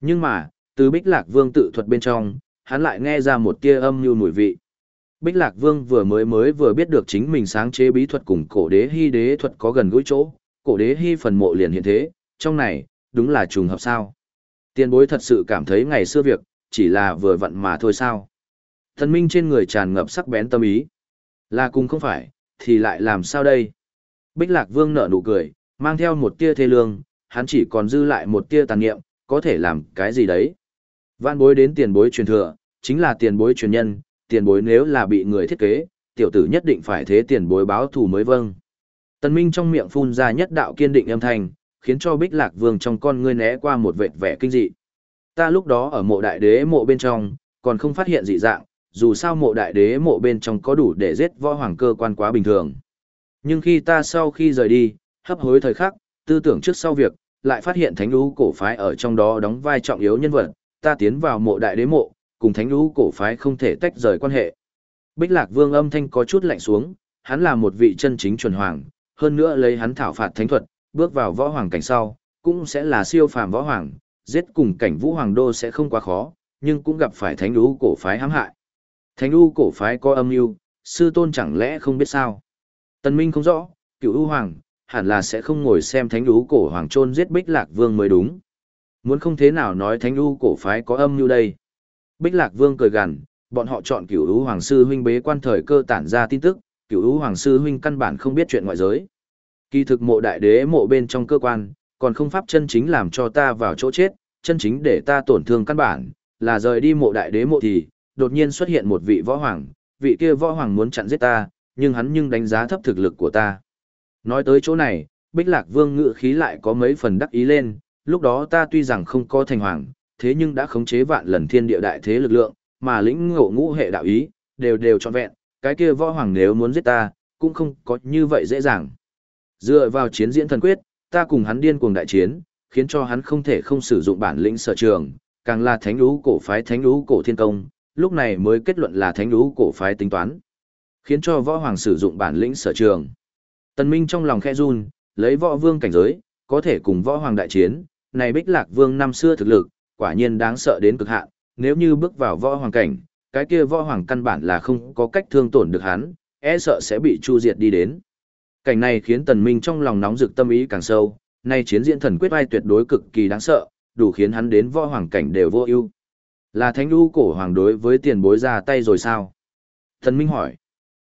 Nhưng mà, từ Bích Lạc Vương tự thuật bên trong, hắn lại nghe ra một tia âm như mùi vị. Bích Lạc Vương vừa mới mới vừa biết được chính mình sáng chế bí thuật cùng cổ đế hy đế thuật có gần gũi chỗ, cổ đế hy phần mộ liền hiện thế, trong này, đúng là trùng hợp sao. Tiên bối thật sự cảm thấy ngày xưa việc, chỉ là vừa vặn mà thôi sao. Thần minh trên người tràn ngập sắc bén tâm ý. Là cùng không phải, thì lại làm sao đây? Bích Lạc Vương nở nụ cười, mang theo một tia thê lương, hắn chỉ còn dư lại một tia tàn niệm, có thể làm cái gì đấy. Vạn bối đến tiền bối truyền thừa, chính là tiền bối truyền nhân, tiền bối nếu là bị người thiết kế, tiểu tử nhất định phải thế tiền bối báo thù mới vâng. Tần Minh trong miệng phun ra nhất đạo kiên định âm thanh, khiến cho Bích Lạc Vương trong con ngươi né qua một vệt vẻ kinh dị. Ta lúc đó ở mộ đại đế mộ bên trong, còn không phát hiện dị dạng, dù sao mộ đại đế mộ bên trong có đủ để giết võ hoàng cơ quan quá bình thường. Nhưng khi ta sau khi rời đi, hấp hối thời khắc, tư tưởng trước sau việc, lại phát hiện thánh lũ cổ phái ở trong đó đóng vai trọng yếu nhân vật, ta tiến vào mộ đại đế mộ, cùng thánh lũ cổ phái không thể tách rời quan hệ. Bích Lạc Vương âm thanh có chút lạnh xuống, hắn là một vị chân chính chuẩn hoàng, hơn nữa lấy hắn thảo phạt thánh thuật, bước vào võ hoàng cảnh sau, cũng sẽ là siêu phàm võ hoàng, giết cùng cảnh vũ hoàng đô sẽ không quá khó, nhưng cũng gặp phải thánh lũ cổ phái hãm hại. Thánh lũ cổ phái có âm mưu, sư tôn chẳng lẽ không biết sao? Tần Minh không rõ, cựu u hoàng, hẳn là sẽ không ngồi xem thánh lũ cổ hoàng trôn giết Bích Lạc Vương mới đúng. Muốn không thế nào nói thánh lũ cổ phái có âm như đây? Bích Lạc Vương cười gằn, bọn họ chọn cửu lũ hoàng sư huynh bế quan thời cơ tản ra tin tức, cửu lũ hoàng sư huynh căn bản không biết chuyện ngoại giới. Kỳ thực mộ đại đế mộ bên trong cơ quan, còn không pháp chân chính làm cho ta vào chỗ chết, chân chính để ta tổn thương căn bản, là rời đi mộ đại đế mộ thì, đột nhiên xuất hiện một vị võ hoàng, vị kia võ hoàng muốn chặn giết ta, nhưng hắn nhưng đánh giá thấp thực lực của ta. Nói tới chỗ này, Bích Lạc Vương ngự khí lại có mấy phần đắc ý lên, lúc đó ta tuy rằng không có thành hoàng, thế nhưng đã khống chế vạn lần thiên địa đại thế lực lượng, mà lĩnh ngộ ngũ hệ đạo ý, đều đều trọn vẹn, cái kia võ hoàng nếu muốn giết ta, cũng không có như vậy dễ dàng. Dựa vào chiến diễn thần quyết, ta cùng hắn điên cuồng đại chiến, khiến cho hắn không thể không sử dụng bản lĩnh sở trường, càng là thánh lũ cổ phái thánh lũ cổ thiên công, lúc này mới kết luận là thánh lũ cổ phái tính toán, khiến cho võ hoàng sử dụng bản lĩnh sở trường. Tần Minh trong lòng khẽ run, lấy võ vương cảnh giới, có thể cùng võ hoàng đại chiến, này Bích Lạc Vương năm xưa thực lực, quả nhiên đáng sợ đến cực hạn, nếu như bước vào võ hoàng cảnh, cái kia võ hoàng căn bản là không có cách thương tổn được hắn, e sợ sẽ bị chu diệt đi đến. Cảnh này khiến Tần Minh trong lòng nóng rực tâm ý càng sâu, nay chiến diễn thần quyết vai tuyệt đối cực kỳ đáng sợ, đủ khiến hắn đến võ hoàng cảnh đều vô ưu. Là thánh lưu cổ hoàng đối với tiền bối ra tay rồi sao? Tần Minh hỏi.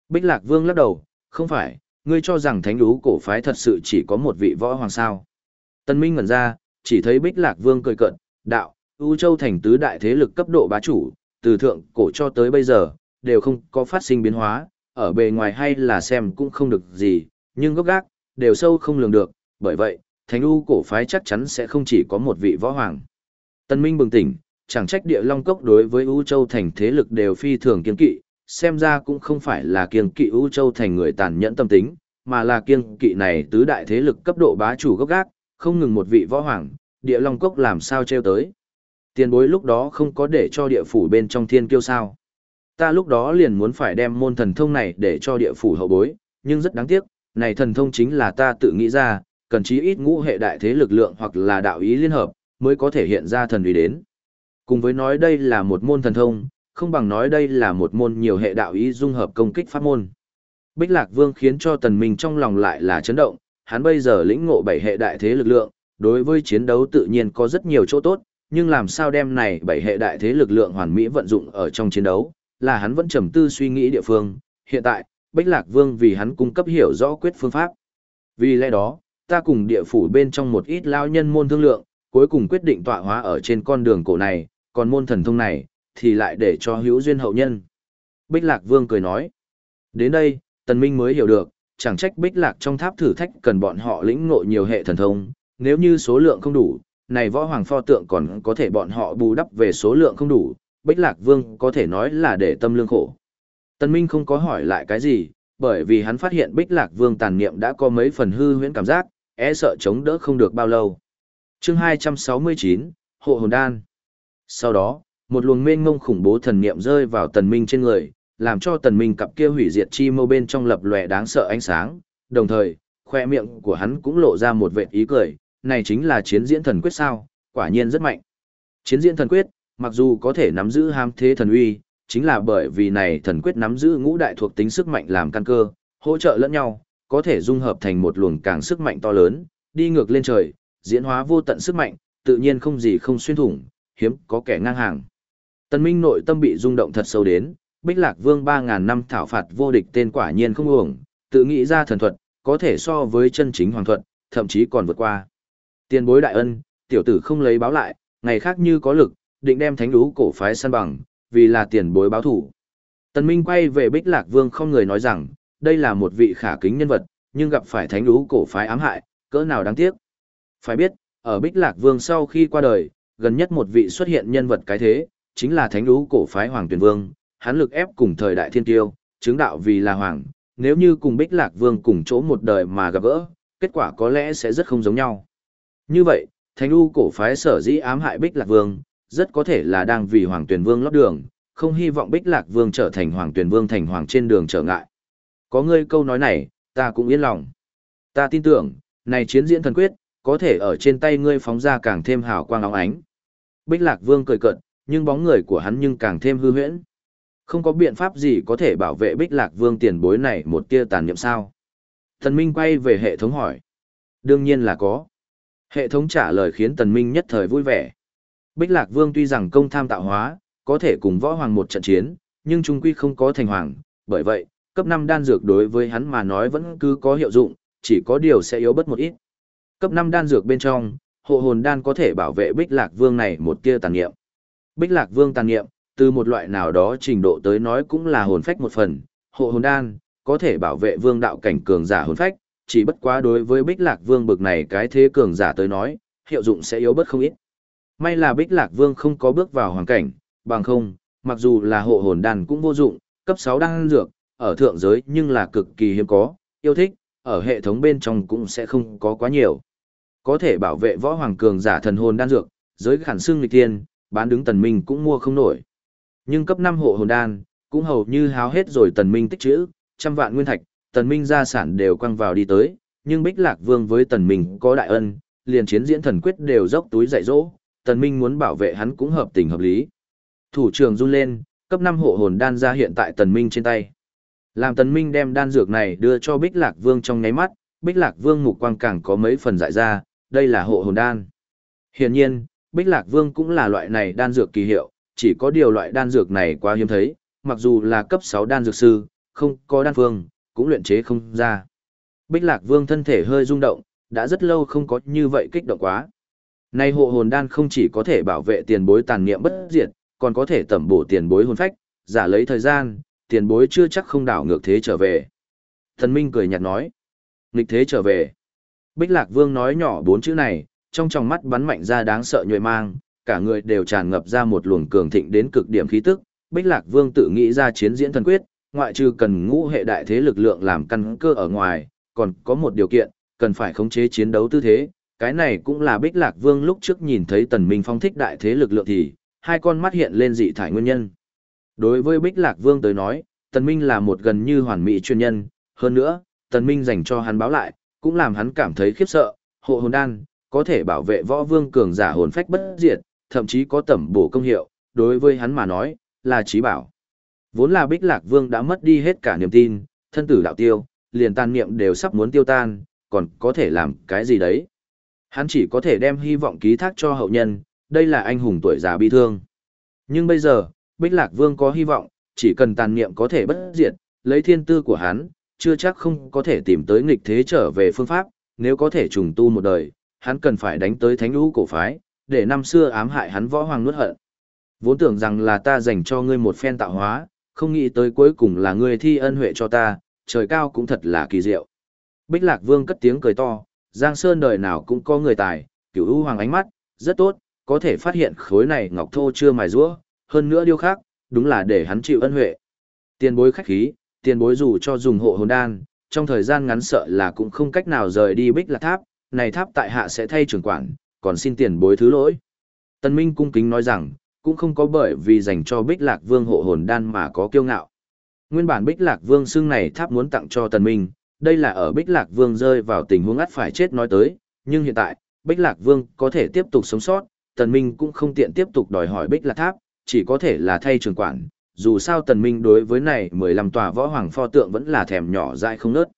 Bích Lạc Vương lắc đầu, không phải, ngươi cho rằng thánh lưu cổ phái thật sự chỉ có một vị võ hoàng sao? Tân Minh ngẩn ra, chỉ thấy Bích Lạc Vương cười cợt, đạo, U Châu thành tứ đại thế lực cấp độ bá chủ, từ thượng cổ cho tới bây giờ, đều không có phát sinh biến hóa, ở bề ngoài hay là xem cũng không được gì, nhưng gốc gác, đều sâu không lường được, bởi vậy, Thánh U cổ phái chắc chắn sẽ không chỉ có một vị võ hoàng. Tân Minh bừng tỉnh, chẳng trách địa long cốc đối với U Châu thành thế lực đều phi thường kiên kỵ, xem ra cũng không phải là kiên kỵ U Châu thành người tàn nhẫn tâm tính, mà là kiên kỵ này tứ đại thế lực cấp độ bá chủ gốc gác, không ngừng một vị võ hoàng, địa long cốc làm sao treo tới. Tiền bối lúc đó không có để cho địa phủ bên trong thiên kiêu sao. Ta lúc đó liền muốn phải đem môn thần thông này để cho địa phủ hậu bối, nhưng rất đáng tiếc, này thần thông chính là ta tự nghĩ ra, cần chí ít ngũ hệ đại thế lực lượng hoặc là đạo ý liên hợp, mới có thể hiện ra thần uy đến. Cùng với nói đây là một môn thần thông, không bằng nói đây là một môn nhiều hệ đạo ý dung hợp công kích pháp môn. Bích Lạc Vương khiến cho tần minh trong lòng lại là chấn động, hắn bây giờ lĩnh ngộ bảy hệ đại thế lực lượng, đối với chiến đấu tự nhiên có rất nhiều chỗ tốt, nhưng làm sao đem này bảy hệ đại thế lực lượng hoàn mỹ vận dụng ở trong chiến đấu, là hắn vẫn trầm tư suy nghĩ địa phương. Hiện tại, Bích Lạc Vương vì hắn cung cấp hiểu rõ quyết phương pháp. Vì lẽ đó, ta cùng địa phủ bên trong một ít lao nhân môn thương lượng, cuối cùng quyết định tọa hóa ở trên con đường cổ này, còn môn thần thông này, thì lại để cho hữu duyên hậu nhân. Bích Lạc Vương cười nói. Đến đây, Tần Minh mới hiểu được, chẳng trách Bích Lạc trong tháp thử thách cần bọn họ lĩnh ngộ nhiều hệ thần thông, nếu như số lượng không đủ, này võ hoàng pho tượng còn có thể bọn họ bù đắp về số lượng không đủ, Bích Lạc Vương có thể nói là để tâm lương khổ. Tần Minh không có hỏi lại cái gì, bởi vì hắn phát hiện Bích Lạc Vương tàn niệm đã có mấy phần hư huyễn cảm giác, e sợ chống đỡ không được bao lâu. Chương 269, Hộ hồn đan. Sau đó, một luồng mênh mông khủng bố thần niệm rơi vào Tần Minh trên người, làm cho Tần Minh cặp kia hủy diệt chi mâu bên trong lập lòe đáng sợ ánh sáng, đồng thời, khoe miệng của hắn cũng lộ ra một vệt ý cười, này chính là chiến diễn thần quyết sao, quả nhiên rất mạnh. Chiến diễn thần quyết, mặc dù có thể nắm giữ ham thế thần uy, chính là bởi vì này thần quyết nắm giữ ngũ đại thuộc tính sức mạnh làm căn cơ, hỗ trợ lẫn nhau, có thể dung hợp thành một luồng càng sức mạnh to lớn, đi ngược lên trời, diễn hóa vô tận sức mạnh, tự nhiên không gì không xuyên thủng, hiếm có kẻ ngang hàng. Tần Minh nội tâm bị rung động thật sâu đến, Bích Lạc Vương 3000 năm thảo phạt vô địch tên quả nhiên không uổng, tự nghĩ ra thần thuật, có thể so với chân chính hoàng thuật, thậm chí còn vượt qua. Tiền bối đại ân, tiểu tử không lấy báo lại, ngày khác như có lực, định đem thánh đú cổ phái săn bằng, vì là tiền bối báo thủ. Tần Minh quay về Bích Lạc Vương không người nói rằng, đây là một vị khả kính nhân vật, nhưng gặp phải thánh đú cổ phái ám hại, cỡ nào đáng tiếc. Phải biết, ở Bích Lạc Vương sau khi qua đời, gần nhất một vị xuất hiện nhân vật cái thế, chính là thánh đú cổ phái Hoàng Tuyền Vương, hắn lực ép cùng thời đại thiên tiêu, chứng đạo vì là Hoàng, nếu như cùng Bích Lạc Vương cùng chỗ một đời mà gặp gỡ, kết quả có lẽ sẽ rất không giống nhau. Như vậy, thánh đú cổ phái sở dĩ ám hại Bích Lạc Vương, rất có thể là đang vì Hoàng Tuyền Vương lót đường, không hy vọng Bích Lạc Vương trở thành Hoàng Tuyền Vương thành Hoàng trên đường trở ngại. Có ngươi câu nói này, ta cũng yên lòng. Ta tin tưởng, này chiến diễn thần quyết, có thể ở trên tay ngươi phóng ra càng thêm hào quang óng ánh. Bích Lạc Vương cười cợt, nhưng bóng người của hắn nhưng càng thêm hư huyễn. Không có biện pháp gì có thể bảo vệ Bích Lạc Vương tiền bối này một tia tàn niệm sao? Thần Minh quay về hệ thống hỏi. Đương nhiên là có. Hệ thống trả lời khiến Tần Minh nhất thời vui vẻ. Bích Lạc Vương tuy rằng công tham tạo hóa, có thể cùng võ hoàng một trận chiến, nhưng trung quy không có thành hoàng, bởi vậy, cấp 5 đan dược đối với hắn mà nói vẫn cứ có hiệu dụng, chỉ có điều sẽ yếu bất một ít. Cấp 5 đan dược bên trong, hộ hồn đan có thể bảo vệ Bích Lạc Vương này một tia tàn niệm. Bích Lạc Vương tàn niệm, từ một loại nào đó trình độ tới nói cũng là hồn phách một phần, hộ hồn đan có thể bảo vệ vương đạo cảnh cường giả hồn phách, chỉ bất quá đối với Bích Lạc Vương bực này cái thế cường giả tới nói, hiệu dụng sẽ yếu bất không ít. May là Bích Lạc Vương không có bước vào hoàn cảnh, bằng không, mặc dù là hộ hồn đan cũng vô dụng, cấp 6 đan dược, ở thượng giới nhưng là cực kỳ hiếm có, yêu thích, ở hệ thống bên trong cũng sẽ không có quá nhiều. Có thể bảo vệ võ hoàng cường giả thần hồn đan dược, giới khản xương nghịch tiên, bán đứng tần minh cũng mua không nổi. Nhưng cấp 5 hộ hồn đan, cũng hầu như háo hết rồi tần minh tích trữ, trăm vạn nguyên thạch, tần minh gia sản đều quăng vào đi tới, nhưng Bích Lạc Vương với tần minh có đại ân, liền chiến diễn thần quyết đều dốc túi dạy dỗ, tần minh muốn bảo vệ hắn cũng hợp tình hợp lý. Thủ trưởng run lên, cấp 5 hộ hồn đan ra hiện tại tần minh trên tay. Làm tần minh đem đan dược này đưa cho Bích Lạc Vương trong nháy mắt, Bích Lạc Vương mục quang càng có mấy phần dại ra, đây là hộ hồn đan. Hiển nhiên, Bích Lạc Vương cũng là loại này đan dược kỳ hiệu, chỉ có điều loại đan dược này quá hiếm thấy, mặc dù là cấp 6 đan dược sư, không có đan phương, cũng luyện chế không ra. Bích Lạc Vương thân thể hơi rung động, đã rất lâu không có như vậy kích động quá. Nay hộ hồn đan không chỉ có thể bảo vệ tiền bối tàn niệm bất diệt, còn có thể tẩm bổ tiền bối hồn phách, giả lấy thời gian, tiền bối chưa chắc không đảo ngược thế trở về. Thần Minh cười nhạt nói, nghịch thế trở về. Bích Lạc Vương nói nhỏ bốn chữ này, trong tròng mắt bắn mạnh ra đáng sợ nhuệ mang, cả người đều tràn ngập ra một luồng cường thịnh đến cực điểm khí tức. Bích Lạc Vương tự nghĩ ra chiến diễn thần quyết, ngoại trừ cần ngũ hệ đại thế lực lượng làm căn cơ ở ngoài, còn có một điều kiện, cần phải khống chế chiến đấu tư thế. Cái này cũng là Bích Lạc Vương lúc trước nhìn thấy Tần Minh phong thích đại thế lực lượng thì, hai con mắt hiện lên dị thải nguyên nhân. Đối với Bích Lạc Vương tới nói, Tần Minh là một gần như hoàn mỹ chuyên nhân, hơn nữa, Tần Minh dành cho hắn báo lại, cũng làm hắn cảm thấy khiếp sợ, hộ hồn đan, có thể bảo vệ võ vương cường giả hồn phách bất diệt, thậm chí có tẩm bổ công hiệu, đối với hắn mà nói, là trí bảo. Vốn là Bích Lạc Vương đã mất đi hết cả niềm tin, thân tử đạo tiêu, liền tan niệm đều sắp muốn tiêu tan, còn có thể làm cái gì đấy. Hắn chỉ có thể đem hy vọng ký thác cho hậu nhân, đây là anh hùng tuổi già bi thương. Nhưng bây giờ, Bích Lạc Vương có hy vọng, chỉ cần tàn niệm có thể bất diệt, lấy thiên tư của hắn, chưa chắc không có thể tìm tới nghịch thế trở về phương pháp, nếu có thể trùng tu một đời, hắn cần phải đánh tới thánh lũ cổ phái, để năm xưa ám hại hắn võ hoàng nuốt hận. Vốn tưởng rằng là ta dành cho ngươi một phen tạo hóa, không nghĩ tới cuối cùng là ngươi thi ân huệ cho ta, trời cao cũng thật là kỳ diệu. Bích Lạc Vương cất tiếng cười to, Giang Sơn đời nào cũng có người tài, cửu u hoàng ánh mắt, rất tốt, có thể phát hiện khối này ngọc thô chưa mài rũa, hơn nữa điều khác, đúng là để hắn chịu ân huệ. Tiền bối khách khí, tiền bối dù cho dùng hộ hồn đan, trong thời gian ngắn sợ là cũng không cách nào rời đi Bích Lạc Tháp, này tháp tại hạ sẽ thay trưởng quản, còn xin tiền bối thứ lỗi. Tân Minh cung kính nói rằng, cũng không có bởi vì dành cho Bích Lạc Vương hộ hồn đan mà có kiêu ngạo. Nguyên bản Bích Lạc Vương xưng này tháp muốn tặng cho Tần Minh, đây là ở Bích Lạc Vương rơi vào tình huống ắt phải chết nói tới, nhưng hiện tại, Bích Lạc Vương có thể tiếp tục sống sót, Tần Minh cũng không tiện tiếp tục đòi hỏi Bích Lạc Tháp, chỉ có thể là thay trường quản, dù sao Tần Minh đối với này 15 tòa võ hoàng pho tượng vẫn là thèm nhỏ dại không nớt.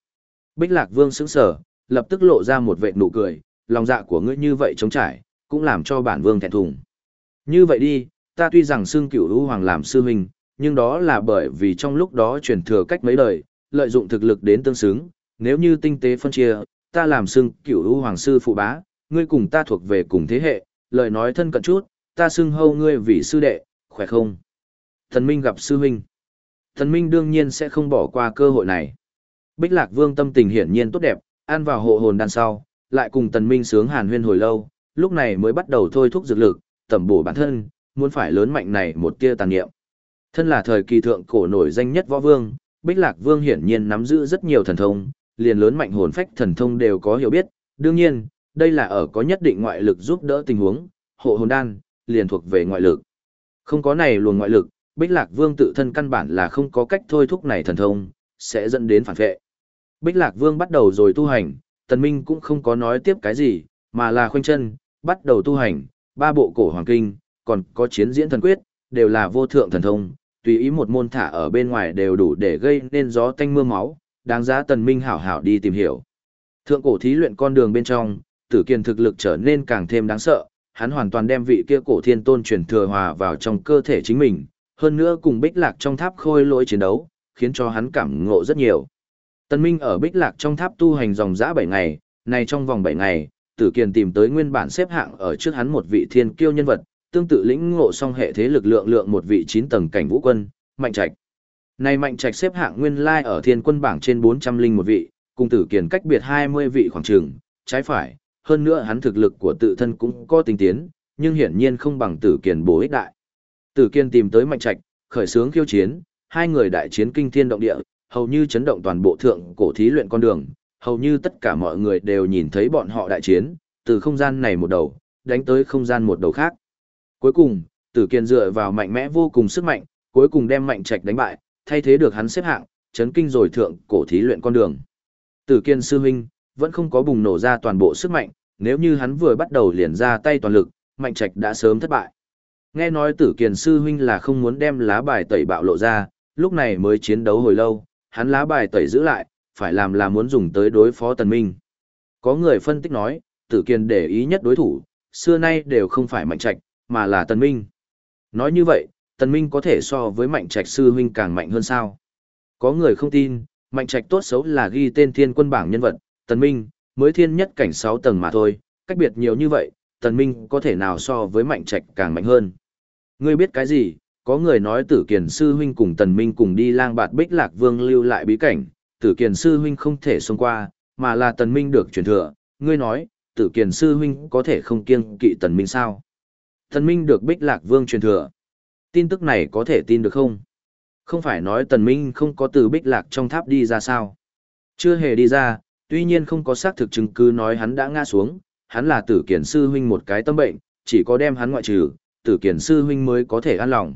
Bích Lạc Vương sững sờ, lập tức lộ ra một vệt nụ cười, lòng dạ của ngươi như vậy chống trải, cũng làm cho bản vương thẹn thùng. Như vậy đi, ta tuy rằng xưng cửu hữu hoàng làm sư huynh, nhưng đó là bởi vì trong lúc đó truyền thừa cách mấy đời, lợi dụng thực lực đến tương xứng, nếu như tinh tế phân chia, ta làm xưng cửu hữu hoàng sư phụ bá, ngươi cùng ta thuộc về cùng thế hệ, lời nói thân cận chút, ta xưng hâu ngươi vì sư đệ, khỏe không? Thần Minh gặp sư huynh. Thần Minh đương nhiên sẽ không bỏ qua cơ hội này. Bích Lạc Vương tâm tình hiển nhiên tốt đẹp, an vào hộ hồn đan sau, lại cùng Tần Minh sướng hàn huyên hồi lâu, lúc này mới bắt đầu thôi thúc dược lực, tẩm bổ bản thân, muốn phải lớn mạnh này một tia tàn niệm. Thân là thời kỳ thượng cổ nổi danh nhất võ vương, Bích Lạc Vương hiển nhiên nắm giữ rất nhiều thần thông, liền lớn mạnh hồn phách thần thông đều có hiểu biết, đương nhiên, đây là ở có nhất định ngoại lực giúp đỡ tình huống, hộ hồn đan, liền thuộc về ngoại lực. Không có này luồng ngoại lực, Bích Lạc Vương tự thân căn bản là không có cách thôi thúc này thần thông, sẽ dẫn đến phản vệ. Bích Lạc Vương bắt đầu rồi tu hành, Tần Minh cũng không có nói tiếp cái gì, mà là khoanh chân, bắt đầu tu hành, ba bộ cổ hoàng kinh, còn có chiến diễn thần quyết, đều là vô thượng thần thông, tùy ý một môn thả ở bên ngoài đều đủ để gây nên gió tanh mưa máu, đáng giá Tần Minh hảo hảo đi tìm hiểu. Thượng cổ thí luyện con đường bên trong, Tử Kiền thực lực trở nên càng thêm đáng sợ, hắn hoàn toàn đem vị kia cổ thiên tôn truyền thừa hòa vào trong cơ thể chính mình, hơn nữa cùng Bích Lạc trong tháp khôi lỗi chiến đấu, khiến cho hắn cảm ngộ rất nhiều. Tần Minh ở Bích Lạc trong tháp tu hành dòng dã 7 ngày, này trong vòng 7 ngày, Tử Kiền tìm tới nguyên bản xếp hạng ở trước hắn một vị thiên kiêu nhân vật, tương tự lĩnh ngộ song hệ thế lực lượng lượng một vị 9 tầng cảnh vũ quân, Mạnh Trạch. Này Mạnh Trạch xếp hạng nguyên lai ở thiên quân bảng trên 400 linh một vị, cùng Tử Kiền cách biệt 20 vị khoảng trường, trái phải, hơn nữa hắn thực lực của tự thân cũng có tinh tiến, nhưng hiển nhiên không bằng Tử Kiền bổ ích đại. Tử Kiền tìm tới Mạnh Trạch, khởi sướng khiêu chiến, hai người đại chiến kinh thiên động địa, hầu như chấn động toàn bộ thượng cổ thí luyện con đường, hầu như tất cả mọi người đều nhìn thấy bọn họ đại chiến, từ không gian này một đầu, đánh tới không gian một đầu khác. Cuối cùng, Tử Kiên dựa vào mạnh mẽ vô cùng sức mạnh, cuối cùng đem Mạnh Trạch đánh bại, thay thế được hắn xếp hạng, chấn kinh rồi thượng cổ thí luyện con đường. Tử Kiên sư huynh vẫn không có bùng nổ ra toàn bộ sức mạnh, nếu như hắn vừa bắt đầu liền ra tay toàn lực, Mạnh Trạch đã sớm thất bại. Nghe nói Tử Kiền sư huynh là không muốn đem lá bài tẩy bạo lộ ra, lúc này mới chiến đấu hồi lâu, hắn lá bài tẩy giữ lại, phải làm là muốn dùng tới đối phó tần minh. Có người phân tích nói, tử kiên để ý nhất đối thủ, xưa nay đều không phải mạnh trạch, mà là tần minh. Nói như vậy, tần minh có thể so với mạnh trạch sư huynh càng mạnh hơn sao? Có người không tin, mạnh trạch tốt xấu là ghi tên thiên quân bảng nhân vật, tần minh, mới thiên nhất cảnh 6 tầng mà thôi, cách biệt nhiều như vậy, tần minh có thể nào so với mạnh trạch càng mạnh hơn? Ngươi biết cái gì, có người nói tử kiền sư huynh cùng tần minh cùng đi lang bạt bích lạc vương lưu lại bí cảnh, tử kiền sư huynh không thể xông qua, mà là tần minh được truyền thừa, ngươi nói, tử kiền sư huynh có thể không kiêng kỵ tần minh sao? Tần minh được bích lạc vương truyền thừa. Tin tức này có thể tin được không? Không phải nói tần minh không có từ bích lạc trong tháp đi ra sao? Chưa hề đi ra, tuy nhiên không có xác thực chứng cứ nói hắn đã ngã xuống, hắn là tử kiền sư huynh một cái tâm bệnh, chỉ có đem hắn ngoại trừ, tử kiền sư huynh mới có thể an lòng.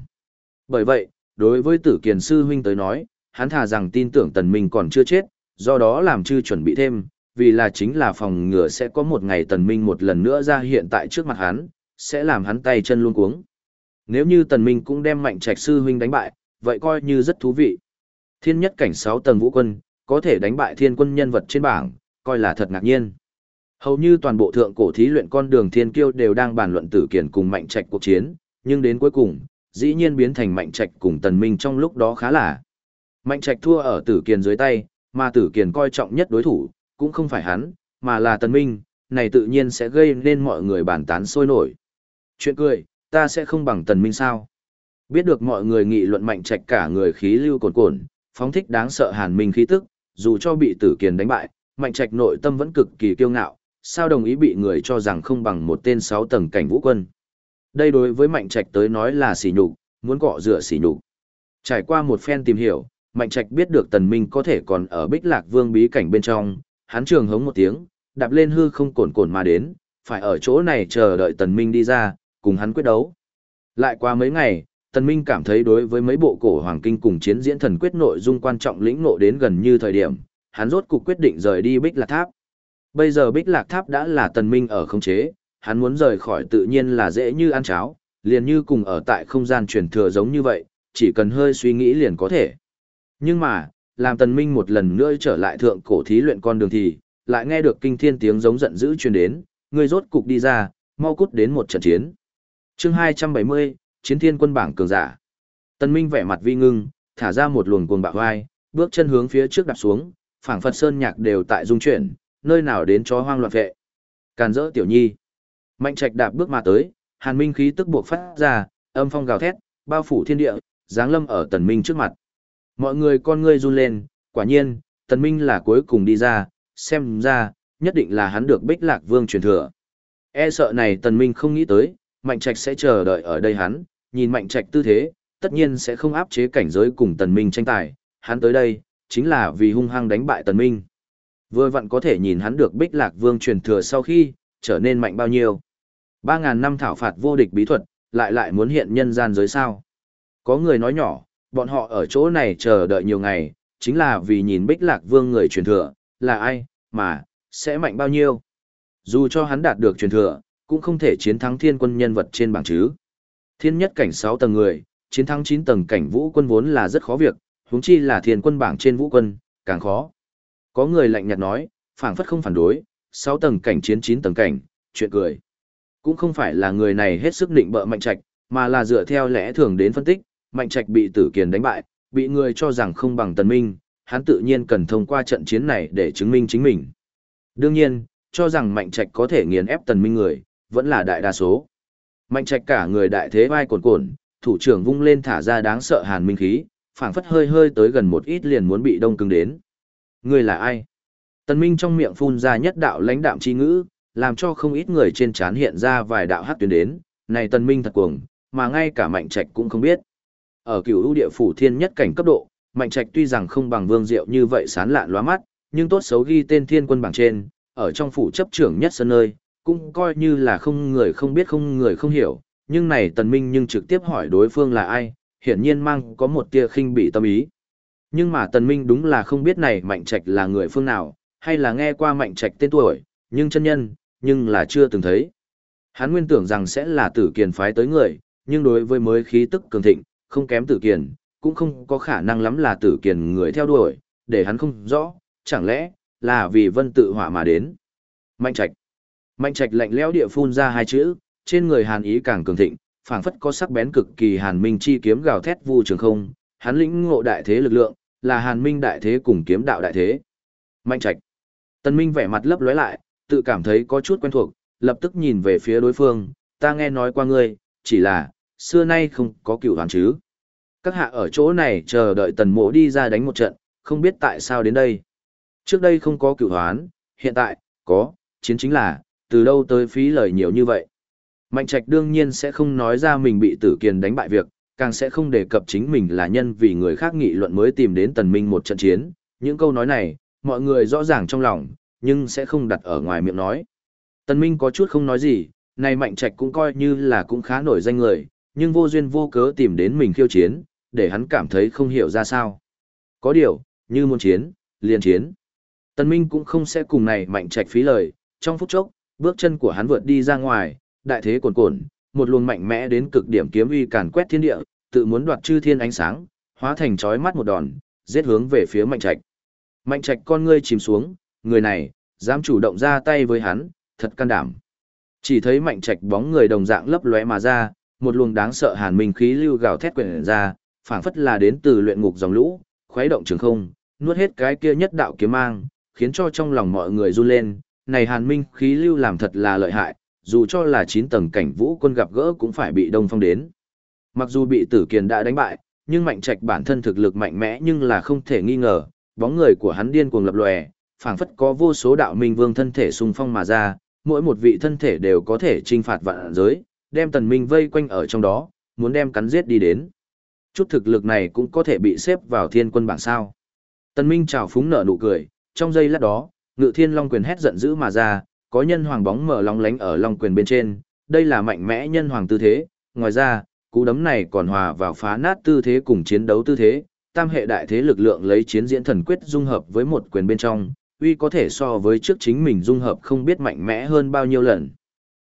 Bởi vậy, đối với tử kiền sư huynh tới nói, hắn thà rằng tin tưởng tần minh còn chưa chết, do đó làm chư chuẩn bị thêm, vì là chính là phòng ngừa sẽ có một ngày tần minh một lần nữa ra hiện tại trước mặt hắn, sẽ làm hắn tay chân luôn cuống. Nếu như tần minh cũng đem mạnh trạch sư huynh đánh bại, vậy coi như rất thú vị. Thiên nhất cảnh 6 tầng vũ quân, có thể đánh bại thiên quân nhân vật trên bảng, coi là thật ngạc nhiên. Hầu như toàn bộ thượng cổ thí luyện con đường thiên kiêu đều đang bàn luận tử kiền cùng mạnh trạch cuộc chiến, nhưng đến cuối cùng, dĩ nhiên biến thành mạnh trạch cùng tần minh trong lúc đó khá là. Mạnh trạch thua ở tử kiền dưới tay, mà tử kiền coi trọng nhất đối thủ, cũng không phải hắn, mà là tần minh, này tự nhiên sẽ gây nên mọi người bàn tán sôi nổi. Chuyện cười, ta sẽ không bằng tần minh sao. Biết được mọi người nghị luận mạnh trạch cả người khí lưu cồn cồn, phóng thích đáng sợ hàn minh khí tức, dù cho bị tử kiền đánh bại, mạnh trạch nội tâm vẫn cực kỳ kiêu ngạo, sao đồng ý bị người cho rằng không bằng một tên sáu tầng cảnh vũ quân. Đây đối với Mạnh Trạch tới nói là sỉ nhục, muốn cọ rửa sỉ nhục. Trải qua một phen tìm hiểu, Mạnh Trạch biết được Tần Minh có thể còn ở Bích Lạc Vương bí cảnh bên trong, hắn trường hống một tiếng, đạp lên hư không cồn cồn mà đến, phải ở chỗ này chờ đợi Tần Minh đi ra, cùng hắn quyết đấu. Lại qua mấy ngày, Tần Minh cảm thấy đối với mấy bộ cổ hoàng kinh cùng chiến diễn thần quyết nội dung quan trọng lĩnh ngộ đến gần như thời điểm, hắn rốt cuộc quyết định rời đi Bích Lạc Tháp. Bây giờ Bích Lạc Tháp đã là Tần Minh ở không chế, hắn muốn rời khỏi tự nhiên là dễ như ăn cháo, liền như cùng ở tại không gian truyền thừa giống như vậy, chỉ cần hơi suy nghĩ liền có thể. Nhưng mà, làm tần minh một lần nữa trở lại thượng cổ thí luyện con đường thì, lại nghe được kinh thiên tiếng giống giận dữ truyền đến, người rốt cục đi ra, mau cút đến một trận chiến. Chương 270, Chiến Thiên Quân bảng cường giả. Tần Minh vẻ mặt vi ngưng, thả ra một luồng cuồng bạo vai, bước chân hướng phía trước đạp xuống, phảng phật sơn nhạc đều tại dung chuyển, nơi nào đến chó hoang loạn vệ. Càn rỡ tiểu nhi. Mạnh trạch đạp bước mà tới, hàn minh khí tức buộc phát ra, âm phong gào thét, bao phủ thiên địa, giáng lâm ở tần minh trước mặt. Mọi người con ngươi run lên, quả nhiên, tần minh là cuối cùng đi ra, xem ra, nhất định là hắn được bích lạc vương truyền thừa. E sợ này tần minh không nghĩ tới, mạnh trạch sẽ chờ đợi ở đây hắn, nhìn mạnh trạch tư thế, tất nhiên sẽ không áp chế cảnh giới cùng tần minh tranh tài, hắn tới đây, chính là vì hung hăng đánh bại tần minh. Vừa vặn có thể nhìn hắn được bích lạc vương truyền thừa sau khi, trở nên mạnh bao nhiêu. Ba ngàn năm thảo phạt vô địch bí thuật, lại lại muốn hiện nhân gian giới sao. Có người nói nhỏ, bọn họ ở chỗ này chờ đợi nhiều ngày, chính là vì nhìn bích lạc vương người truyền thừa, là ai, mà, sẽ mạnh bao nhiêu. Dù cho hắn đạt được truyền thừa, cũng không thể chiến thắng thiên quân nhân vật trên bảng chứ. Thiên nhất cảnh 6 tầng người, chiến thắng 9 tầng cảnh vũ quân vốn là rất khó việc, huống chi là thiên quân bảng trên vũ quân, càng khó. Có người lạnh nhạt nói, phảng phất không phản đối, 6 tầng cảnh chiến 9 tầng cảnh, chuyện cười. Cũng không phải là người này hết sức định bợ mạnh trạch, mà là dựa theo lẽ thường đến phân tích, mạnh trạch bị tử kiền đánh bại, bị người cho rằng không bằng tần minh, hắn tự nhiên cần thông qua trận chiến này để chứng minh chính mình. Đương nhiên, cho rằng mạnh trạch có thể nghiền ép tần minh người, vẫn là đại đa số. Mạnh trạch cả người đại thế vai cồn cồn, thủ trưởng vung lên thả ra đáng sợ hàn minh khí, phảng phất hơi hơi tới gần một ít liền muốn bị đông cứng đến. Người là ai? Tần minh trong miệng phun ra nhất đạo lãnh đạm chi ngữ, làm cho không ít người trên chán hiện ra vài đạo hắc tuyến đến, này tần minh thật cuồng, mà ngay cả mạnh trạch cũng không biết. Ở cửu ưu địa phủ thiên nhất cảnh cấp độ, mạnh trạch tuy rằng không bằng vương diệu như vậy sán lạn lóa mắt, nhưng tốt xấu ghi tên thiên quân bảng trên, ở trong phủ chấp trưởng nhất sân nơi, cũng coi như là không người không biết không người không hiểu, nhưng này tần minh nhưng trực tiếp hỏi đối phương là ai, hiển nhiên mang có một tia khinh bị tâm ý. Nhưng mà tần minh đúng là không biết này mạnh trạch là người phương nào, hay là nghe qua mạnh trạch tên tuổi, nhưng chân nhân, nhưng là chưa từng thấy. Hắn nguyên tưởng rằng sẽ là tử kiền phái tới người, nhưng đối với mới khí tức cường thịnh, không kém tử kiền, cũng không có khả năng lắm là tử kiền người theo đuổi, để hắn không rõ, chẳng lẽ, là vì vân tự hỏa mà đến. Mạnh trạch. Mạnh trạch lạnh lẽo địa phun ra hai chữ, trên người hàn ý càng cường thịnh, phảng phất có sắc bén cực kỳ hàn minh chi kiếm gào thét vu trường không, hắn lĩnh ngộ đại thế lực lượng, là hàn minh đại thế cùng kiếm đạo đại thế. Mạnh trạch. Tần minh vẻ mặt lấp lóe lại, tự cảm thấy có chút quen thuộc, lập tức nhìn về phía đối phương, ta nghe nói qua ngươi, chỉ là, xưa nay không có cựu hoàn chứ. Các hạ ở chỗ này chờ đợi tần mộ đi ra đánh một trận, không biết tại sao đến đây. Trước đây không có cựu hoán, hiện tại, có, chiến chính là, từ đâu tới phí lời nhiều như vậy. Mạnh trạch đương nhiên sẽ không nói ra mình bị tử kiền đánh bại việc, càng sẽ không đề cập chính mình là nhân vì người khác nghị luận mới tìm đến tần minh một trận chiến. Những câu nói này, mọi người rõ ràng trong lòng, nhưng sẽ không đặt ở ngoài miệng nói. Tần minh có chút không nói gì, này mạnh trạch cũng coi như là cũng khá nổi danh người, nhưng vô duyên vô cớ tìm đến mình khiêu chiến, để hắn cảm thấy không hiểu ra sao. Có điều, như muốn chiến, liền chiến. Tần Minh cũng không sẽ cùng này mạnh trạch phí lời, trong phút chốc, bước chân của hắn vượt đi ra ngoài, đại thế cuồn cuộn, một luồng mạnh mẽ đến cực điểm kiếm uy càn quét thiên địa, tự muốn đoạt chư thiên ánh sáng, hóa thành chói mắt một đòn, giết hướng về phía mạnh trạch. Mạnh trạch con ngươi chìm xuống, người này, dám chủ động ra tay với hắn, thật can đảm. Chỉ thấy mạnh trạch bóng người đồng dạng lấp lóe mà ra, một luồng đáng sợ hàn minh khí lưu gào thét quyển ra, phảng phất là đến từ luyện ngục dòng lũ, khuấy động trường không, nuốt hết cái kia nhất đạo kiếm mang, khiến cho trong lòng mọi người run lên, này hàn minh khí lưu làm thật là lợi hại, dù cho là 9 tầng cảnh vũ quân gặp gỡ cũng phải bị đông phong đến. Mặc dù bị tử kiền đã đánh bại, nhưng mạnh trạch bản thân thực lực mạnh mẽ nhưng là không thể nghi ngờ, bóng người của hắn điên cuồng lập lòe, phảng phất có vô số đạo minh vương thân thể xung phong mà ra, mỗi một vị thân thể đều có thể trinh phạt vạn giới, đem tần minh vây quanh ở trong đó, muốn đem cắn giết đi đến. Chút thực lực này cũng có thể bị xếp vào thiên quân bảng sao. Tần minh chào phúng nở nụ cười, trong giây lát đó, ngự thiên long quyền hét giận dữ mà ra, có nhân hoàng bóng mở long lánh ở long quyền bên trên, đây là mạnh mẽ nhân hoàng tư thế, ngoài ra, cú đấm này còn hòa vào phá nát tư thế cùng chiến đấu tư thế, tam hệ đại thế lực lượng lấy chiến diễn thần quyết dung hợp với một quyền bên trong, uy có thể so với trước chính mình dung hợp không biết mạnh mẽ hơn bao nhiêu lần.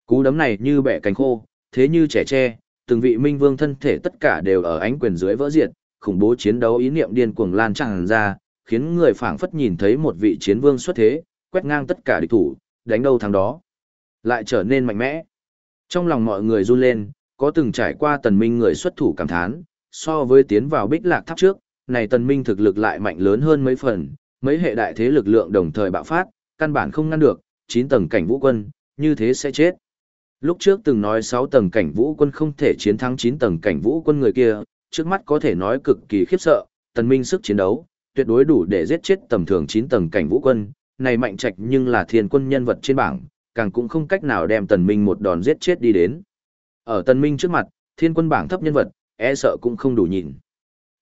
Cú đấm này như bẻ cánh khô, thế như trẻ tre, từng vị minh vương thân thể tất cả đều ở ánh quyền dưới vỡ diệt, khủng bố chiến đấu ý niệm điên cuồng lan tràn ra, khiến người phảng phất nhìn thấy một vị chiến vương xuất thế, quét ngang tất cả địch thủ, đánh đâu thắng đó. Lại trở nên mạnh mẽ. Trong lòng mọi người run lên, có từng trải qua tần minh người xuất thủ cảm thán, so với tiến vào bích lạc tháp trước, này tần minh thực lực lại mạnh lớn hơn mấy phần, mấy hệ đại thế lực lượng đồng thời bạo phát, căn bản không ngăn được, 9 tầng cảnh vũ quân, như thế sẽ chết. Lúc trước từng nói 6 tầng cảnh vũ quân không thể chiến thắng 9 tầng cảnh vũ quân người kia, trước mắt có thể nói cực kỳ khiếp sợ, tần minh sức chiến đấu, tuyệt đối đủ để giết chết tầm thường 9 tầng cảnh vũ quân, này mạnh trạch nhưng là thiên quân nhân vật trên bảng, càng cũng không cách nào đem tần minh một đòn giết chết đi đến. Ở tần minh trước mặt, thiên quân bảng thấp nhân vật, e sợ cũng không đủ nhìn.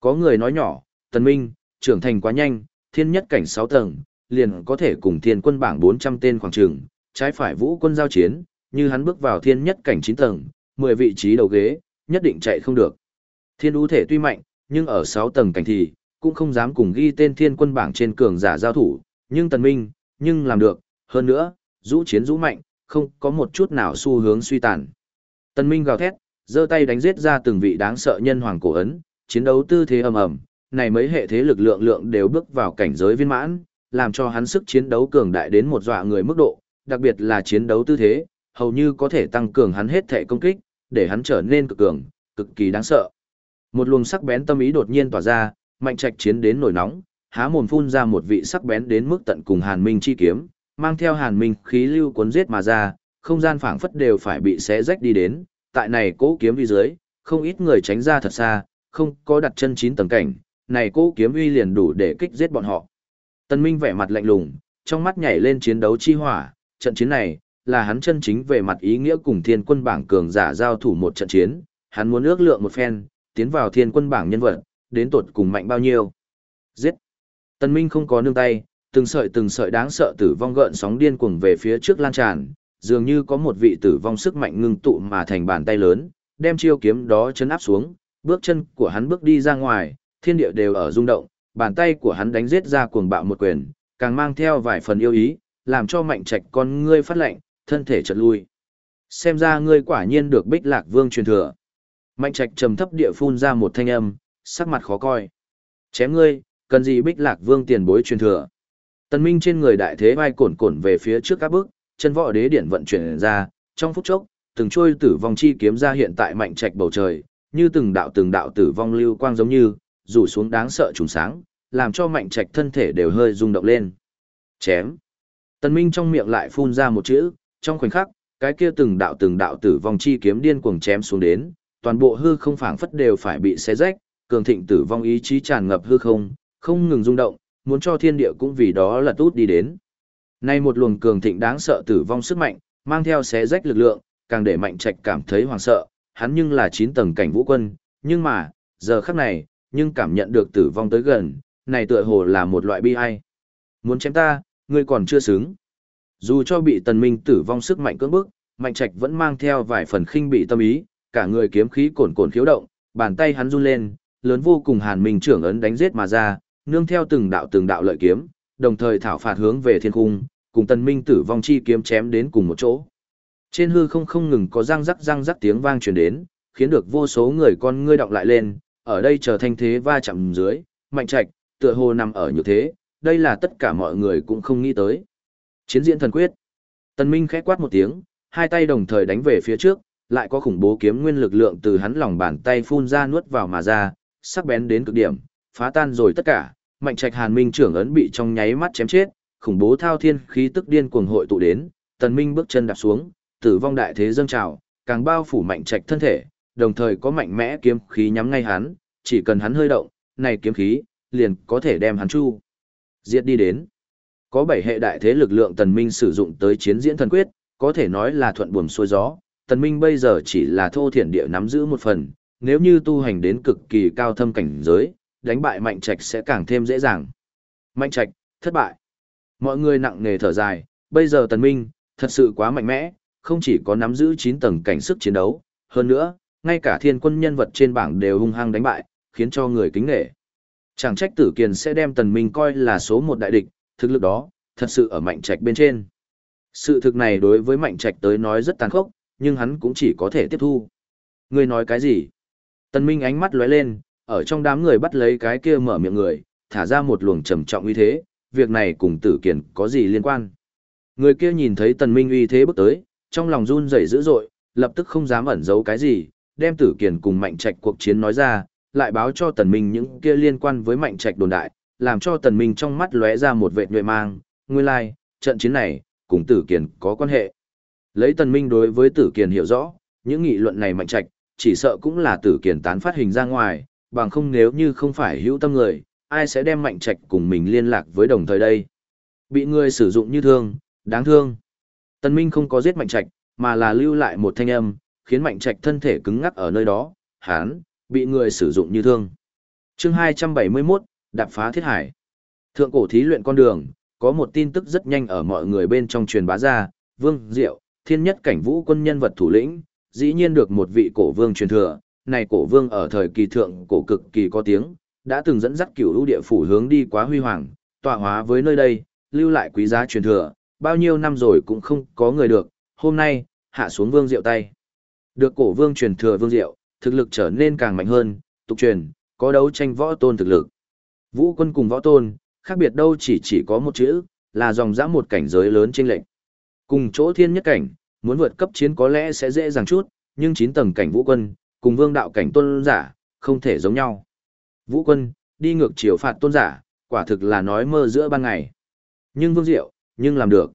Có người nói nhỏ, tần minh, trưởng thành quá nhanh, thiên nhất cảnh 6 tầng, liền có thể cùng thiên quân bảng 400 tên khoảng trường, trái phải vũ quân giao chiến, như hắn bước vào thiên nhất cảnh 9 tầng, 10 vị trí đầu ghế, nhất định chạy không được. Thiên ưu thể tuy mạnh, nhưng ở 6 tầng cảnh thì, cũng không dám cùng ghi tên thiên quân bảng trên cường giả giao thủ, nhưng tần minh, nhưng làm được, hơn nữa, rũ chiến rũ mạnh, không có một chút nào xu hướng suy tàn. Tần minh gào thét, giơ tay đánh giết ra từng vị đáng sợ nhân hoàng cổ ấn, chiến đấu tư thế ầm ầm, này mấy hệ thế lực lượng lượng đều bước vào cảnh giới viên mãn, làm cho hắn sức chiến đấu cường đại đến một dọa người mức độ, đặc biệt là chiến đấu tư thế, hầu như có thể tăng cường hắn hết thể công kích, để hắn trở nên cực cường, cực kỳ đáng sợ. Một luồng sắc bén tâm ý đột nhiên tỏa ra, mạnh trạch chiến đến nổi nóng, há mồm phun ra một vị sắc bén đến mức tận cùng Hàn Minh chi kiếm, mang theo Hàn Minh khí lưu cuốn giết mà ra, không gian phảng phất đều phải bị xé rách đi đến, tại này cố kiếm vi dưới, không ít người tránh ra thật xa, không có đặt chân chín tầng cảnh, này cố kiếm uy liền đủ để kích giết bọn họ. Tân Minh vẻ mặt lạnh lùng, trong mắt nhảy lên chiến đấu chi hỏa, trận chiến này là hắn chân chính về mặt ý nghĩa cùng Thiên Quân bảng cường giả giao thủ một trận chiến, hắn muốn ước lượng một phen, tiến vào Thiên Quân bảng nhân vật, đến tột cùng mạnh bao nhiêu. Giết. Tân Minh không có nương tay, từng sợi từng sợi đáng sợ tử vong gợn sóng điên cuồng về phía trước lan tràn, dường như có một vị tử vong sức mạnh ngưng tụ mà thành bàn tay lớn, đem chiêu kiếm đó chấn áp xuống, bước chân của hắn bước đi ra ngoài, thiên địa đều ở rung động, bàn tay của hắn đánh giết ra cuồng bạo một quyền, càng mang theo vài phần yêu ý, làm cho mạnh trạch con ngươi phát lạnh, thân thể chợt lui. Xem ra ngươi quả nhiên được Bích Lạc Vương truyền thừa. Mạnh trạch trầm thấp địa phun ra một thanh âm, sắc mặt khó coi. Chém ngươi, cần gì Bích Lạc Vương tiền bối truyền thừa? Tần Minh trên người đại thế vai cổn cổn về phía trước các bước, chân võ đế điển vận chuyển ra, trong phút chốc, từng trôi tử vong chi kiếm ra hiện tại mạnh trạch bầu trời, như từng đạo từng đạo tử vong lưu quang giống như, rủ xuống đáng sợ trùng sáng, làm cho mạnh trạch thân thể đều hơi rung động lên. Chém. Tần Minh trong miệng lại phun ra một chữ, trong khoảnh khắc, cái kia từng đạo từng đạo tử vong chi kiếm điên cuồng chém xuống đến, toàn bộ hư không phảng phất đều phải bị xé rách, cường thịnh tử vong ý chí tràn ngập hư không, không ngừng rung động, muốn cho thiên địa cũng vì đó là tốt đi đến. Nay một luồng cường thịnh đáng sợ tử vong sức mạnh, mang theo xé rách lực lượng, càng để mạnh trạch cảm thấy hoảng sợ, hắn nhưng là chín tầng cảnh vũ quân, nhưng mà, giờ khắc này, nhưng cảm nhận được tử vong tới gần, này tựa hồ là một loại bi ai. Muốn chém ta, ngươi còn chưa xứng. Dù cho bị tần minh tử vong sức mạnh cưỡng bức, mạnh trạch vẫn mang theo vài phần khinh bị tâm ý, cả người kiếm khí cồn cồn khiếu động, bàn tay hắn run lên, lớn vô cùng hàn minh trưởng ấn đánh giết mà ra, nương theo từng đạo từng đạo lợi kiếm, đồng thời thảo phạt hướng về thiên cung, cùng tần minh tử vong chi kiếm chém đến cùng một chỗ. Trên hư không không ngừng có răng rắc răng rắc tiếng vang truyền đến, khiến được vô số người con ngươi động lại lên, ở đây trở thành thế va chạm dưới, mạnh trạch, tựa hồ nằm ở như thế, đây là tất cả mọi người cũng không nghĩ tới. Chiến diễn thần quyết. Tần Minh khẽ quát một tiếng, hai tay đồng thời đánh về phía trước, lại có khủng bố kiếm nguyên lực lượng từ hắn lòng bàn tay phun ra nuốt vào mà ra, sắc bén đến cực điểm, phá tan rồi tất cả, mạnh trạch hàn minh trưởng ấn bị trong nháy mắt chém chết, khủng bố thao thiên khí tức điên cuồng hội tụ đến, tần minh bước chân đạp xuống, tử vong đại thế dâng trào, càng bao phủ mạnh trạch thân thể, đồng thời có mạnh mẽ kiếm khí nhắm ngay hắn, chỉ cần hắn hơi động, này kiếm khí liền có thể đem hắn chu diệt đi đến. Có bảy hệ đại thế lực lượng tần minh sử dụng tới chiến diễn thần quyết, có thể nói là thuận buồm xuôi gió, tần minh bây giờ chỉ là thô thiển địa nắm giữ một phần, nếu như tu hành đến cực kỳ cao thâm cảnh giới, đánh bại mạnh trạch sẽ càng thêm dễ dàng. Mạnh trạch, thất bại. Mọi người nặng nề thở dài, bây giờ tần minh, thật sự quá mạnh mẽ, không chỉ có nắm giữ 9 tầng cảnh sức chiến đấu, hơn nữa, ngay cả thiên quân nhân vật trên bảng đều hung hăng đánh bại, khiến cho người kính nể. Chẳng trách tử kiền sẽ đem tần minh coi là số một đại địch, thực lực đó, thật sự ở mạnh trạch bên trên. Sự thực này đối với Mạnh Trạch tới nói rất tàn khốc, nhưng hắn cũng chỉ có thể tiếp thu. Ngươi nói cái gì? Tần Minh ánh mắt lóe lên, ở trong đám người bắt lấy cái kia mở miệng người, thả ra một luồng trầm trọng uy thế, việc này cùng tử kiền có gì liên quan? Người kia nhìn thấy Tần Minh uy thế bước tới, trong lòng run rẩy dữ dội, lập tức không dám ẩn giấu cái gì, đem tử kiền cùng Mạnh Trạch cuộc chiến nói ra, lại báo cho Tần Minh những kia liên quan với Mạnh Trạch đồn đại, làm cho Tần Minh trong mắt lóe ra một vệt nhuệ mang, nguyên lai, like, trận chiến này, cùng tử kiền có quan hệ. Lấy Tần Minh đối với tử kiền hiểu rõ, những nghị luận này Mạnh Trạch, chỉ sợ cũng là tử kiền tán phát hình ra ngoài, bằng không nếu như không phải hữu tâm người, ai sẽ đem Mạnh Trạch cùng mình liên lạc với đồng thời đây. Bị người sử dụng như thương, đáng thương. Tần Minh không có giết Mạnh Trạch, mà là lưu lại một thanh âm, khiến Mạnh Trạch thân thể cứng ngắc ở nơi đó, hán, bị người sử dụng như thương. Chương 271, đạp phá thiết hải. Thượng cổ thí luyện con đường, có một tin tức rất nhanh ở mọi người bên trong truyền bá ra, Vương Diệu, thiên nhất cảnh vũ quân nhân vật thủ lĩnh, dĩ nhiên được một vị cổ vương truyền thừa, này cổ vương ở thời kỳ thượng cổ cực kỳ có tiếng, đã từng dẫn dắt cửu lũ địa phủ hướng đi quá huy hoàng, tọa hóa với nơi đây, lưu lại quý giá truyền thừa, bao nhiêu năm rồi cũng không có người được, hôm nay, hạ xuống vương diệu tay. Được cổ vương truyền thừa vương diệu, thực lực trở nên càng mạnh hơn, tục truyền, có đấu tranh võ tôn thực lực. Vũ quân cùng võ tôn, khác biệt đâu chỉ chỉ có một chữ, là dòng dã một cảnh giới lớn trên lệnh. Cùng chỗ thiên nhất cảnh, muốn vượt cấp chiến có lẽ sẽ dễ dàng chút, nhưng 9 tầng cảnh vũ quân, cùng vương đạo cảnh tôn giả, không thể giống nhau. Vũ quân, đi ngược chiều phạt tôn giả, quả thực là nói mơ giữa ban ngày. Nhưng vương diệu, nhưng làm được.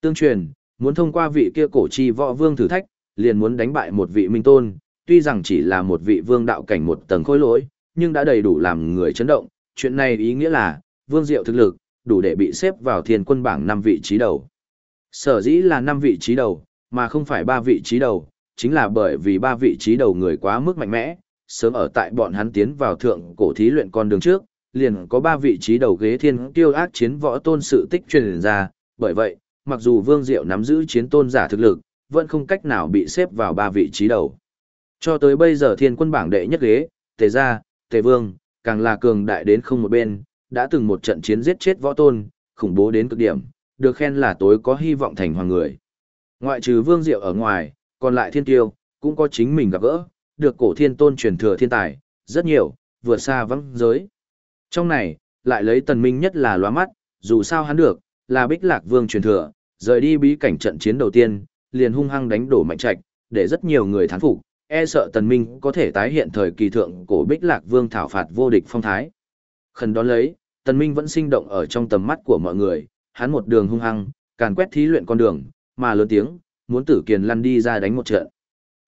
Tương truyền, muốn thông qua vị kia cổ chi võ vương thử thách, liền muốn đánh bại một vị minh tôn, tuy rằng chỉ là một vị vương đạo cảnh một tầng khối lỗi, nhưng đã đầy đủ làm người chấn động. Chuyện này ý nghĩa là, vương diệu thực lực, đủ để bị xếp vào thiên quân bảng 5 vị trí đầu. Sở dĩ là 5 vị trí đầu, mà không phải 3 vị trí đầu, chính là bởi vì 3 vị trí đầu người quá mức mạnh mẽ, sớm ở tại bọn hắn tiến vào thượng cổ thí luyện con đường trước, liền có 3 vị trí đầu ghế thiên tiêu ác chiến võ tôn sự tích truyền ra, bởi vậy, mặc dù Vương Diệu nắm giữ chiến tôn giả thực lực, vẫn không cách nào bị xếp vào ba vị trí đầu. Cho tới bây giờ thiên quân bảng đệ nhất ghế, Tề Gia, Tề Vương, càng là cường đại đến không một bên, đã từng một trận chiến giết chết võ tôn, khủng bố đến cực điểm, được khen là tối có hy vọng thành hoàng người. Ngoại trừ Vương Diệu ở ngoài, còn lại thiên tiêu, cũng có chính mình gặp gỡ, được cổ thiên tôn truyền thừa thiên tài, rất nhiều, vượt xa vắng giới. Trong này, lại lấy tần minh nhất là loa mắt, dù sao hắn được, là bích lạc vương truyền thừa, rời đi bí cảnh trận chiến đầu tiên, liền hung hăng đánh đổ mạnh trạch, để rất nhiều người thán phục, e sợ tần minh có thể tái hiện thời kỳ thượng cổ bích lạc vương thảo phạt vô địch phong thái. Khẩn đón lấy, tần minh vẫn sinh động ở trong tầm mắt của mọi người, hắn một đường hung hăng, càn quét thí luyện con đường, mà lớn tiếng, muốn tử kiền lăn đi ra đánh một trận.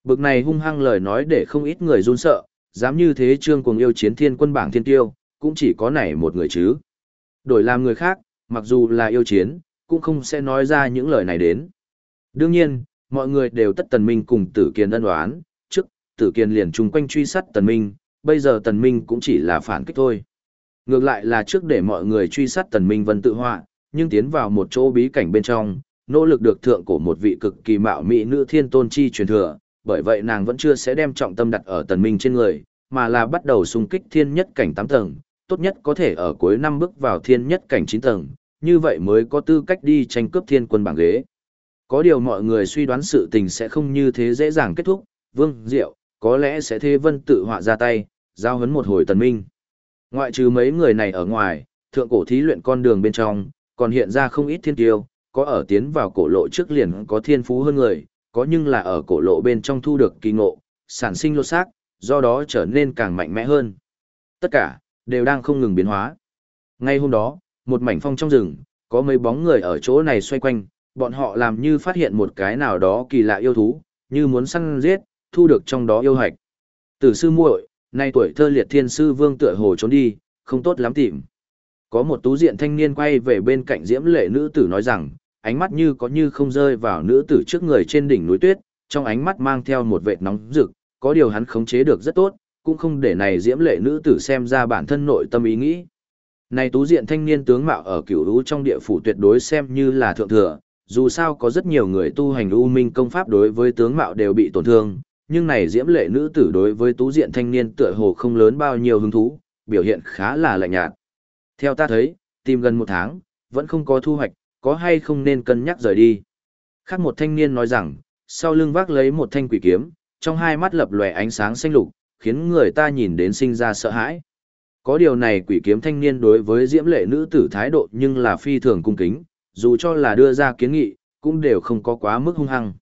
Bực này hung hăng lời nói để không ít người run sợ, dám như thế trương cuồng yêu chiến thiên quân bảng thiên tiêu, cũng chỉ có này một người chứ. Đổi làm người khác, mặc dù là yêu chiến, cũng không sẽ nói ra những lời này đến. Đương nhiên, mọi người đều tất tần minh cùng tử Kiên ân đoán, trước, tử Kiên liền chung quanh truy sát tần minh, bây giờ tần minh cũng chỉ là phản kích thôi. Ngược lại là trước để mọi người truy sát tần minh vân tự họa, nhưng tiến vào một chỗ bí cảnh bên trong, nỗ lực được thượng cổ một vị cực kỳ mạo mỹ nữ thiên tôn chi truyền thừa, bởi vậy nàng vẫn chưa sẽ đem trọng tâm đặt ở tần minh trên người, mà là bắt đầu xung kích thiên nhất cảnh 8 tầng, tốt nhất có thể ở cuối năm bước vào thiên nhất cảnh 9 tầng, như vậy mới có tư cách đi tranh cướp thiên quân bảng ghế. Có điều mọi người suy đoán sự tình sẽ không như thế dễ dàng kết thúc, Vương Diệu, có lẽ sẽ thế vân tự họa ra tay, giao hấn một hồi tần minh. Ngoại trừ mấy người này ở ngoài, thượng cổ thí luyện con đường bên trong, còn hiện ra không ít thiên tiêu, có ở tiến vào cổ lộ trước liền có thiên phú hơn người, có nhưng là ở cổ lộ bên trong thu được kỳ ngộ, sản sinh lô xác, do đó trở nên càng mạnh mẽ hơn. Tất cả, đều đang không ngừng biến hóa. Ngay hôm đó, một mảnh phong trong rừng, có mấy bóng người ở chỗ này xoay quanh, bọn họ làm như phát hiện một cái nào đó kỳ lạ yêu thú, như muốn săn giết, thu được trong đó yêu hạch. Tử sư muội, nay tuổi thơ liệt thiên sư vương tựa hồ trốn đi, không tốt lắm tìm. Có một tú diện thanh niên quay về bên cạnh diễm lệ nữ tử nói rằng, ánh mắt như có như không rơi vào nữ tử trước người trên đỉnh núi tuyết, trong ánh mắt mang theo một vệt nóng rực, có điều hắn khống chế được rất tốt, cũng không để này diễm lệ nữ tử xem ra bản thân nội tâm ý nghĩ. Này tú diện thanh niên tướng mạo ở cửu lũ trong địa phủ tuyệt đối xem như là thượng thừa, dù sao có rất nhiều người tu hành u minh công pháp đối với tướng mạo đều bị tổn thương, nhưng này diễm lệ nữ tử đối với tú diện thanh niên tựa hồ không lớn bao nhiêu hứng thú, biểu hiện khá là lạnh nhạt. Theo ta thấy, tìm gần một tháng, vẫn không có thu hoạch, có hay không nên cân nhắc rời đi. Khác một thanh niên nói rằng, sau lưng vác lấy một thanh quỷ kiếm, trong hai mắt lập lòe ánh sáng xanh lục, khiến người ta nhìn đến sinh ra sợ hãi. Có điều này quỷ kiếm thanh niên đối với diễm lệ nữ tử thái độ nhưng là phi thường cung kính, dù cho là đưa ra kiến nghị, cũng đều không có quá mức hung hăng.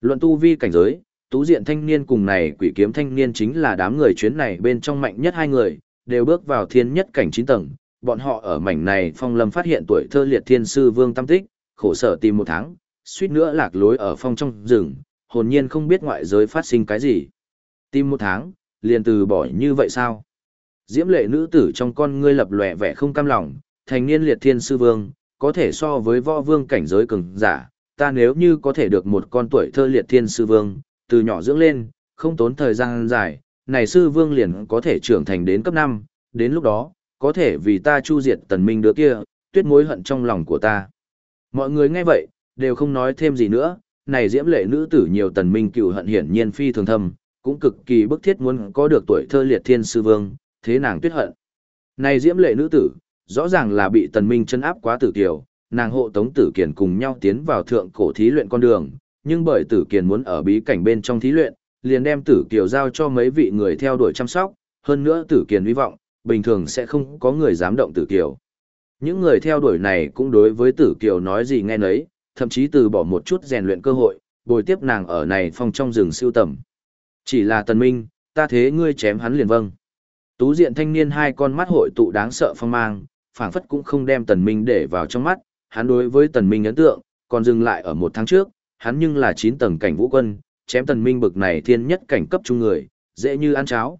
Luận tu vi cảnh giới, tú diện thanh niên cùng này quỷ kiếm thanh niên chính là đám người chuyến này bên trong mạnh nhất hai người, đều bước vào thiên nhất cảnh chín tầng. Bọn họ ở mảnh này phong lâm phát hiện tuổi thơ liệt thiên sư vương tam tích, khổ sở tìm một tháng, suýt nữa lạc lối ở phong trong rừng, hồn nhiên không biết ngoại giới phát sinh cái gì. Tìm một tháng, liền từ bỏ như vậy sao? Diễm lệ nữ tử trong con ngươi lập lòe vẻ không cam lòng, thành niên liệt thiên sư vương, có thể so với võ vương cảnh giới cường giả, ta nếu như có thể được một con tuổi thơ liệt thiên sư vương, từ nhỏ dưỡng lên, không tốn thời gian dài, này sư vương liền có thể trưởng thành đến cấp 5, đến lúc đó, có thể vì ta chu diệt tần minh đứa kia, tuyết mối hận trong lòng của ta. Mọi người nghe vậy, đều không nói thêm gì nữa, này diễm lệ nữ tử nhiều tần minh cựu hận hiển nhiên phi thường thâm, cũng cực kỳ bức thiết muốn có được tuổi thơ liệt thiên sư vương, thế nàng tuyết hận. Này diễm lệ nữ tử, rõ ràng là bị tần minh chân áp quá tử kiều, nàng hộ tống tử kiền cùng nhau tiến vào thượng cổ thí luyện con đường, nhưng bởi tử kiền muốn ở bí cảnh bên trong thí luyện, liền đem tử kiều giao cho mấy vị người theo đuổi chăm sóc, hơn nữa tử kiền hy vọng, bình thường sẽ không có người dám động tử kiều. Những người theo đuổi này cũng đối với tử kiều nói gì nghe nấy, thậm chí từ bỏ một chút rèn luyện cơ hội, bồi tiếp nàng ở này phong trong rừng siêu tầm. Chỉ là tần minh, ta thế ngươi chém hắn liền vâng. Tú diện thanh niên hai con mắt hội tụ đáng sợ phong mang, phảng phất cũng không đem tần minh để vào trong mắt, hắn đối với tần minh ấn tượng, còn dừng lại ở một tháng trước, hắn nhưng là 9 tầng cảnh vũ quân, chém tần minh bực này thiên nhất cảnh cấp trung người, dễ như ăn cháo.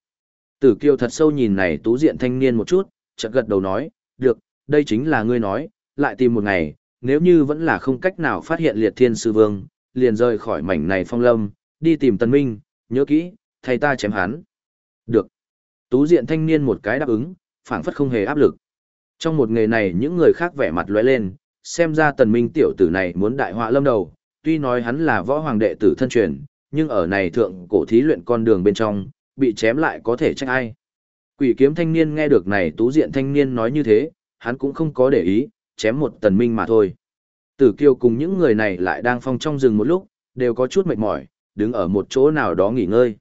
Tử kiêu thật sâu nhìn này tú diện thanh niên một chút, chợt gật đầu nói, được, đây chính là ngươi nói, lại tìm một ngày, nếu như vẫn là không cách nào phát hiện liệt thiên sư vương, liền rời khỏi mảnh này phong lâm, đi tìm tần minh, nhớ kỹ, thầy ta chém hắn. Được. Tú diện thanh niên một cái đáp ứng, phảng phất không hề áp lực. Trong một nghề này những người khác vẻ mặt lóe lên, xem ra tần minh tiểu tử này muốn đại họa lâm đầu, tuy nói hắn là võ hoàng đệ tử thân truyền, nhưng ở này thượng cổ thí luyện con đường bên trong, bị chém lại có thể trách ai. Quỷ kiếm thanh niên nghe được này tú diện thanh niên nói như thế, hắn cũng không có để ý, chém một tần minh mà thôi. Tử kiêu cùng những người này lại đang phong trong rừng một lúc, đều có chút mệt mỏi, đứng ở một chỗ nào đó nghỉ ngơi.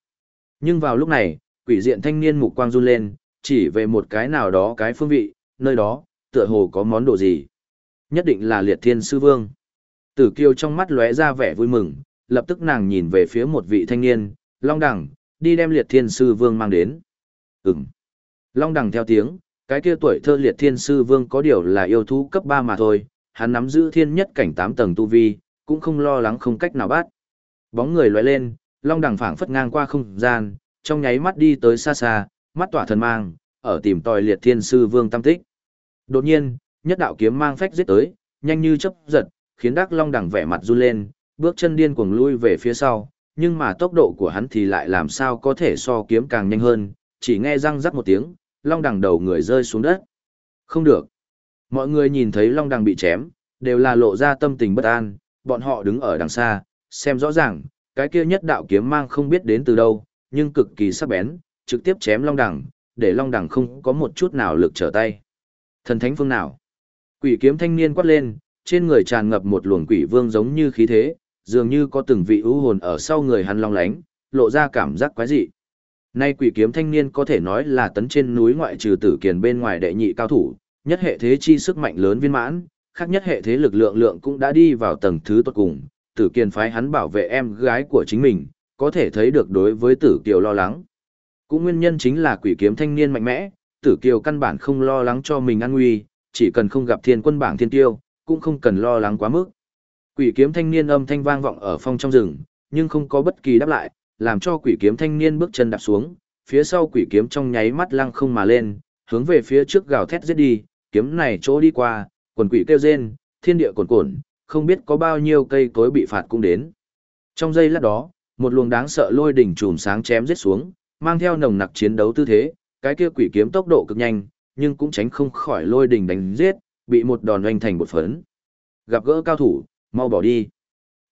Nhưng vào lúc này, quỷ diện thanh niên mục quang run lên, chỉ về một cái nào đó cái phương vị, nơi đó, tựa hồ có món đồ gì. Nhất định là liệt thiên sư vương. Tử kiêu trong mắt lóe ra vẻ vui mừng, lập tức nàng nhìn về phía một vị thanh niên, Long đẳng đi đem liệt thiên sư vương mang đến. Ừm. Long đẳng theo tiếng, cái kia tuổi thơ liệt thiên sư vương có điều là yêu thú cấp 3 mà thôi, hắn nắm giữ thiên nhất cảnh 8 tầng tu vi, cũng không lo lắng không cách nào bắt. Bóng người lóe lên, Long đẳng phảng phất ngang qua không gian, trong nháy mắt đi tới xa xa, mắt tỏa thần mang, ở tìm tòi liệt thiên sư vương tam tích. Đột nhiên, nhất đạo kiếm mang phách giết tới, nhanh như chớp giật, khiến Đắc Long đằng vẻ mặt run lên, bước chân điên cuồng lui về phía sau, nhưng mà tốc độ của hắn thì lại làm sao có thể so kiếm càng nhanh hơn, chỉ nghe răng rắc một tiếng, Long đằng đầu người rơi xuống đất. Không được. Mọi người nhìn thấy Long đằng bị chém, đều là lộ ra tâm tình bất an, bọn họ đứng ở đằng xa, xem rõ ràng, cái kia nhất đạo kiếm mang không biết đến từ đâu, nhưng cực kỳ sắc bén, trực tiếp chém Long đằng, để Long đằng không có một chút nào lực trở tay. Thần thánh phương nào? Quỷ kiếm thanh niên quát lên, trên người tràn ngập một luồng quỷ vương giống như khí thế, dường như có từng vị ưu hồn ở sau người hắn long lánh, lộ ra cảm giác quái dị. Nay quỷ kiếm thanh niên có thể nói là tấn trên núi ngoại trừ tử kiền bên ngoài đệ nhị cao thủ, nhất hệ thế chi sức mạnh lớn viên mãn, khác nhất hệ thế lực lượng lượng cũng đã đi vào tầng thứ tốt cùng, tử kiền phái hắn bảo vệ em gái của chính mình, có thể thấy được đối với tử kiều lo lắng. Cũng nguyên nhân chính là quỷ kiếm thanh niên mạnh mẽ, tử kiều căn bản không lo lắng cho mình an nguy, chỉ cần không gặp thiên quân bảng thiên tiêu, cũng không cần lo lắng quá mức. Quỷ kiếm thanh niên âm thanh vang vọng ở phong trong rừng, nhưng không có bất kỳ đáp lại, làm cho quỷ kiếm thanh niên bước chân đạp xuống, phía sau quỷ kiếm trong nháy mắt lăng không mà lên, hướng về phía trước gào thét giết đi, kiếm này chỗ đi qua, quần quỷ kêu rên, thiên địa cồn cồn, không biết có bao nhiêu cây cối bị phạt cũng đến. Trong giây lát đó, một luồng đáng sợ lôi đỉnh trùm sáng chém giết xuống, mang theo nồng nặc chiến đấu tư thế, cái kia quỷ kiếm tốc độ cực nhanh, nhưng cũng tránh không khỏi lôi đỉnh đánh giết, bị một đòn oanh thành một phấn. Gặp gỡ cao thủ, mau bỏ đi.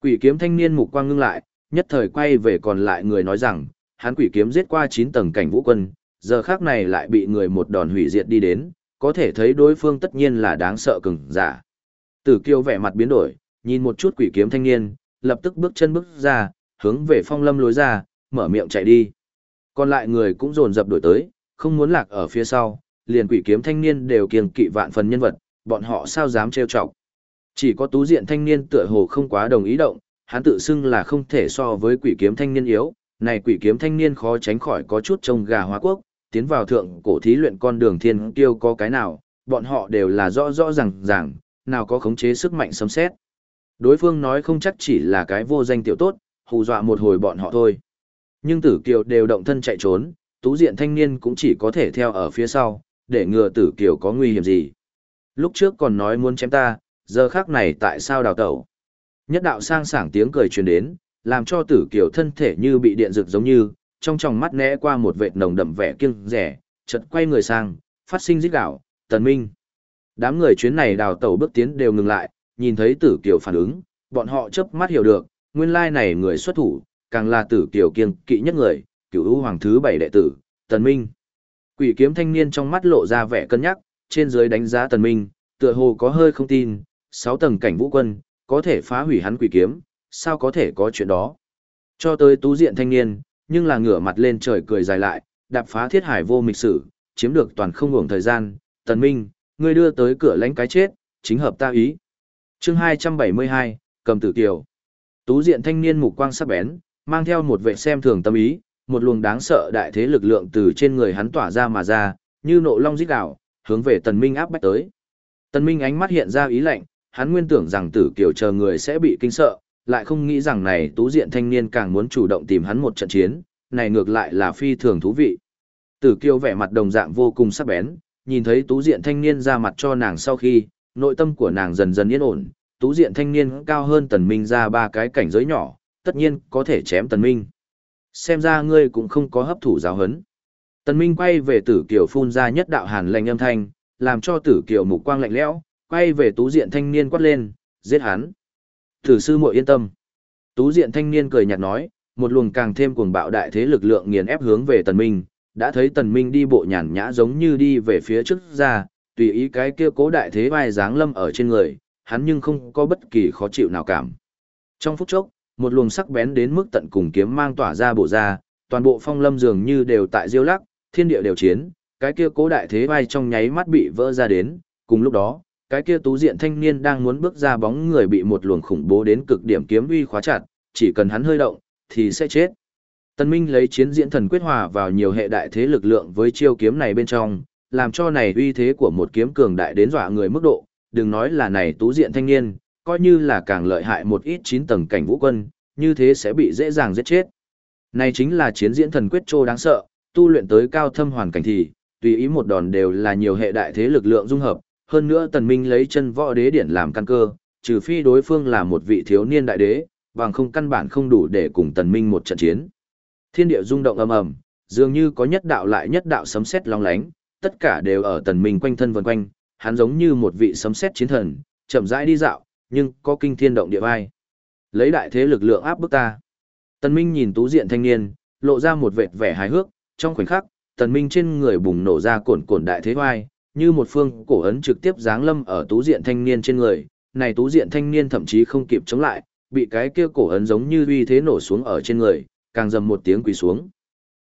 Quỷ kiếm thanh niên mục quang ngưng lại, nhất thời quay về còn lại người nói rằng, hắn quỷ kiếm giết qua 9 tầng cảnh vũ quân, giờ khác này lại bị người một đòn hủy diệt đi đến, có thể thấy đối phương tất nhiên là đáng sợ cứng, giả. Tử kiêu vẻ mặt biến đổi, nhìn một chút quỷ kiếm thanh niên, lập tức bước chân bước ra, hướng về phong lâm lối ra, mở miệng chạy đi. Còn lại người cũng dồn dập đuổi tới, không muốn lạc ở phía sau, liền quỷ kiếm thanh niên đều kiêng kỵ vạn phần nhân vật, bọn họ sao dám trêu chọc. Chỉ có tú diện thanh niên tựa hồ không quá đồng ý động, hắn tự xưng là không thể so với quỷ kiếm thanh niên yếu, này quỷ kiếm thanh niên khó tránh khỏi có chút trông gà hóa quốc, tiến vào thượng cổ thí luyện con đường thiên tiêu có cái nào, bọn họ đều là rõ rõ ràng ràng, nào có khống chế sức mạnh sấm xét. Đối phương nói không chắc chỉ là cái vô danh tiểu tốt, hù dọa một hồi bọn họ thôi. Nhưng tử kiều đều động thân chạy trốn, tú diện thanh niên cũng chỉ có thể theo ở phía sau, để ngừa tử kiều có nguy hiểm gì. Lúc trước còn nói muốn chém ta, giờ khác này tại sao đào tẩu. Nhất đạo sang sảng tiếng cười truyền đến, làm cho tử kiều thân thể như bị điện rực giống như, trong tròng mắt né qua một vệt nồng đậm vẻ kiêng rẻ, chợt quay người sang, phát sinh rít gạo, tần minh. Đám người chuyến này đào tẩu bước tiến đều ngừng lại, nhìn thấy tử kiều phản ứng, bọn họ chớp mắt hiểu được, nguyên lai này người xuất thủ, càng là tử kiều kiêng kỵ nhất người, cửu ưu hoàng thứ bảy đệ tử, tần minh. Quỷ kiếm thanh niên trong mắt lộ ra vẻ cân nhắc, trên dưới đánh giá tần minh, tựa hồ có hơi không tin, sáu tầng cảnh vũ quân, có thể phá hủy hắn quỷ kiếm, sao có thể có chuyện đó. Cho tới tú diện thanh niên, nhưng là ngửa mặt lên trời cười dài lại, đạp phá thiết hải vô mịch sử, chiếm được toàn không ngủng thời gian, tần minh, ngươi đưa tới cửa lãnh cái chết, chính hợp ta ý. Chương 272, cầm tử tiểu. Tú diện thanh niên mục quang sắc bén, mang theo một vệ xem thường tâm ý, một luồng đáng sợ đại thế lực lượng từ trên người hắn tỏa ra mà ra, như nộ long rít gào, hướng về Tần Minh áp bách tới. Tần Minh ánh mắt hiện ra ý lạnh, hắn nguyên tưởng rằng Tử Kiều chờ người sẽ bị kinh sợ, lại không nghĩ rằng này tú diện thanh niên càng muốn chủ động tìm hắn một trận chiến, này ngược lại là phi thường thú vị. Tử Kiều vẻ mặt đồng dạng vô cùng sắc bén, nhìn thấy tú diện thanh niên ra mặt cho nàng sau khi, nội tâm của nàng dần dần yên ổn, tú diện thanh niên cao hơn Tần Minh ra ba cái cảnh giới nhỏ, tất nhiên có thể chém Tần Minh. Xem ra ngươi cũng không có hấp thụ giáo hấn. Tần Minh quay về Tử Kiều phun ra nhất đạo hàn lạnh âm thanh, làm cho Tử Kiều mục quang lạnh lẽo, quay về tú diện thanh niên quát lên, giết hắn. Tử sư muội yên tâm. Tú diện thanh niên cười nhạt nói, một luồng càng thêm cuồng bạo đại thế lực lượng nghiền ép hướng về Tần Minh, đã thấy Tần Minh đi bộ nhàn nhã giống như đi về phía trước ra, tùy ý cái kia cố đại thế vai dáng lâm ở trên người, hắn nhưng không có bất kỳ khó chịu nào cảm. Trong phút chốc, một luồng sắc bén đến mức tận cùng kiếm mang tỏa ra bộ ra, toàn bộ phong lâm dường như đều tại diêu lắc, thiên địa đều chiến, cái kia cố đại thế vai trong nháy mắt bị vỡ ra đến, cùng lúc đó, cái kia tú diện thanh niên đang muốn bước ra bóng người bị một luồng khủng bố đến cực điểm kiếm uy khóa chặt, chỉ cần hắn hơi động, thì sẽ chết. Tân Minh lấy chiến diễn thần quyết hòa vào nhiều hệ đại thế lực lượng với chiêu kiếm này bên trong, làm cho này uy thế của một kiếm cường đại đến dọa người mức độ, đừng nói là này tú diện thanh niên, coi như là càng lợi hại một ít chín tầng cảnh vũ quân, như thế sẽ bị dễ dàng giết chết. Này chính là chiến diễn thần quyết trô đáng sợ, tu luyện tới cao thâm hoàn cảnh thì, tùy ý một đòn đều là nhiều hệ đại thế lực lượng dung hợp, hơn nữa tần minh lấy chân võ đế điển làm căn cơ, trừ phi đối phương là một vị thiếu niên đại đế, bằng không căn bản không đủ để cùng tần minh một trận chiến. Thiên địa rung động ầm ầm, dường như có nhất đạo lại nhất đạo sấm sét long lánh, tất cả đều ở tần minh quanh thân vần quanh, hắn giống như một vị sấm sét chiến thần, chậm rãi đi dạo, nhưng có kinh thiên động địa vai. Lấy đại thế lực lượng áp bức ta. Tần Minh nhìn tú diện thanh niên, lộ ra một vệt vẻ hài hước, trong khoảnh khắc, Tần Minh trên người bùng nổ ra cồn cồn đại thế vai, như một phương cổ ấn trực tiếp giáng lâm ở tú diện thanh niên trên người, này tú diện thanh niên thậm chí không kịp chống lại, bị cái kia cổ ấn giống như uy thế nổ xuống ở trên người, càng dầm một tiếng quỳ xuống.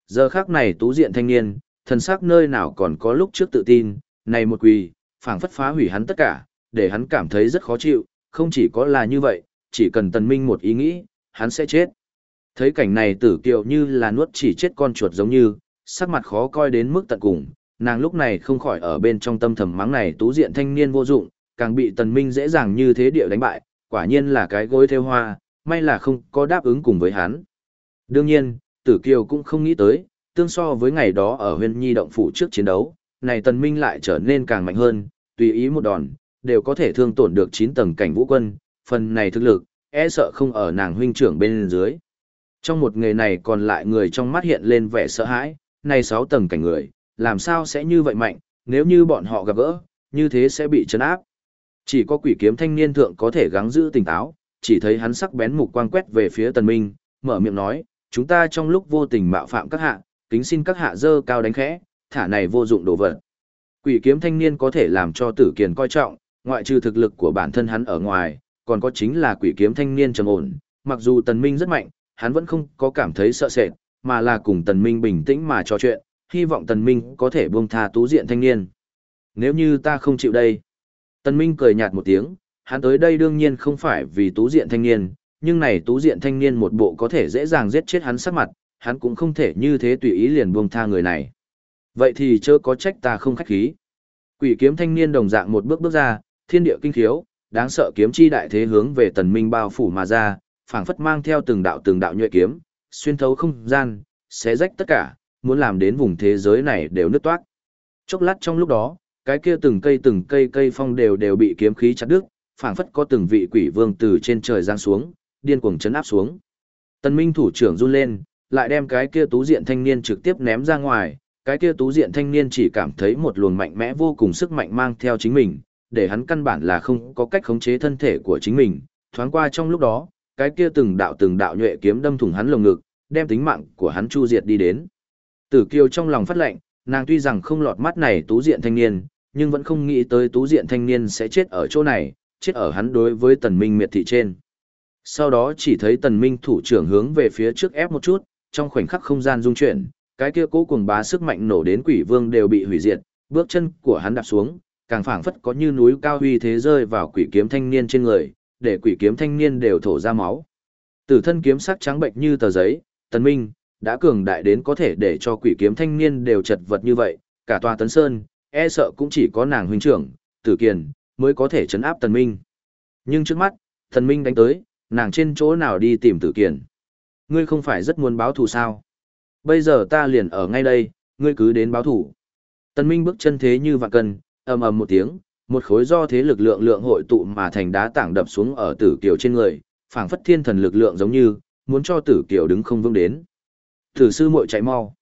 Giờ khắc này tú diện thanh niên, thần sắc nơi nào còn có lúc trước tự tin, này một quỳ, phảng phất phá hủy hắn tất cả, để hắn cảm thấy rất khó chịu, không chỉ có là như vậy, chỉ cần tần minh một ý nghĩ, hắn sẽ chết. Thấy cảnh này tử kiều như là nuốt chỉ chết con chuột giống như, sắc mặt khó coi đến mức tận cùng, nàng lúc này không khỏi ở bên trong tâm thầm mắng này tú diện thanh niên vô dụng, càng bị tần minh dễ dàng như thế địa đánh bại, quả nhiên là cái gối theo hoa, may là không có đáp ứng cùng với hắn. Đương nhiên, tử kiều cũng không nghĩ tới, tương so với ngày đó ở huyên nhi động phủ trước chiến đấu, này tần minh lại trở nên càng mạnh hơn, tùy ý một đòn, đều có thể thương tổn được 9 tầng cảnh vũ quân, phần này thực lực, e sợ không ở nàng huynh trưởng bên dưới. Trong một nghề này còn lại người trong mắt hiện lên vẻ sợ hãi, này 6 tầng cảnh người, làm sao sẽ như vậy mạnh, nếu như bọn họ gặp gỡ, như thế sẽ bị chấn áp. Chỉ có quỷ kiếm thanh niên thượng có thể gắng giữ tỉnh táo, chỉ thấy hắn sắc bén mục quang quét về phía tần minh, mở miệng nói, chúng ta trong lúc vô tình mạo phạm các hạ, kính xin các hạ dơ cao đánh khẽ, thả này vô dụng đồ vật. Quỷ kiếm thanh niên có thể làm cho tử kiền coi trọng, ngoại trừ thực lực của bản thân hắn ở ngoài, còn có chính là quỷ kiếm thanh niên trầm ổn, mặc dù Tần Minh rất mạnh, hắn vẫn không có cảm thấy sợ sệt, mà là cùng Tần Minh bình tĩnh mà trò chuyện, hy vọng Tần Minh có thể buông tha tú diện thanh niên. Nếu như ta không chịu đây. Tần Minh cười nhạt một tiếng, hắn tới đây đương nhiên không phải vì tú diện thanh niên, nhưng này tú diện thanh niên một bộ có thể dễ dàng giết chết hắn sắc mặt, hắn cũng không thể như thế tùy ý liền buông tha người này. Vậy thì chớ có trách ta không khách khí. Quỷ kiếm thanh niên đồng dạng một bước bước ra, thiên địa kinh khiếu, đáng sợ kiếm chi đại thế hướng về tần minh bao phủ mà ra, phảng phất mang theo từng đạo từng đạo nhuệ kiếm, xuyên thấu không gian, xé rách tất cả, muốn làm đến vùng thế giới này đều nứt toát. Chốc lát trong lúc đó, cái kia từng cây từng cây cây phong đều đều bị kiếm khí chặt đứt, phảng phất có từng vị quỷ vương từ trên trời giáng xuống, điên cuồng chấn áp xuống. Tần Minh thủ trưởng run lên, lại đem cái kia tú diện thanh niên trực tiếp ném ra ngoài, cái kia tú diện thanh niên chỉ cảm thấy một luồng mạnh mẽ vô cùng sức mạnh mang theo chính mình, để hắn căn bản là không có cách khống chế thân thể của chính mình, thoáng qua trong lúc đó, cái kia từng đạo từng đạo nhuệ kiếm đâm thủng hắn lồng ngực, đem tính mạng của hắn chu diệt đi đến. Tử Kiều trong lòng phát lệnh, nàng tuy rằng không lọt mắt này tú diện thanh niên, nhưng vẫn không nghĩ tới tú diện thanh niên sẽ chết ở chỗ này, chết ở hắn đối với tần minh miệt thị trên. Sau đó chỉ thấy tần minh thủ trưởng hướng về phía trước ép một chút, trong khoảnh khắc không gian rung chuyển, cái kia cố cùng bá sức mạnh nổ đến quỷ vương đều bị hủy diệt, bước chân của hắn đạp xuống, càng phảng phất có như núi cao huy thế rơi vào quỷ kiếm thanh niên trên người, để quỷ kiếm thanh niên đều thổ ra máu. Tử thân kiếm sắc trắng bệnh như tờ giấy, tần minh, đã cường đại đến có thể để cho quỷ kiếm thanh niên đều chật vật như vậy, cả tòa tấn sơn, e sợ cũng chỉ có nàng huynh trưởng, tử kiền, mới có thể chấn áp tần minh. Nhưng trước mắt, tần minh đánh tới, nàng trên chỗ nào đi tìm tử kiền. Ngươi không phải rất muốn báo thù sao? Bây giờ ta liền ở ngay đây, ngươi cứ đến báo thủ. Tần minh bước chân thế như vạn cân, ầm ầm một tiếng, một khối do thế lực lượng lượng hội tụ mà thành đá tảng đập xuống ở tử kiều trên người, phảng phất thiên thần lực lượng giống như, muốn cho tử kiều đứng không vững đến. Tử sư muội chạy mau.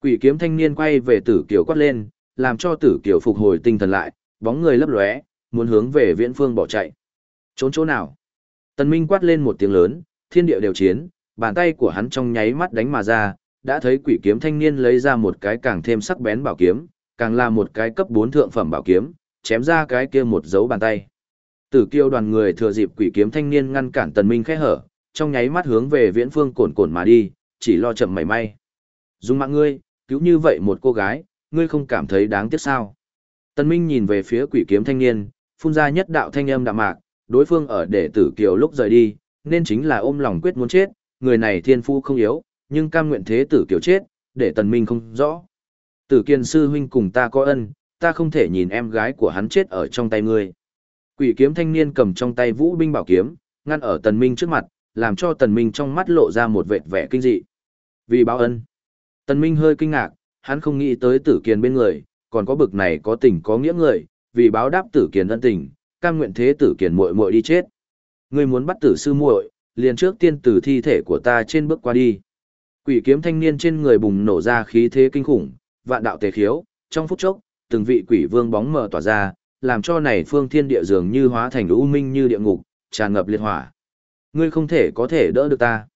Quỷ kiếm thanh niên quay về tử kiều quát lên, làm cho tử kiều phục hồi tinh thần lại, bóng người lấp lóe, muốn hướng về viễn phương bỏ chạy. Trốn chỗ nào? Tần Minh quát lên một tiếng lớn, thiên địa đều chiến, bàn tay của hắn trong nháy mắt đánh mà ra, đã thấy quỷ kiếm thanh niên lấy ra một cái càng thêm sắc bén bảo kiếm, càng là một cái cấp 4 thượng phẩm bảo kiếm, chém ra cái kia một dấu bàn tay. Tử kiêu đoàn người thừa dịp quỷ kiếm thanh niên ngăn cản tần minh khẽ hở, trong nháy mắt hướng về viễn phương cồn cồn mà đi, chỉ lo chậm mảy may. Dung mạng ngươi, cứu như vậy một cô gái, ngươi không cảm thấy đáng tiếc sao? Tần minh nhìn về phía quỷ kiếm thanh niên, phun ra nhất đạo thanh âm đạm mạc, đối phương ở để tử kiều lúc rời đi, nên chính là ôm lòng quyết muốn chết, người này thiên phu không yếu, nhưng cam nguyện thế tử kiểu chết, để tần minh không rõ. Tử kiên sư huynh cùng ta có ân, ta không thể nhìn em gái của hắn chết ở trong tay ngươi. Quỷ kiếm thanh niên cầm trong tay vũ binh bảo kiếm, ngăn ở tần minh trước mặt, làm cho tần minh trong mắt lộ ra một vệt vẻ kinh dị. Vì báo ân. Tần minh hơi kinh ngạc, hắn không nghĩ tới tử kiên bên người, còn có bực này có tình có nghĩa người, vì báo đáp tử kiên ân tình, cam nguyện thế tử kiên muội muội đi chết. Ngươi muốn bắt tử sư muội, liền trước tiên tử thi thể của ta trên bước qua đi. Quỷ kiếm thanh niên trên người bùng nổ ra khí thế kinh khủng, vạn đạo tề khiếu, trong phút chốc, từng vị quỷ vương bóng mờ tỏa ra, làm cho này phương thiên địa dường như hóa thành u minh như địa ngục, tràn ngập liệt hỏa. Ngươi không thể có thể đỡ được ta.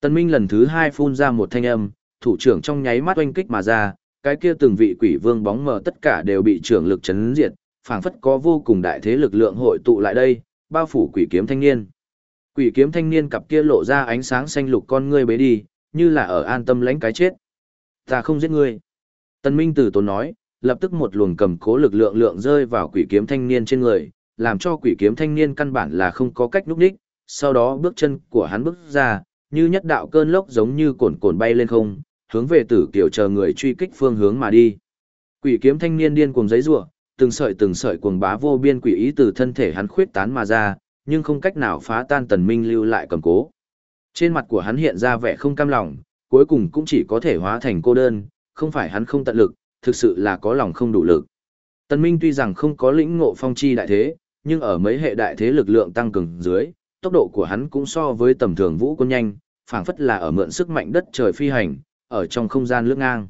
Tân Minh lần thứ hai phun ra một thanh âm, thủ trưởng trong nháy mắt oanh kích mà ra, cái kia từng vị quỷ vương bóng mờ tất cả đều bị trưởng lực chấn diệt, phảng phất có vô cùng đại thế lực lượng hội tụ lại đây, bao phủ quỷ kiếm thanh niên. Quỷ kiếm thanh niên cặp kia lộ ra ánh sáng xanh lục con ngươi bế đi, như là ở an tâm lãnh cái chết. Ta không giết ngươi. Tần Minh Tử tốn nói, lập tức một luồng cầm cố lực lượng lượng rơi vào quỷ kiếm thanh niên trên người, làm cho quỷ kiếm thanh niên căn bản là không có cách núp đích, sau đó bước chân của hắn bước ra, như nhất đạo cơn lốc giống như cồn cồn bay lên không, hướng về tử kiểu chờ người truy kích phương hướng mà đi. Quỷ kiếm thanh niên điên cuồng giấy rủa, từng sợi từng sợi cuồng bá vô biên quỷ ý từ thân thể hắn khuyết tán mà ra, nhưng không cách nào phá tan tần minh lưu lại cầm cố. Trên mặt của hắn hiện ra vẻ không cam lòng, cuối cùng cũng chỉ có thể hóa thành cô đơn, không phải hắn không tận lực, thực sự là có lòng không đủ lực. tân Minh tuy rằng không có lĩnh ngộ phong chi đại thế, nhưng ở mấy hệ đại thế lực lượng tăng cường dưới, tốc độ của hắn cũng so với tầm thường vũ quân nhanh, phảng phất là ở mượn sức mạnh đất trời phi hành, ở trong không gian lướt ngang.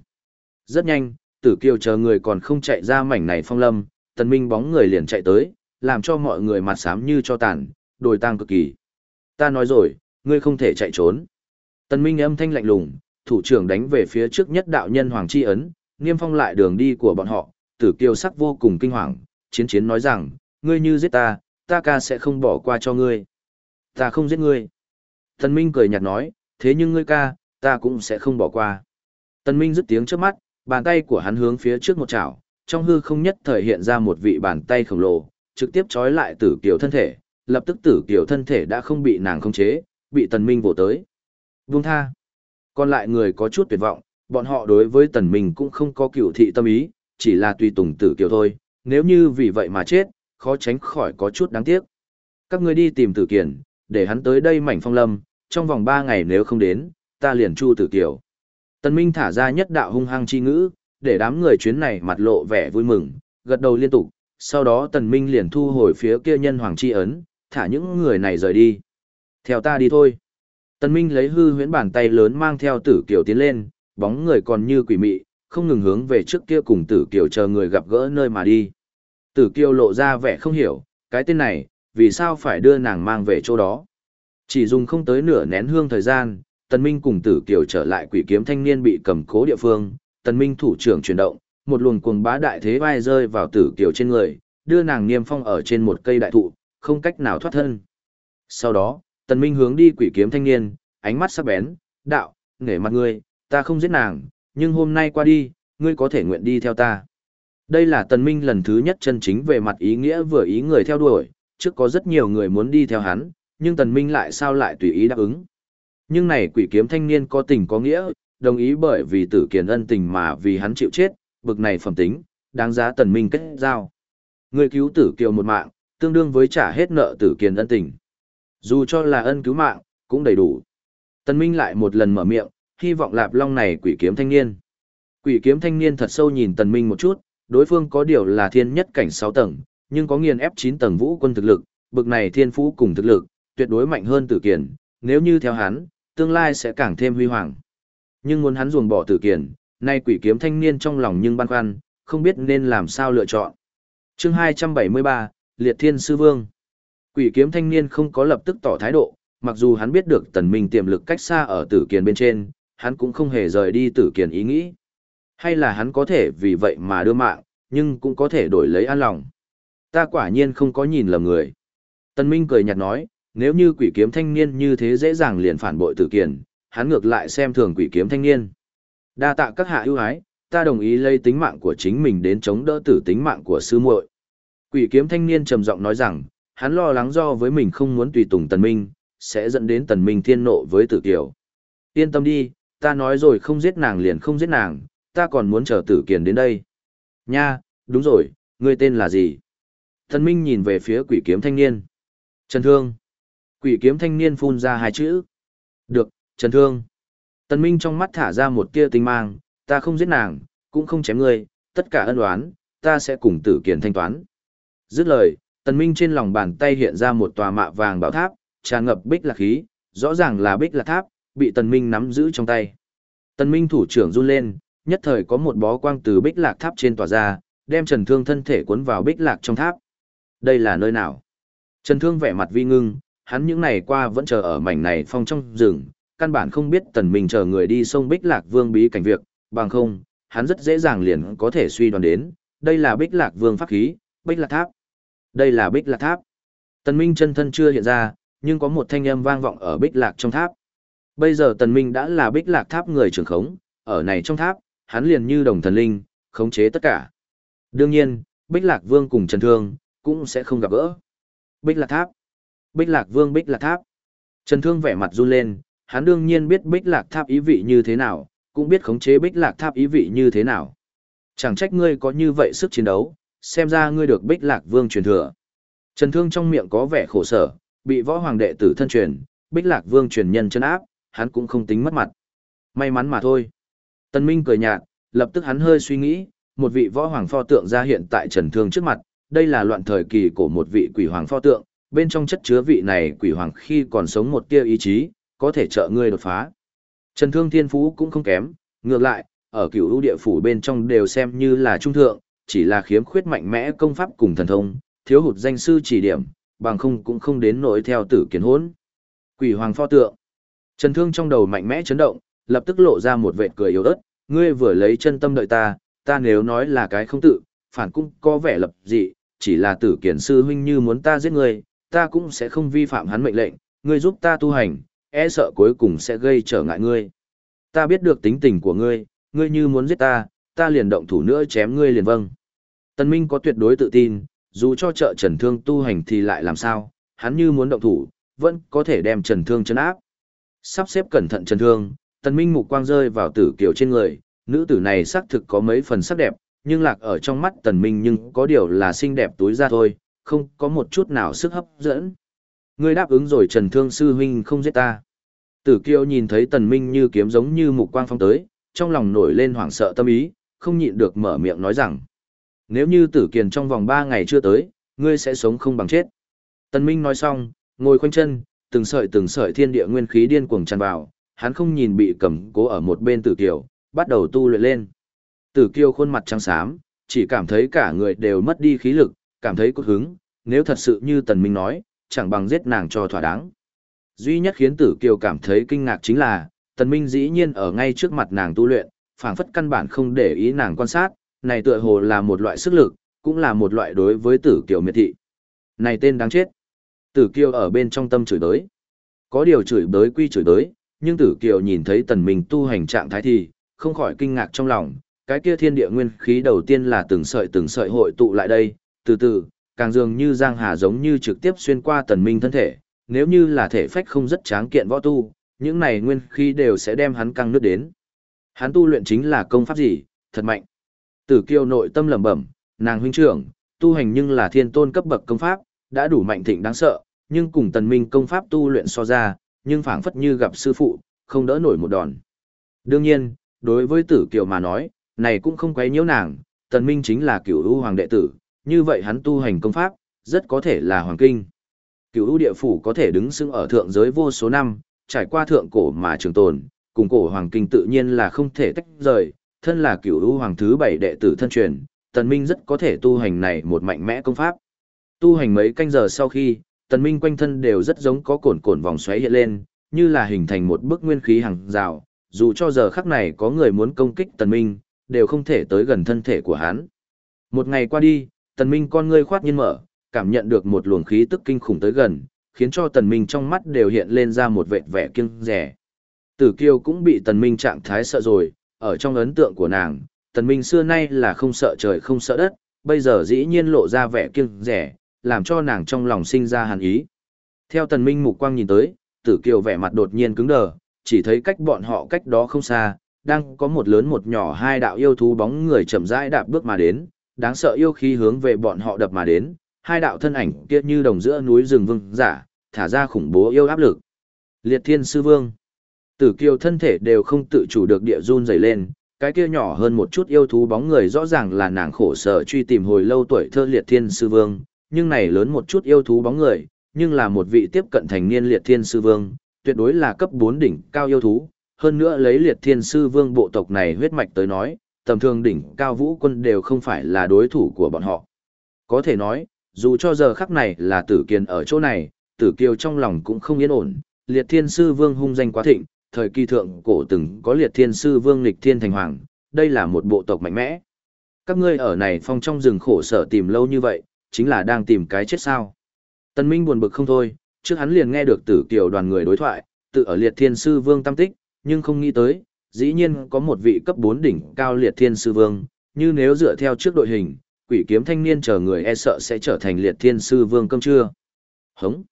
Rất nhanh, tử kiều chờ người còn không chạy ra mảnh này phong lâm, tần minh bóng người liền chạy tới, làm cho mọi người mặt sám như cho tàn, đồi tăng cực kỳ. Ta nói rồi, ngươi không thể chạy trốn. Tần minh âm thanh lạnh lùng, thủ trưởng đánh về phía trước nhất đạo nhân hoàng chi ấn, niêm phong lại đường đi của bọn họ, tử Kiêu sắc vô cùng kinh hoàng, chiến chiến nói rằng, ngươi như giết ta, ta ca sẽ không bỏ qua cho ngươi. Ta không giết ngươi. Tần Minh cười nhạt nói, thế nhưng ngươi ca, ta cũng sẽ không bỏ qua. Tần Minh dứt tiếng trước mắt, bàn tay của hắn hướng phía trước một chảo, trong hư không nhất thời hiện ra một vị bàn tay khổng lồ, trực tiếp trói lại tử kiều thân thể, lập tức tử kiều thân thể đã không bị nàng khống chế, bị Tần Minh vỗ tới. Vung tha. Còn lại người có chút tuyệt vọng, bọn họ đối với Tần Minh cũng không có cựu thị tâm ý, chỉ là tùy tùng tử kiều thôi, nếu như vì vậy mà chết, khó tránh khỏi có chút đáng tiếc. Các ngươi đi tìm tử kiền, để hắn tới đây mảnh phong lâm, trong vòng 3 ngày nếu không đến, ta liền chu tử kiều. Tần Minh thả ra nhất đạo hung hăng chi ngữ, để đám người chuyến này mặt lộ vẻ vui mừng, gật đầu liên tục, sau đó Tần Minh liền thu hồi phía kia nhân hoàng chi ấn, thả những người này rời đi. Theo ta đi thôi. Tần Minh lấy hư huyễn bàn tay lớn mang theo tử kiều tiến lên, bóng người còn như quỷ mị, không ngừng hướng về trước kia cùng tử kiều chờ người gặp gỡ nơi mà đi. Tử kiều lộ ra vẻ không hiểu, cái tên này, vì sao phải đưa nàng mang về chỗ đó. Chỉ dùng không tới nửa nén hương thời gian, Tần Minh cùng Tử Kiều trở lại quỷ kiếm thanh niên bị cầm cố địa phương, Tần Minh thủ trưởng chuyển động, một luồng cuồng bá đại thế vai rơi vào Tử Kiều trên người, đưa nàng niêm phong ở trên một cây đại thụ, không cách nào thoát thân. Sau đó, Tần Minh hướng đi quỷ kiếm thanh niên, ánh mắt sắc bén, đạo, nể mặt ngươi, ta không giết nàng, nhưng hôm nay qua đi, ngươi có thể nguyện đi theo ta. Đây là Tần Minh lần thứ nhất chân chính về mặt ý nghĩa vừa ý người theo đuổi, trước có rất nhiều người muốn đi theo hắn, nhưng Tần Minh lại sao lại tùy ý đáp ứng. Nhưng này quỷ kiếm thanh niên có tình có nghĩa, đồng ý bởi vì tử kiền ân tình mà vì hắn chịu chết, bực này phẩm tính, đáng giá Tần Minh kết giao. Người cứu tử kiều một mạng, tương đương với trả hết nợ tử kiền ân tình. Dù cho là ân cứu mạng, cũng đầy đủ. Tần Minh lại một lần mở miệng, hy vọng lạp long này quỷ kiếm thanh niên. Quỷ kiếm thanh niên thật sâu nhìn Tần Minh một chút, đối phương có điều là thiên nhất cảnh 6 tầng, nhưng có nghiền ép 9 tầng vũ quân thực lực, bực này thiên phú cùng thực lực, tuyệt đối mạnh hơn tử kiền, nếu như theo hắn, tương lai sẽ càng thêm huy hoàng. Nhưng muốn hắn ruồng bỏ tử kiền, nay quỷ kiếm thanh niên trong lòng nhưng băn khoăn, không biết nên làm sao lựa chọn. Chương 273, Liệt Thiên Sư Vương Quỷ kiếm thanh niên không có lập tức tỏ thái độ, mặc dù hắn biết được tần minh tiềm lực cách xa ở tử kiền bên trên, hắn cũng không hề rời đi tử kiền ý nghĩ. Hay là hắn có thể vì vậy mà đưa mạng, nhưng cũng có thể đổi lấy an lòng. Ta quả nhiên không có nhìn lầm người. Tần minh cười nhạt nói, nếu như quỷ kiếm thanh niên như thế dễ dàng liền phản bội tử kiền, hắn ngược lại xem thường quỷ kiếm thanh niên. Đa tạ các hạ ưu ái, ta đồng ý lấy tính mạng của chính mình đến chống đỡ tử tính mạng của sư muội. Quỷ kiếm thanh niên trầm giọng nói rằng, hắn lo lắng do với mình không muốn tùy tùng tần minh, sẽ dẫn đến tần minh thiên nộ với tử kiều. Yên tâm đi, ta nói rồi không giết nàng liền không giết nàng, ta còn muốn chờ tử kiền đến đây. Nha, đúng rồi, ngươi tên là gì? Tần minh nhìn về phía quỷ kiếm thanh niên. Trần Thương. Quỷ kiếm thanh niên phun ra hai chữ. Được, Trần Thương. Tần Minh trong mắt thả ra một tia tinh mang, ta không giết nàng, cũng không chém ngươi, tất cả ân oán, ta sẽ cùng tử kiền thanh toán. Dứt lời, Tần Minh trên lòng bàn tay hiện ra một tòa mạ vàng bảo tháp, tràn ngập bích lạc khí, rõ ràng là bích lạc tháp, bị Tần Minh nắm giữ trong tay. Tần Minh thủ trưởng run lên, nhất thời có một bó quang từ bích lạc tháp trên tỏa ra, đem Trần Thương thân thể cuốn vào bích lạc trong tháp. Đây là nơi nào? Trần Thương vẻ mặt vi ngưng, hắn những ngày qua vẫn chờ ở mảnh này phong trong rừng, căn bản không biết Tần Minh chờ người đi sông Bích Lạc Vương bí cảnh việc, bằng không, hắn rất dễ dàng liền có thể suy đoán đến, đây là Bích Lạc Vương pháp khí, Bích Lạc Tháp. Đây là Bích Lạc Tháp. Tần Minh chân thân chưa hiện ra, nhưng có một thanh âm vang vọng ở Bích Lạc trong tháp. Bây giờ Tần Minh đã là Bích Lạc Tháp người trưởng khống, ở này trong tháp, hắn liền như đồng thần linh, khống chế tất cả. Đương nhiên, Bích Lạc Vương cùng Trần Thương cũng sẽ không gặp gỡ. Bích Lạc Tháp. Bích Lạc Vương Bích Lạc Tháp. Trần Thương vẻ mặt run lên, hắn đương nhiên biết Bích Lạc Tháp ý vị như thế nào, cũng biết khống chế Bích Lạc Tháp ý vị như thế nào. Chẳng trách ngươi có như vậy sức chiến đấu, xem ra ngươi được Bích Lạc Vương truyền thừa. Trần Thương trong miệng có vẻ khổ sở, bị võ hoàng đệ tử thân truyền, Bích Lạc Vương truyền nhân chân áp, hắn cũng không tính mất mặt. May mắn mà thôi. Tân Minh cười nhạt, lập tức hắn hơi suy nghĩ, một vị võ hoàng pho tượng ra hiện tại Trần Thương trước mặt, đây là loạn thời kỳ của một vị quỷ hoàng pho tượng, bên trong chất chứa vị này quỷ hoàng khi còn sống một tia ý chí, có thể trợ ngươi đột phá. Trần Thương Thiên Phú cũng không kém, ngược lại, ở cửu ưu địa phủ bên trong đều xem như là trung thượng, chỉ là khiếm khuyết mạnh mẽ công pháp cùng thần thông, thiếu hụt danh sư chỉ điểm, bằng không cũng không đến nỗi theo tử kiến hỗn. Quỷ hoàng pho tượng. Trần Thương trong đầu mạnh mẽ chấn động, lập tức lộ ra một vệt cười yếu ớt, ngươi vừa lấy chân tâm đợi ta, ta nếu nói là cái không tự, phản cũng có vẻ lập dị, chỉ là tử kiến sư huynh như muốn ta giết ngươi, ta cũng sẽ không vi phạm hắn mệnh lệnh, ngươi giúp ta tu hành, e sợ cuối cùng sẽ gây trở ngại ngươi. Ta biết được tính tình của ngươi, ngươi như muốn giết ta, ta liền động thủ nữa chém ngươi liền vâng. Tần Minh có tuyệt đối tự tin, dù cho trợ Trần Thương tu hành thì lại làm sao, hắn như muốn động thủ, vẫn có thể đem Trần Thương chấn áp. Sắp xếp cẩn thận Trần Thương, Tần Minh mục quang rơi vào tử kiều trên người, nữ tử này xác thực có mấy phần sắc đẹp, nhưng lạc ở trong mắt Tần Minh nhưng có điều là xinh đẹp túi ra thôi, không có một chút nào sức hấp dẫn. Ngươi đáp ứng rồi Trần Thương sư huynh không giết ta. Tử Kiều nhìn thấy Tần Minh như kiếm giống như mục quang phong tới, trong lòng nổi lên hoảng sợ tâm ý, không nhịn được mở miệng nói rằng: Nếu như Tử Kiền trong vòng 3 ngày chưa tới, ngươi sẽ sống không bằng chết. Tần Minh nói xong, ngồi khoanh chân, từng sợi từng sợi thiên địa nguyên khí điên cuồng tràn vào, hắn không nhìn bị cầm cố ở một bên Tử Kiều, bắt đầu tu luyện lên. Tử Kiều khuôn mặt trắng xám, chỉ cảm thấy cả người đều mất đi khí lực, cảm thấy cốt hứng, nếu thật sự như Tần Minh nói, chẳng bằng giết nàng cho thỏa đáng. Duy nhất khiến Tử Kiều cảm thấy kinh ngạc chính là, Tần Minh dĩ nhiên ở ngay trước mặt nàng tu luyện, phảng phất căn bản không để ý nàng quan sát, này tựa hồ là một loại sức lực, cũng là một loại đối với Tử Kiều miệt thị. Này tên đáng chết. Tử Kiều ở bên trong tâm chửi đới. Có điều chửi đới quy chửi đới, nhưng Tử Kiều nhìn thấy Tần Minh tu hành trạng thái thì, không khỏi kinh ngạc trong lòng, cái kia thiên địa nguyên khí đầu tiên là từng sợi từng sợi hội tụ lại đây, từ từ, càng dường như giang hà giống như trực tiếp xuyên qua Tần Minh thân thể, nếu như là thể phách không rất tráng kiện võ tu, những này nguyên khí đều sẽ đem hắn căng nước đến. Hắn tu luyện chính là công pháp gì, thật mạnh. Tử Kiêu nội tâm lẩm bẩm, nàng huynh trưởng, tu hành nhưng là thiên tôn cấp bậc công pháp, đã đủ mạnh thịnh đáng sợ, nhưng cùng Tần Minh công pháp tu luyện so ra, nhưng phảng phất như gặp sư phụ, không đỡ nổi một đòn. Đương nhiên, đối với Tử Kiều mà nói, này cũng không quấy nhiễu nàng, Tần Minh chính là cửu u hoàng đệ tử, như vậy hắn tu hành công pháp, rất có thể là hoàng kinh. Cửu u địa phủ có thể đứng sững ở thượng giới vô số năm, trải qua thượng cổ mà trường tồn, cùng cổ hoàng kinh tự nhiên là không thể tách rời, thân là cửu u hoàng thứ bảy đệ tử thân truyền, Tần Minh rất có thể tu hành này một mạnh mẽ công pháp. Tu hành mấy canh giờ sau khi, Tần Minh quanh thân đều rất giống có cồn cồn vòng xoáy hiện lên, như là hình thành một bức nguyên khí hàng rào, dù cho giờ khắc này có người muốn công kích Tần Minh, đều không thể tới gần thân thể của hắn. Một ngày qua đi, Tần Minh con ngươi khoát nhiên mở, cảm nhận được một luồng khí tức kinh khủng tới gần, khiến cho Tần Minh trong mắt đều hiện lên ra một vẻ vẻ kiêng rẻ. Tử Kiều cũng bị Tần Minh trạng thái sợ rồi, ở trong ấn tượng của nàng, Tần Minh xưa nay là không sợ trời không sợ đất, bây giờ dĩ nhiên lộ ra vẻ kiêng rẻ, làm cho nàng trong lòng sinh ra hàn ý. Theo Tần Minh mục quang nhìn tới, Tử Kiều vẻ mặt đột nhiên cứng đờ, chỉ thấy cách bọn họ cách đó không xa, đang có một lớn một nhỏ hai đạo yêu thú bóng người chậm rãi đạp bước mà đến, đáng sợ yêu khí hướng về bọn họ đập mà đến, hai đạo thân ảnh kia như đồng giữa núi rừng vương giả, thả ra khủng bố yêu áp lực. Liệt Thiên Sư Vương. Tử Kiều thân thể đều không tự chủ được địa run dày lên, cái kia nhỏ hơn một chút yêu thú bóng người rõ ràng là nàng khổ sở truy tìm hồi lâu tuổi thơ Liệt Thiên Sư Vương, nhưng này lớn một chút yêu thú bóng người, nhưng là một vị tiếp cận thành niên Liệt Thiên Sư Vương, tuyệt đối là cấp 4 đỉnh cao yêu thú, hơn nữa lấy Liệt Thiên Sư Vương bộ tộc này huyết mạch tới nói, tầm thường đỉnh cao vũ quân đều không phải là đối thủ của bọn họ. Có thể nói, dù cho giờ khắc này là tử kiền ở chỗ này, tử kiều trong lòng cũng không yên ổn, liệt thiên sư vương hung danh quá thịnh, thời kỳ thượng cổ từng có liệt thiên sư vương lịch thiên thành hoàng, đây là một bộ tộc mạnh mẽ. Các ngươi ở này phong trong rừng khổ sở tìm lâu như vậy, chính là đang tìm cái chết sao. Tân Minh buồn bực không thôi, trước hắn liền nghe được tử kiều đoàn người đối thoại, tự ở liệt thiên sư vương tâm tích, nhưng không nghĩ tới, dĩ nhiên có một vị cấp 4 đỉnh cao liệt thiên sư vương, như nếu dựa theo trước đội hình, quỷ kiếm thanh niên chờ người e sợ sẽ trở thành liệt thiên sư vương cơm trưa. Hống!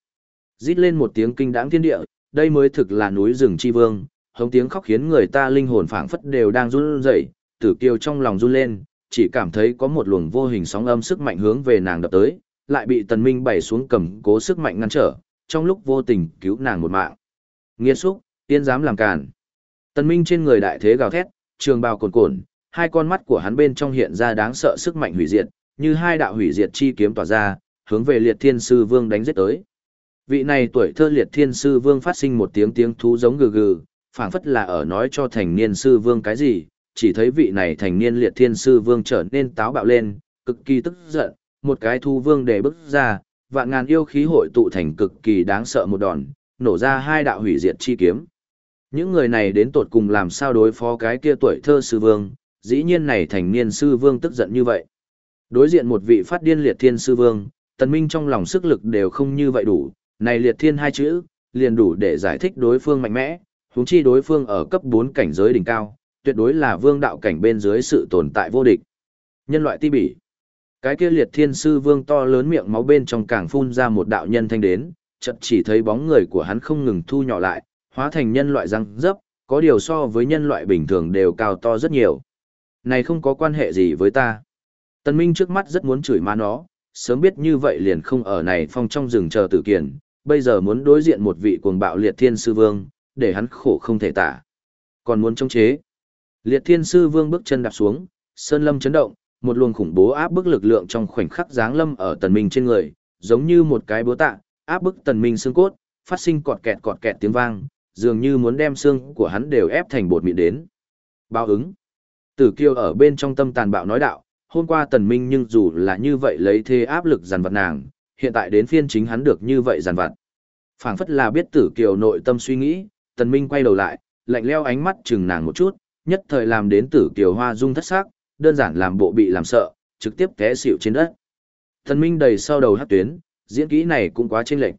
Dít lên một tiếng kinh đáng thiên địa, đây mới thực là núi rừng chi vương, hống tiếng khóc khiến người ta linh hồn phảng phất đều đang run rẩy, tử kiều trong lòng run lên, chỉ cảm thấy có một luồng vô hình sóng âm sức mạnh hướng về nàng đập tới, lại bị tần minh bày xuống cầm cố sức mạnh ngăn trở, trong lúc vô tình cứu nàng một mạng. Nghiên xúc, tiên dám làm càn. Tần minh trên người đại thế gào thét, trường bào cồn cồn, hai con mắt của hắn bên trong hiện ra đáng sợ sức mạnh hủy diệt, như hai đạo hủy diệt chi kiếm tỏa ra, hướng về liệt thiên sư vương đánh giết tới. Vị này tuổi thơ liệt thiên sư vương phát sinh một tiếng tiếng thú giống gừ gừ, phảng phất là ở nói cho thành niên sư vương cái gì, chỉ thấy vị này thành niên liệt thiên sư vương trở nên táo bạo lên, cực kỳ tức giận, một cái thu vương để bước ra, vạn ngàn yêu khí hội tụ thành cực kỳ đáng sợ một đòn, nổ ra hai đạo hủy diệt chi kiếm. Những người này đến tột cùng làm sao đối phó cái kia tuổi thơ sư vương, dĩ nhiên này thành niên sư vương tức giận như vậy. Đối diện một vị phát điên liệt thiên sư vương, tần minh trong lòng sức lực đều không như vậy đủ, này liệt thiên hai chữ, liền đủ để giải thích đối phương mạnh mẽ, huống chi đối phương ở cấp 4 cảnh giới đỉnh cao, tuyệt đối là vương đạo cảnh bên dưới sự tồn tại vô địch. Nhân loại ti bỉ. Cái kia liệt thiên sư vương to lớn miệng máu bên trong càng phun ra một đạo nhân thanh đến, chợt chỉ thấy bóng người của hắn không ngừng thu nhỏ lại, hóa thành nhân loại răng dấp, có điều so với nhân loại bình thường đều cao to rất nhiều. Này không có quan hệ gì với ta. Tần Minh trước mắt rất muốn chửi má nó, sớm biết như vậy liền không ở này phong trong rừng chờ tử kiền, bây giờ muốn đối diện một vị cuồng bạo liệt thiên sư vương, để hắn khổ không thể tả. Còn muốn chống chế. Liệt thiên sư vương bước chân đạp xuống, sơn lâm chấn động, một luồng khủng bố áp bức lực lượng trong khoảnh khắc giáng lâm ở tần minh trên người, giống như một cái búa tạ, áp bức tần minh xương cốt, phát sinh cọt kẹt cọt kẹt tiếng vang, dường như muốn đem xương của hắn đều ép thành bột mịn đến. Báo ứng. Tử kiêu ở bên trong tâm tàn bạo nói đạo, hôm qua tần minh nhưng dù là như vậy lấy thế áp lực giàn vật nàng, hiện tại đến phiên chính hắn được như vậy giàn vặt, phảng phất là biết tử kiều nội tâm suy nghĩ, tần minh quay đầu lại, lạnh leo ánh mắt chừng nàng một chút, nhất thời làm đến tử kiều hoa dung thất sắc, đơn giản làm bộ bị làm sợ, trực tiếp té xỉu trên đất. Tần minh đầy sau đầu hát tuyến, diễn kỹ này cũng quá chênh lệch.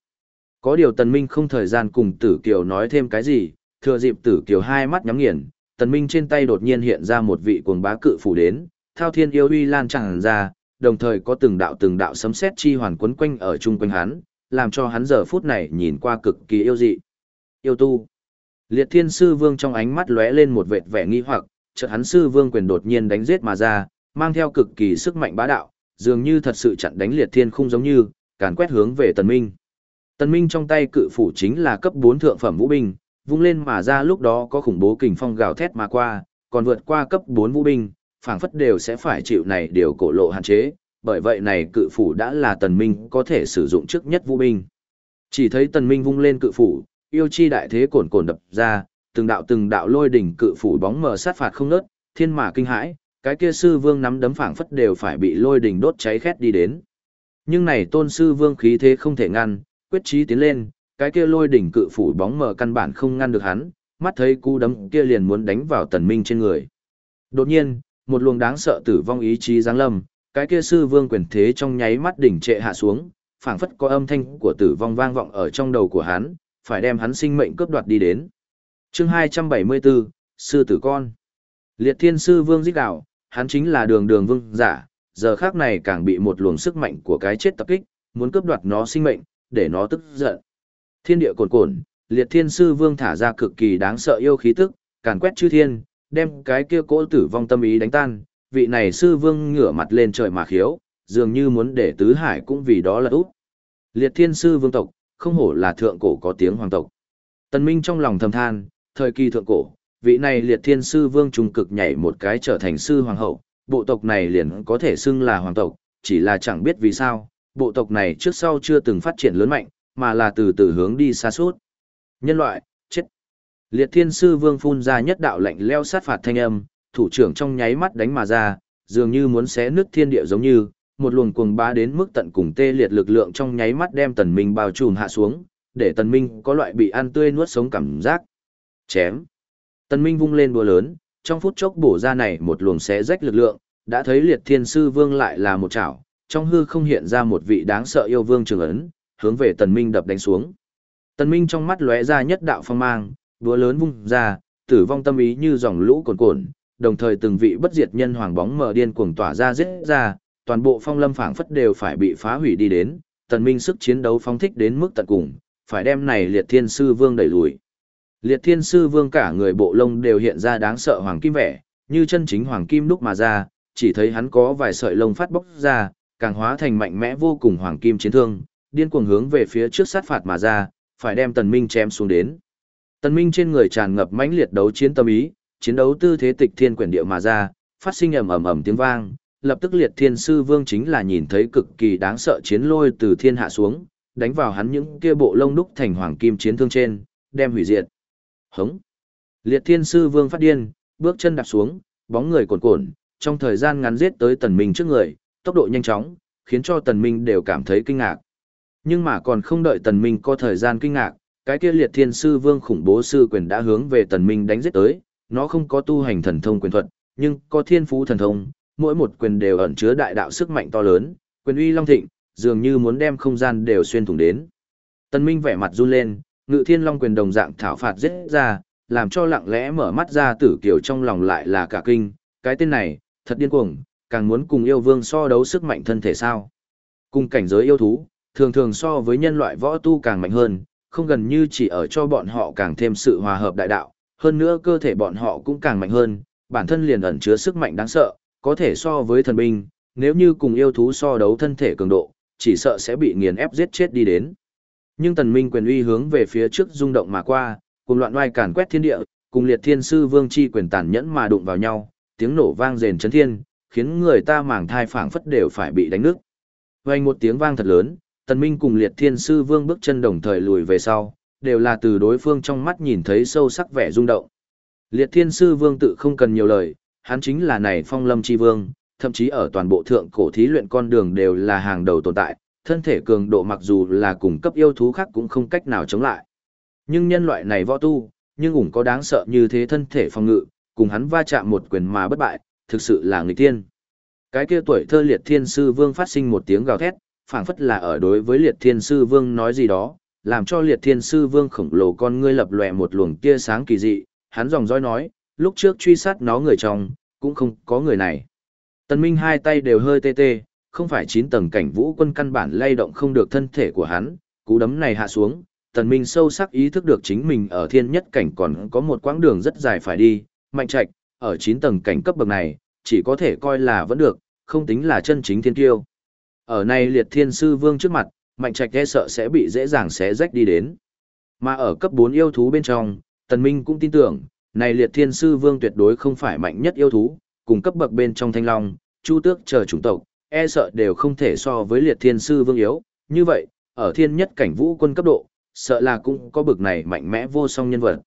Có điều tần minh không thời gian cùng tử kiều nói thêm cái gì, thừa dịp tử kiều hai mắt nhắm nghiền, tần minh trên tay đột nhiên hiện ra một vị cuồng bá cự phủ đến, thao thiên yêu uy lan tràn ra, đồng thời có từng đạo từng đạo sấm sét chi hoàn quấn quanh ở chung quanh hắn, làm cho hắn giờ phút này nhìn qua cực kỳ yêu dị. Yêu tu. Liệt Thiên Sư Vương trong ánh mắt lóe lên một vệt vẻ nghi hoặc, chợt hắn Sư Vương quyền đột nhiên đánh giết mà ra, mang theo cực kỳ sức mạnh bá đạo, dường như thật sự chặn đánh Liệt Thiên không giống như, càn quét hướng về Tần Minh. Tần Minh trong tay cự phủ chính là cấp 4 thượng phẩm vũ binh, vung lên mà ra lúc đó có khủng bố kình phong gào thét mà qua, còn vượt qua cấp 4 vũ binh, phảng phất đều sẽ phải chịu này điều cổ lộ hạn chế, bởi vậy này cự phủ đã là tần minh có thể sử dụng trước nhất vũ binh. Chỉ thấy tần minh vung lên cự phủ, yêu chi đại thế cồn cồn đập ra, từng đạo từng đạo lôi đỉnh cự phủ bóng mờ sát phạt không nớt, thiên mã kinh hãi, cái kia sư vương nắm đấm phảng phất đều phải bị lôi đỉnh đốt cháy khét đi đến. Nhưng này tôn sư vương khí thế không thể ngăn, quyết chí tiến lên, cái kia lôi đỉnh cự phủ bóng mờ căn bản không ngăn được hắn, mắt thấy cú đấm kia liền muốn đánh vào tần minh trên người. Đột nhiên, một luồng đáng sợ tử vong ý chí giáng lâm, cái kia sư vương quyền thế trong nháy mắt đỉnh trệ hạ xuống, phảng phất có âm thanh của tử vong vang vọng ở trong đầu của hắn, phải đem hắn sinh mệnh cướp đoạt đi đến. Chương 274, sư tử con. Liệt Thiên sư vương giết gào, hắn chính là đường đường vương giả, giờ khác này càng bị một luồng sức mạnh của cái chết tập kích, muốn cướp đoạt nó sinh mệnh, để nó tức giận. Thiên địa cồn cồn, Liệt Thiên sư vương thả ra cực kỳ đáng sợ yêu khí tức, càn quét chư thiên, đem cái kia cỗ tử vong tâm ý đánh tan, vị này sư vương ngửa mặt lên trời mà khiếu, dường như muốn để tứ hải cũng vì đó là út. Liệt thiên sư vương tộc, không hổ là thượng cổ có tiếng hoàng tộc. Tần Minh trong lòng thầm than, thời kỳ thượng cổ, vị này liệt thiên sư vương trung cực nhảy một cái trở thành sư hoàng hậu, bộ tộc này liền có thể xưng là hoàng tộc, chỉ là chẳng biết vì sao, bộ tộc này trước sau chưa từng phát triển lớn mạnh, mà là từ từ hướng đi xa suốt. Nhân loại, Liệt thiên sư vương phun ra nhất đạo lạnh leo sát phạt thanh âm, thủ trưởng trong nháy mắt đánh mà ra, dường như muốn xé nứt thiên địa giống như, một luồng cuồng bá đến mức tận cùng tê liệt lực lượng trong nháy mắt đem tần minh bao trùm hạ xuống, để tần minh có loại bị ăn tươi nuốt sống cảm giác. Chém. Tần minh vung lên búa lớn, trong phút chốc bổ ra này một luồng xé rách lực lượng, đã thấy liệt thiên sư vương lại là một chảo, trong hư không hiện ra một vị đáng sợ yêu vương trường ấn, hướng về tần minh đập đánh xuống. Tần minh trong mắt lóe ra nhất đạo phong mang, búa lớn vung ra, tử vong tâm ý như dòng lũ cuồn cuộn. đồng thời từng vị bất diệt nhân hoàng bóng mờ điên cuồng tỏa ra giết ra, toàn bộ phong lâm phảng phất đều phải bị phá hủy đi đến, tần minh sức chiến đấu phóng thích đến mức tận cùng, phải đem này liệt thiên sư vương đẩy lùi. Liệt thiên sư vương cả người bộ lông đều hiện ra đáng sợ hoàng kim vẻ, như chân chính hoàng kim lúc mà ra, chỉ thấy hắn có vài sợi lông phát bốc ra, càng hóa thành mạnh mẽ vô cùng hoàng kim chiến thương, điên cuồng hướng về phía trước sát phạt mà ra, phải đem tần minh chém xuống đến. Tần Minh trên người tràn ngập mãnh liệt đấu chiến tâm ý, chiến đấu tư thế tịch thiên quyển địa mà ra, phát sinh ầm ầm ầm tiếng vang, lập tức liệt thiên sư vương chính là nhìn thấy cực kỳ đáng sợ chiến lôi từ thiên hạ xuống, đánh vào hắn những kia bộ lông đúc thành hoàng kim chiến thương trên, đem hủy diệt. Hống! Liệt thiên sư vương phát điên, bước chân đạp xuống, bóng người cuồn cuộn, trong thời gian ngắn giết tới tần minh trước người, tốc độ nhanh chóng, khiến cho tần minh đều cảm thấy kinh ngạc. Nhưng mà còn không đợi tần minh có thời gian kinh ngạc, cái kia liệt thiên sư vương khủng bố sư quyền đã hướng về tần minh đánh giết tới, nó không có tu hành thần thông quyền thuật, nhưng có thiên phú thần thông, mỗi một quyền đều ẩn chứa đại đạo sức mạnh to lớn, quyền uy long thịnh, dường như muốn đem không gian đều xuyên thủng đến. Tần minh vẻ mặt run lên, ngự thiên long quyền đồng dạng thảo phạt giết ra, làm cho lặng lẽ mở mắt ra tử kiều trong lòng lại là cả kinh, cái tên này, thật điên cuồng, càng muốn cùng yêu vương so đấu sức mạnh thân thể sao. Cùng cảnh giới yêu thú, thường thường so với nhân loại võ tu càng mạnh hơn, không gần như chỉ ở cho bọn họ càng thêm sự hòa hợp đại đạo, hơn nữa cơ thể bọn họ cũng càng mạnh hơn, bản thân liền ẩn chứa sức mạnh đáng sợ, có thể so với thần binh, nếu như cùng yêu thú so đấu thân thể cường độ, chỉ sợ sẽ bị nghiền ép giết chết đi đến. Nhưng tần minh quyền uy hướng về phía trước rung động mà qua, cùng loạn oai càn quét thiên địa, cùng liệt thiên sư vương chi quyền tàn nhẫn mà đụng vào nhau, tiếng nổ vang rền chấn thiên, khiến người ta màng thai phảng phất đều phải bị đánh nứt. Vang một tiếng vang thật lớn, tần minh cùng liệt thiên sư vương bước chân đồng thời lùi về sau, đều là từ đối phương trong mắt nhìn thấy sâu sắc vẻ rung động. Liệt thiên sư vương tự không cần nhiều lời, hắn chính là này phong lâm chi vương, thậm chí ở toàn bộ thượng cổ thí luyện con đường đều là hàng đầu tồn tại, thân thể cường độ mặc dù là cùng cấp yêu thú khác cũng không cách nào chống lại. Nhưng nhân loại này võ tu, nhưng cũng có đáng sợ như thế thân thể phòng ngự, cùng hắn va chạm một quyền mà bất bại, thực sự là người tiên. Cái kia tuổi thơ liệt thiên sư vương phát sinh một tiếng gào thét, phảng phất là ở đối với liệt thiên sư vương nói gì đó, làm cho liệt thiên sư vương khổng lồ con ngươi lập lòe một luồng tia sáng kỳ dị, hắn dòng dõi nói, lúc trước truy sát nó người trong, cũng không có người này. Tần Minh hai tay đều hơi tê tê, không phải chín tầng cảnh vũ quân căn bản lay động không được thân thể của hắn, cú đấm này hạ xuống, Tần Minh sâu sắc ý thức được chính mình ở thiên nhất cảnh còn có một quãng đường rất dài phải đi, mạnh trạch, ở chín tầng cảnh cấp bậc này, chỉ có thể coi là vẫn được, không tính là chân chính thiên tiêu. Ở này liệt thiên sư vương trước mặt, mạnh trạch e sợ sẽ bị dễ dàng xé rách đi đến. Mà ở cấp 4 yêu thú bên trong, Tần Minh cũng tin tưởng, này liệt thiên sư vương tuyệt đối không phải mạnh nhất yêu thú, cùng cấp bậc bên trong thanh long, chu tước chờ chủng tộc, e sợ đều không thể so với liệt thiên sư vương yếu. Như vậy, ở thiên nhất cảnh vũ quân cấp độ, sợ là cũng có bậc này mạnh mẽ vô song nhân vật.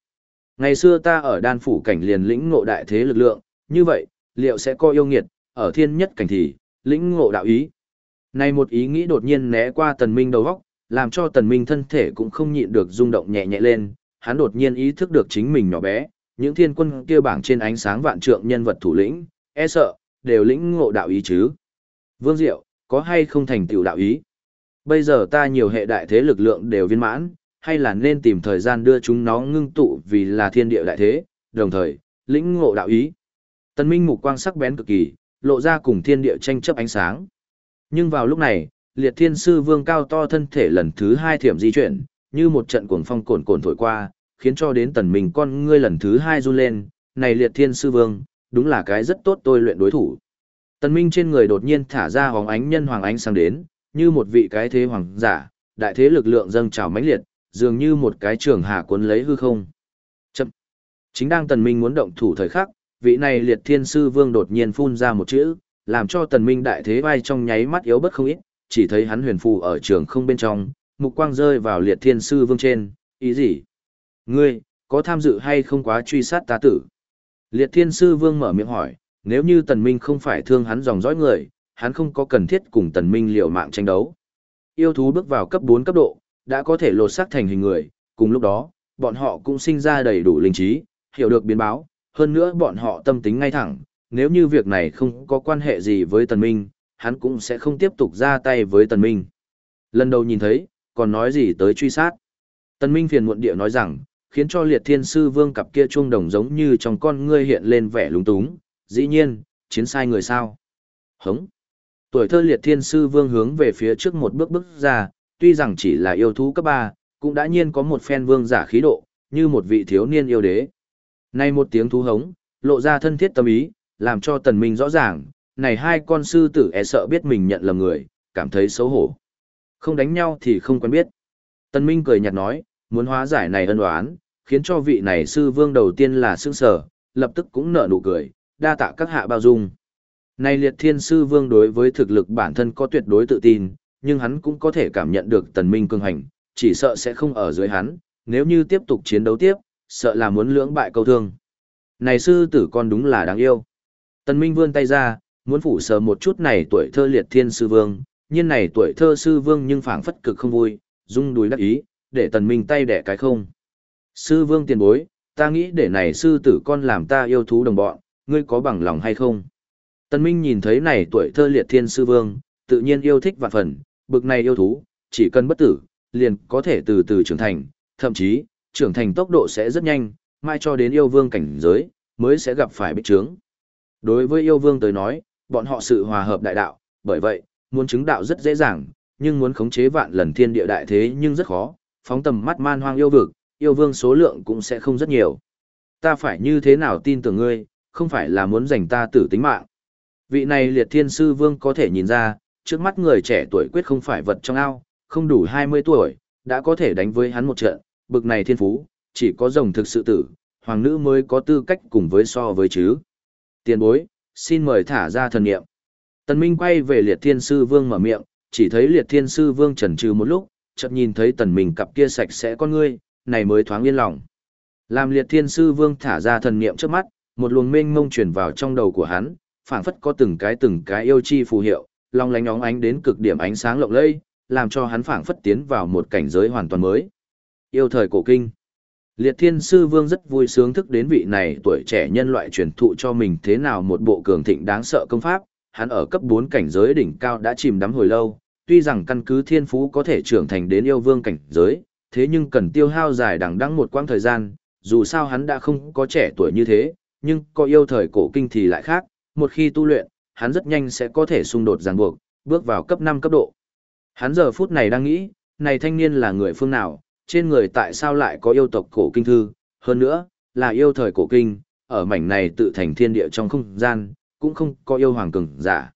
Ngày xưa ta ở đan phủ cảnh liền lĩnh ngộ đại thế lực lượng, như vậy, liệu sẽ có yêu nghiệt, ở thiên nhất cảnh thì, lĩnh ngộ đạo ý. Này một ý nghĩ đột nhiên né qua tần minh đầu góc, làm cho tần minh thân thể cũng không nhịn được rung động nhẹ nhẹ lên, hắn đột nhiên ý thức được chính mình nhỏ bé, những thiên quân kia bảng trên ánh sáng vạn trượng nhân vật thủ lĩnh, e sợ, đều lĩnh ngộ đạo ý chứ. Vương Diệu, có hay không thành tựu đạo ý? Bây giờ ta nhiều hệ đại thế lực lượng đều viên mãn, hay là nên tìm thời gian đưa chúng nó ngưng tụ vì là thiên địa đại thế, đồng thời, lĩnh ngộ đạo ý. Tần Minh mục quang sắc bén cực kỳ, lộ ra cùng thiên địa tranh chấp ánh sáng. Nhưng vào lúc này, liệt thiên sư vương cao to thân thể lần thứ hai thiểm di chuyển, như một trận cuồng phong cồn cồn thổi qua, khiến cho đến tần mình con ngươi lần thứ hai run lên, này liệt thiên sư vương, đúng là cái rất tốt tôi luyện đối thủ. Tần minh trên người đột nhiên thả ra hóng ánh nhân hoàng ánh sang đến, như một vị cái thế hoàng giả, đại thế lực lượng dâng trào mãnh liệt, dường như một cái trường hạ cuốn lấy hư không. Chậm. Chính đang tần minh muốn động thủ thời khắc, vị này liệt thiên sư vương đột nhiên phun ra một chữ, làm cho tần minh đại thế vai trong nháy mắt yếu bất không ít, chỉ thấy hắn huyền phù ở trường không bên trong, mục quang rơi vào liệt thiên sư vương trên, ý gì? Ngươi, có tham dự hay không quá truy sát ta tử? Liệt thiên sư vương mở miệng hỏi, nếu như tần minh không phải thương hắn dòng dõi người, hắn không có cần thiết cùng tần minh liều mạng tranh đấu. Yêu thú bước vào cấp 4 cấp độ, đã có thể lột xác thành hình người, cùng lúc đó, bọn họ cũng sinh ra đầy đủ linh trí, hiểu được biến báo, hơn nữa bọn họ tâm tính ngay thẳng, nếu như việc này không có quan hệ gì với tần minh, hắn cũng sẽ không tiếp tục ra tay với tần minh. Lần đầu nhìn thấy, còn nói gì tới truy sát. Tần minh phiền muộn địa nói rằng, khiến cho liệt thiên sư vương cặp kia chuông đồng giống như trong con ngươi hiện lên vẻ lúng túng, dĩ nhiên, chiến sai người sao. Hống. Tuổi thơ liệt thiên sư vương hướng về phía trước một bước bước ra, tuy rằng chỉ là yêu thú cấp 3, cũng đã nhiên có một phen vương giả khí độ, như một vị thiếu niên yêu đế. Nay một tiếng thú hống, lộ ra thân thiết tâm ý, làm cho tần minh rõ ràng, này hai con sư tử e sợ biết mình nhận lầm người, cảm thấy xấu hổ. Không đánh nhau thì không quen biết. Tần minh cười nhạt nói, muốn hóa giải này ân oán, khiến cho vị này sư vương đầu tiên là sương sở, lập tức cũng nở nụ cười, đa tạ các hạ bao dung. Này liệt thiên sư vương đối với thực lực bản thân có tuyệt đối tự tin, nhưng hắn cũng có thể cảm nhận được tần minh cường hành, chỉ sợ sẽ không ở dưới hắn, nếu như tiếp tục chiến đấu tiếp, sợ là muốn lưỡng bại câu thương. Này sư tử con đúng là đáng yêu. Tần minh vươn tay ra, muốn phủ sờ một chút này tuổi thơ liệt thiên sư vương, nhiên này tuổi thơ sư vương nhưng phảng phất cực không vui, rung đùi đắc ý, để tần minh tay đẻ cái không. Sư vương tiền bối, ta nghĩ để này sư tử con làm ta yêu thú đồng bọn, ngươi có bằng lòng hay không? Tần minh nhìn thấy này tuổi thơ liệt thiên sư vương, tự nhiên yêu thích vạn phần, bực này yêu thú, chỉ cần bất tử, liền có thể từ từ trưởng thành, thậm chí, trưởng thành tốc độ sẽ rất nhanh, mai cho đến yêu vương cảnh giới, mới sẽ gặp phải bích trướng. Đối với yêu vương tới nói, bọn họ sự hòa hợp đại đạo, bởi vậy, muốn chứng đạo rất dễ dàng, nhưng muốn khống chế vạn lần thiên địa đại thế nhưng rất khó, phóng tầm mắt man hoang yêu vực, yêu vương số lượng cũng sẽ không rất nhiều. Ta phải như thế nào tin tưởng ngươi, không phải là muốn giành ta tử tính mạng. Vị này liệt thiên sư vương có thể nhìn ra, trước mắt người trẻ tuổi quyết không phải vật trong ao, không đủ 20 tuổi, đã có thể đánh với hắn một trận, bực này thiên phú, chỉ có rồng thực sự tử, hoàng nữ mới có tư cách cùng với so với chứ. Tiền bối, xin mời thả ra thần niệm. Tần Minh quay về liệt thiên sư vương mở miệng, chỉ thấy liệt thiên sư vương chần chừ một lúc, chợt nhìn thấy tần minh cặp kia sạch sẽ con ngươi, này mới thoáng yên lòng. Làm liệt thiên sư vương thả ra thần niệm trước mắt, một luồng mênh mông truyền vào trong đầu của hắn, phảng phất có từng cái từng cái yêu chi phù hiệu, long lánh óng ánh đến cực điểm ánh sáng lộng lẫy, làm cho hắn phảng phất tiến vào một cảnh giới hoàn toàn mới. Yêu thời cổ kinh. Liệt Thiên Sư Vương rất vui sướng thức đến vị này tuổi trẻ nhân loại truyền thụ cho mình thế nào một bộ cường thịnh đáng sợ công pháp, hắn ở cấp 4 cảnh giới đỉnh cao đã chìm đắm hồi lâu, tuy rằng căn cứ thiên phú có thể trưởng thành đến yêu vương cảnh giới, thế nhưng cần tiêu hao dài đằng đẵng một quãng thời gian, dù sao hắn đã không có trẻ tuổi như thế, nhưng có yêu thời cổ kinh thì lại khác, một khi tu luyện, hắn rất nhanh sẽ có thể xung đột ràng buộc, bước vào cấp 5 cấp độ. Hắn giờ phút này đang nghĩ, này thanh niên là người phương nào, trên người tại sao lại có yêu tộc cổ kinh thư, hơn nữa, là yêu thời cổ kinh, ở mảnh này tự thành thiên địa trong không gian, cũng không có yêu hoàng cường giả.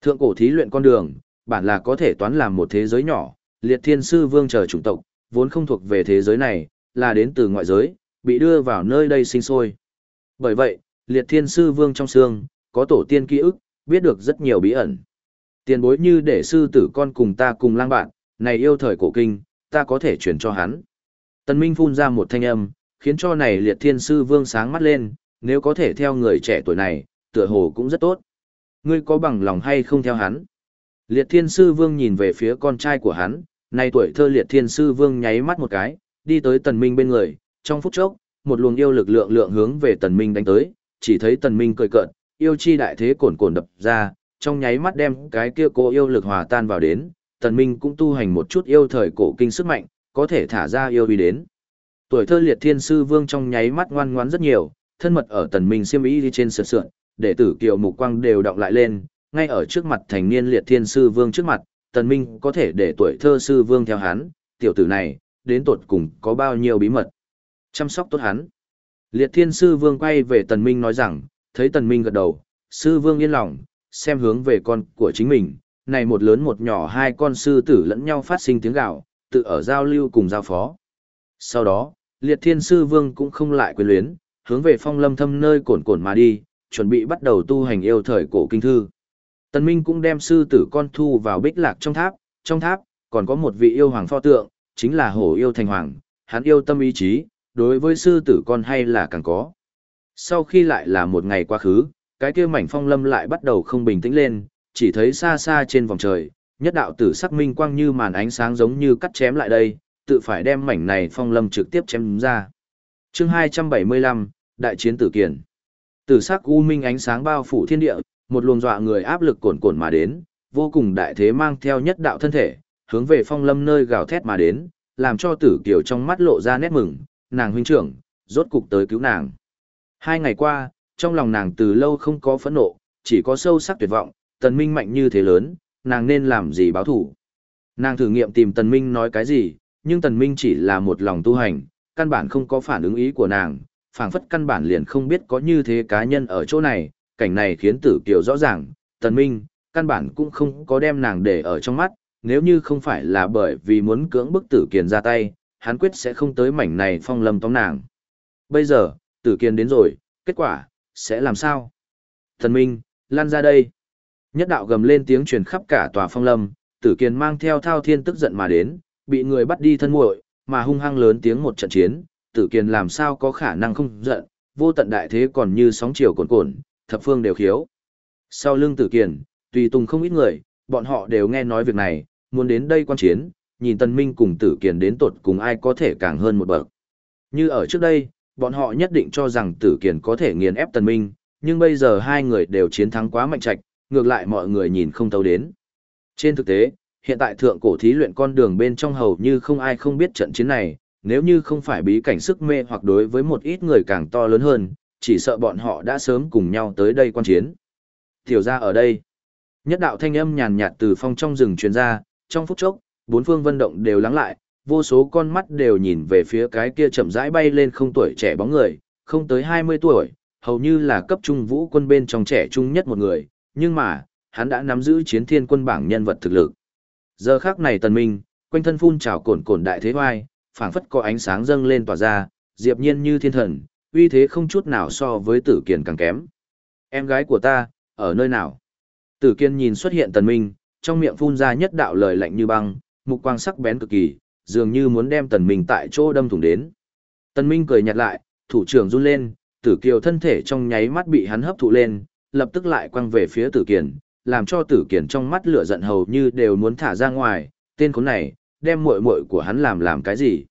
Thượng cổ thí luyện con đường, bản là có thể toán làm một thế giới nhỏ, liệt thiên sư vương chờ chủng tộc, vốn không thuộc về thế giới này, là đến từ ngoại giới, bị đưa vào nơi đây sinh sôi. Bởi vậy, liệt thiên sư vương trong xương, có tổ tiên ký ức, biết được rất nhiều bí ẩn. Tiền bối như để sư tử con cùng ta cùng lang bạn, này yêu thời cổ kinh, ta có thể chuyển cho hắn. Tần Minh phun ra một thanh âm, khiến cho này liệt thiên sư vương sáng mắt lên, nếu có thể theo người trẻ tuổi này, tựa hồ cũng rất tốt. Ngươi có bằng lòng hay không theo hắn? Liệt thiên sư vương nhìn về phía con trai của hắn, nay tuổi thơ liệt thiên sư vương nháy mắt một cái, đi tới tần minh bên người, trong phút chốc, một luồng yêu lực lượng lượng hướng về tần minh đánh tới, chỉ thấy tần minh cười cợt, yêu chi đại thế cồn cồn đập ra, trong nháy mắt đem cái kia cô yêu lực hòa tan vào đến, tần minh cũng tu hành một chút yêu thời cổ kinh sức mạnh, có thể thả ra yêu uy đến. Tuổi thơ liệt thiên sư vương trong nháy mắt ngoan ngoãn rất nhiều, thân mật ở tần minh xiêm y đi trên sườn sườn, đệ tử kiều mục quang đều động lại lên, ngay ở trước mặt thành niên liệt thiên sư vương trước mặt, tần minh có thể để tuổi thơ sư vương theo hắn, tiểu tử này, đến tột cùng có bao nhiêu bí mật. Chăm sóc tốt hắn. Liệt thiên sư vương quay về tần minh nói rằng, thấy tần minh gật đầu, sư vương yên lòng, xem hướng về con của chính mình, này một lớn một nhỏ hai con sư tử lẫn nhau phát sinh tiếng gào, tự ở giao lưu cùng giao phó. Sau đó, liệt thiên sư vương cũng không lại quyền luyến, hướng về phong lâm thâm nơi cồn cồn mà đi, chuẩn bị bắt đầu tu hành yêu thời cổ kinh thư. Tần Minh cũng đem sư tử con thu vào bích lạc trong tháp, trong tháp, còn có một vị yêu hoàng pho tượng, chính là hổ yêu thành hoàng, hắn yêu tâm ý chí, đối với sư tử con hay là càng có. Sau khi lại là một ngày quá khứ, cái kia mảnh phong lâm lại bắt đầu không bình tĩnh lên, chỉ thấy xa xa trên vòng trời, nhất đạo tử sắc minh quang như màn ánh sáng giống như cắt chém lại đây, tự phải đem mảnh này phong lâm trực tiếp chém ra. Chương 275, Đại chiến tử kiền. Tử sắc u minh ánh sáng bao phủ thiên địa, một luồng dọa người áp lực cuồn cuộn mà đến, vô cùng đại thế mang theo nhất đạo thân thể, hướng về phong lâm nơi gào thét mà đến, làm cho tử kiều trong mắt lộ ra nét mừng, nàng huynh trưởng, rốt cục tới cứu nàng. Hai ngày qua, trong lòng nàng từ lâu không có phẫn nộ, chỉ có sâu sắc tuyệt vọng, tần minh mạnh như thế lớn, nàng nên làm gì báo thủ. Nàng thử nghiệm tìm tần minh nói cái gì, nhưng tần minh chỉ là một lòng tu hành, căn bản không có phản ứng ý của nàng, phảng phất căn bản liền không biết có như thế cá nhân ở chỗ này, cảnh này khiến tử kiều rõ ràng, tần minh, căn bản cũng không có đem nàng để ở trong mắt, nếu như không phải là bởi vì muốn cưỡng bức tử kiền ra tay, hắn quyết sẽ không tới mảnh này phong lâm tóm nàng. Bây giờ, tử kiền đến rồi, kết quả, sẽ làm sao? Tần minh, lan ra đây. Nhất đạo gầm lên tiếng truyền khắp cả tòa phong lâm, tử kiền mang theo thao thiên tức giận mà đến, bị người bắt đi thân muội, mà hung hăng lớn tiếng một trận chiến, tử kiền làm sao có khả năng không giận, vô tận đại thế còn như sóng chiều cuồn cuộn, thập phương đều khiếu. Sau lưng tử kiền, tùy tùng không ít người, bọn họ đều nghe nói việc này, muốn đến đây quan chiến, nhìn tân minh cùng tử kiền đến tột cùng ai có thể càng hơn một bậc. Như ở trước đây, bọn họ nhất định cho rằng tử kiền có thể nghiền ép tần minh, nhưng bây giờ hai người đều chiến thắng quá mạnh trạch, ngược lại mọi người nhìn không tấu đến. Trên thực tế, hiện tại thượng cổ thí luyện con đường bên trong hầu như không ai không biết trận chiến này, nếu như không phải bí cảnh sức mê hoặc đối với một ít người càng to lớn hơn, chỉ sợ bọn họ đã sớm cùng nhau tới đây quan chiến. Tiểu ra ở đây. Nhất đạo thanh âm nhàn nhạt từ phong trong rừng truyền ra, trong phút chốc, bốn phương vân động đều lắng lại, vô số con mắt đều nhìn về phía cái kia chậm rãi bay lên không tuổi trẻ bóng người, không tới 20 tuổi, hầu như là cấp trung vũ quân bên trong trẻ trung nhất một người, nhưng mà, hắn đã nắm giữ chiến thiên quân bảng nhân vật thực lực. Giờ khắc này tần minh, quanh thân phun trào cồn cồn đại thế hoai, phảng phất có ánh sáng dâng lên tỏa ra, diệp nhiên như thiên thần, uy thế không chút nào so với tử kiền càng kém. Em gái của ta, ở nơi nào? Tử kiên nhìn xuất hiện tần minh, trong miệng phun ra nhất đạo lời lạnh như băng, mục quang sắc bén cực kỳ, dường như muốn đem tần minh tại chỗ đâm thủng đến. Tần minh cười nhạt lại, thủ trưởng run lên, tử kiều thân thể trong nháy mắt bị hắn hấp thụ lên, lập tức lại quăng về phía tử kiền, làm cho tử kiền trong mắt lửa giận hầu như đều muốn thả ra ngoài, tên khốn này, đem muội muội của hắn làm làm cái gì?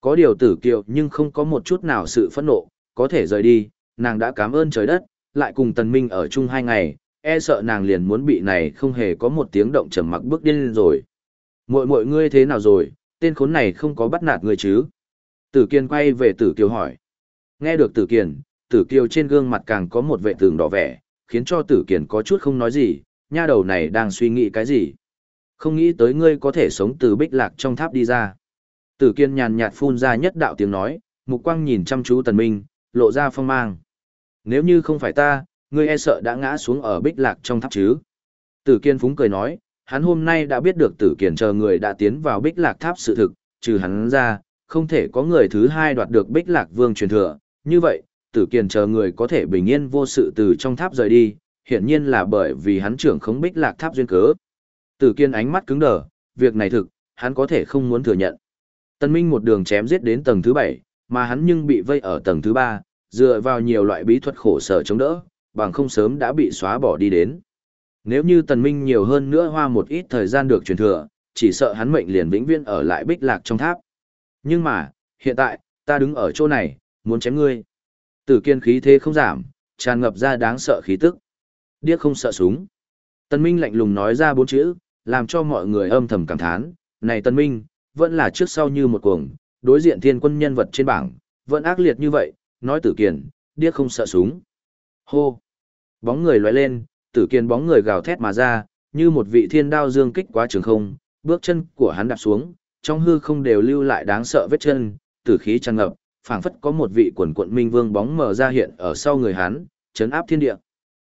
Có điều tử kiều nhưng không có một chút nào sự phẫn nộ, có thể rời đi, nàng đã cảm ơn trời đất, lại cùng tần minh ở chung hai ngày, e sợ nàng liền muốn bị này không hề có một tiếng động trầm mặc bước điên rồi. Muội muội ngươi thế nào rồi, tên khốn này không có bắt nạt ngươi chứ? Tử Kiên quay về Tử Kiều hỏi. Nghe được Tử Kiền, Tử Kiều trên gương mặt càng có một vệ tường đỏ vẻ, khiến cho Tử Kiền có chút không nói gì, nha đầu này đang suy nghĩ cái gì? Không nghĩ tới ngươi có thể sống từ bích lạc trong tháp đi ra. Tử Kiên nhàn nhạt phun ra nhất đạo tiếng nói, mục quang nhìn chăm chú Tần Minh, lộ ra phong mang. Nếu như không phải ta, ngươi e sợ đã ngã xuống ở bích lạc trong tháp chứ. Tử Kiên phúng cười nói, hắn hôm nay đã biết được Tử Kiền chờ người đã tiến vào bích lạc tháp sự thực, trừ hắn ra, không thể có người thứ hai đoạt được bích lạc vương truyền thừa. Như vậy, Tử Kiền chờ người có thể bình yên vô sự từ trong tháp rời đi, hiển nhiên là bởi vì hắn trưởng không bích lạc tháp duyên cớ. Tử Kiên ánh mắt cứng đờ, việc này thực, hắn có thể không muốn thừa nhận. Tân Minh một đường chém giết đến tầng thứ bảy, mà hắn nhưng bị vây ở tầng thứ ba, dựa vào nhiều loại bí thuật khổ sở chống đỡ, bằng không sớm đã bị xóa bỏ đi đến. Nếu như Tần Minh nhiều hơn nữa hoa một ít thời gian được truyền thừa, chỉ sợ hắn mệnh liền vĩnh viễn ở lại bích lạc trong tháp. Nhưng mà, hiện tại, ta đứng ở chỗ này, muốn chém ngươi. Tử kiên khí thế không giảm, tràn ngập ra đáng sợ khí tức. Điếc không sợ súng. Tân Minh lạnh lùng nói ra bốn chữ, làm cho mọi người âm thầm cảm thán. Này Tân Minh, vẫn là trước sau như một cuồng, đối diện thiên quân nhân vật trên bảng, vẫn ác liệt như vậy, nói tử kiền, điếc không sợ súng. Hô! Bóng người lóe lên, tử kiền bóng người gào thét mà ra, như một vị thiên đao dương kích quá trường không, bước chân của hắn đạp xuống, trong hư không đều lưu lại đáng sợ vết chân, tử khí tràn ngập, phảng phất có một vị quần quận minh vương bóng mờ ra hiện ở sau người hắn, chấn áp thiên địa.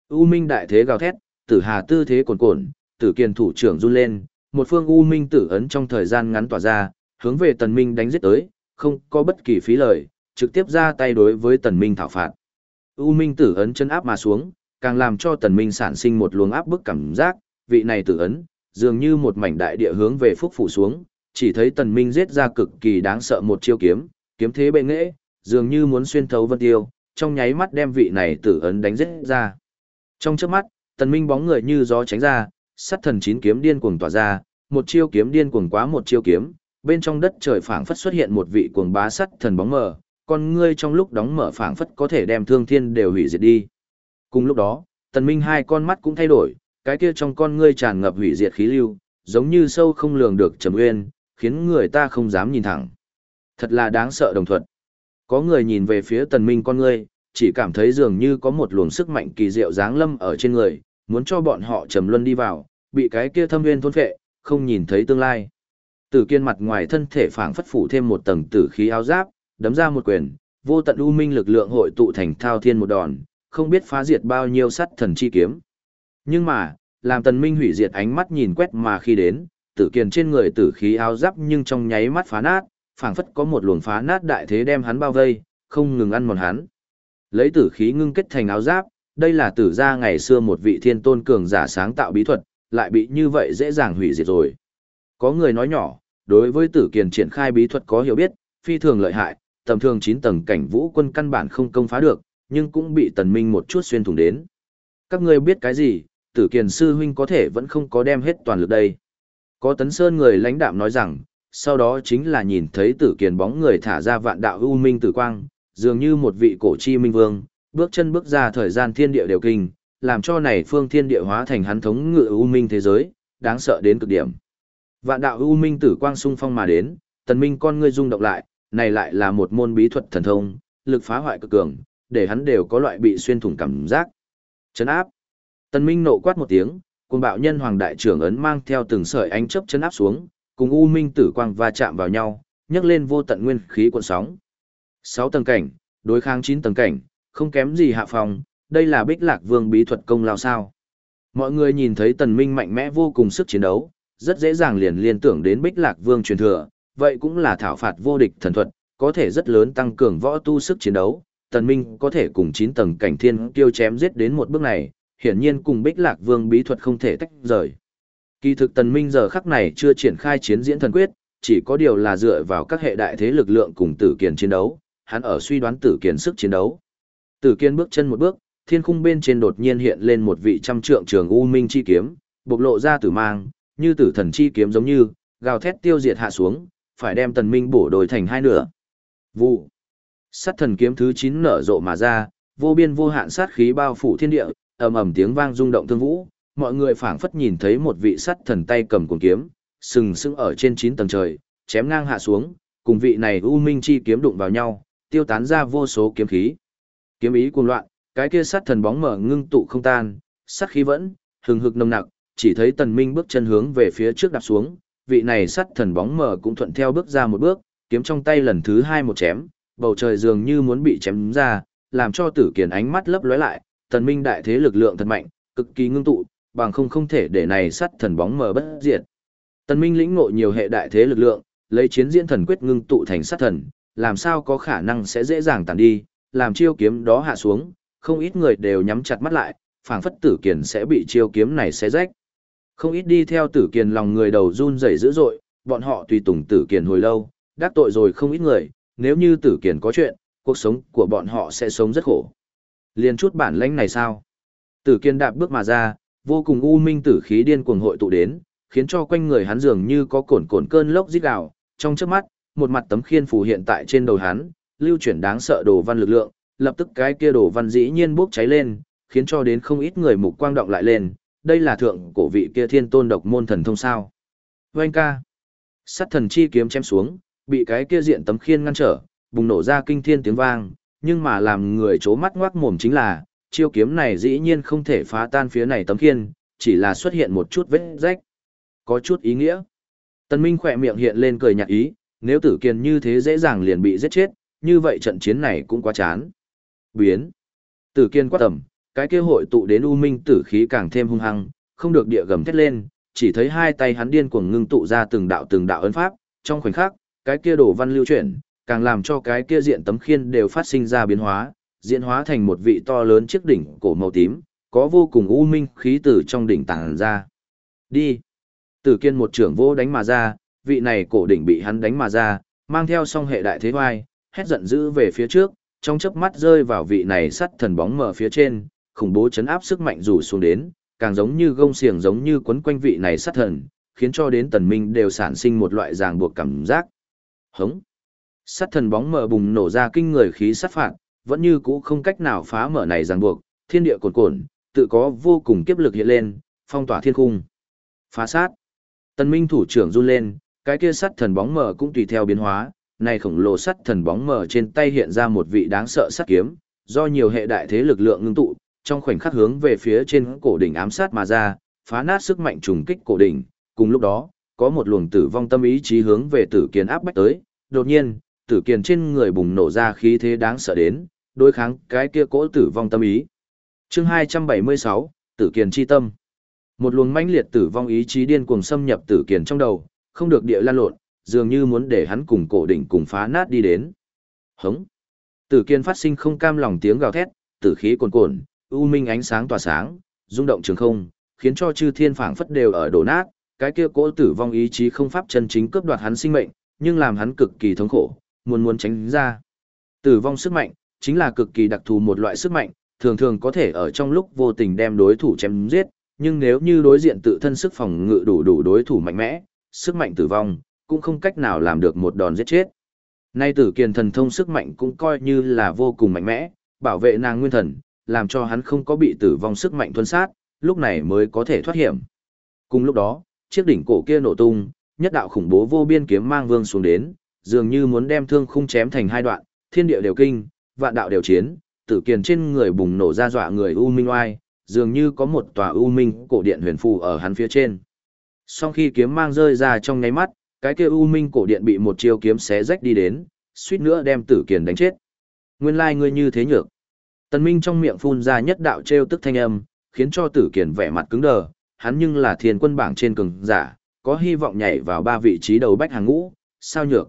U minh đại thế gào thét, tử hà tư thế cuồn cuộn, tử kiền thủ trưởng run lên, một phương u minh tử ấn trong thời gian ngắn tỏa ra, hướng về tần minh đánh giết tới, không có bất kỳ phí lời, trực tiếp ra tay đối với tần minh thảo phạt. U minh tử ấn chân áp mà xuống, càng làm cho tần minh sản sinh một luồng áp bức cảm giác, vị này tử ấn, dường như một mảnh đại địa hướng về phúc phủ xuống, chỉ thấy tần minh giết ra cực kỳ đáng sợ một chiêu kiếm, kiếm thế bệ nghệ, dường như muốn xuyên thấu vân tiêu, trong nháy mắt đem vị này tử ấn đánh rết ra. Trong chớp mắt, tần minh bóng người như gió tránh ra, sát thần chín kiếm điên cuồng tỏa ra, một chiêu kiếm điên cuồng quá một chiêu kiếm, bên trong đất trời phảng phất xuất hiện một vị cuồng bá sắt thần bóng mờ, con ngươi trong lúc đóng mở phảng phất có thể đem thương thiên đều hủy diệt đi. Cùng lúc đó, tần minh hai con mắt cũng thay đổi, cái kia trong con ngươi tràn ngập hủy diệt khí lưu, giống như sâu không lường được trầm uyên, khiến người ta không dám nhìn thẳng. Thật là đáng sợ đồng thuận. Có người nhìn về phía tần minh con ngươi, chỉ cảm thấy dường như có một luồng sức mạnh kỳ diệu giáng lâm ở trên người, muốn cho bọn họ trầm luân đi vào, bị cái kia thâm nguyên thôn phệ, không nhìn thấy tương lai. Tử kiên mặt ngoài thân thể phảng phất phủ thêm một tầng tử khí áo giáp, đấm ra một quyền, vô tận u minh lực lượng hội tụ thành thao thiên một đòn, không biết phá diệt bao nhiêu sắt thần chi kiếm. Nhưng mà, làm tần minh hủy diệt ánh mắt nhìn quét mà khi đến, tử kiên trên người tử khí áo giáp nhưng trong nháy mắt phá nát, phảng phất có một luồng phá nát đại thế đem hắn bao vây, không ngừng ăn mòn hắn. Lấy tử khí ngưng kết thành áo giáp, đây là tử gia ngày xưa một vị thiên tôn cường giả sáng tạo bí thuật, lại bị như vậy dễ dàng hủy diệt rồi. Có người nói nhỏ, đối với tử kiền triển khai bí thuật có hiểu biết, phi thường lợi hại, tầm thường 9 tầng cảnh vũ quân căn bản không công phá được, nhưng cũng bị tần minh một chút xuyên thủng đến. Các ngươi biết cái gì, tử kiền sư huynh có thể vẫn không có đem hết toàn lực đây. Có tấn sơn người lãnh đạm nói rằng, sau đó chính là nhìn thấy tử kiền bóng người thả ra vạn đạo u minh tử quang, dường như một vị cổ chi minh vương, bước chân bước ra thời gian thiên địa đều kinh, làm cho này phương thiên địa hóa thành hắn thống ngự u minh thế giới, đáng sợ đến cực điểm. Vạn đạo u minh tử quang sung phong mà đến, tần minh con ngươi rung động lại, này lại là một môn bí thuật thần thông, lực phá hoại cực cường, để hắn đều có loại bị xuyên thủng cảm giác. Chấn áp. Tần Minh nộ quát một tiếng, cuồng bạo nhân hoàng đại trưởng ấn mang theo từng sợi ánh chớp chấn áp xuống, cùng U Minh tử quang va chạm vào nhau, nhấc lên vô tận nguyên khí cuộn sóng. sáu tầng cảnh, đối kháng chín tầng cảnh, không kém gì hạ phòng, đây là Bích Lạc Vương bí thuật công lao sao? Mọi người nhìn thấy Tần Minh mạnh mẽ vô cùng sức chiến đấu, rất dễ dàng liền liên tưởng đến Bích Lạc Vương truyền thừa, vậy cũng là thảo phạt vô địch thần thuật, có thể rất lớn tăng cường võ tu sức chiến đấu. Tần Minh có thể cùng 9 tầng cảnh thiên tiêu chém giết đến một bước này, hiển nhiên cùng Bích Lạc Vương bí thuật không thể tách rời. Kỳ thực Tần Minh giờ khắc này chưa triển khai chiến diễn thần quyết, chỉ có điều là dựa vào các hệ đại thế lực lượng cùng tử kiền chiến đấu, hắn ở suy đoán tử kiền sức chiến đấu. Tử kiền bước chân một bước, thiên khung bên trên đột nhiên hiện lên một vị trăm trượng trường u minh chi kiếm, bộc lộ ra tử mang, như tử thần chi kiếm giống như, gào thét tiêu diệt hạ xuống, phải đem tần minh bổ đổi thành hai nửa. Vụ. Sát thần kiếm thứ 9 nở rộ mà ra, vô biên vô hạn sát khí bao phủ thiên địa, ầm ầm tiếng vang rung động thương vũ, mọi người phảng phất nhìn thấy một vị sắt thần tay cầm cuồng kiếm, sừng sững ở trên 9 tầng trời, chém ngang hạ xuống, cùng vị này u minh chi kiếm đụng vào nhau, tiêu tán ra vô số kiếm khí. Kiếm ý cuồng loạn, cái kia sắt thần bóng mở ngưng tụ không tan, sắt khí vẫn hừng hực nồng nặc, chỉ thấy tần minh bước chân hướng về phía trước đạp xuống, vị này sắt thần bóng mở cũng thuận theo bước ra một bước, kiếm trong tay lần thứ hai một chém, bầu trời dường như muốn bị chém ra, làm cho tử kiền ánh mắt lấp lóe lại, tần minh đại thế lực lượng thật mạnh, cực kỳ ngưng tụ, bằng không không thể để này sát thần bóng mờ bất diệt. Tần minh lĩnh ngộ nhiều hệ đại thế lực lượng, lấy chiến diễn thần quyết ngưng tụ thành sát thần, làm sao có khả năng sẽ dễ dàng tàn đi, làm chiêu kiếm đó hạ xuống, không ít người đều nhắm chặt mắt lại, phảng phất tử kiền sẽ bị chiêu kiếm này xé rách. Không ít đi theo tử kiền lòng người đầu run rẩy dữ dội, bọn họ tùy tùng tử kiền hồi lâu, đắc tội rồi không ít người, nếu như tử kiền có chuyện, cuộc sống của bọn họ sẽ sống rất khổ. Liên chút bản lãnh này sao? Tử kiền đạp bước mà ra, vô cùng u minh tử khí điên cuồng hội tụ đến, khiến cho quanh người hắn dường như có cồn cồn cơn lốc rít gào, trong chớp mắt, một mặt tấm khiên phù hiện tại trên đầu hắn, lưu chuyển đáng sợ đồ văn lực lượng, lập tức cái kia đồ văn dĩ nhiên bốc cháy lên, khiến cho đến không ít người mục quang động lại lên, đây là thượng cổ vị kia thiên tôn độc môn thần thông sao. Vâng ca. Sát thần chi kiếm chém xuống, bị cái kia diện tấm khiên ngăn trở, bùng nổ ra kinh thiên tiếng vang, nhưng mà làm người chố mắt ngoác mồm chính là, chiêu kiếm này dĩ nhiên không thể phá tan phía này tấm khiên, chỉ là xuất hiện một chút vết rách. Có chút ý nghĩa. Tần Minh khỏe miệng hiện lên cười nhạt ý, nếu tử kiên như thế dễ dàng liền bị giết chết, như vậy trận chiến này cũng quá chán. Biến. Tử kiên quát tầm, cái kia hội tụ đến u minh tử khí càng thêm hung hăng, không được địa gầm thét lên, chỉ thấy hai tay hắn điên cuồng ngưng tụ ra từng đạo từng đạo ấn pháp, trong khoảnh khắc, cái kia đổ văn lưu chuyển, càng làm cho cái kia diện tấm khiên đều phát sinh ra biến hóa, diễn hóa thành một vị to lớn chiếc đỉnh cổ màu tím, có vô cùng u minh khí từ trong đỉnh tàng ra. Đi. Tử kiên một trưởng vô đánh mà ra, vị này cổ đỉnh bị hắn đánh mà ra, mang theo song hệ đại thế hoai, hét giận dữ về phía trước, trong chớp mắt rơi vào vị này sắt thần bóng mở phía trên, khủng bố chấn áp sức mạnh rủ xuống đến, càng giống như gông xiềng giống như quấn quanh vị này sắt thần, khiến cho đến tần minh đều sản sinh một loại ràng buộc cảm giác. Hống! sắt thần bóng mở bùng nổ ra kinh người khí sát phạt, vẫn như cũ không cách nào phá mở này ràng buộc, thiên địa cồn cồn, tự có vô cùng kiếp lực hiện lên, phong tỏa thiên cung. Phá sát! tân minh thủ trưởng run lên, cái kia sắt thần bóng mở cũng tùy theo biến hóa, này khổng lồ sắt thần bóng mở trên tay hiện ra một vị đáng sợ sát kiếm, do nhiều hệ đại thế lực lượng ngưng tụ, trong khoảnh khắc hướng về phía trên cổ đỉnh ám sát mà ra, phá nát sức mạnh trùng kích cổ đỉnh, cùng lúc đó, có một luồng tử vong tâm ý chí hướng về tử kiền áp bách tới, đột nhiên, tử kiền trên người bùng nổ ra khí thế đáng sợ đến, đối kháng cái kia cỗ tử vong tâm ý. Chương 276, Tử Kiền chi tâm. Một luồng mãnh liệt tử vong ý chí điên cuồng xâm nhập Tử Kiền trong đầu, không được địa lan lộn, dường như muốn để hắn cùng cổ đỉnh cùng phá nát đi đến. Hống. Tử Kiền phát sinh không cam lòng tiếng gào thét, tử khí cuồn cuộn, u minh ánh sáng tỏa sáng, rung động trường không, khiến cho chư thiên phảng phất đều ở đổ nát, cái kia cỗ tử vong ý chí không pháp chân chính cướp đoạt hắn sinh mệnh, nhưng làm hắn cực kỳ thống khổ, muốn muốn tránh ra. Tử vong sức mạnh, chính là cực kỳ đặc thù một loại sức mạnh, thường thường có thể ở trong lúc vô tình đem đối thủ chém giết, nhưng nếu như đối diện tự thân sức phòng ngự đủ đủ đối thủ mạnh mẽ, sức mạnh tử vong, cũng không cách nào làm được một đòn giết chết. Nay tử kiền thần thông sức mạnh cũng coi như là vô cùng mạnh mẽ, bảo vệ nàng nguyên thần, làm cho hắn không có bị tử vong sức mạnh thuần sát, lúc này mới có thể thoát hiểm. Cùng lúc đó, chiếc đỉnh cổ kia nổ tung, nhất đạo khủng bố vô biên kiếm mang vương xuống đến, dường như muốn đem thương khung chém thành hai đoạn, thiên địa đều kinh, vạn đạo đều chiến, tử kiền trên người bùng nổ ra dọa người u minh oai, dường như có một tòa u minh cổ điện huyền phù ở hắn phía trên. Sau khi kiếm mang rơi ra trong nháy mắt, cái kia u minh cổ điện bị một chiêu kiếm xé rách đi đến, suýt nữa đem tử kiền đánh chết. Nguyên lai like ngươi như thế nhược. Tần Minh trong miệng phun ra nhất đạo treo tức thanh âm, khiến cho tử kiền vẻ mặt cứng đờ, hắn nhưng là thiên quân bảng trên cường giả, có hy vọng nhảy vào ba vị trí đầu bách hàng ngũ, sao nhược.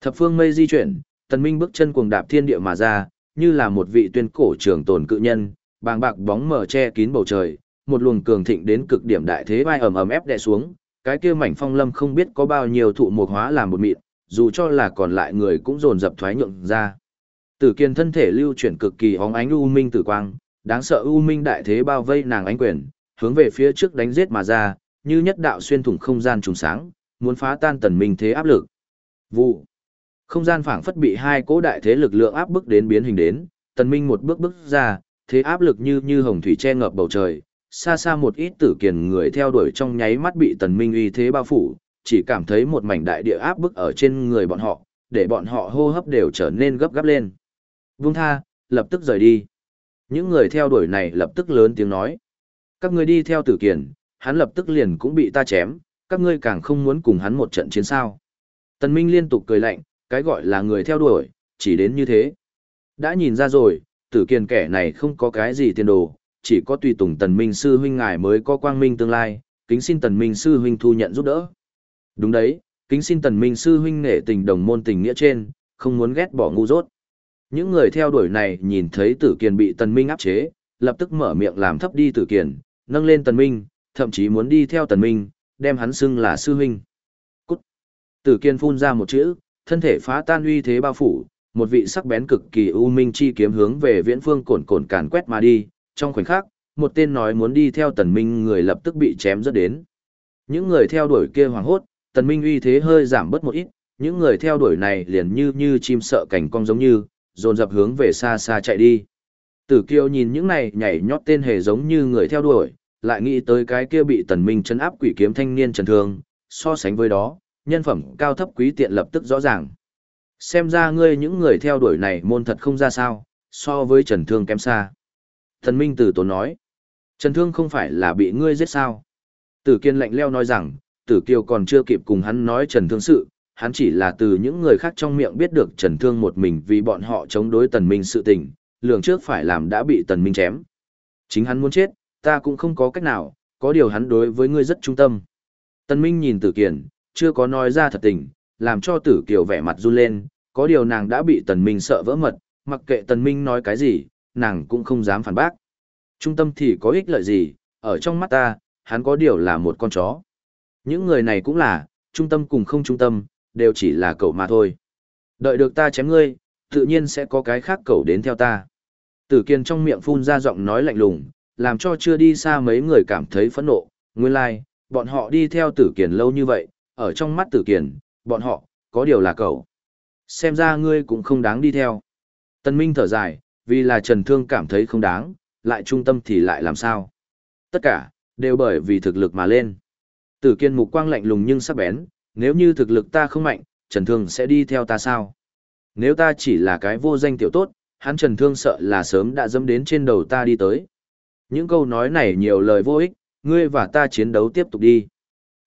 Thập phương mây di chuyển, tần minh bước chân cuồng đạp thiên địa mà ra, như là một vị tuyên cổ trường tồn cự nhân, bàng bạc bóng mờ che kín bầu trời, một luồng cường thịnh đến cực điểm đại thế vai ầm ầm ép đè xuống, cái kia mảnh phong lâm không biết có bao nhiêu thụ mục hóa làm một mịn, dù cho là còn lại người cũng dồn dập thoái nhượng ra. Tử kiên thân thể lưu chuyển cực kỳ óng ánh u minh tử quang, đáng sợ u minh đại thế bao vây nàng ánh quyền, hướng về phía trước đánh giết mà ra, như nhất đạo xuyên thủng không gian trùng sáng, muốn phá tan tần minh thế áp lực. Vụ. Không gian phảng phất bị hai cỗ đại thế lực lượng áp bức đến biến hình đến, tần minh một bước bước ra, thế áp lực như như hồng thủy che ngập bầu trời, xa xa một ít tử kiền người theo đuổi trong nháy mắt bị tần minh uy thế bao phủ, chỉ cảm thấy một mảnh đại địa áp bức ở trên người bọn họ, để bọn họ hô hấp đều trở nên gấp gáp lên. Vung tha, lập tức rời đi. Những người theo đuổi này lập tức lớn tiếng nói. Các ngươi đi theo tử kiền, hắn lập tức liền cũng bị ta chém, các ngươi càng không muốn cùng hắn một trận chiến sao. Tần Minh liên tục cười lạnh, cái gọi là người theo đuổi, chỉ đến như thế. Đã nhìn ra rồi, tử kiền kẻ này không có cái gì tiền đồ, chỉ có tùy tùng tần minh sư huynh ngài mới có quang minh tương lai, kính xin tần minh sư huynh thu nhận giúp đỡ. Đúng đấy, kính xin tần minh sư huynh nể tình đồng môn tình nghĩa trên, không muốn ghét bỏ ngu dốt. Những người theo đuổi này nhìn thấy tử kiền bị tần minh áp chế, lập tức mở miệng làm thấp đi tử kiền, nâng lên tần minh, thậm chí muốn đi theo tần minh, đem hắn xưng là sư huynh. Cút! Tử kiền phun ra một chữ, thân thể phá tan uy thế bao phủ, một vị sắc bén cực kỳ u minh chi kiếm hướng về viễn phương cồn cồn càn quét mà đi, trong khoảnh khắc, một tên nói muốn đi theo tần minh người lập tức bị chém rất đến. Những người theo đuổi kia hoảng hốt, tần minh uy thế hơi giảm bớt một ít, những người theo đuổi này liền như như chim sợ cảnh cong giống như, dồn dập hướng về xa xa chạy đi. Tử kiêu nhìn những này nhảy nhót tên hề giống như người theo đuổi, lại nghĩ tới cái kia bị tần minh chân áp quỷ kiếm thanh niên trần thương, so sánh với đó, nhân phẩm cao thấp quý tiện lập tức rõ ràng. Xem ra ngươi những người theo đuổi này môn thật không ra sao, so với trần thương kém xa. Thần minh tử tốn nói, trần thương không phải là bị ngươi giết sao. Tử kiên lạnh leo nói rằng, tử kiều còn chưa kịp cùng hắn nói trần thương sự, hắn chỉ là từ những người khác trong miệng biết được trần thương một mình vì bọn họ chống đối tần minh sự tình, lường trước phải làm đã bị tần minh chém. Chính hắn muốn chết, ta cũng không có cách nào, có điều hắn đối với ngươi rất trung tâm. Tần minh nhìn tử kiền, chưa có nói ra thật tình, làm cho tử kiều vẻ mặt run lên, có điều nàng đã bị tần minh sợ vỡ mật, mặc kệ tần minh nói cái gì, nàng cũng không dám phản bác. Trung tâm thì có ích lợi gì, ở trong mắt ta, hắn có điều là một con chó. Những người này cũng là, trung tâm cùng không trung tâm, đều chỉ là cậu mà thôi. Đợi được ta chém ngươi, tự nhiên sẽ có cái khác cậu đến theo ta. Tử kiên trong miệng phun ra giọng nói lạnh lùng, làm cho chưa đi xa mấy người cảm thấy phẫn nộ. Nguyên lai, like, bọn họ đi theo tử kiền lâu như vậy, ở trong mắt tử kiền, bọn họ, có điều là cậu. Xem ra ngươi cũng không đáng đi theo. Tân Minh thở dài, vì là Trần Thương cảm thấy không đáng, lại trung tâm thì lại làm sao. Tất cả, đều bởi vì thực lực mà lên. Tử kiên mục quang lạnh lùng nhưng sắc bén, nếu như thực lực ta không mạnh, Trần Thương sẽ đi theo ta sao? Nếu ta chỉ là cái vô danh tiểu tốt, hắn Trần Thương sợ là sớm đã dâm đến trên đầu ta đi tới. Những câu nói này nhiều lời vô ích, ngươi và ta chiến đấu tiếp tục đi.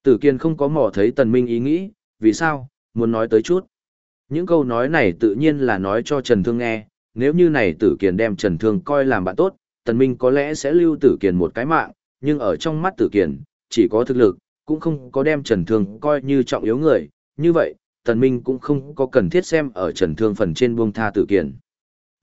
Tử Kiên không có mò thấy Tần Minh ý nghĩ, vì sao, muốn nói tới chút. Những câu nói này tự nhiên là nói cho Trần Thương nghe, nếu như này Tử Kiền đem Trần Thương coi làm bạn tốt, Tần Minh có lẽ sẽ lưu Tử Kiền một cái mạng, nhưng ở trong mắt Tử Kiền, chỉ có thực lực, cũng không có đem Trần Thương coi như trọng yếu người, như vậy, Tần Minh cũng không có cần thiết xem ở Trần Thương phần trên buông tha Tử Kiền.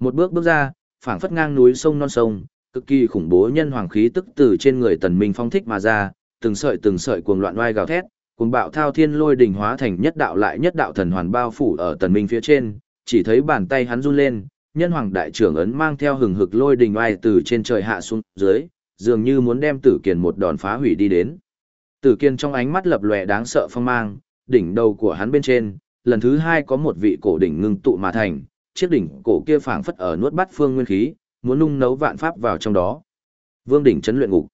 Một bước bước ra, phảng phất ngang núi sông non sông, cực kỳ khủng bố nhân hoàng khí tức từ trên người Tần Minh phong thích mà ra, từng sợi từng sợi cuồng loạn oai gào thét, cuồng bạo thao thiên lôi đỉnh hóa thành nhất đạo lại nhất đạo thần hoàn bao phủ ở Tần Minh phía trên, chỉ thấy bàn tay hắn run lên, nhân hoàng đại trưởng ấn mang theo hừng hực lôi đỉnh oai từ trên trời hạ xuống dưới, dường như muốn đem Tử Kiền một đòn phá hủy đi đến. Tử Kiên trong ánh mắt lập lòe đáng sợ phong mang, đỉnh đầu của hắn bên trên, lần thứ hai có một vị cổ đỉnh ngưng tụ mà thành, chiếc đỉnh cổ kia phảng phất ở nuốt bắt phương nguyên khí, muốn nung nấu vạn pháp vào trong đó. Vương đỉnh chấn luyện ngục.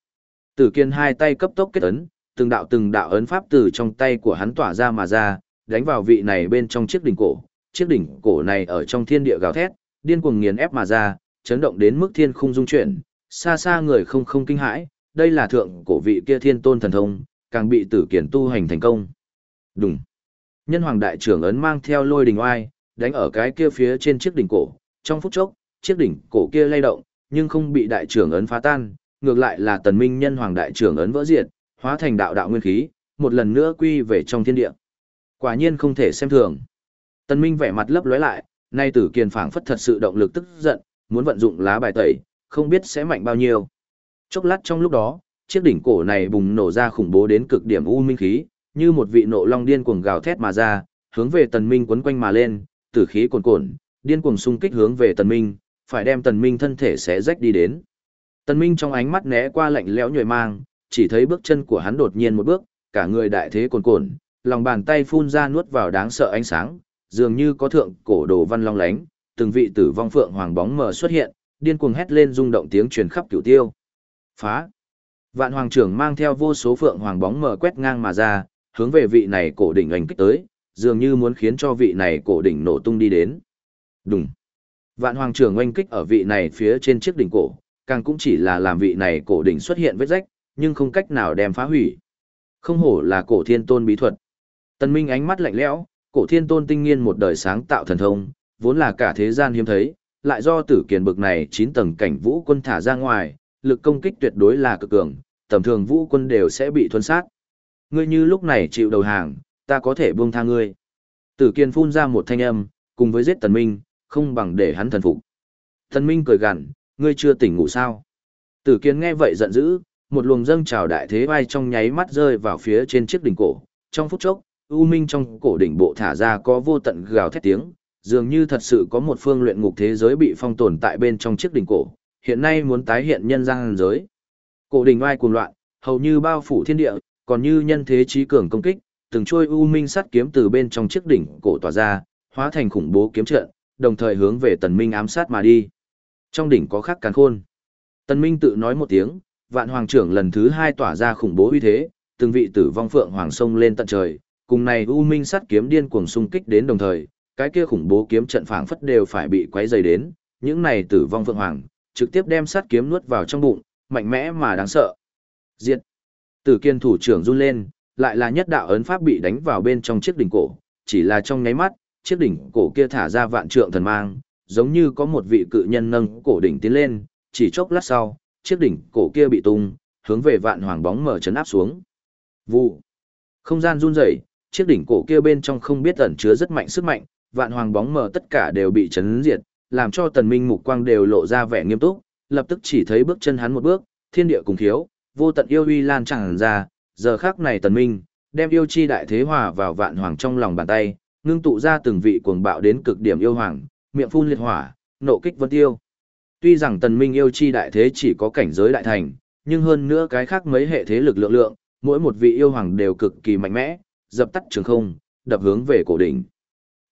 Tử Kiên hai tay cấp tốc kết ấn, từng đạo từng đạo ấn pháp từ trong tay của hắn tỏa ra mà ra, đánh vào vị này bên trong chiếc đỉnh cổ, chiếc đỉnh cổ này ở trong thiên địa gào thét, điên cuồng nghiền ép mà ra, chấn động đến mức thiên khung dung chuyển, xa xa người không không kinh hãi, đây là thượng cổ vị kia thiên tôn thần thông, càng bị tử Kiền tu hành thành công. Đùng, Nhân hoàng đại trưởng ấn mang theo lôi đình oai, đánh ở cái kia phía trên chiếc đỉnh cổ, trong phút chốc, chiếc đỉnh cổ kia lay động, nhưng không bị đại trưởng ấn phá tan, ngược lại là tần minh nhân hoàng đại trưởng ấn vỡ diệt, hóa thành đạo đạo nguyên khí, một lần nữa quy về trong thiên địa. Quả nhiên không thể xem thường. Tần minh vẻ mặt lấp lóe lại, nay tử kiền phảng phất thật sự động lực tức giận, muốn vận dụng lá bài tẩy, không biết sẽ mạnh bao nhiêu. Chốc lát trong lúc đó, chiếc đỉnh cổ này bùng nổ ra khủng bố đến cực điểm u minh khí, như một vị nộ long điên cuồng gào thét mà ra, hướng về tần minh quấn quanh mà lên, tử khí cuồn cuộn, điên cuồng xung kích hướng về tần minh, phải đem tần minh thân thể xé rách đi đến. Tần minh trong ánh mắt né qua lạnh lẽo nhồi mang, chỉ thấy bước chân của hắn đột nhiên một bước, cả người đại thế cuồn cuộn, lòng bàn tay phun ra nuốt vào đáng sợ ánh sáng, dường như có thượng cổ đồ văn long lánh, từng vị tử vong phượng hoàng bóng mờ xuất hiện, điên cuồng hét lên rung động tiếng truyền khắp cửu tiêu. Phá! Vạn hoàng trưởng mang theo vô số phượng hoàng bóng mờ quét ngang mà ra, hướng về vị này cổ đỉnh ảnh kích tới, dường như muốn khiến cho vị này cổ đỉnh nổ tung đi đến. Đùng! Vạn hoàng trưởng oanh kích ở vị này phía trên chiếc đỉnh cổ, càng cũng chỉ là làm vị này cổ đỉnh xuất hiện vết rách, nhưng không cách nào đem phá hủy. Không hổ là cổ thiên tôn bí thuật. Tần Minh ánh mắt lạnh lẽo, cổ thiên tôn tinh nghiên một đời sáng tạo thần thông, vốn là cả thế gian hiếm thấy, lại do tử kiền bực này 9 tầng cảnh vũ quân thả ra ngoài, lực công kích tuyệt đối là cực cường, tầm thường vũ quân đều sẽ bị thuần sát. Ngươi như lúc này chịu đầu hàng, ta có thể buông tha ngươi. Tử kiền phun ra một thanh âm, cùng với giết tần minh, không bằng để hắn thần phục. Tần minh cười gằn, ngươi chưa tỉnh ngủ sao? Tử Kiến nghe vậy giận dữ, một luồng dâng trào đại thế vai trong nháy mắt rơi vào phía trên chiếc đỉnh cổ, trong phút chốc, u minh trong cổ đỉnh bộ thả ra có vô tận gào thét tiếng, dường như thật sự có một phương luyện ngục thế giới bị phong tồn tại bên trong chiếc đỉnh cổ, hiện nay muốn tái hiện nhân gian giới. Cổ đỉnh oai cuồng loạn, hầu như bao phủ thiên địa, còn như nhân thế trí cường công kích, từng trôi u minh sắt kiếm từ bên trong chiếc đỉnh cổ tỏa ra, hóa thành khủng bố kiếm trận, đồng thời hướng về Tần Minh ám sát mà đi. Trong đỉnh có khắc càn khôn. Tần Minh tự nói một tiếng, vạn hoàng trưởng lần thứ hai tỏa ra khủng bố uy thế, từng vị tử vong phượng hoàng sông lên tận trời, cùng này u minh sắt kiếm điên cuồng xung kích đến đồng thời, cái kia khủng bố kiếm trận phảng phất đều phải bị quấy dày đến, những này tử vong phượng hoàng, trực tiếp đem sắt kiếm nuốt vào trong bụng, mạnh mẽ mà đáng sợ. Diệt. Tử kiên thủ trưởng run lên, lại là nhất đạo ấn pháp bị đánh vào bên trong chiếc đỉnh cổ, chỉ là trong nháy mắt, chiếc đỉnh cổ kia thả ra vạn trượng thần mang, giống như có một vị cự nhân nâng cổ đỉnh tiến lên, chỉ chốc lát sau, chiếc đỉnh cổ kia bị tung, hướng về vạn hoàng bóng mở chấn áp xuống. Vụ. Không gian run rẩy, chiếc đỉnh cổ kia bên trong không biết ẩn chứa rất mạnh sức mạnh, vạn hoàng bóng mở tất cả đều bị chấn diệt, làm cho tần minh mục quang đều lộ ra vẻ nghiêm túc, lập tức chỉ thấy bước chân hắn một bước, thiên địa cùng thiếu, vô tận yêu uy lan tràn ra, giờ khắc này tần minh, đem yêu chi đại thế hòa vào vạn hoàng trong lòng bàn tay, ngưng tụ ra từng vị cuồng bạo đến cực điểm yêu hoàng, miệng phun liệt hỏa, nộ kích vân tiêu. Tuy rằng tần minh yêu chi đại thế chỉ có cảnh giới đại thành, nhưng hơn nữa cái khác mấy hệ thế lực lượng lượng, mỗi một vị yêu hoàng đều cực kỳ mạnh mẽ, dập tắt trường không, đập hướng về cổ đỉnh.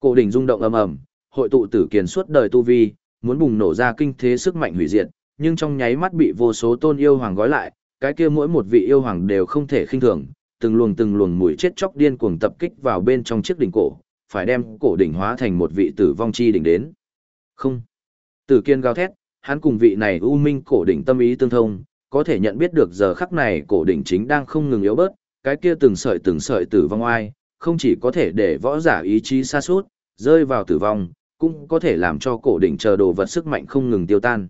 Cổ đỉnh rung động ầm ầm, hội tụ tử kiền suốt đời tu vi, muốn bùng nổ ra kinh thế sức mạnh hủy diệt, nhưng trong nháy mắt bị vô số tôn yêu hoàng gói lại, cái kia mỗi một vị yêu hoàng đều không thể khinh thường, từng luồng từng luồng mùi chết chóc điên cuồng tập kích vào bên trong chiếc đỉnh cổ, phải đem cổ đỉnh hóa thành một vị tử vong chi đỉnh đến. Không. Tử kiên gào thét, hắn cùng vị này u minh cổ đỉnh tâm ý tương thông, có thể nhận biết được giờ khắc này cổ đỉnh chính đang không ngừng yếu bớt, cái kia từng sợi từng sợi tử vong oai, không chỉ có thể để võ giả ý chí xa suốt, rơi vào tử vong, cũng có thể làm cho cổ đỉnh chờ đồ vật sức mạnh không ngừng tiêu tan.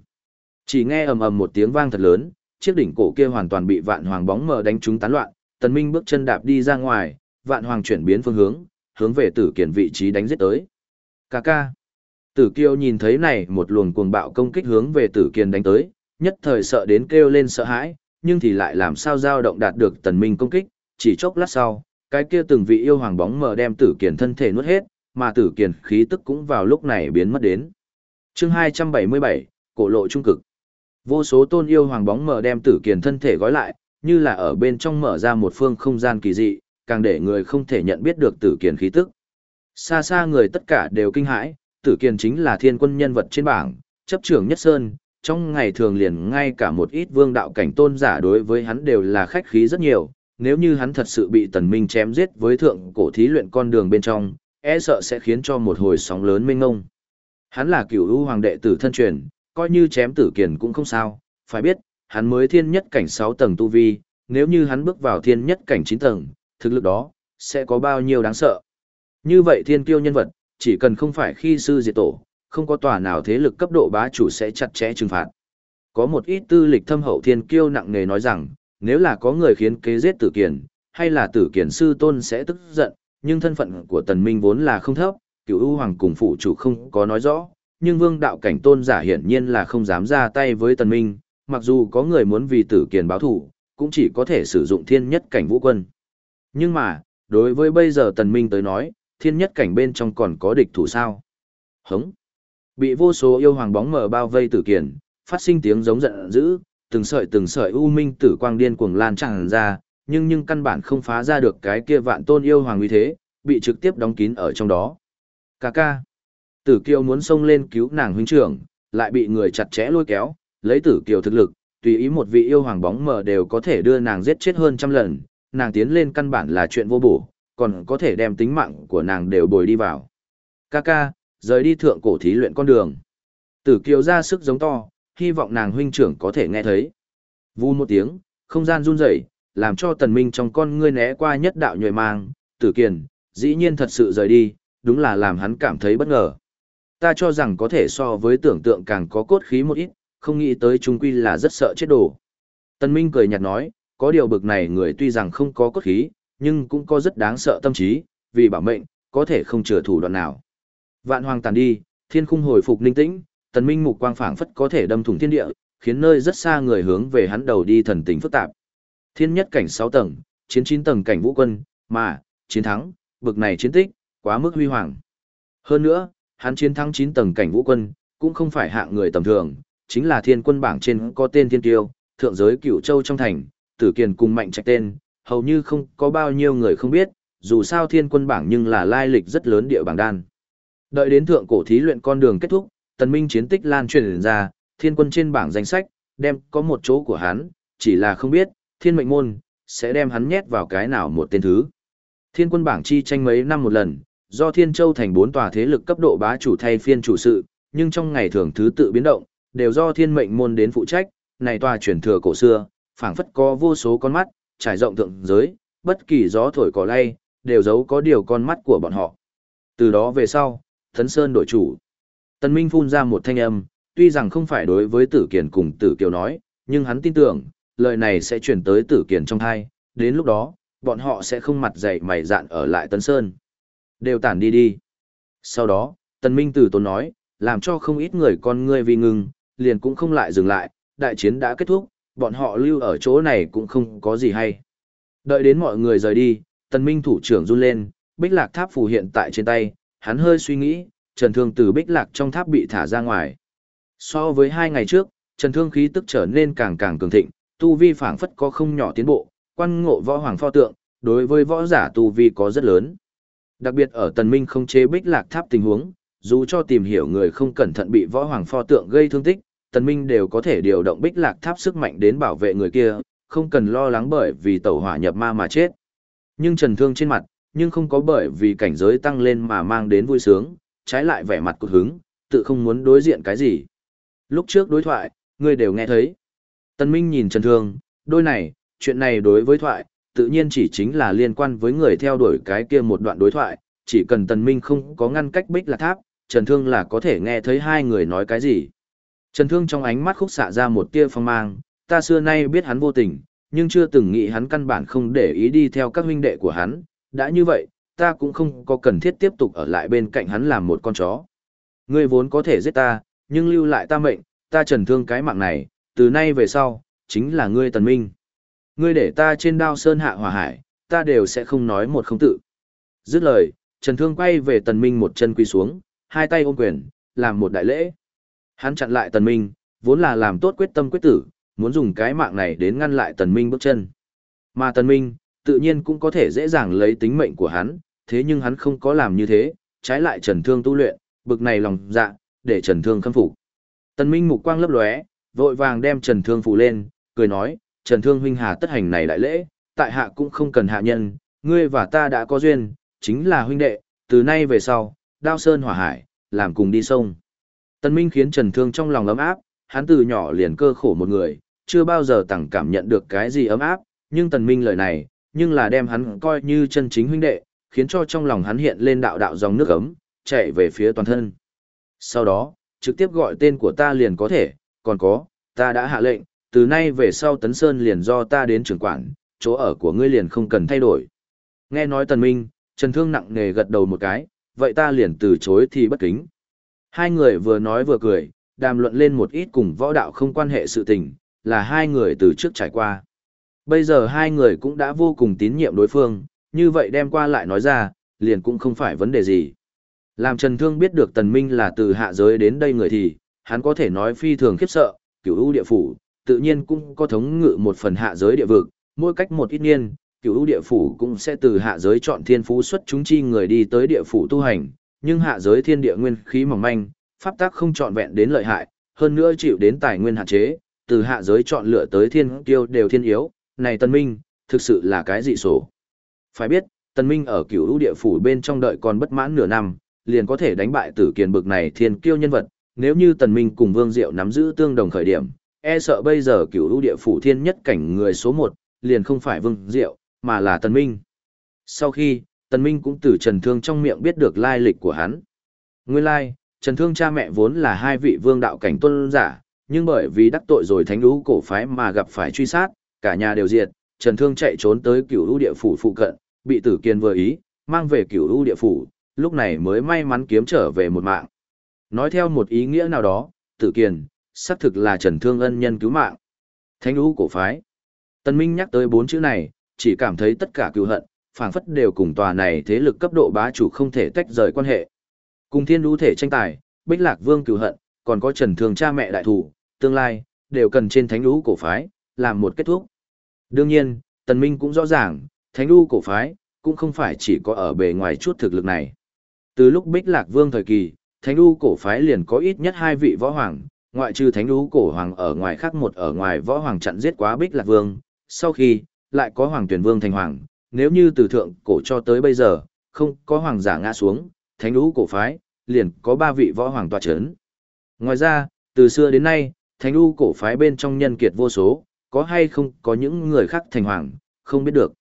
Chỉ nghe ầm ầm một tiếng vang thật lớn, chiếc đỉnh cổ kia hoàn toàn bị vạn hoàng bóng mờ đánh trúng tán loạn, tần minh bước chân đạp đi ra ngoài, vạn hoàng chuyển biến phương hướng, hướng về tử kiền vị trí đánh giết tới. Cà ca. Tử kiêu nhìn thấy này một luồng cuồng bạo công kích hướng về tử kiền đánh tới, nhất thời sợ đến kêu lên sợ hãi, nhưng thì lại làm sao dao động đạt được tần minh công kích, chỉ chốc lát sau, cái kia từng vị yêu hoàng bóng mờ đem tử kiền thân thể nuốt hết, mà tử kiền khí tức cũng vào lúc này biến mất đến. Chương 277, cổ lộ trung cực. Vô số tôn yêu hoàng bóng mờ đem tử kiền thân thể gói lại, như là ở bên trong mở ra một phương không gian kỳ dị, càng để người không thể nhận biết được tử kiền khí tức. Xa xa người tất cả đều kinh hãi, tử kiền chính là thiên quân nhân vật trên bảng, chấp trưởng nhất sơn, trong ngày thường liền ngay cả một ít vương đạo cảnh tôn giả đối với hắn đều là khách khí rất nhiều, nếu như hắn thật sự bị tần minh chém giết với thượng cổ thí luyện con đường bên trong, e sợ sẽ khiến cho một hồi sóng lớn mênh ngông. Hắn là cửu ưu hoàng đệ tử thân truyền, coi như chém tử kiền cũng không sao, phải biết, hắn mới thiên nhất cảnh 6 tầng tu vi, nếu như hắn bước vào thiên nhất cảnh 9 tầng, thực lực đó, sẽ có bao nhiêu đáng sợ. Như vậy thiên kiêu nhân vật, chỉ cần không phải khi sư diệt tổ, không có tòa nào thế lực cấp độ bá chủ sẽ chặt chẽ trừng phạt. Có một ít tư lịch thâm hậu thiên kiêu nặng nề nói rằng, nếu là có người khiến kế giết tử kiền, hay là tử kiền sư tôn sẽ tức giận, nhưng thân phận của tần minh vốn là không thấp, cửu ưu hoàng cùng phụ chủ không có nói rõ, nhưng vương đạo cảnh tôn giả hiển nhiên là không dám ra tay với tần minh, mặc dù có người muốn vì tử kiền báo thù, cũng chỉ có thể sử dụng thiên nhất cảnh vũ quân. Nhưng mà, đối với bây giờ tần minh tới nói, thiên nhất cảnh bên trong còn có địch thủ sao? Hống! Bị vô số yêu hoàng bóng mờ bao vây tử kiền, phát sinh tiếng giống giận dữ, từng sợi từng sợi u minh tử quang điên cuồng lan tràn ra, nhưng nhưng căn bản không phá ra được cái kia vạn tôn yêu hoàng uy thế, bị trực tiếp đóng kín ở trong đó. Cà ca. Tử Kiều muốn xông lên cứu nàng huynh trưởng, lại bị người chặt chẽ lôi kéo, lấy Tử Kiều thực lực, tùy ý một vị yêu hoàng bóng mờ đều có thể đưa nàng giết chết hơn trăm lần, nàng tiến lên căn bản là chuyện vô bổ, còn có thể đem tính mạng của nàng đều bồi đi vào. Ca ca, rời đi thượng cổ thí luyện con đường. Tử Kiều ra sức giống to, hy vọng nàng huynh trưởng có thể nghe thấy. Vu một tiếng, không gian run rẩy, làm cho tần minh trong con ngươi né qua nhất đạo nhồi mang, tử kiền, dĩ nhiên thật sự rời đi, đúng là làm hắn cảm thấy bất ngờ. Ta cho rằng có thể so với tưởng tượng càng có cốt khí một ít, không nghĩ tới chúng quy là rất sợ chết đổ. Tần minh cười nhạt nói, có điều bực này người tuy rằng không có cốt khí, nhưng cũng có rất đáng sợ tâm trí, vì bảo mệnh, có thể không chừa thủ đoạn nào. Vạn hoàng tàn đi, thiên khung hồi phục ninh tĩnh, tần minh mục quang phảng phất có thể đâm thủng thiên địa, khiến nơi rất xa người hướng về hắn đầu đi thần tình phức tạp. Thiên nhất cảnh 6 tầng, chiến 9 tầng cảnh vũ quân, mà, chiến thắng, bực này chiến tích, quá mức huy hoàng. Hơn nữa, hắn chiến thắng 9 tầng cảnh vũ quân, cũng không phải hạng người tầm thường, chính là thiên quân bảng trên có tên thiên tiêu, thượng giới cửu châu trong thành, tử kiền cùng mạnh trạch tên, hầu như không có bao nhiêu người không biết, dù sao thiên quân bảng nhưng là lai lịch rất lớn địa bảng đan. Đợi đến thượng cổ thí luyện con đường kết thúc, tần minh chiến tích lan truyền ra, thiên quân trên bảng danh sách, đem có một chỗ của hắn, chỉ là không biết, thiên mệnh môn, sẽ đem hắn nhét vào cái nào một tên thứ. Thiên quân bảng chi tranh mấy năm một lần, do Thiên Châu thành bốn tòa thế lực cấp độ bá chủ thay phiên chủ sự, nhưng trong ngày thường thứ tự biến động, đều do thiên mệnh môn đến phụ trách, này tòa truyền thừa cổ xưa, phảng phất có vô số con mắt, trải rộng thượng giới, bất kỳ gió thổi cỏ lay, đều giấu có điều con mắt của bọn họ. Từ đó về sau, Thấn Sơn đổi chủ. tần Minh phun ra một thanh âm, tuy rằng không phải đối với Tử Kiền cùng Tử Kiều nói, nhưng hắn tin tưởng, lời này sẽ chuyển tới Tử Kiền trong thai, đến lúc đó, bọn họ sẽ không mặt dày mày dạn ở lại tấn Sơn. Đều tản đi đi. Sau đó, Tần Minh từ Tốn nói, làm cho không ít người con ngươi vì ngừng, liền cũng không lại dừng lại, đại chiến đã kết thúc, bọn họ lưu ở chỗ này cũng không có gì hay. Đợi đến mọi người rời đi, Tần Minh thủ trưởng run lên, bích lạc tháp phù hiện tại trên tay, hắn hơi suy nghĩ, Trần Thương từ bích lạc trong tháp bị thả ra ngoài. So với hai ngày trước, Trần Thương khí tức trở nên càng càng cường thịnh, tu vi phảng phất có không nhỏ tiến bộ, quan ngộ võ hoàng pho tượng, đối với võ giả tu vi có rất lớn. Đặc biệt ở Tần Minh không chế bích lạc tháp tình huống, dù cho tìm hiểu người không cẩn thận bị võ hoàng pho tượng gây thương tích, Tần Minh đều có thể điều động bích lạc tháp sức mạnh đến bảo vệ người kia, không cần lo lắng bởi vì tẩu hỏa nhập ma mà chết. Nhưng trần thương trên mặt, nhưng không có bởi vì cảnh giới tăng lên mà mang đến vui sướng, trái lại vẻ mặt cụt hứng, tự không muốn đối diện cái gì. Lúc trước đối thoại, người đều nghe thấy. Tần Minh nhìn Trần Thương, đôi này, chuyện này đối với thoại, tự nhiên chỉ chính là liên quan với người theo đuổi cái kia một đoạn đối thoại, chỉ cần Tần Minh không có ngăn cách bích lạc tháp, Trần Thương là có thể nghe thấy hai người nói cái gì. Trần Thương trong ánh mắt khúc xạ ra một tia phong mang, ta xưa nay biết hắn vô tình, nhưng chưa từng nghĩ hắn căn bản không để ý đi theo các huynh đệ của hắn, đã như vậy, ta cũng không có cần thiết tiếp tục ở lại bên cạnh hắn làm một con chó. Ngươi vốn có thể giết ta, nhưng lưu lại ta mệnh, ta trần thương cái mạng này, từ nay về sau, chính là ngươi tần minh. Ngươi để ta trên đao sơn hạ hỏa hải, ta đều sẽ không nói một không tự. Dứt lời, trần thương quay về tần minh một chân quỳ xuống, hai tay ôm quyền, làm một đại lễ. Hắn chặn lại tần minh, vốn là làm tốt quyết tâm quyết tử, muốn dùng cái mạng này đến ngăn lại tần minh bước chân. Mà tần minh, tự nhiên cũng có thể dễ dàng lấy tính mệnh của hắn, thế nhưng hắn không có làm như thế, trái lại trần thương tu luyện, bực này lòng dạ, để trần thương khâm phục. Tần minh mục quang lấp lóe, vội vàng đem trần thương phủ lên, cười nói, trần thương huynh hà tất hành này đại lễ, tại hạ cũng không cần hạ nhân, ngươi và ta đã có duyên, chính là huynh đệ, từ nay về sau, đao sơn hỏa hải, làm cùng đi sông. Tân Minh khiến Trần Thương trong lòng ấm áp, hắn từ nhỏ liền cơ khổ một người, chưa bao giờ tẳng cảm nhận được cái gì ấm áp, nhưng Tần Minh lời này, nhưng là đem hắn coi như chân chính huynh đệ, khiến cho trong lòng hắn hiện lên đạo đạo dòng nước ấm, chạy về phía toàn thân. Sau đó, trực tiếp gọi tên của ta liền có thể, còn có, ta đã hạ lệnh, từ nay về sau Tấn Sơn liền do ta đến trưởng quản, chỗ ở của ngươi liền không cần thay đổi. Nghe nói Tần Minh, Trần Thương nặng nề gật đầu một cái, vậy ta liền từ chối thì bất kính. Hai người vừa nói vừa cười, đàm luận lên một ít cùng võ đạo không quan hệ sự tình, là hai người từ trước trải qua. Bây giờ hai người cũng đã vô cùng tín nhiệm đối phương, như vậy đem qua lại nói ra, liền cũng không phải vấn đề gì. Làm Trần Thương biết được Tần Minh là từ hạ giới đến đây người thì, hắn có thể nói phi thường khiếp sợ, cửu ưu địa phủ, tự nhiên cũng có thống ngự một phần hạ giới địa vực, mỗi cách một ít niên, cửu ưu địa phủ cũng sẽ từ hạ giới chọn thiên phú xuất chúng chi người đi tới địa phủ tu hành, nhưng hạ giới thiên địa nguyên khí mỏng manh, pháp tắc không trọn vẹn đến lợi hại, hơn nữa chịu đến tài nguyên hạn chế, từ hạ giới chọn lựa tới thiên kiêu đều thiên yếu, này Tân Minh, thực sự là cái dị sổ. Phải biết, Tân Minh ở cửu lũ địa phủ bên trong đợi còn bất mãn nửa năm, liền có thể đánh bại tử kiền bực này thiên kiêu nhân vật, nếu như Tần Minh cùng Vương Diệu nắm giữ tương đồng khởi điểm, e sợ bây giờ cửu lũ địa phủ thiên nhất cảnh người số 1, liền không phải Vương Diệu, mà là Tần Minh. Sau khi, Tần Minh cũng từ Trần Thương trong miệng biết được lai lịch của hắn. Nguyên lai, Trần Thương cha mẹ vốn là hai vị vương đạo cảnh tôn giả, nhưng bởi vì đắc tội rồi thánh lũ cổ phái mà gặp phải truy sát, cả nhà đều diệt, Trần Thương chạy trốn tới cửu Lũ địa phủ phụ cận, bị tử kiên vừa ý, mang về cửu Lũ địa phủ, lúc này mới may mắn kiếm trở về một mạng. Nói theo một ý nghĩa nào đó, tử kiền, xác thực là Trần Thương ân nhân cứu mạng. Thánh lũ cổ phái. Tân Minh nhắc tới bốn chữ này, chỉ cảm thấy tất cả cứu hận, phảng phất đều cùng tòa này thế lực cấp độ bá chủ không thể tách rời quan hệ. Cùng thiên đũ thể tranh tài, Bích Lạc Vương cựu hận, còn có Trần Thường cha mẹ đại thủ, tương lai, đều cần trên thánh Đu cổ phái, làm một kết thúc. Đương nhiên, Tần Minh cũng rõ ràng, thánh Đu cổ phái, cũng không phải chỉ có ở bề ngoài chút thực lực này. Từ lúc Bích Lạc Vương thời kỳ, thánh Đu cổ phái liền có ít nhất hai vị võ hoàng, ngoại trừ thánh Đu cổ hoàng ở ngoài khác một ở ngoài võ hoàng chặn giết quá Bích Lạc Vương, sau khi, lại có hoàng tuyển vương thành hoàng, nếu như từ thượng cổ cho tới bây giờ, không có hoàng giả ngã xuống, thánh lũ cổ phái, liền có ba vị võ hoàng tòa chấn. Ngoài ra, từ xưa đến nay, thánh lũ cổ phái bên trong nhân kiệt vô số, có hay không có những người khác thành hoàng, không biết được.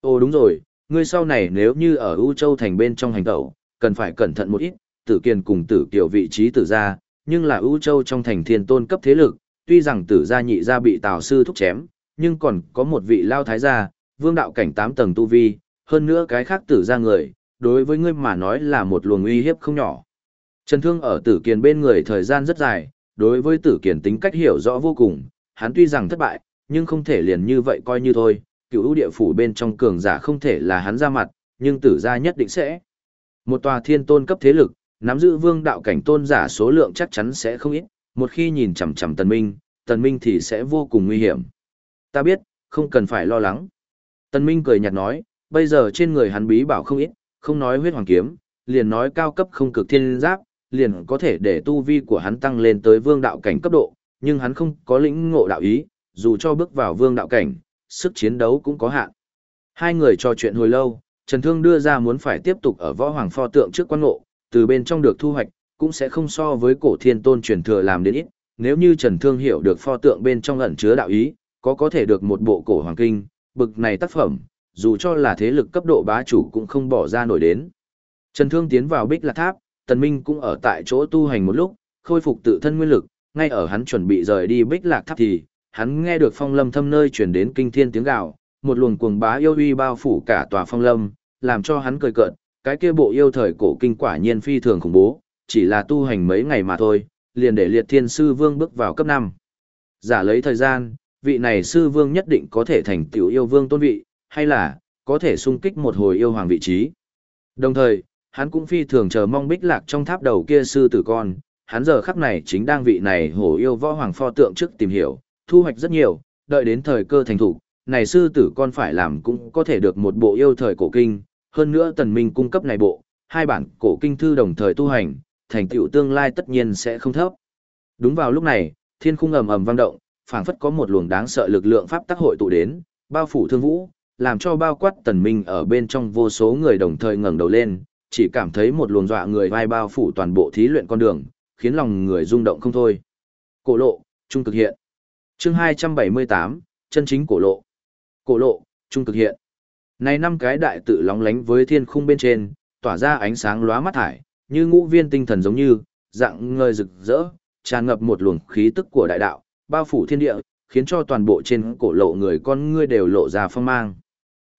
Ồ đúng rồi, ngươi sau này nếu như ở U Châu thành bên trong hành tẩu, cần phải cẩn thận một ít, tử kiền cùng tử kiều vị trí tử gia, nhưng là U Châu trong thành thiên tôn cấp thế lực, tuy rằng tử gia nhị gia bị tào sư thúc chém, nhưng còn có một vị lao thái gia, vương đạo cảnh tám tầng tu vi, hơn nữa cái khác tử gia người, đối với ngươi mà nói là một luồng uy hiếp không nhỏ. Trần Thương ở tử kiền bên người thời gian rất dài, đối với tử kiền tính cách hiểu rõ vô cùng, hắn tuy rằng thất bại, nhưng không thể liền như vậy coi như thôi, cựu ưu địa phủ bên trong cường giả không thể là hắn ra mặt, nhưng tử gia nhất định sẽ. Một tòa thiên tôn cấp thế lực, nắm giữ vương đạo cảnh tôn giả số lượng chắc chắn sẽ không ít, một khi nhìn chằm chằm tần minh, tần minh thì sẽ vô cùng nguy hiểm. Ta biết, không cần phải lo lắng. Tần minh cười nhạt nói, bây giờ trên người hắn bí bảo không ít, không nói huyết hoàng kiếm, liền nói cao cấp không cực thiên giáp, liền có thể để tu vi của hắn tăng lên tới vương đạo cảnh cấp độ, nhưng hắn không có lĩnh ngộ đạo ý, dù cho bước vào vương đạo cảnh, sức chiến đấu cũng có hạn. Hai người trò chuyện hồi lâu, Trần Thương đưa ra muốn phải tiếp tục ở võ hoàng pho tượng trước quan ngộ, từ bên trong được thu hoạch, cũng sẽ không so với cổ thiên tôn truyền thừa làm đến ít. Nếu như Trần Thương hiểu được pho tượng bên trong ẩn chứa đạo ý, có có thể được một bộ cổ hoàng kinh, bực này tác phẩm, dù cho là thế lực cấp độ bá chủ cũng không bỏ ra nổi đến. Trần Thương tiến vào Bích Lạc Tháp, Tần Minh cũng ở tại chỗ tu hành một lúc, khôi phục tự thân nguyên lực, ngay ở hắn chuẩn bị rời đi Bích Lạc Tháp thì, hắn nghe được phong lâm thâm nơi truyền đến kinh thiên tiếng gào, một luồng cuồng bá yêu uy bao phủ cả tòa phong lâm, làm cho hắn cười cợt, cái kia bộ yêu thời cổ kinh quả nhiên phi thường khủng bố, chỉ là tu hành mấy ngày mà thôi, liền để liệt thiên sư vương bước vào cấp 5. Giả lấy thời gian, vị này sư vương nhất định có thể thành tiểu yêu vương tôn vị, hay là, có thể sung kích một hồi yêu hoàng vị trí. Đồng thời, hắn cũng phi thường chờ mong bích lạc trong tháp đầu kia sư tử con, hắn giờ khắc này chính đang vị này hổ yêu võ hoàng pho tượng trước tìm hiểu, thu hoạch rất nhiều, đợi đến thời cơ thành thủ, này sư tử con phải làm cũng có thể được một bộ yêu thời cổ kinh, hơn nữa tần minh cung cấp này bộ, hai bản cổ kinh thư đồng thời tu hành, thành tựu tương lai tất nhiên sẽ không thấp. Đúng vào lúc này, thiên khung ầm ầm vang động, phảng phất có một luồng đáng sợ lực lượng pháp tác hội tụ đến, bao phủ thương vũ, làm cho bao quát tần minh ở bên trong vô số người đồng thời ngẩng đầu lên, chỉ cảm thấy một luồng dọa người vai bao phủ toàn bộ thí luyện con đường, khiến lòng người rung động không thôi. Cổ lộ, trung cực hiện. Chương 278, chân chính cổ lộ. Cổ lộ, trung cực hiện. Này năm cái đại tự lóng lánh với thiên khung bên trên, tỏa ra ánh sáng lóa mắt thải, như ngũ viên tinh thần giống như, dạng ngời rực rỡ, tràn ngập một luồng khí tức của đại đạo, bao phủ thiên địa, khiến cho toàn bộ trên cổ lộ người con ngươi đều lộ ra phong mang.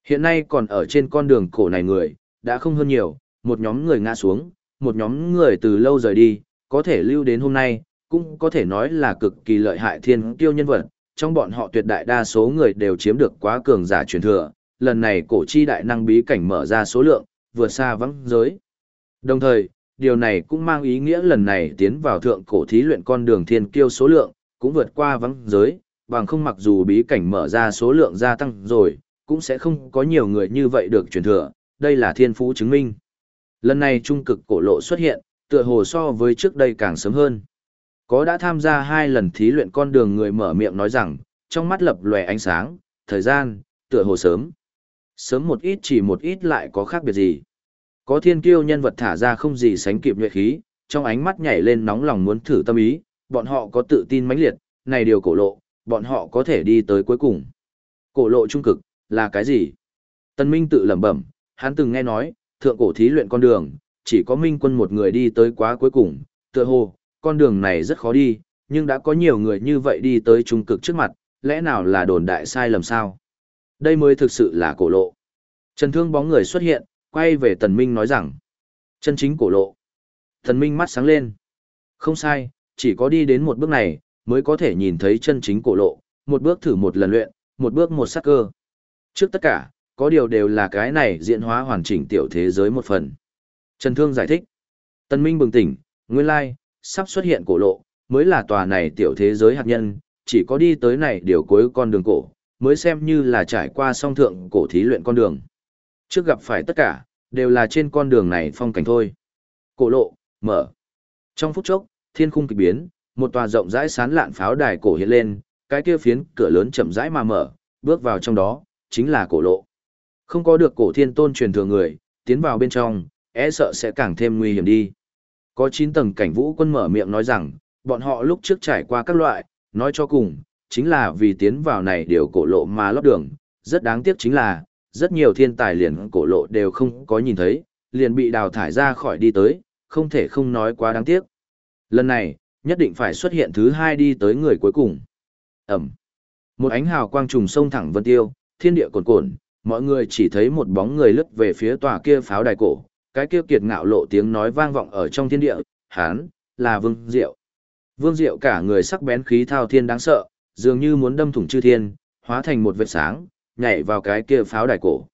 Hiện nay còn ở trên con đường cổ này người, đã không hơn nhiều, một nhóm người ngã xuống, một nhóm người từ lâu rời đi, có thể lưu đến hôm nay, cũng có thể nói là cực kỳ lợi hại thiên tiêu nhân vật, trong bọn họ tuyệt đại đa số người đều chiếm được quá cường giả truyền thừa, lần này cổ chi đại năng bí cảnh mở ra số lượng, vừa xa vắng giới. Đồng thời, điều này cũng mang ý nghĩa lần này tiến vào thượng cổ thí luyện con đường thiên kiêu số lượng, cũng vượt qua vắng giới, bằng không mặc dù bí cảnh mở ra số lượng gia tăng rồi, cũng sẽ không có nhiều người như vậy được truyền thừa, đây là thiên phú chứng minh. Lần này trung cực cổ lộ xuất hiện, tựa hồ so với trước đây càng sớm hơn. Có đã tham gia hai lần thí luyện con đường người mở miệng nói rằng, trong mắt lập lòe ánh sáng, thời gian, tựa hồ sớm. Sớm một ít chỉ một ít lại có khác biệt gì. Có thiên kiêu nhân vật thả ra không gì sánh kịp nhuệ khí, trong ánh mắt nhảy lên nóng lòng muốn thử tâm ý, bọn họ có tự tin mãnh liệt, này điều cổ lộ, bọn họ có thể đi tới cuối cùng. Cổ lộ trung cực, là cái gì? Tân Minh tự lẩm bẩm, hắn từng nghe nói, thượng cổ thí luyện con đường, chỉ có Minh quân một người đi tới quá cuối cùng, tựa hồ, con đường này rất khó đi, nhưng đã có nhiều người như vậy đi tới trung cực trước mặt, lẽ nào là đồn đại sai lầm sao? Đây mới thực sự là cổ lộ. Trần Thương bóng người xuất hiện, quay về Tần Minh nói rằng, chân chính cổ lộ. Tần Minh mắt sáng lên. Không sai, chỉ có đi đến một bước này, mới có thể nhìn thấy chân chính cổ lộ, một bước thử một lần luyện, một bước một sắc cơ. Trước tất cả, có điều đều là cái này diễn hóa hoàn chỉnh tiểu thế giới một phần. Trần Thương giải thích. tân Minh bừng tỉnh, nguyên lai, sắp xuất hiện cổ lộ, mới là tòa này tiểu thế giới hạt nhân, chỉ có đi tới này điều cuối con đường cổ, mới xem như là trải qua song thượng cổ thí luyện con đường. Trước gặp phải tất cả, đều là trên con đường này phong cảnh thôi. Cổ lộ, mở. Trong phút chốc, thiên khung kịch biến, một tòa rộng rãi sán lạn pháo đài cổ hiện lên, cái kia phiến cửa lớn chậm rãi mà mở, bước vào trong đó, chính là cổ lộ. Không có được cổ thiên tôn truyền thừa người, tiến vào bên trong, e sợ sẽ càng thêm nguy hiểm đi. Có 9 tầng cảnh vũ quân mở miệng nói rằng, bọn họ lúc trước trải qua các loại, nói cho cùng, chính là vì tiến vào này điều cổ lộ mà lót đường, rất đáng tiếc chính là, rất nhiều thiên tài liền cổ lộ đều không có nhìn thấy, liền bị đào thải ra khỏi đi tới, không thể không nói quá đáng tiếc. Lần này, nhất định phải xuất hiện thứ hai đi tới người cuối cùng. Ẩm. Một ánh hào quang trùng sông thẳng vân tiêu, thiên địa cồn cồn, mọi người chỉ thấy một bóng người lướt về phía tòa kia pháo đài cổ, cái kia kiệt ngạo lộ tiếng nói vang vọng ở trong thiên địa, hán, là Vương Diệu. Vương Diệu cả người sắc bén khí thao thiên đáng sợ, dường như muốn đâm thủng chư thiên, hóa thành một vệt sáng, nhảy vào cái kia pháo đài cổ.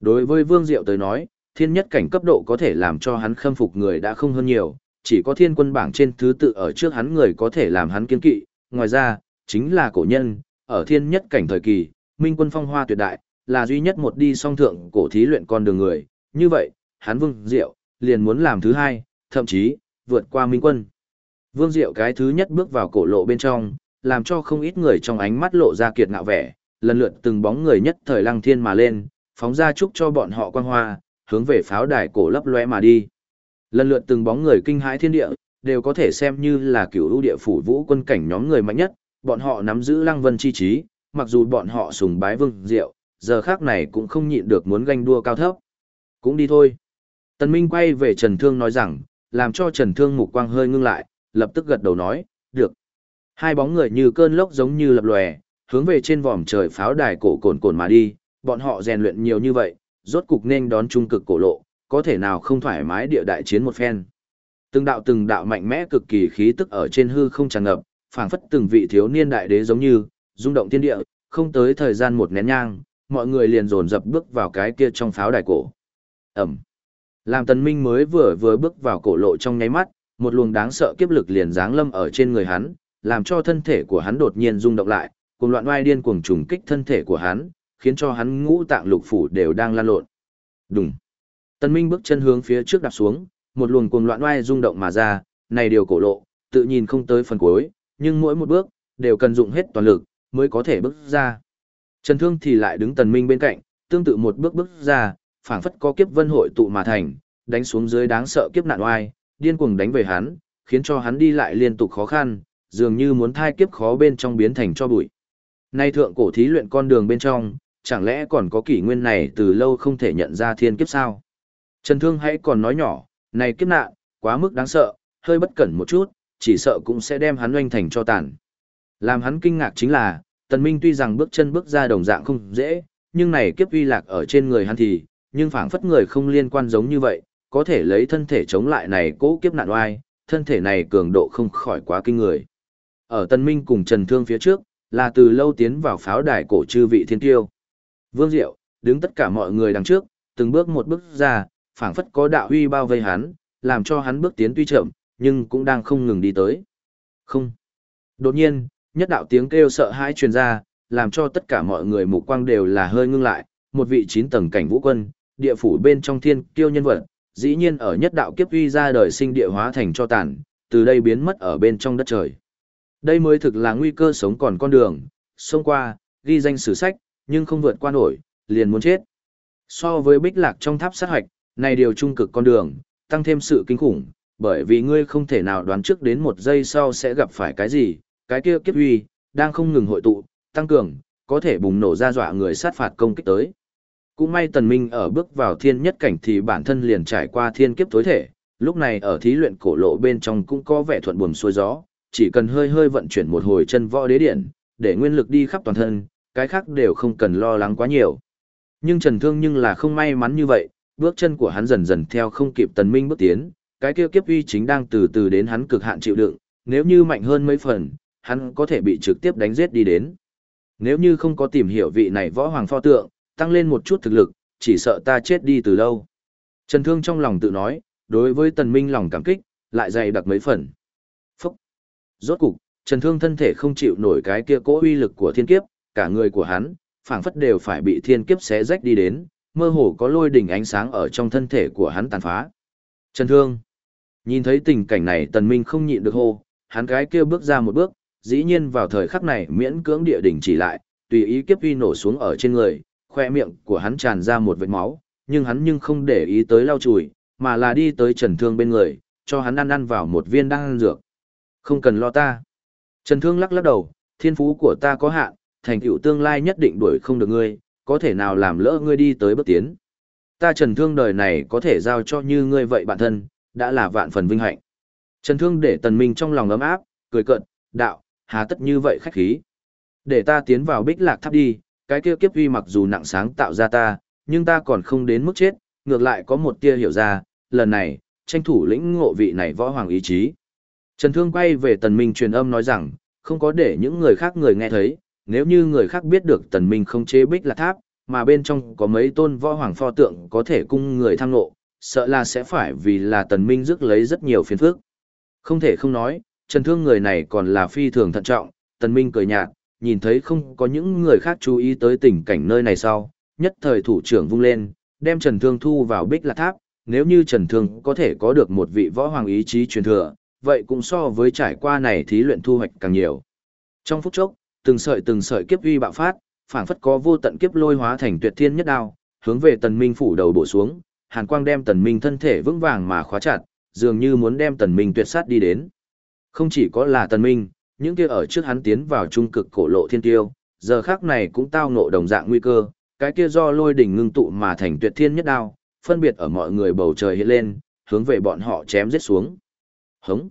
Đối với Vương Diệu tới nói, thiên nhất cảnh cấp độ có thể làm cho hắn khâm phục người đã không hơn nhiều, chỉ có thiên quân bảng trên thứ tự ở trước hắn người có thể làm hắn kiên kỵ, ngoài ra, chính là cổ nhân, ở thiên nhất cảnh thời kỳ, minh quân phong hoa tuyệt đại, là duy nhất một đi song thượng cổ thí luyện con đường người, như vậy, hắn Vương Diệu, liền muốn làm thứ hai, thậm chí, vượt qua minh quân. Vương Diệu cái thứ nhất bước vào cổ lộ bên trong, làm cho không ít người trong ánh mắt lộ ra kiệt ngạo vẻ, lần lượt từng bóng người nhất thời lăng thiên mà lên, phóng ra chúc cho bọn họ quang hoa, hướng về pháo đài cổ lấp lóe mà đi. Lần lượt từng bóng người kinh hãi thiên địa, đều có thể xem như là cửu ưu địa phủ vũ quân cảnh nhóm người mạnh nhất, bọn họ nắm giữ lăng vân chi trí, mặc dù bọn họ sùng bái vương diệu, giờ khác này cũng không nhịn được muốn ganh đua cao thấp. Cũng đi thôi. Tần Minh quay về Trần Thương nói rằng, làm cho Trần Thương mục quang hơi ngưng lại, lập tức gật đầu nói, được. Hai bóng người như cơn lốc giống như lập lòe, hướng về trên vòm trời pháo đài cổ cồn cồn mà đi, bọn họ rèn luyện nhiều như vậy, rốt cục nên đón trung cực cổ lộ, có thể nào không thoải mái địa đại chiến một phen. Từng đạo từng đạo mạnh mẽ cực kỳ khí tức ở trên hư không tràn ngập, phảng phất từng vị thiếu niên đại đế giống như, rung động thiên địa, không tới thời gian một nén nhang, mọi người liền dồn dập bước vào cái kia trong pháo đài cổ. Ẩm. Làm tần minh mới vừa vừa bước vào cổ lộ trong nháy mắt, một luồng đáng sợ kiếp lực liền giáng lâm ở trên người hắn, làm cho thân thể của hắn đột nhiên rung động lại, cùng loạn oai điên cuồng trùng kích thân thể của hắn, khiến cho hắn ngũ tạng lục phủ đều đang lan lộn. Đùng. Tần Minh bước chân hướng phía trước đạp xuống, một luồng cuồng loạn oai rung động mà ra, này điều cổ lộ, tự nhìn không tới phần cuối, nhưng mỗi một bước đều cần dụng hết toàn lực mới có thể bước ra. Trần Thương thì lại đứng Tần Minh bên cạnh, tương tự một bước bước ra, phảng phất có kiếp vân hội tụ mà thành, đánh xuống dưới đáng sợ kiếp nạn oai, điên cuồng đánh về hắn, khiến cho hắn đi lại liên tục khó khăn, dường như muốn thai kiếp khó bên trong biến thành cho bụi. Nay thượng cổ thí luyện con đường bên trong, chẳng lẽ còn có kỷ nguyên này từ lâu không thể nhận ra thiên kiếp sao? Trần Thương hãy còn nói nhỏ, này kiếp nạn, quá mức đáng sợ, hơi bất cẩn một chút, chỉ sợ cũng sẽ đem hắn oanh thành cho tàn. Làm hắn kinh ngạc chính là, Tần Minh tuy rằng bước chân bước ra đồng dạng không dễ, nhưng này kiếp uy lạc ở trên người hắn thì, nhưng phảng phất người không liên quan giống như vậy, có thể lấy thân thể chống lại này cố kiếp nạn oai, thân thể này cường độ không khỏi quá kinh người. Ở Tần Minh cùng Trần Thương phía trước, là từ lâu tiến vào pháo đài cổ chư vị thiên tiêu. Vương Diệu, đứng tất cả mọi người đằng trước, từng bước một bước ra, phảng phất có đạo huy bao vây hắn, làm cho hắn bước tiến tuy chậm, nhưng cũng đang không ngừng đi tới. Không. Đột nhiên, nhất đạo tiếng kêu sợ hãi truyền ra, làm cho tất cả mọi người mục quang đều là hơi ngưng lại, một vị chín tầng cảnh vũ quân, địa phủ bên trong thiên kiêu nhân vật, dĩ nhiên ở nhất đạo kiếp uy ra đời sinh địa hóa thành cho tàn, từ đây biến mất ở bên trong đất trời. Đây mới thực là nguy cơ sống còn con đường, xông qua, ghi danh sử sách, nhưng không vượt qua nổi, liền muốn chết. So với bích lạc trong tháp sát hoạch, này điều trung cực con đường, tăng thêm sự kinh khủng, bởi vì ngươi không thể nào đoán trước đến một giây sau sẽ gặp phải cái gì, cái kia kiếp huy đang không ngừng hội tụ, tăng cường, có thể bùng nổ ra dọa người sát phạt công kích tới. Cũng may tần minh ở bước vào thiên nhất cảnh thì bản thân liền trải qua thiên kiếp tối thể, lúc này ở thí luyện cổ lộ bên trong cũng có vẻ thuận buồm xuôi gió, chỉ cần hơi hơi vận chuyển một hồi chân võ đế điện, để nguyên lực đi khắp toàn thân, cái khác đều không cần lo lắng quá nhiều. Nhưng Trần Thương nhưng là không may mắn như vậy, bước chân của hắn dần dần theo không kịp tần minh bước tiến, cái kia kiếp uy chính đang từ từ đến hắn cực hạn chịu đựng, nếu như mạnh hơn mấy phần, hắn có thể bị trực tiếp đánh giết đi đến. Nếu như không có tìm hiểu vị này võ hoàng pho tượng, tăng lên một chút thực lực, chỉ sợ ta chết đi từ lâu. Trần Thương trong lòng tự nói, đối với tần minh lòng cảm kích, lại dày đặc mấy phần. Phúc! Rốt cục, Trần Thương thân thể không chịu nổi cái kia cỗ uy lực của thiên kiếp, cả người của hắn, phảng phất đều phải bị thiên kiếp xé rách đi đến, mơ hồ có lôi đỉnh ánh sáng ở trong thân thể của hắn tàn phá. Trần Thương! Nhìn thấy tình cảnh này tần minh không nhịn được hô, hắn cái kia bước ra một bước, dĩ nhiên vào thời khắc này miễn cưỡng địa đỉnh chỉ lại, tùy ý kiếp uy nổ xuống ở trên người, khoe miệng của hắn tràn ra một vệt máu, nhưng hắn nhưng không để ý tới lau chùi, mà là đi tới Trần Thương bên người, cho hắn ăn ăn vào một viên đan dược. Không cần lo ta. Trần Thương lắc lắc đầu, thiên phú của ta có hạn, thành tựu tương lai nhất định đuổi không được ngươi, có thể nào làm lỡ ngươi đi tới bước tiến. Ta Trần Thương đời này có thể giao cho như ngươi vậy bản thân, đã là vạn phần vinh hạnh. Trần Thương để Tần Minh trong lòng ấm áp, cười cợt, đạo, hà tất như vậy khách khí. Để ta tiến vào bích lạc tháp đi, cái kia kiếp uy mặc dù nặng sáng tạo ra ta, nhưng ta còn không đến mức chết, ngược lại có một tia hiểu ra, lần này, tranh thủ lĩnh ngộ vị này võ hoàng ý chí. Trần Thương quay về Tần Minh truyền âm nói rằng, không có để những người khác người nghe thấy, nếu như người khác biết được Tần Minh không chế bích lạc tháp, mà bên trong có mấy tôn võ hoàng pho tượng có thể cung người thăng ngộ, sợ là sẽ phải vì là Tần Minh rước lấy rất nhiều phiền phức. Không thể không nói, Trần Thương người này còn là phi thường thận trọng, Tần Minh cười nhạt, nhìn thấy không có những người khác chú ý tới tình cảnh nơi này sau, nhất thời thủ trưởng vung lên, đem Trần Thương thu vào bích lạc tháp, nếu như Trần Thương có thể có được một vị võ hoàng ý chí truyền thừa, vậy cũng so với trải qua này thí luyện thu hoạch càng nhiều. Trong phút chốc, từng sợi từng sợi kiếp uy bạo phát, phảng phất có vô tận kiếp lôi hóa thành tuyệt thiên nhất đao, hướng về Tần Minh phủ đầu bổ xuống, hàn quang đem Tần Minh thân thể vững vàng mà khóa chặt, dường như muốn đem Tần Minh tuyệt sát đi đến. Không chỉ có là Tần Minh, những kia ở trước hắn tiến vào trung cực cổ lộ thiên tiêu, giờ khắc này cũng tao ngộ đồng dạng nguy cơ, cái kia do lôi đỉnh ngưng tụ mà thành tuyệt thiên nhất đao, phân biệt ở mọi người bầu trời hiện lên, hướng về bọn họ chém giết xuống. Hống.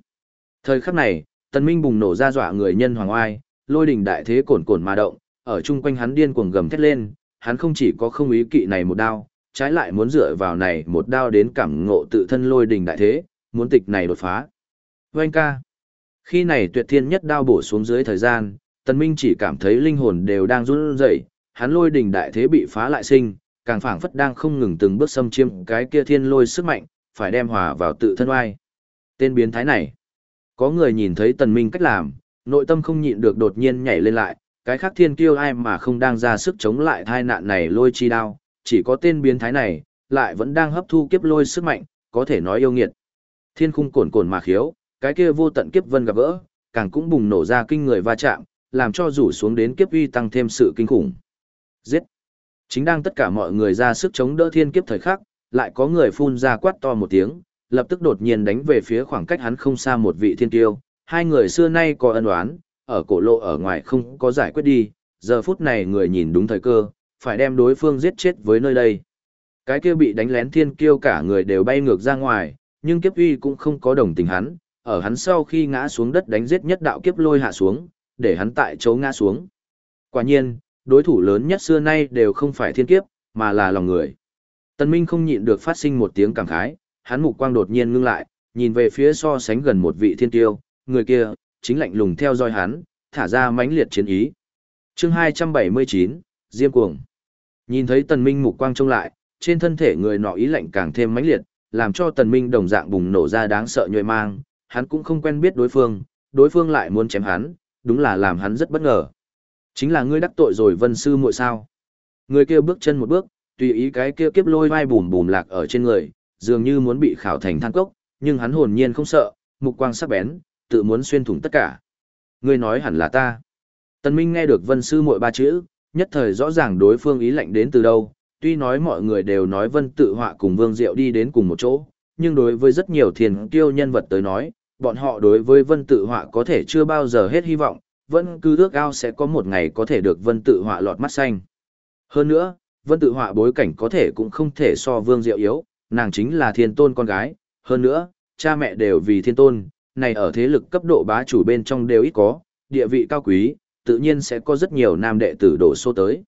Thời khắc này, Tần Minh bùng nổ ra dọa người nhân hoàng oai, lôi đình đại thế cồn cồn mà động, ở chung quanh hắn điên cuồng gầm thét lên, hắn không chỉ có không ý kỵ này một đao, trái lại muốn dựa vào này một đao đến cảm ngộ tự thân lôi đình đại thế, muốn tịch này đột phá. Vâng ca. Khi này tuyệt thiên nhất đao bổ xuống dưới thời gian, tần minh chỉ cảm thấy linh hồn đều đang run rẩy, hắn lôi đình đại thế bị phá lại sinh, càng phảng phất đang không ngừng từng bước xâm chiếm cái kia thiên lôi sức mạnh, phải đem hòa vào tự thân oai. Tên biến thái này. Có người nhìn thấy tần minh cách làm, nội tâm không nhịn được đột nhiên nhảy lên lại, cái khác thiên kiêu ai mà không đang ra sức chống lại tai nạn này lôi chi đao, chỉ có tên biến thái này, lại vẫn đang hấp thu kiếp lôi sức mạnh, có thể nói yêu nghiệt. Thiên khung cồn cồn mà khiếu, cái kia vô tận kiếp vân gặp gỡ, càng cũng bùng nổ ra kinh người va chạm, làm cho rủ xuống đến kiếp uy tăng thêm sự kinh khủng. Giết! Chính đang tất cả mọi người ra sức chống đỡ thiên kiếp thời khắc, lại có người phun ra quát to một tiếng, lập tức đột nhiên đánh về phía khoảng cách hắn không xa một vị thiên tiêu. Hai người xưa nay có ân oán, ở cổ lộ ở ngoài không có giải quyết đi, giờ phút này người nhìn đúng thời cơ, phải đem đối phương giết chết với nơi đây. Cái kia bị đánh lén thiên kiêu cả người đều bay ngược ra ngoài, nhưng kiếp uy cũng không có đồng tình hắn, ở hắn sau khi ngã xuống đất đánh giết nhất đạo kiếp lôi hạ xuống, để hắn tại chỗ ngã xuống. Quả nhiên, đối thủ lớn nhất xưa nay đều không phải thiên kiếp, mà là lòng người. Tần Minh không nhịn được phát sinh một tiếng cảm khái, hắn mục quang đột nhiên ngưng lại, nhìn về phía so sánh gần một vị thiên tiêu, người kia, chính lạnh lùng theo dõi hắn, thả ra mãnh liệt chiến ý. Chương 279, Diêm Cuồng. Nhìn thấy Tần Minh mục quang trông lại, trên thân thể người nọ ý lạnh càng thêm mãnh liệt, làm cho Tần Minh đồng dạng bùng nổ ra đáng sợ nhuệ mang, hắn cũng không quen biết đối phương, đối phương lại muốn chém hắn, đúng là làm hắn rất bất ngờ. Chính là ngươi đắc tội rồi Vân sư muội sao? Người kia bước chân một bước, tùy ý cái kia kiếp lôi vai bùm bùm lạc ở trên người, dường như muốn bị khảo thành than cốc, nhưng hắn hồn nhiên không sợ, mục quang sắc bén, tự muốn xuyên thủng tất cả. Ngươi nói hẳn là ta. Tần Minh nghe được Vân sư muội ba chữ, nhất thời rõ ràng đối phương ý lạnh đến từ đâu, tuy nói mọi người đều nói Vân tự họa cùng Vương Diệu đi đến cùng một chỗ, nhưng đối với rất nhiều thiền kiêu nhân vật tới nói, bọn họ đối với Vân tự họa có thể chưa bao giờ hết hy vọng, vẫn cứ ước ao sẽ có một ngày có thể được Vân tự họa lọt mắt xanh. Hơn nữa, Vân tự họa bối cảnh có thể cũng không thể so Vương Diệu yếu, nàng chính là thiên tôn con gái, hơn nữa, cha mẹ đều vì thiên tôn, này ở thế lực cấp độ bá chủ bên trong đều ít có, địa vị cao quý, tự nhiên sẽ có rất nhiều nam đệ tử đổ số tới.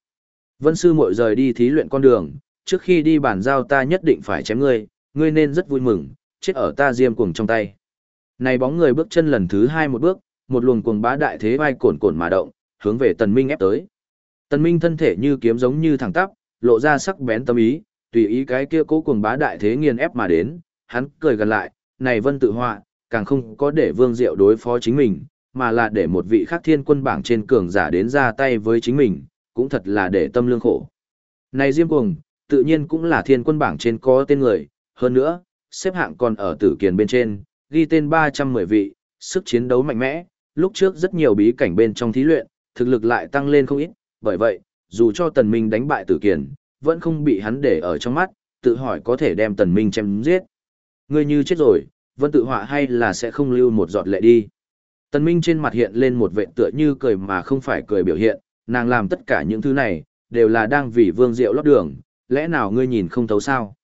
Vân sư muội rời đi thí luyện con đường, trước khi đi bản giao ta nhất định phải chém ngươi, ngươi nên rất vui mừng, chết ở ta diêm cuồng trong tay. Này bóng người bước chân lần thứ hai một bước, một luồng cuồng bá đại thế vai cồn cồn mà động, hướng về tần minh ép tới. Tần minh thân thể như kiếm giống như thẳng tắp, lộ ra sắc bén tâm ý, tùy ý cái kia cố cuồng bá đại thế nghiền ép mà đến, hắn cười gần lại, này vân tự họa, càng không có để vương diệu đối phó chính mình, mà là để một vị khác thiên quân bảng trên cường giả đến ra tay với chính mình, cũng thật là để tâm lương khổ. Này Diêm Cuồng, tự nhiên cũng là thiên quân bảng trên có tên người, hơn nữa, xếp hạng còn ở tử kiền bên trên, ghi tên 310 vị, sức chiến đấu mạnh mẽ, lúc trước rất nhiều bí cảnh bên trong thí luyện, thực lực lại tăng lên không ít, bởi vậy, dù cho tần minh đánh bại tử kiền, vẫn không bị hắn để ở trong mắt, tự hỏi có thể đem tần minh chém giết. Ngươi như chết rồi, vân tự họa hay là sẽ không lưu một giọt lệ đi. Tần minh trên mặt hiện lên một vệ tựa như cười mà không phải cười biểu hiện, nàng làm tất cả những thứ này, đều là đang vì vương diệu lót đường, lẽ nào ngươi nhìn không thấu sao?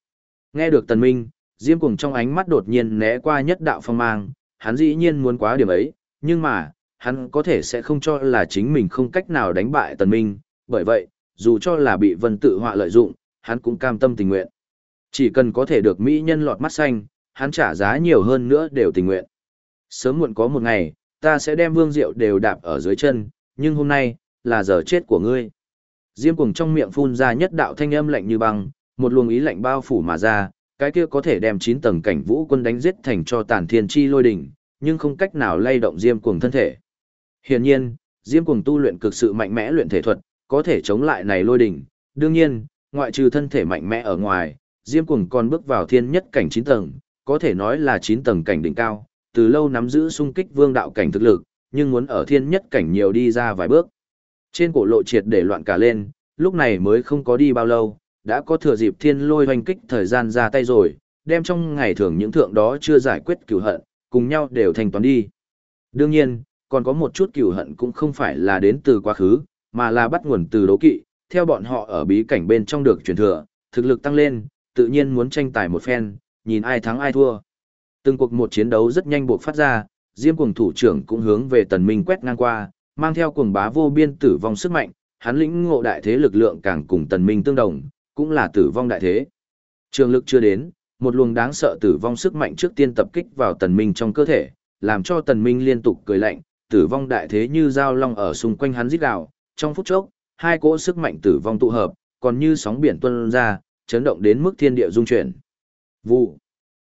Nghe được tần minh, diêm Cuồng trong ánh mắt đột nhiên né qua nhất đạo phong mang, hắn dĩ nhiên muốn quá điểm ấy, nhưng mà, hắn có thể sẽ không cho là chính mình không cách nào đánh bại tần minh, bởi vậy, dù cho là bị vân tự họa lợi dụng, hắn cũng cam tâm tình nguyện. Chỉ cần có thể được mỹ nhân lọt mắt xanh, hắn trả giá nhiều hơn nữa đều tình nguyện. Sớm muộn có một ngày, ta sẽ đem vương diệu đều đạp ở dưới chân, nhưng hôm nay, là giờ chết của ngươi. Diêm cuồng trong miệng phun ra nhất đạo thanh âm lạnh như băng, một luồng ý lạnh bao phủ mà ra, cái kia có thể đem 9 tầng cảnh vũ quân đánh giết thành cho tàn thiên chi lôi đỉnh, nhưng không cách nào lay động Diêm cuồng thân thể. Hiển nhiên, Diêm cuồng tu luyện cực sự mạnh mẽ luyện thể thuật, có thể chống lại này lôi đỉnh. Đương nhiên, ngoại trừ thân thể mạnh mẽ ở ngoài, Diêm cuồng còn bước vào thiên nhất cảnh 9 tầng, có thể nói là 9 tầng cảnh đỉnh cao, từ lâu nắm giữ sung kích vương đạo cảnh thực lực, nhưng muốn ở thiên nhất cảnh nhiều đi ra vài bước. Trên cổ lộ triệt để loạn cả lên, lúc này mới không có đi bao lâu, đã có thừa dịp thiên lôi hoành kích thời gian ra tay rồi, đem trong ngày thường những thượng đó chưa giải quyết cửu hận, cùng nhau đều thành toán đi. Đương nhiên, còn có một chút cửu hận cũng không phải là đến từ quá khứ, mà là bắt nguồn từ đấu kỵ, theo bọn họ ở bí cảnh bên trong được truyền thừa, thực lực tăng lên, tự nhiên muốn tranh tài một phen, nhìn ai thắng ai thua. Từng cuộc một chiến đấu rất nhanh buộc phát ra, Diêm cuồng thủ trưởng cũng hướng về tần minh quét ngang qua, mang theo cuồng bá vô biên tử vong sức mạnh, hắn lĩnh ngộ đại thế lực lượng càng cùng tần minh tương đồng, cũng là tử vong đại thế. Trường lực chưa đến, một luồng đáng sợ tử vong sức mạnh trước tiên tập kích vào tần minh trong cơ thể, làm cho tần minh liên tục cười lạnh, tử vong đại thế như dao long ở xung quanh hắn rít gào, trong phút chốc, hai cỗ sức mạnh tử vong tụ hợp, còn như sóng biển tuôn ra, chấn động đến mức thiên địa rung chuyển. Vụ.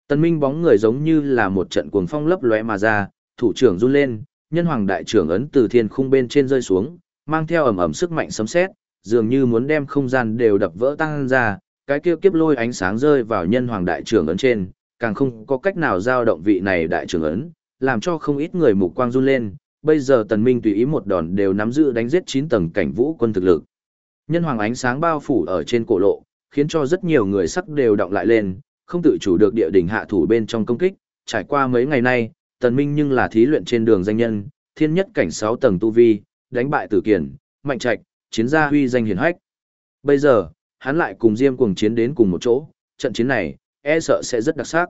Tần Minh bóng người giống như là một trận cuồng phong lấp lóe mà ra, thủ trưởng run lên, nhân hoàng đại trưởng ấn từ thiên khung bên trên rơi xuống, mang theo ầm ầm sức mạnh sấm sét, dường như muốn đem không gian đều đập vỡ tan ra, cái kia kiếp lôi ánh sáng rơi vào nhân hoàng đại trưởng ấn trên, càng không có cách nào giao động vị này đại trưởng ấn, làm cho không ít người mục quang run lên, bây giờ tần minh tùy ý một đòn đều nắm giữ đánh giết 9 tầng cảnh vũ quân thực lực. Nhân hoàng ánh sáng bao phủ ở trên cổ lộ, khiến cho rất nhiều người sắc đều động lại lên, không tự chủ được địa đỉnh hạ thủ bên trong công kích. Trải qua mấy ngày nay, Tần Minh nhưng là thí luyện trên đường danh nhân, thiên nhất cảnh 6 tầng tu vi, đánh bại Tử Kiền, Mạnh Trạch, chiến gia huy danh hiển hách. Bây giờ, hắn lại cùng Diêm Cuồng chiến đến cùng một chỗ, trận chiến này, e sợ sẽ rất đặc sắc.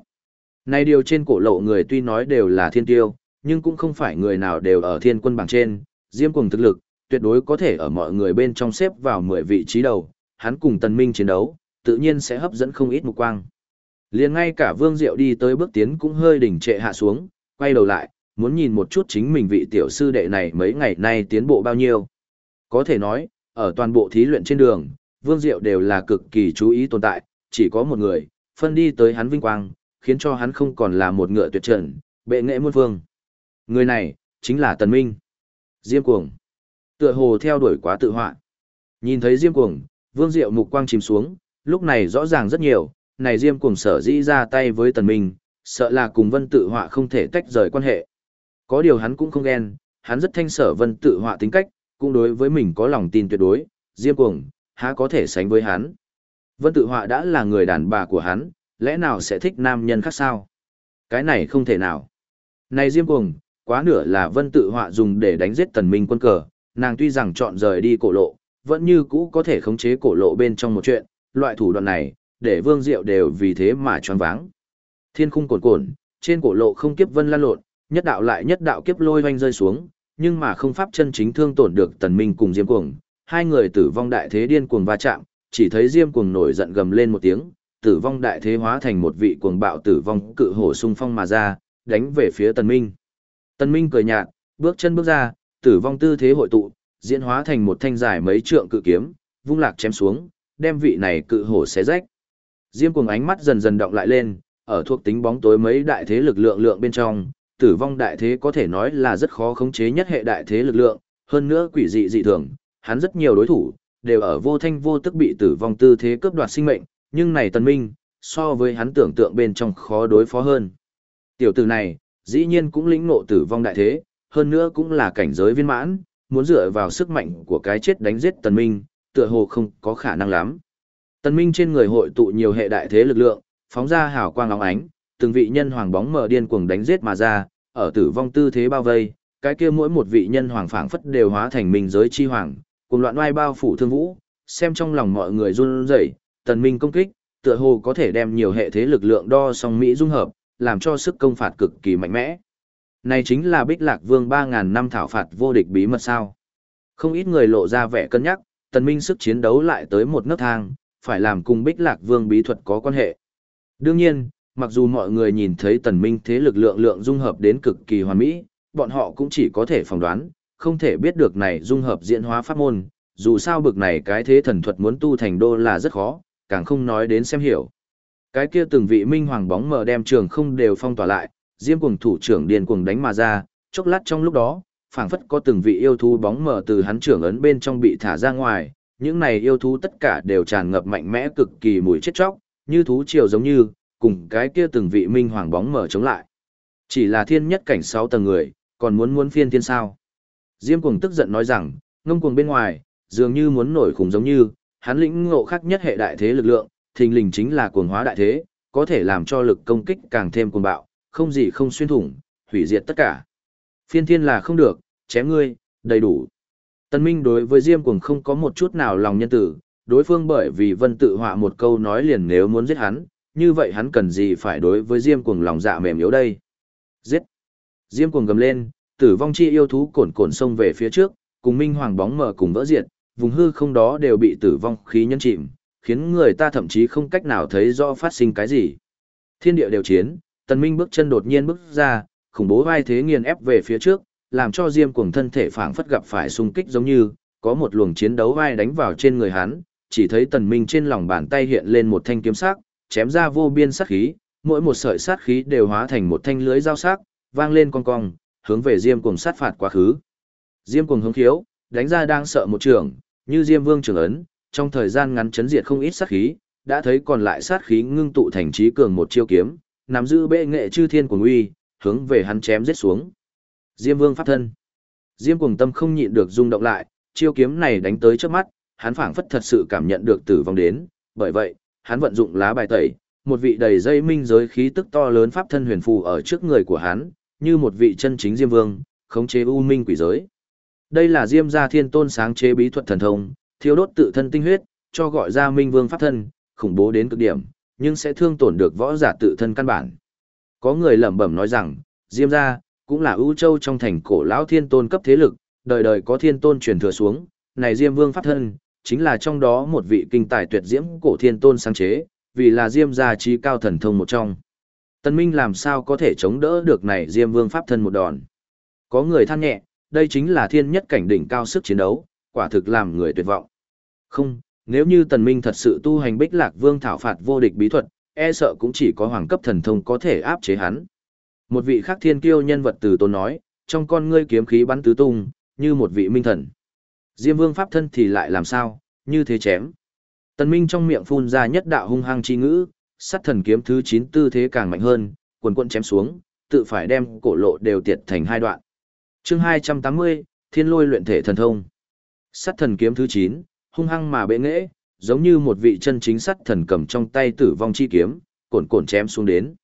nay điều trên cổ lộ người tuy nói đều là thiên tiêu, nhưng cũng không phải người nào đều ở thiên quân bảng trên, Diêm Cuồng thực lực, tuyệt đối có thể ở mọi người bên trong xếp vào 10 vị trí đầu, hắn cùng Tần Minh chiến đấu, tự nhiên sẽ hấp dẫn không ít mục quang. Liền ngay cả Vương Diệu đi tới bước tiến cũng hơi đỉnh trệ hạ xuống, quay đầu lại, muốn nhìn một chút chính mình vị tiểu sư đệ này mấy ngày nay tiến bộ bao nhiêu. Có thể nói, ở toàn bộ thí luyện trên đường, Vương Diệu đều là cực kỳ chú ý tồn tại, chỉ có một người, phân đi tới hắn vinh quang, khiến cho hắn không còn là một ngựa tuyệt trần, bệ nghệ muôn phương. Người này, chính là Tần Minh. Diêm Cuồng. Tựa hồ theo đuổi quá tự hoạn. Nhìn thấy Diêm Cuồng, Vương Diệu mục quang chìm xuống, lúc này rõ ràng rất nhiều, này Diêm Cuồng sở dĩ ra tay với Tần Minh, sợ là cùng Vân Tự Họa không thể tách rời quan hệ. Có điều hắn cũng không ghen, hắn rất thanh sở Vân Tự Họa tính cách, cũng đối với mình có lòng tin tuyệt đối, Diêm Cuồng, há có thể sánh với hắn. Vân Tự Họa đã là người đàn bà của hắn, lẽ nào sẽ thích nam nhân khác sao? Cái này không thể nào. Này Diêm Cuồng, quá nửa là Vân Tự Họa dùng để đánh giết Tần Minh quân cờ, nàng tuy rằng chọn rời đi cổ lộ, vẫn như cũ có thể khống chế cổ lộ bên trong một chuyện, loại thủ đoạn này, để Vương Diệu đều vì thế mà choáng váng. Thiên khung cồn cồn, trên cổ lộ không kiếp vân lan lộn, nhất đạo lại nhất đạo kiếp lôi hoanh rơi xuống, nhưng mà không pháp chân chính thương tổn được Tần Minh cùng Diêm Cuồng, hai người tử vong đại thế điên cuồng va chạm, chỉ thấy Diêm Cuồng nổi giận gầm lên một tiếng, tử vong đại thế hóa thành một vị cuồng bạo tử vong cự hổ xung phong mà ra, đánh về phía Tần Minh. Tần Minh cười nhạt, bước chân bước ra, tử vong tư thế hội tụ, diễn hóa thành một thanh dài mấy trượng cự kiếm, vung lạc chém xuống, đem vị này cự hổ xé rách. Diêm Cuồng ánh mắt dần dần động lại lên, ở thuộc tính bóng tối mấy đại thế lực lượng lượng bên trong, tử vong đại thế có thể nói là rất khó khống chế nhất hệ đại thế lực lượng, hơn nữa quỷ dị dị thường, hắn rất nhiều đối thủ, đều ở vô thanh vô tức bị tử vong tư thế cướp đoạt sinh mệnh, nhưng này tần minh, so với hắn tưởng tượng bên trong khó đối phó hơn. Tiểu tử này, dĩ nhiên cũng lĩnh ngộ tử vong đại thế, hơn nữa cũng là cảnh giới viên mãn, muốn dựa vào sức mạnh của cái chết đánh giết tần minh, tựa hồ không có khả năng lắm. Tần minh trên người hội tụ nhiều hệ đại thế lực lượng, phóng ra hào quang long ánh, từng vị nhân hoàng bóng mờ điên cuồng đánh giết mà ra, ở tử vong tư thế bao vây, cái kia mỗi một vị nhân hoàng phảng phất đều hóa thành minh giới chi hoàng, cùng loạn oai bao phủ thương vũ, xem trong lòng mọi người run rẩy, tần minh công kích, tựa hồ có thể đem nhiều hệ thế lực lượng đo song mỹ dung hợp, làm cho sức công phạt cực kỳ mạnh mẽ. Này chính là Bích Lạc Vương 3000 năm thảo phạt vô địch bí mật sao? Không ít người lộ ra vẻ cân nhắc, tần minh sức chiến đấu lại tới một nấc thang, phải làm cùng Bích Lạc Vương bí thuật có quan hệ. Đương nhiên, mặc dù mọi người nhìn thấy tần minh thế lực lượng lượng dung hợp đến cực kỳ hoàn mỹ, bọn họ cũng chỉ có thể phỏng đoán, không thể biết được này dung hợp diễn hóa pháp môn, dù sao bực này cái thế thần thuật muốn tu thành đô là rất khó, càng không nói đến xem hiểu. Cái kia từng vị minh hoàng bóng mờ đem trường không đều phong tỏa lại, diêm cuồng thủ trưởng điền cuồng đánh mà ra, chốc lát trong lúc đó, phảng phất có từng vị yêu thú bóng mờ từ hắn trưởng ấn bên trong bị thả ra ngoài, những này yêu thú tất cả đều tràn ngập mạnh mẽ cực kỳ mùi chết chóc, như thú triều giống như, cùng cái kia từng vị minh hoàng bóng mở chống lại. Chỉ là thiên nhất cảnh sáu tầng người, còn muốn muốn phiên thiên sao. Diêm cuồng tức giận nói rằng, ngông cuồng bên ngoài, dường như muốn nổi khủng giống như, hắn lĩnh ngộ khác nhất hệ đại thế lực lượng, thình lình chính là cuồng hóa đại thế, có thể làm cho lực công kích càng thêm cuồng bạo, không gì không xuyên thủng, hủy diệt tất cả. Phiên thiên là không được, chém ngươi, đầy đủ. Tân Minh đối với Diêm Cuồng không có một chút nào lòng nhân tử, đối phương bởi vì vân tự họa một câu nói liền nếu muốn giết hắn, như vậy hắn cần gì phải đối với Diêm Cuồng lòng dạ mềm yếu đây. Giết! Diêm Cuồng gầm lên, tử vong chi yêu thú cồn cồn xông về phía trước, cùng Minh Hoàng bóng mờ cùng vỡ diệt, vùng hư không đó đều bị tử vong khí nhân chìm, khiến người ta thậm chí không cách nào thấy rõ phát sinh cái gì. Thiên địa đều chiến, Tần Minh bước chân đột nhiên bước ra, khủng bố vai thế nghiền ép về phía trước, làm cho Diêm Cuồng thân thể phảng phất gặp phải xung kích giống như, có một luồng chiến đấu vai đánh vào trên người hắn, chỉ thấy Tần Minh trên lòng bàn tay hiện lên một thanh kiếm sắc, chém ra vô biên sát khí, mỗi một sợi sát khí đều hóa thành một thanh lưới dao sắc, vang lên cong cong, hướng về Diêm Cuồng sát phạt quá khứ. Diêm Cuồng hướng khiếu, đánh ra đang sợ một trường, như Diêm Vương trường ấn, trong thời gian ngắn chấn diệt không ít sát khí, đã thấy còn lại sát khí ngưng tụ thành trí cường một chiêu kiếm, nắm giữ bệ nghệ chư thiên của uy, hướng về hắn chém giết xuống. Diêm Vương pháp thân. Diêm Cuồng tâm không nhịn được rung động lại, chiêu kiếm này đánh tới trước mắt, hắn phảng phất thật sự cảm nhận được tử vong đến, bởi vậy, hắn vận dụng lá bài tẩy, một vị đầy dây minh giới khí tức to lớn pháp thân huyền phù ở trước người của hắn, như một vị chân chính Diêm Vương, khống chế u minh quỷ giới. Đây là Diêm gia Thiên Tôn sáng chế bí thuật thần thông, thiếu đốt tự thân tinh huyết, cho gọi ra Minh Vương pháp thân, khủng bố đến cực điểm, nhưng sẽ thương tổn được võ giả tự thân căn bản. Có người lẩm bẩm nói rằng, Diêm gia cũng là ưu châu trong thành cổ lão Thiên Tôn cấp thế lực, đời đời có Thiên Tôn truyền thừa xuống, này Diêm Vương pháp thân, chính là trong đó một vị kinh tài tuyệt diễm cổ Thiên Tôn sáng chế, vì là Diêm gia trí cao thần thông một trong. Tân Minh làm sao có thể chống đỡ được này Diêm Vương pháp thân một đòn. Có người than nhẹ, đây chính là thiên nhất cảnh đỉnh cao sức chiến đấu, quả thực làm người tuyệt vọng. Không, nếu như Tần Minh thật sự tu hành Bích Lạc Vương thảo phạt vô địch bí thuật, e sợ cũng chỉ có hoàng cấp thần thông có thể áp chế hắn. Một vị khác thiên kiêu nhân vật từ tôn nói, trong con ngươi kiếm khí bắn tứ tung, như một vị minh thần. Diêm Vương pháp thân thì lại làm sao, như thế chém. Tần Minh trong miệng phun ra nhất đạo hung hăng chi ngữ, sát thần kiếm thứ 9 tư thế càng mạnh hơn, quần quần chém xuống, tự phải đem cổ lộ đều tiệt thành hai đoạn. Chương 280, Thiên Lôi luyện thể thần thông. Sát thần kiếm thứ 9, hung hăng mà bệ nghệ, giống như một vị chân chính sát thần cầm trong tay tử vong chi kiếm, cuồn cuộn chém xuống đến.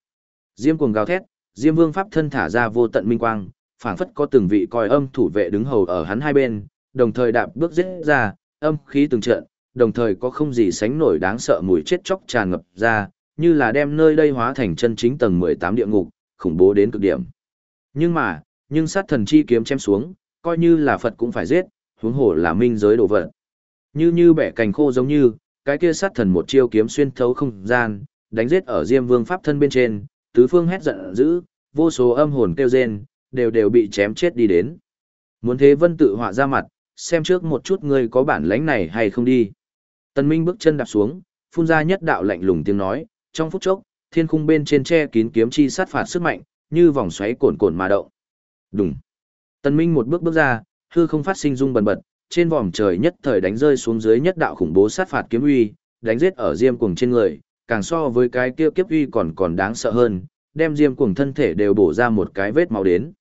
Diêm cuồng gào thét, Diêm Vương pháp thân thả ra vô tận minh quang, phảng phất có từng vị coi âm thủ vệ đứng hầu ở hắn hai bên, đồng thời đạp bước giết ra, âm khí từng trận, đồng thời có không gì sánh nổi đáng sợ mùi chết chóc tràn ngập ra, như là đem nơi đây hóa thành chân chính tầng 18 địa ngục, khủng bố đến cực điểm. Nhưng mà, nhưng sát thần chi kiếm chém xuống, coi như là Phật cũng phải giết, huống hồ là minh giới đồ vật. Như như bẻ cành khô giống như, cái kia sát thần một chiêu kiếm xuyên thấu không gian, đánh giết ở Diêm Vương pháp thân bên trên, tứ phương hét giận dữ, vô số âm hồn kêu rên, đều đều bị chém chết đi đến. Muốn thế vân tự họa ra mặt, xem trước một chút ngươi có bản lãnh này hay không đi. Tần Minh bước chân đạp xuống, phun ra nhất đạo lạnh lùng tiếng nói, trong phút chốc, thiên khung bên trên che kín kiếm chi sát phạt sức mạnh, như vòng xoáy cuồn cuộn mà động. Đùng. Tần Minh một bước bước ra, hư không phát sinh rung bần bật, trên vòm trời nhất thời đánh rơi xuống dưới nhất đạo khủng bố sát phạt kiếm uy, đánh giết ở diêm cuồng trên người, càng so với cái kia kiếp uy còn còn đáng sợ hơn, đem diêm cuồng thân thể đều bổ ra một cái vết máu đến.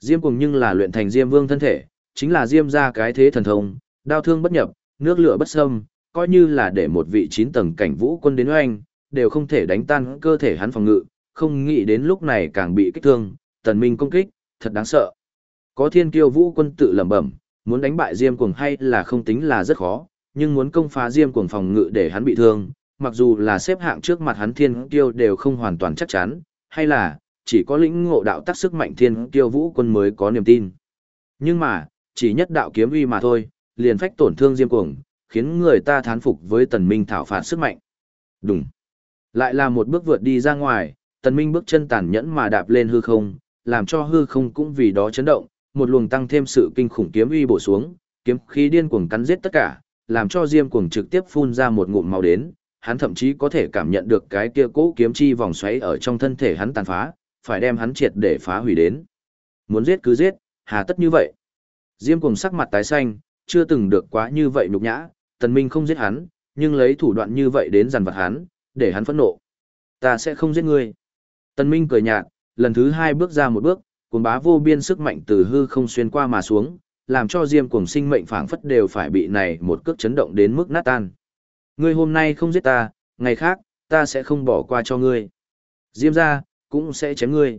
Diêm cuồng nhưng là luyện thành diêm vương thân thể, chính là diêm ra cái thế thần thông, đao thương bất nhập, nước lửa bất xâm, coi như là để một vị chín tầng cảnh vũ quân đến oanh, đều không thể đánh tan cơ thể hắn phòng ngự, không nghĩ đến lúc này càng bị kích thương, tần minh công kích, thật đáng sợ. Có thiên kiêu vũ quân tự lẩm bẩm, muốn đánh bại diêm cuồng hay là không tính là rất khó, nhưng muốn công phá diêm cuồng phòng ngự để hắn bị thương, mặc dù là xếp hạng trước mặt hắn thiên kiêu đều không hoàn toàn chắc chắn, hay là, chỉ có lĩnh ngộ đạo tác sức mạnh thiên kiêu vũ quân mới có niềm tin. Nhưng mà, chỉ nhất đạo kiếm uy mà thôi, liền phách tổn thương diêm cuồng, khiến người ta thán phục với tần minh thảo phạt sức mạnh. Đúng. Lại là một bước vượt đi ra ngoài, tần minh bước chân tàn nhẫn mà đạp lên hư không, làm cho hư không cũng vì đó chấn động, một luồng tăng thêm sự kinh khủng kiếm uy bổ xuống, kiếm khí điên cuồng cắn giết tất cả, làm cho Diêm Cuồng trực tiếp phun ra một ngụm màu đến, hắn thậm chí có thể cảm nhận được cái kia cỗ kiếm chi vòng xoáy ở trong thân thể hắn tàn phá, phải đem hắn triệt để phá hủy đến. Muốn giết cứ giết, hà tất như vậy. Diêm Cuồng sắc mặt tái xanh, chưa từng được quá như vậy nhục nhã, Tần Minh không giết hắn, nhưng lấy thủ đoạn như vậy đến giàn vật hắn, để hắn phẫn nộ. Ta sẽ không giết ngươi. Tần Minh cười nhạt, lần thứ hai bước ra một bước, cuồng bá vô biên sức mạnh từ hư không xuyên qua mà xuống, làm cho Diêm cuồng sinh mệnh phảng phất đều phải bị này một cước chấn động đến mức nát tan. Ngươi hôm nay không giết ta, ngày khác, ta sẽ không bỏ qua cho ngươi. Diêm ra, cũng sẽ chém ngươi.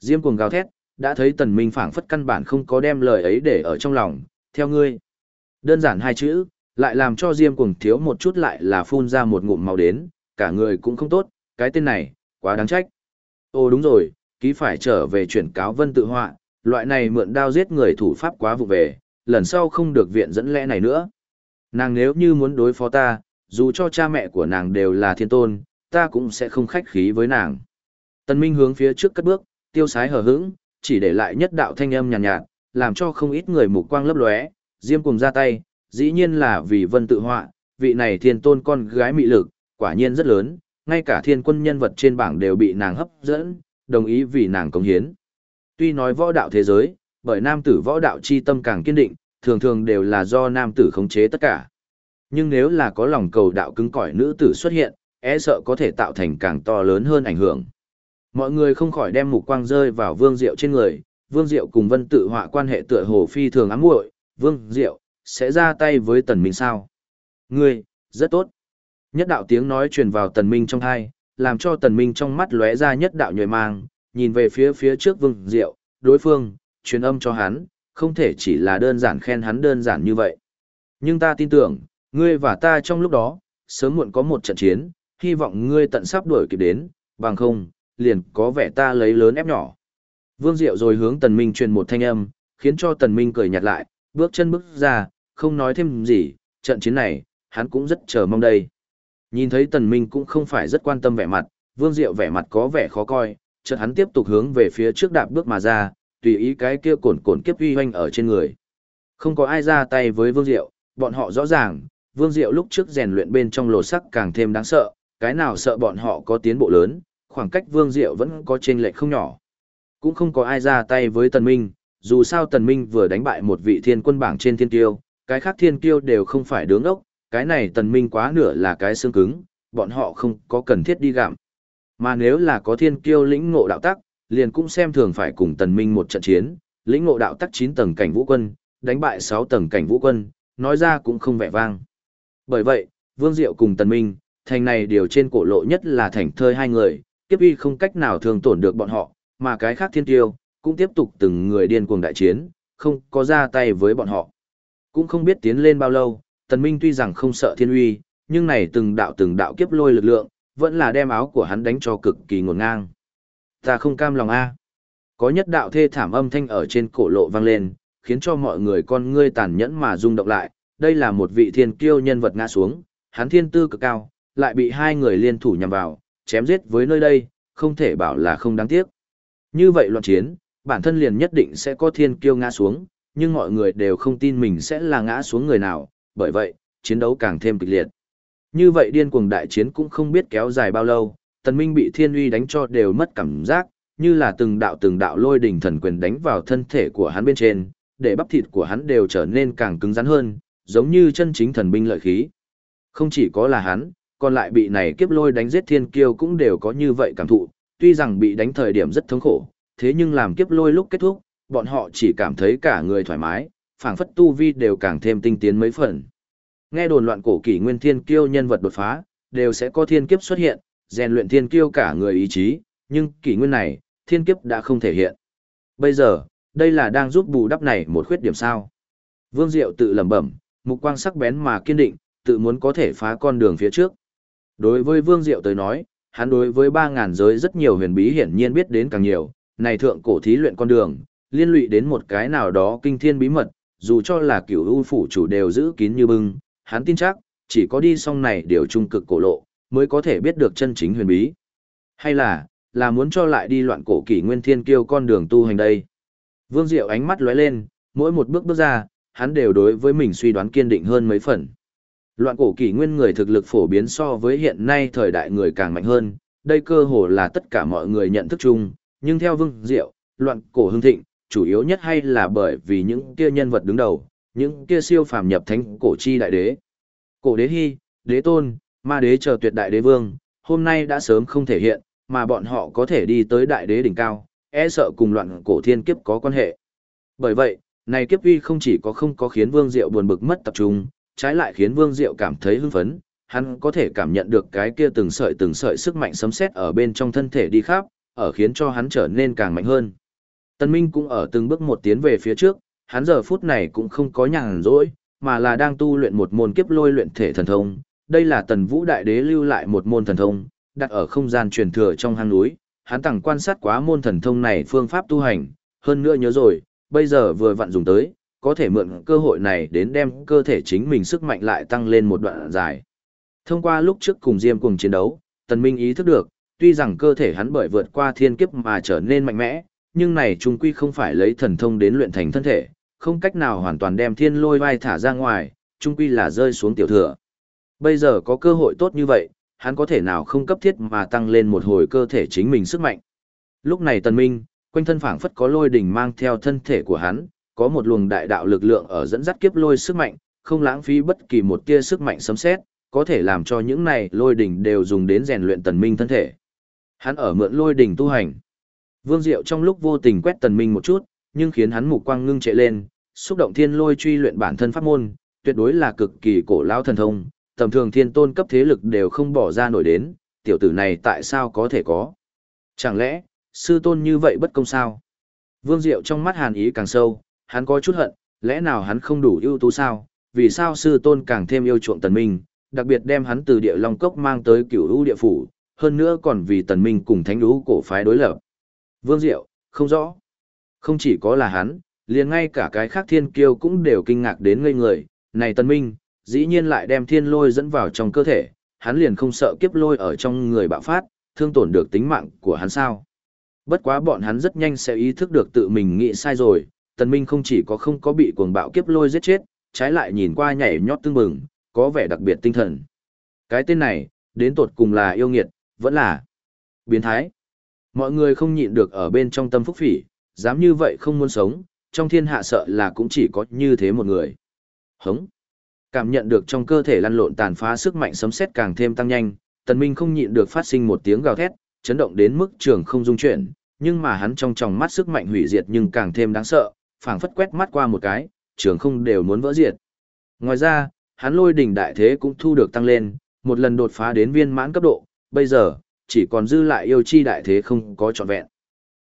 Diêm cuồng gào thét, đã thấy tần minh phảng phất căn bản không có đem lời ấy để ở trong lòng, theo ngươi. Đơn giản hai chữ, lại làm cho Diêm cuồng thiếu một chút lại là phun ra một ngụm màu đến, cả người cũng không tốt, cái tên này, quá đáng trách. Ồ đúng rồi, ký phải trở về chuyển cáo vân tự họa, loại này mượn đao giết người thủ pháp quá vụ về, lần sau không được viện dẫn lẽ này nữa. Nàng nếu như muốn đối phó ta, dù cho cha mẹ của nàng đều là thiên tôn, ta cũng sẽ không khách khí với nàng. Tần Minh hướng phía trước cất bước, tiêu sái hờ hững, chỉ để lại nhất đạo thanh âm nhàn nhạt, nhạt, làm cho không ít người mục quang lấp lóe, diêm cùng ra tay, dĩ nhiên là vì vân tự họa, vị này thiên tôn con gái mị lực, quả nhiên rất lớn, ngay cả thiên quân nhân vật trên bảng đều bị nàng hấp dẫn, đồng ý vì nàng cống hiến. Tuy nói võ đạo thế giới, bởi nam tử võ đạo chi tâm càng kiên định, thường thường đều là do nam tử khống chế tất cả. Nhưng nếu là có lòng cầu đạo cứng cỏi nữ tử xuất hiện, e sợ có thể tạo thành càng to lớn hơn ảnh hưởng. Mọi người không khỏi đem mục quang rơi vào Vương Diệu trên người, Vương Diệu cùng Vân Tự họa quan hệ tựa hồ phi thường ám muội, Vương Diệu sẽ ra tay với Tần Minh sao? Ngươi, rất tốt. Nhất đạo tiếng nói truyền vào tần minh trong tai, làm cho tần minh trong mắt lóe ra nhất đạo nhuệ mang, nhìn về phía phía trước vương diệu, đối phương, truyền âm cho hắn, không thể chỉ là đơn giản khen hắn đơn giản như vậy. Nhưng ta tin tưởng, ngươi và ta trong lúc đó, sớm muộn có một trận chiến, hy vọng ngươi tận sắp đuổi kịp đến, bằng không, liền có vẻ ta lấy lớn ép nhỏ. Vương Diệu rồi hướng Tần Minh truyền một thanh âm, khiến cho Tần Minh cười nhạt lại, bước chân bước ra, không nói thêm gì, trận chiến này, hắn cũng rất chờ mong đây. Nhìn thấy Tần Minh cũng không phải rất quan tâm vẻ mặt, Vương Diệu vẻ mặt có vẻ khó coi, chợt hắn tiếp tục hướng về phía trước đạp bước mà ra, tùy ý cái kia cồn cồn kiếp uy hoanh ở trên người. Không có ai ra tay với Vương Diệu, bọn họ rõ ràng, Vương Diệu lúc trước rèn luyện bên trong lột sắc càng thêm đáng sợ, cái nào sợ bọn họ có tiến bộ lớn, khoảng cách Vương Diệu vẫn có chênh lệch không nhỏ. Cũng không có ai ra tay với Tần Minh, dù sao Tần Minh vừa đánh bại một vị thiên quân bảng trên thiên tiêu, cái khác thiên tiêu đều không phải đứng ốc, cái này Tần Minh quá nửa là cái xương cứng, bọn họ không có cần thiết đi gặm. Mà nếu là có thiên kiêu lĩnh ngộ đạo tắc, liền cũng xem thường phải cùng Tần Minh một trận chiến, lĩnh ngộ đạo tắc 9 tầng cảnh vũ quân, đánh bại 6 tầng cảnh vũ quân, nói ra cũng không vẻ vang. Bởi vậy, Vương Diệu cùng Tần Minh, thành này điều trên cổ lộ nhất là thành thơi hai người, kiếp uy không cách nào thường tổn được bọn họ, mà cái khác thiên tiêu, cũng tiếp tục từng người điên cuồng đại chiến, không có ra tay với bọn họ. Cũng không biết tiến lên bao lâu, Tần Minh tuy rằng không sợ thiên uy, nhưng này từng đạo từng đạo kiếp lôi lực lượng, vẫn là đem áo của hắn đánh cho cực kỳ ngổn ngang. Ta không cam lòng a. Có nhất đạo thê thảm âm thanh ở trên cổ lộ vang lên, khiến cho mọi người con ngươi tàn nhẫn mà rung động lại. Đây là một vị thiên kiêu nhân vật ngã xuống, hắn thiên tư cực cao, lại bị hai người liên thủ nhằm vào, chém giết với nơi đây, không thể bảo là không đáng tiếc. Như vậy loạn chiến, bản thân liền nhất định sẽ có thiên kiêu ngã xuống, nhưng mọi người đều không tin mình sẽ là ngã xuống người nào, bởi vậy, chiến đấu càng thêm kịch liệt. Như vậy điên cuồng đại chiến cũng không biết kéo dài bao lâu, tần minh bị thiên uy đánh cho đều mất cảm giác, như là từng đạo từng đạo lôi đỉnh thần quyền đánh vào thân thể của hắn bên trên, để bắp thịt của hắn đều trở nên càng cứng rắn hơn, giống như chân chính thần binh lợi khí. Không chỉ có là hắn, còn lại bị này kiếp lôi đánh giết thiên kiêu cũng đều có như vậy cảm thụ, tuy rằng bị đánh thời điểm rất thống khổ, thế nhưng làm kiếp lôi lúc kết thúc, bọn họ chỉ cảm thấy cả người thoải mái, phảng phất tu vi đều càng thêm tinh tiến mấy phần. Nghe đồn loạn cổ kỷ nguyên thiên kiêu nhân vật đột phá, đều sẽ có thiên kiếp xuất hiện, rèn luyện thiên kiêu cả người ý chí, nhưng kỷ nguyên này, thiên kiếp đã không thể hiện. Bây giờ, đây là đang giúp bù đắp này một khuyết điểm sao. Vương Diệu tự lẩm bẩm, mục quang sắc bén mà kiên định, tự muốn có thể phá con đường phía trước. Đối với Vương Diệu tới nói, hắn đối với 3.000 giới rất nhiều huyền bí hiển nhiên biết đến càng nhiều, này thượng cổ thí luyện con đường, liên lụy đến một cái nào đó kinh thiên bí mật, dù cho là cửu u phủ chủ đều giữ kín như bưng, hắn tin chắc, chỉ có đi xong này điều trung cực cổ lộ, mới có thể biết được chân chính huyền bí. Hay là, là muốn cho lại đi loạn cổ kỷ nguyên thiên kiêu con đường tu hành đây. Vương Diệu ánh mắt lóe lên, mỗi một bước bước ra, hắn đều đối với mình suy đoán kiên định hơn mấy phần. Loạn cổ kỷ nguyên người thực lực phổ biến so với hiện nay thời đại người càng mạnh hơn, đây cơ hồ là tất cả mọi người nhận thức chung, nhưng theo Vương Diệu, loạn cổ hưng thịnh, chủ yếu nhất hay là bởi vì những kia nhân vật đứng đầu, những kia siêu phàm nhập thánh cổ chi đại đế. Cổ đế hy, đế tôn, ma đế chờ tuyệt đại đế vương, hôm nay đã sớm không thể hiện, mà bọn họ có thể đi tới đại đế đỉnh cao, e sợ cùng loạn cổ thiên kiếp có quan hệ. Bởi vậy, này kiếp uy không chỉ có không có khiến Vương Diệu buồn bực mất tập trung, trái lại khiến Vương Diệu cảm thấy hưng phấn, hắn có thể cảm nhận được cái kia từng sợi từng sợi sức mạnh sấm sét ở bên trong thân thể đi khắp, ở khiến cho hắn trở nên càng mạnh hơn. Tân Minh cũng ở từng bước một tiến về phía trước, hắn giờ phút này cũng không có nhàn rỗi, mà là đang tu luyện một môn kiếp lôi luyện thể thần thông. Đây là Tần Vũ Đại Đế lưu lại một môn thần thông, đặt ở không gian truyền thừa trong hang núi. Hắn tặng quan sát quá môn thần thông này phương pháp tu hành, hơn nữa nhớ rồi, bây giờ vừa vặn dùng tới, có thể mượn cơ hội này đến đem cơ thể chính mình sức mạnh lại tăng lên một đoạn dài. Thông qua lúc trước cùng Diêm cùng chiến đấu, Tần Minh ý thức được, tuy rằng cơ thể hắn bởi vượt qua thiên kiếp mà trở nên mạnh mẽ, nhưng này trung quy không phải lấy thần thông đến luyện thành thân thể, không cách nào hoàn toàn đem thiên lôi vai thả ra ngoài, trung quy là rơi xuống tiểu thừa. Bây giờ có cơ hội tốt như vậy, hắn có thể nào không cấp thiết mà tăng lên một hồi cơ thể chính mình sức mạnh. Lúc này tần minh, quanh thân phảng phất có lôi đỉnh mang theo thân thể của hắn, có một luồng đại đạo lực lượng ở dẫn dắt kiếp lôi sức mạnh, không lãng phí bất kỳ một tia sức mạnh sấm sét, có thể làm cho những này lôi đỉnh đều dùng đến rèn luyện tần minh thân thể. Hắn ở mượn lôi đỉnh tu hành. Vương Diệu trong lúc vô tình quét tần minh một chút, nhưng khiến hắn mục quang ngưng trệ lên, xúc động thiên lôi truy luyện bản thân pháp môn, tuyệt đối là cực kỳ cổ lão thần thông, tầm thường thiên tôn cấp thế lực đều không bỏ ra nổi đến, tiểu tử này tại sao có thể có? Chẳng lẽ, sư tôn như vậy bất công sao? Vương Diệu trong mắt hàn ý càng sâu, hắn có chút hận, lẽ nào hắn không đủ ưu tú sao? Vì sao sư tôn càng thêm yêu chuộng tần minh, đặc biệt đem hắn từ địa long cốc mang tới cửu lũ địa phủ, hơn nữa còn vì tần minh cùng thánh lũ cổ phái đối lập. Vương Diệu, không rõ. Không chỉ có là hắn, liền ngay cả cái khác thiên kiêu cũng đều kinh ngạc đến ngây người, này tần minh, dĩ nhiên lại đem thiên lôi dẫn vào trong cơ thể, hắn liền không sợ kiếp lôi ở trong người bạo phát, thương tổn được tính mạng của hắn sao. Bất quá bọn hắn rất nhanh sẽ ý thức được tự mình nghĩ sai rồi, tần minh không chỉ có không có bị cuồng bạo kiếp lôi giết chết, trái lại nhìn qua nhảy nhót tương mừng, có vẻ đặc biệt tinh thần. Cái tên này, đến tột cùng là yêu nghiệt, vẫn là biến thái. Mọi người không nhịn được ở bên trong tâm phúc phỉ, dám như vậy không muốn sống, trong thiên hạ sợ là cũng chỉ có như thế một người. Hống. Cảm nhận được trong cơ thể lăn lộn tàn phá sức mạnh sấm sét càng thêm tăng nhanh, Tần Minh không nhịn được phát sinh một tiếng gào thét, chấn động đến mức trường không dung chuyển, nhưng mà hắn trong tròng mắt sức mạnh hủy diệt nhưng càng thêm đáng sợ, phảng phất quét mắt qua một cái, trường không đều muốn vỡ diệt. Ngoài ra, hắn lôi đỉnh đại thế cũng thu được tăng lên, một lần đột phá đến viên mãn cấp độ, bây giờ, chỉ còn dư lại yêu chi đại thế không có trọn vẹn.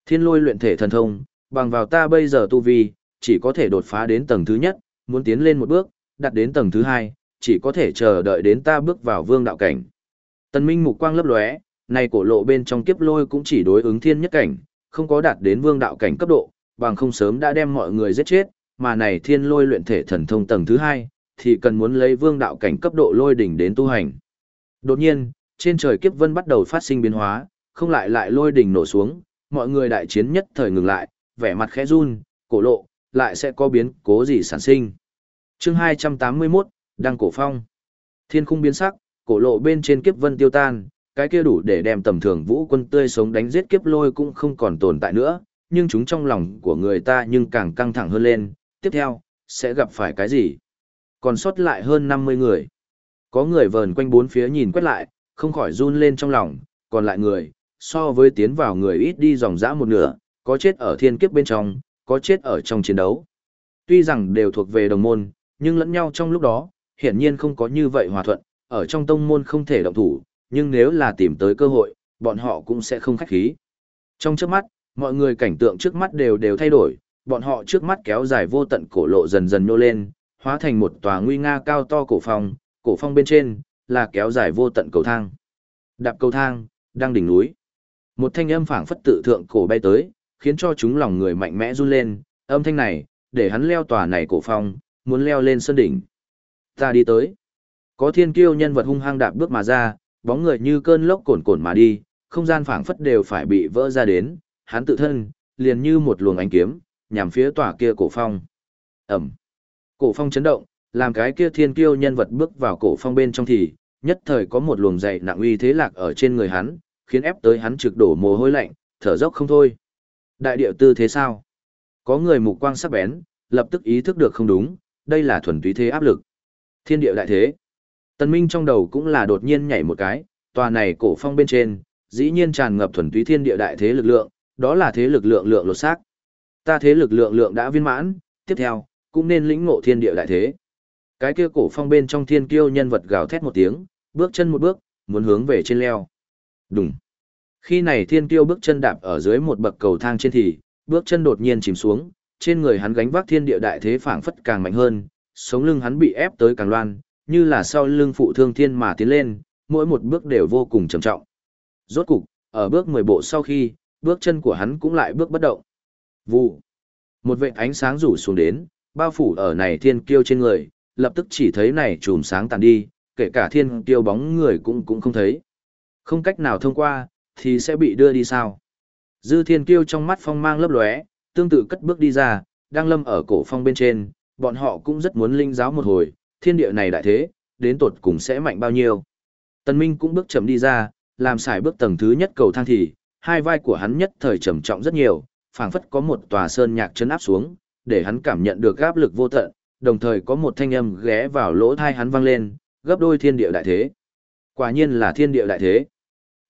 Thiên lôi luyện thể thần thông, bằng vào ta bây giờ tu vi, chỉ có thể đột phá đến tầng thứ nhất, muốn tiến lên một bước, đặt đến tầng thứ hai, chỉ có thể chờ đợi đến ta bước vào vương đạo cảnh. Tần Minh mục quang lấp lóe, này cổ lộ bên trong kiếp lôi cũng chỉ đối ứng thiên nhất cảnh, không có đạt đến vương đạo cảnh cấp độ, bằng không sớm đã đem mọi người giết chết, mà này thiên lôi luyện thể thần thông tầng thứ hai, thì cần muốn lấy vương đạo cảnh cấp độ lôi đỉnh đến tu hành. Đột nhiên, trên trời kiếp vân bắt đầu phát sinh biến hóa, không lại lại lôi đỉnh nổ xuống, mọi người đại chiến nhất thời ngừng lại, vẻ mặt khẽ run, cổ lộ, lại sẽ có biến cố gì sản sinh. chương 281, Đăng Cổ Phong. Thiên khung biến sắc, cổ lộ bên trên kiếp vân tiêu tan, cái kia đủ để đem tầm thường vũ quân tươi sống đánh giết kiếp lôi cũng không còn tồn tại nữa, nhưng chúng trong lòng của người ta nhưng càng căng thẳng hơn lên, tiếp theo, sẽ gặp phải cái gì? Còn sót lại hơn 50 người. Có người vờn quanh bốn phía nhìn quét lại, không khỏi run lên trong lòng, còn lại người, so với tiến vào người ít đi dòng dã một nửa, có chết ở thiên kiếp bên trong, có chết ở trong chiến đấu. Tuy rằng đều thuộc về đồng môn, nhưng lẫn nhau trong lúc đó, hiển nhiên không có như vậy hòa thuận, ở trong tông môn không thể động thủ, nhưng nếu là tìm tới cơ hội, bọn họ cũng sẽ không khách khí. Trong trước mắt, mọi người cảnh tượng trước mắt đều đều thay đổi, bọn họ trước mắt kéo dài vô tận cổ lộ dần dần nô lên, hóa thành một tòa nguy nga cao to cổ phong, cổ phong bên trên là kéo dài vô tận cầu thang. Đạp cầu thang, đang đỉnh núi. Một thanh âm phảng phất tự thượng cổ bay tới, khiến cho chúng lòng người mạnh mẽ run lên, âm thanh này, để hắn leo tòa này cổ phong, muốn leo lên sơn đỉnh. Ta đi tới. Có thiên kiêu nhân vật hung hăng đạp bước mà ra, bóng người như cơn lốc cồn cồn mà đi, không gian phảng phất đều phải bị vỡ ra đến, hắn tự thân, liền như một luồng ánh kiếm, nhằm phía tòa kia cổ phong. Ẩm. Cổ phong chấn động, làm cái kia thiên kiêu nhân vật bước vào cổ phong bên trong thì, nhất thời có một luồng dày nặng uy thế lạc ở trên người hắn, khiến ép tới hắn trực đổ mồ hôi lạnh, thở dốc không thôi. Đại điệu tư thế sao? Có người mục quang sắc bén, lập tức ý thức được không đúng, đây là thuần túy thế áp lực. Thiên địa đại thế. Tần Minh trong đầu cũng là đột nhiên nhảy một cái, tòa này cổ phong bên trên, dĩ nhiên tràn ngập thuần túy thiên địa đại thế lực lượng, đó là thế lực lượng lượng lột xác. Ta thế lực lượng lượng đã viên mãn, tiếp theo, cũng nên lĩnh ngộ thiên địa đại thế. Cái kia cổ phong bên trong thiên kiêu nhân vật gào thét một tiếng, bước chân một bước, muốn hướng về trên leo. Đùng. Khi này thiên kiêu bước chân đạp ở dưới một bậc cầu thang trên thì, bước chân đột nhiên chìm xuống, trên người hắn gánh vác thiên địa đại thế phảng phất càng mạnh hơn, sống lưng hắn bị ép tới càng loan, như là sau lưng phụ thương thiên mà tiến lên, mỗi một bước đều vô cùng trầm trọng. Rốt cục, ở bước 10 bộ sau khi, bước chân của hắn cũng lại bước bất động. Vụ. Một vệt ánh sáng rủ xuống đến, bao phủ ở này thiên kiêu trên người, lập tức chỉ thấy này chùm sáng tàn đi, kể cả thiên kiêu bóng người cũng cũng không thấy. Không cách nào thông qua, thì sẽ bị đưa đi sao. Dư thiên kiêu trong mắt phong mang lấp lóe, tương tự cất bước đi ra, đang lâm ở cổ phong bên trên, bọn họ cũng rất muốn linh giáo một hồi, thiên địa này đại thế, đến tột cùng sẽ mạnh bao nhiêu. Tần Minh cũng bước chậm đi ra, làm xài bước tầng thứ nhất cầu thang thì, hai vai của hắn nhất thời trầm trọng rất nhiều, phảng phất có một tòa sơn nhạc chấn áp xuống, để hắn cảm nhận được áp lực vô tận, đồng thời có một thanh âm ghé vào lỗ tai hắn vang lên, gấp đôi thiên địa đại thế. Quả nhiên là thiên địa đại thế.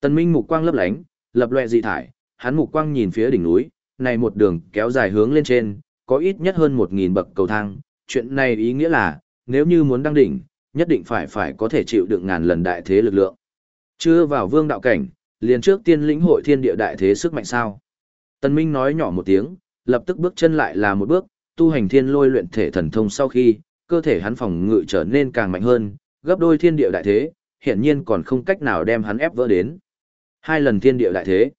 Tần Minh mục quang lấp lánh, lập loè dị thải, hắn mục quang nhìn phía đỉnh núi, này một đường kéo dài hướng lên trên, có ít nhất hơn 1000 bậc cầu thang, chuyện này ý nghĩa là, nếu như muốn đăng đỉnh, nhất định phải phải có thể chịu đựng ngàn lần đại thế lực lượng. Chưa vào vương đạo cảnh, liền trước tiên lĩnh hội thiên địa đại thế sức mạnh sao. Tần Minh nói nhỏ một tiếng, lập tức bước chân lại là một bước, tu hành thiên lôi luyện thể thần thông sau khi, cơ thể hắn phòng ngự trở nên càng mạnh hơn, gấp đôi thiên địa đại thế, hiện nhiên còn không cách nào đem hắn ép vỡ đến. Hai lần thiên địa đại thế.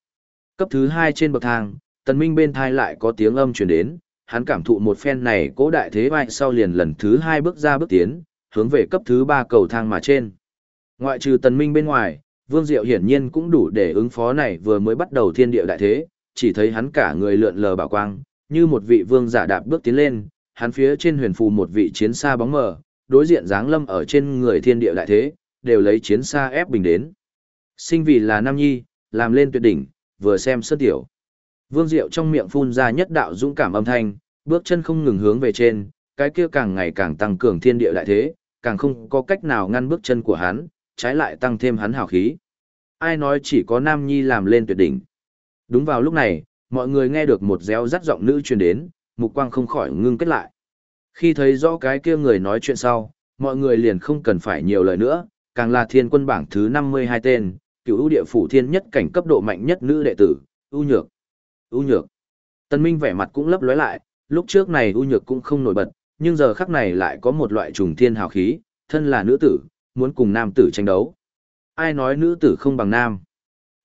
Cấp thứ hai trên bậc thang, tần minh bên thai lại có tiếng âm truyền đến, hắn cảm thụ một phen này cố đại thế vai sau liền lần thứ hai bước ra bước tiến, hướng về cấp thứ ba cầu thang mà trên. Ngoại trừ tần minh bên ngoài, Vương Diệu hiển nhiên cũng đủ để ứng phó này vừa mới bắt đầu thiên địa đại thế, chỉ thấy hắn cả người lượn lờ bảo quang, như một vị vương giả đạp bước tiến lên, hắn phía trên huyền phù một vị chiến xa bóng mờ, đối diện dáng lâm ở trên người thiên địa đại thế, đều lấy chiến xa ép bình đến. Sinh vì là nam nhi, làm lên tuyệt đỉnh, vừa xem sơ tiểu. Vương Diệu trong miệng phun ra nhất đạo dũng cảm âm thanh, bước chân không ngừng hướng về trên, cái kia càng ngày càng tăng cường thiên địa đại thế, càng không có cách nào ngăn bước chân của hắn, trái lại tăng thêm hắn hào khí. Ai nói chỉ có nam nhi làm lên tuyệt đỉnh. Đúng vào lúc này, mọi người nghe được một réo rắt giọng nữ truyền đến, mục quang không khỏi ngưng kết lại. Khi thấy rõ cái kia người nói chuyện sau, mọi người liền không cần phải nhiều lời nữa, càng là thiên quân bảng thứ 52 tên, cựu ưu địa phủ thiên nhất cảnh cấp độ mạnh nhất nữ đệ tử, ưu nhược ưu nhược. Tân Minh vẻ mặt cũng lấp lóe lại, lúc trước này ưu nhược cũng không nổi bật, nhưng giờ khắc này lại có một loại trùng thiên hào khí, thân là nữ tử, muốn cùng nam tử tranh đấu. Ai nói nữ tử không bằng nam?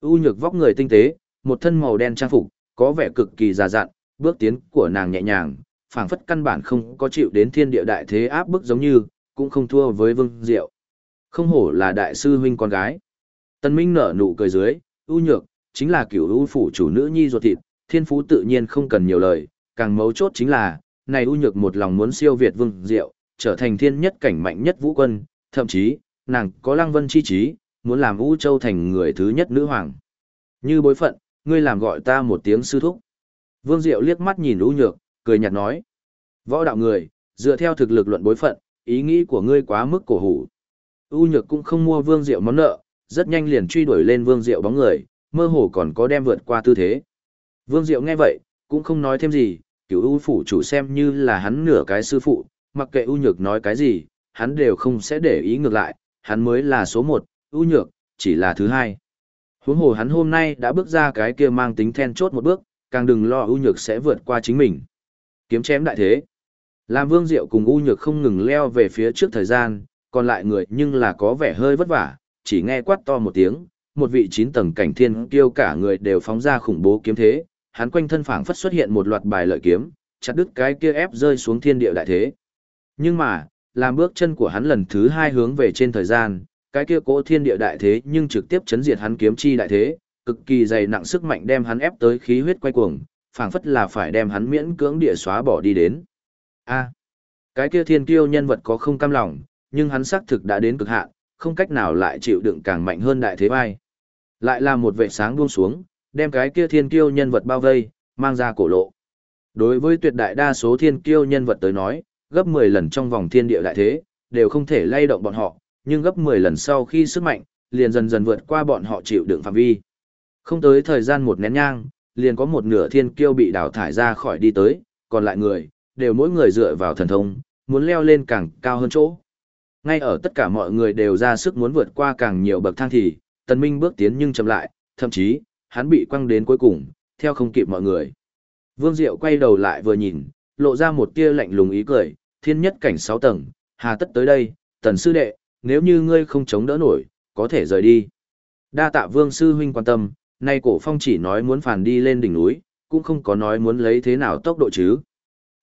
ưu nhược vóc người tinh tế, một thân màu đen trang phục, có vẻ cực kỳ già dặn, bước tiến của nàng nhẹ nhàng, phảng phất căn bản không có chịu đến thiên địa đại thế áp bức giống như, cũng không thua với Vương Diệu. Không hổ là đại sư huynh con gái. Tân Minh nở nụ cười dưới, ưu nhược, chính là cửu ưu phủ chủ nữ nhi ruột thịt, thiên phú tự nhiên không cần nhiều lời, càng mấu chốt chính là, này ưu nhược một lòng muốn siêu việt Vương Diệu, trở thành thiên nhất cảnh mạnh nhất vũ quân, thậm chí, nàng có lăng vân chi trí, muốn làm Vũ Châu thành người thứ nhất nữ hoàng. Như bối phận, ngươi làm gọi ta một tiếng sư thúc. Vương Diệu liếc mắt nhìn ưu nhược, cười nhạt nói. Võ đạo người, dựa theo thực lực luận bối phận, ý nghĩ của ngươi quá mức cổ hủ. U nhược cũng không mua Vương Diệu món nợ, rất nhanh liền truy đuổi lên Vương Diệu bóng người, mơ hồ còn có đem vượt qua tư thế. Vương Diệu nghe vậy, cũng không nói thêm gì, cửu U phủ chủ xem như là hắn nửa cái sư phụ, mặc kệ U nhược nói cái gì, hắn đều không sẽ để ý ngược lại, hắn mới là số một, U nhược, chỉ là thứ hai. Huống hồ hắn hôm nay đã bước ra cái kia mang tính then chốt một bước, càng đừng lo U nhược sẽ vượt qua chính mình. Kiếm chém đại thế. Làm Vương Diệu cùng U nhược không ngừng leo về phía trước thời gian, còn lại người nhưng là có vẻ hơi vất vả, chỉ nghe quát to một tiếng, một vị chín tầng cảnh thiên kiêu cả người đều phóng ra khủng bố kiếm thế, hắn quanh thân phảng phất xuất hiện một loạt bài lợi kiếm, chặt đứt cái kia ép rơi xuống thiên địa đại thế. Nhưng mà, làm bước chân của hắn lần thứ hai hướng về trên thời gian, cái kia cỗ thiên địa đại thế nhưng trực tiếp chấn diệt hắn kiếm chi đại thế, cực kỳ dày nặng sức mạnh đem hắn ép tới khí huyết quay cuồng, phảng phất là phải đem hắn miễn cưỡng địa xóa bỏ đi đến. A, cái kia thiên kiêu nhân vật có không cam lòng, nhưng hắn xác thực đã đến cực hạn, không cách nào lại chịu đựng càng mạnh hơn đại thế vai. Lại là một vệ sáng buông xuống, đem cái kia thiên kiêu nhân vật bao vây, mang ra cổ lộ. Đối với tuyệt đại đa số thiên kiêu nhân vật tới nói, gấp 10 lần trong vòng thiên địa đại thế, đều không thể lay động bọn họ, nhưng gấp 10 lần sau khi sức mạnh, liền dần dần vượt qua bọn họ chịu đựng phạm vi. Không tới thời gian một nén nhang, liền có một nửa thiên kiêu bị đào thải ra khỏi đi tới, còn lại người, đều mỗi người dựa vào thần thông, muốn leo lên càng cao hơn chỗ. Ngay ở tất cả mọi người đều ra sức muốn vượt qua càng nhiều bậc thang thì, Tần Minh bước tiến nhưng chậm lại, thậm chí, hắn bị quăng đến cuối cùng, theo không kịp mọi người. Vương Diệu quay đầu lại vừa nhìn, lộ ra một tia lạnh lùng ý cười, thiên nhất cảnh 6 tầng, hà tất tới đây, tần sư đệ, nếu như ngươi không chống đỡ nổi, có thể rời đi. Đa tạ vương sư huynh quan tâm, nay cổ phong chỉ nói muốn phản đi lên đỉnh núi, cũng không có nói muốn lấy thế nào tốc độ chứ.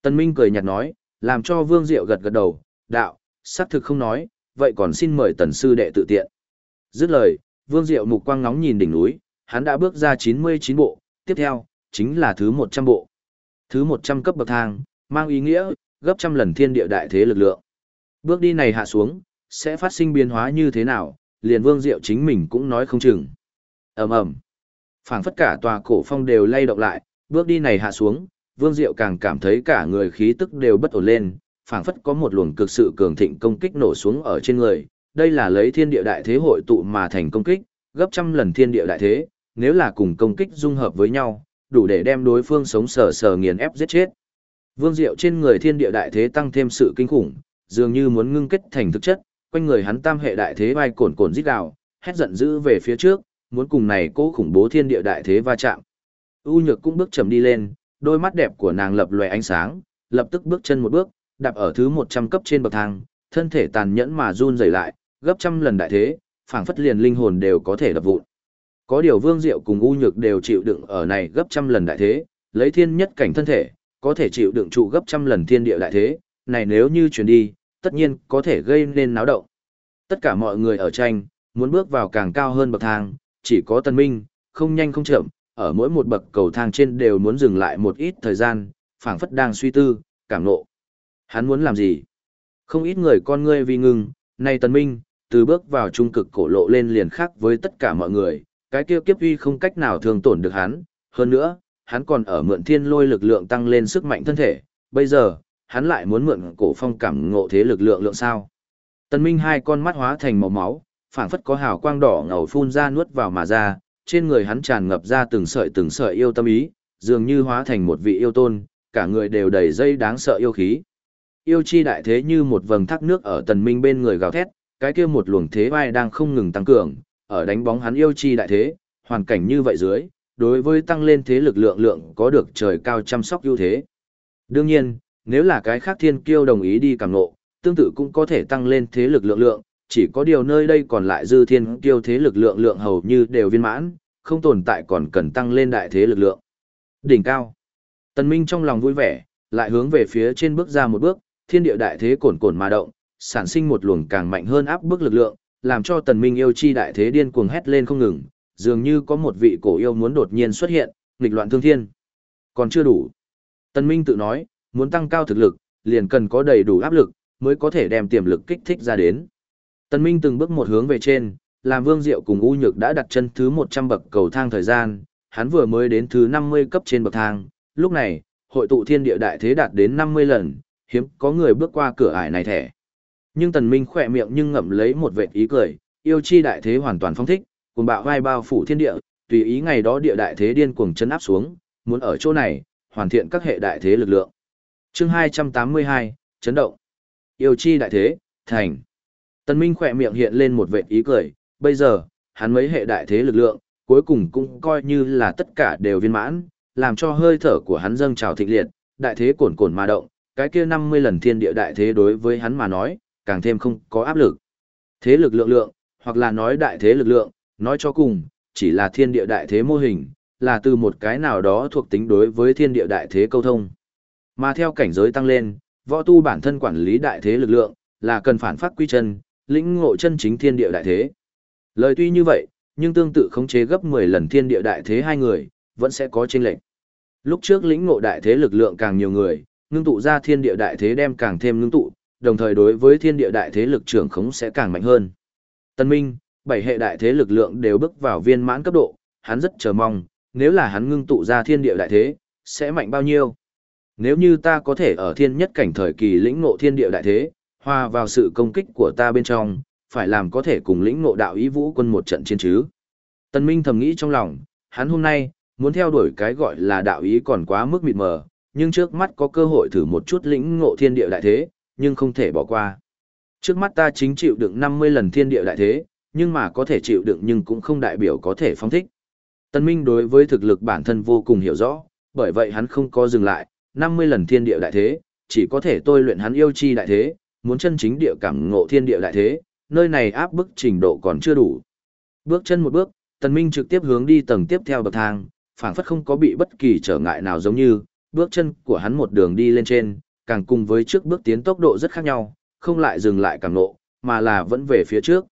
Tần Minh cười nhạt nói, làm cho vương diệu gật gật đầu, đạo, xác thực không nói, vậy còn xin mời tần sư đệ tự tiện. Dứt lời, vương diệu mục quang ngóng nhìn đỉnh núi, hắn đã bước ra 99 bộ, tiếp theo, chính là thứ 100 bộ. Thứ 100 cấp bậc thang, mang ý nghĩa, gấp trăm lần thiên địa đại thế lực lượng. Bước đi này hạ xuống, sẽ phát sinh biến hóa như thế nào, liền vương diệu chính mình cũng nói không chừng. ầm ầm phảng phất cả tòa cổ phong đều lay động lại, bước đi này hạ xuống, vương diệu càng cảm thấy cả người khí tức đều bất ổn lên, phảng phất có một luồng cực sự cường thịnh công kích nổ xuống ở trên người, đây là lấy thiên địa đại thế hội tụ mà thành công kích, gấp trăm lần thiên địa đại thế, nếu là cùng công kích dung hợp với nhau, đủ để đem đối phương sống sờ sờ nghiền ép giết chết. Vương Diệu trên người thiên địa đại thế tăng thêm sự kinh khủng, dường như muốn ngưng kết thành thực chất, quanh người hắn tam hệ đại thế vai cồn cồn rít gào, hét giận dữ về phía trước, muốn cùng này cố khủng bố thiên địa đại thế va chạm. U Nhược cũng bước chậm đi lên, đôi mắt đẹp của nàng lập lòe ánh sáng, lập tức bước chân một bước, đạp ở thứ 100 cấp trên bậc thang, thân thể tàn nhẫn mà run rẩy lại, gấp trăm lần đại thế, phảng phất liền linh hồn đều có thể đập vụn. Có điều Vương Diệu cùng U Nhược đều chịu đựng ở này gấp trăm lần đại thế, lấy thiên nhất cảnh thân thể, có thể chịu đựng trụ gấp trăm lần thiên địa đại thế, này nếu như chuyển đi, tất nhiên có thể gây nên náo động. Tất cả mọi người ở tranh, muốn bước vào càng cao hơn bậc thang, chỉ có Tân Minh, không nhanh không chậm, ở mỗi một bậc cầu thang trên đều muốn dừng lại một ít thời gian, phảng phất đang suy tư, cảm nộ. Hắn muốn làm gì? Không ít người con ngươi vì ngừng, này Tân Minh, từ bước vào trung cực cổ lộ lên liền khác với tất cả mọi người, cái kia kiếp uy không cách nào thường tổn được hắn, hơn nữa, hắn còn ở mượn thiên lôi lực lượng tăng lên sức mạnh thân thể, bây giờ, hắn lại muốn mượn cổ phong cảm ngộ thế lực lượng lượng sao. Tần Minh hai con mắt hóa thành màu máu, phảng phất có hào quang đỏ ngầu phun ra nuốt vào mà ra, trên người hắn tràn ngập ra từng sợi từng sợi yêu tâm ý, dường như hóa thành một vị yêu tôn, cả người đều đầy dây đáng sợ yêu khí. Yêu chi đại thế như một vầng thác nước ở Tần Minh bên người gào thét, cái kia một luồng thế vai đang không ngừng tăng cường, ở đánh bóng hắn yêu chi đại thế, hoàn cảnh như vậy dưới, đối với tăng lên thế lực lượng lượng có được trời cao chăm sóc ưu thế. Đương nhiên, nếu là cái khác thiên kiêu đồng ý đi càng ngộ, tương tự cũng có thể tăng lên thế lực lượng lượng, chỉ có điều nơi đây còn lại dư thiên kiêu thế lực lượng lượng hầu như đều viên mãn, không tồn tại còn cần tăng lên đại thế lực lượng. Đỉnh cao. Tần Minh trong lòng vui vẻ, lại hướng về phía trên bước ra một bước, thiên địa đại thế cồn cồn mà động, sản sinh một luồng càng mạnh hơn áp bức lực lượng, làm cho Tần Minh yêu chi đại thế điên cuồng hét lên không ngừng, dường như có một vị cổ yêu muốn đột nhiên xuất hiện, nghịch loạn thương thiên. Còn chưa đủ. Tần Minh tự nói, muốn tăng cao thực lực, liền cần có đầy đủ áp lực, mới có thể đem tiềm lực kích thích ra đến. Tần Minh từng bước một hướng về trên, làm Vương Diệu cùng U Nhược đã đặt chân thứ 100 bậc cầu thang thời gian, hắn vừa mới đến thứ 50 cấp trên bậc thang, lúc này, hội tụ thiên địa đại thế đạt đến 50 lần, hiếm có người bước qua cửa ải này thẻ. Nhưng Tần Minh khỏe miệng nhưng ngậm lấy một vệt ý cười, yêu chi đại thế hoàn toàn phong thích, cùng bạo vai bao phủ thiên địa, tùy ý ngày đó địa đại thế điên cuồng chấn áp xuống, muốn ở chỗ này, hoàn thiện các hệ đại thế lực lượng. Chương 282, chấn động. Yêu chi đại thế, thành. Tần Minh khỏe miệng hiện lên một vệt ý cười, bây giờ, hắn mấy hệ đại thế lực lượng, cuối cùng cũng coi như là tất cả đều viên mãn, làm cho hơi thở của hắn dâng trào thịnh liệt, đại thế cuồn cuộn mà động, cái kia 50 lần thiên địa đại thế đối với hắn mà nói, càng thêm không có áp lực. Thế lực lượng lượng, hoặc là nói đại thế lực lượng, nói cho cùng, chỉ là thiên địa đại thế mô hình, là từ một cái nào đó thuộc tính đối với thiên địa đại thế câu thông. Mà theo cảnh giới tăng lên, võ tu bản thân quản lý đại thế lực lượng, là cần phản phát quy chân, lĩnh ngộ chân chính thiên địa đại thế. Lời tuy như vậy, nhưng tương tự khống chế gấp 10 lần thiên địa đại thế hai người, vẫn sẽ có chênh lệch. Lúc trước lĩnh ngộ đại thế lực lượng càng nhiều người, ngưng tụ ra thiên địa đại thế đem càng thêm ngưng tụ, đồng thời đối với thiên địa đại thế lực trưởng khống sẽ càng mạnh hơn. Tân Minh, bảy hệ đại thế lực lượng đều bước vào viên mãn cấp độ, hắn rất chờ mong, nếu là hắn ngưng tụ ra thiên địa đại thế, sẽ mạnh bao nhiêu. Nếu như ta có thể ở thiên nhất cảnh thời kỳ lĩnh ngộ thiên địa đại thế, hòa vào sự công kích của ta bên trong, phải làm có thể cùng lĩnh ngộ đạo ý vũ quân một trận chiến chứ. Tân Minh thầm nghĩ trong lòng, hắn hôm nay, muốn theo đuổi cái gọi là đạo ý còn quá mức mịt mờ, nhưng trước mắt có cơ hội thử một chút lĩnh ngộ thiên địa đại thế, nhưng không thể bỏ qua. Trước mắt ta chính chịu đựng 50 lần thiên địa đại thế, nhưng mà có thể chịu đựng nhưng cũng không đại biểu có thể phóng thích. Tân Minh đối với thực lực bản thân vô cùng hiểu rõ, bởi vậy hắn không có dừng lại, 50 lần thiên địa đại thế, chỉ có thể tôi luyện hắn yêu chi đại thế, muốn chân chính địa cảm ngộ thiên địa đại thế, nơi này áp bức trình độ còn chưa đủ. Bước chân một bước, Tân Minh trực tiếp hướng đi tầng tiếp theo bậc thang, phảng phất không có bị bất kỳ trở ngại nào giống như, bước chân của hắn một đường đi lên trên, càng cùng với trước bước tiến tốc độ rất khác nhau, không lại dừng lại càng nộ, mà là vẫn về phía trước.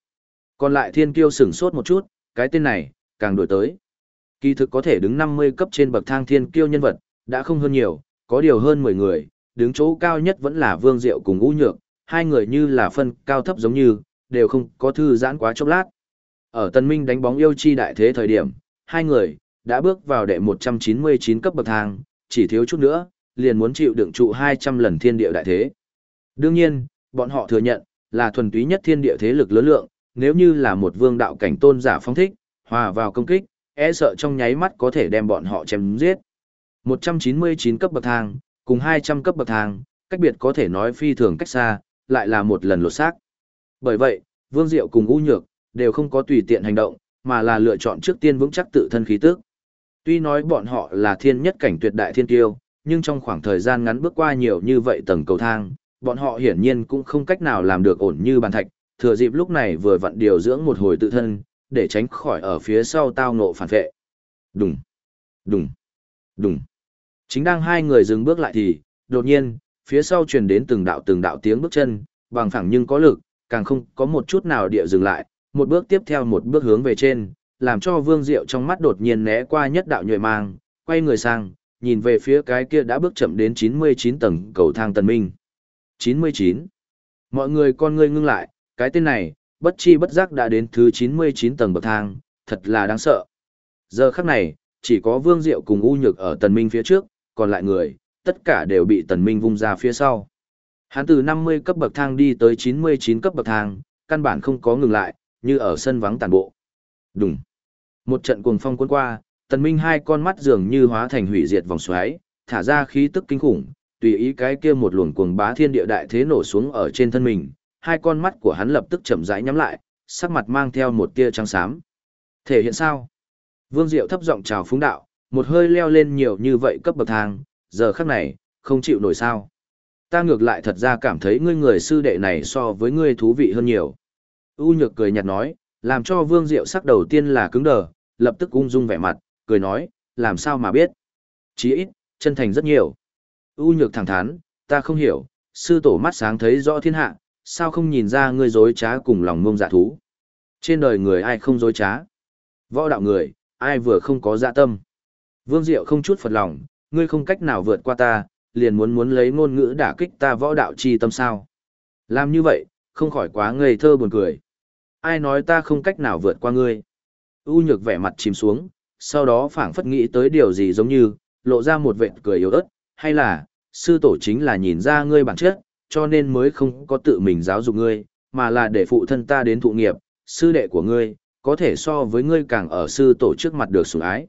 Còn lại thiên kiêu sửng sốt một chút, cái tên này, càng đổi tới. Kỳ thực có thể đứng 50 cấp trên bậc thang thiên kiêu nhân vật, đã không hơn nhiều, có điều hơn 10 người, đứng chỗ cao nhất vẫn là Vương Diệu cùng U Nhược, hai người như là phân cao thấp giống như, đều không có thư giãn quá chốc lát. Ở Tân Minh đánh bóng yêu chi đại thế thời điểm, hai người, đã bước vào đệ 199 cấp bậc thang, chỉ thiếu chút nữa, liền muốn chịu đựng trụ 200 lần thiên địa đại thế. Đương nhiên, bọn họ thừa nhận, là thuần túy nhất thiên địa thế lực lớn lượng, nếu như là một vương đạo cảnh tôn giả phong thích, hòa vào công kích, e sợ trong nháy mắt có thể đem bọn họ chém giết. 199 cấp bậc thang, cùng 200 cấp bậc thang, cách biệt có thể nói phi thường cách xa, lại là một lần lột xác. Bởi vậy, Vương Diệu cùng U Nhược đều không có tùy tiện hành động, mà là lựa chọn trước tiên vững chắc tự thân khí tức. Tuy nói bọn họ là thiên nhất cảnh tuyệt đại thiên tiêu, nhưng trong khoảng thời gian ngắn bước qua nhiều như vậy tầng cầu thang, bọn họ hiển nhiên cũng không cách nào làm được ổn như bàn thạch, thừa dịp lúc này vừa vặn điều dưỡng một hồi tự thân, để tránh khỏi ở phía sau tao nộ phản vệ. Đùng, đùng, đùng. Chính đang hai người dừng bước lại thì, đột nhiên, phía sau truyền đến từng đạo từng đạo tiếng bước chân, bằng phẳng nhưng có lực, càng không có một chút nào địa dừng lại, một bước tiếp theo một bước hướng về trên, làm cho Vương Diệu trong mắt đột nhiên né qua nhất đạo nhuệ mang, quay người sang, nhìn về phía cái kia đã bước chậm đến 99 tầng cầu thang tần minh. 99. Mọi người con ngươi ngưng lại, cái tên này, bất chi bất giác đã đến thứ 99 tầng bậc thang, thật là đáng sợ. Giờ khắc này, chỉ có Vương Diệu cùng U Nhược ở tần minh phía trước, còn lại người, tất cả đều bị tần minh vung ra phía sau. Hắn từ 50 cấp bậc thang đi tới 99 cấp bậc thang, căn bản không có ngừng lại, như ở sân vắng tàn bộ. Đùng. Một trận cuồng phong cuốn qua, tần minh hai con mắt dường như hóa thành hủy diệt vòng xoáy, thả ra khí tức kinh khủng, tùy ý cái kia một luồng cuồng bá thiên địa đại thế nổ xuống ở trên thân mình, hai con mắt của hắn lập tức chậm rãi nhắm lại, sắc mặt mang theo một tia trắng xám. Thể hiện sao? Vương Diệu thấp giọng chào phúng đạo, một hơi leo lên nhiều như vậy cấp bậc thang, giờ khắc này, không chịu nổi sao. Ta ngược lại thật ra cảm thấy ngươi người sư đệ này so với ngươi thú vị hơn nhiều. U nhược cười nhạt nói, làm cho Vương Diệu sắc đầu tiên là cứng đờ, lập tức ung dung vẻ mặt, cười nói, làm sao mà biết. Chí ít, chân thành rất nhiều. U nhược thẳng thắn, ta không hiểu, sư tổ mắt sáng thấy rõ thiên hạ, sao không nhìn ra ngươi dối trá cùng lòng ngông dạ thú. Trên đời người ai không dối trá. Võ đạo người, ai vừa không có dạ tâm. Vương Diệu không chút phật lòng, ngươi không cách nào vượt qua ta, liền muốn muốn lấy ngôn ngữ đả kích ta võ đạo chi tâm sao. Làm như vậy, không khỏi quá ngây thơ buồn cười. Ai nói ta không cách nào vượt qua ngươi. U nhược vẻ mặt chìm xuống, sau đó phảng phất nghĩ tới điều gì giống như, lộ ra một vệt cười yếu ớt, hay là, sư tổ chính là nhìn ra ngươi bản chất, cho nên mới không có tự mình giáo dục ngươi, mà là để phụ thân ta đến thụ nghiệp, sư đệ của ngươi, có thể so với ngươi càng ở sư tổ trước mặt được sủng ái.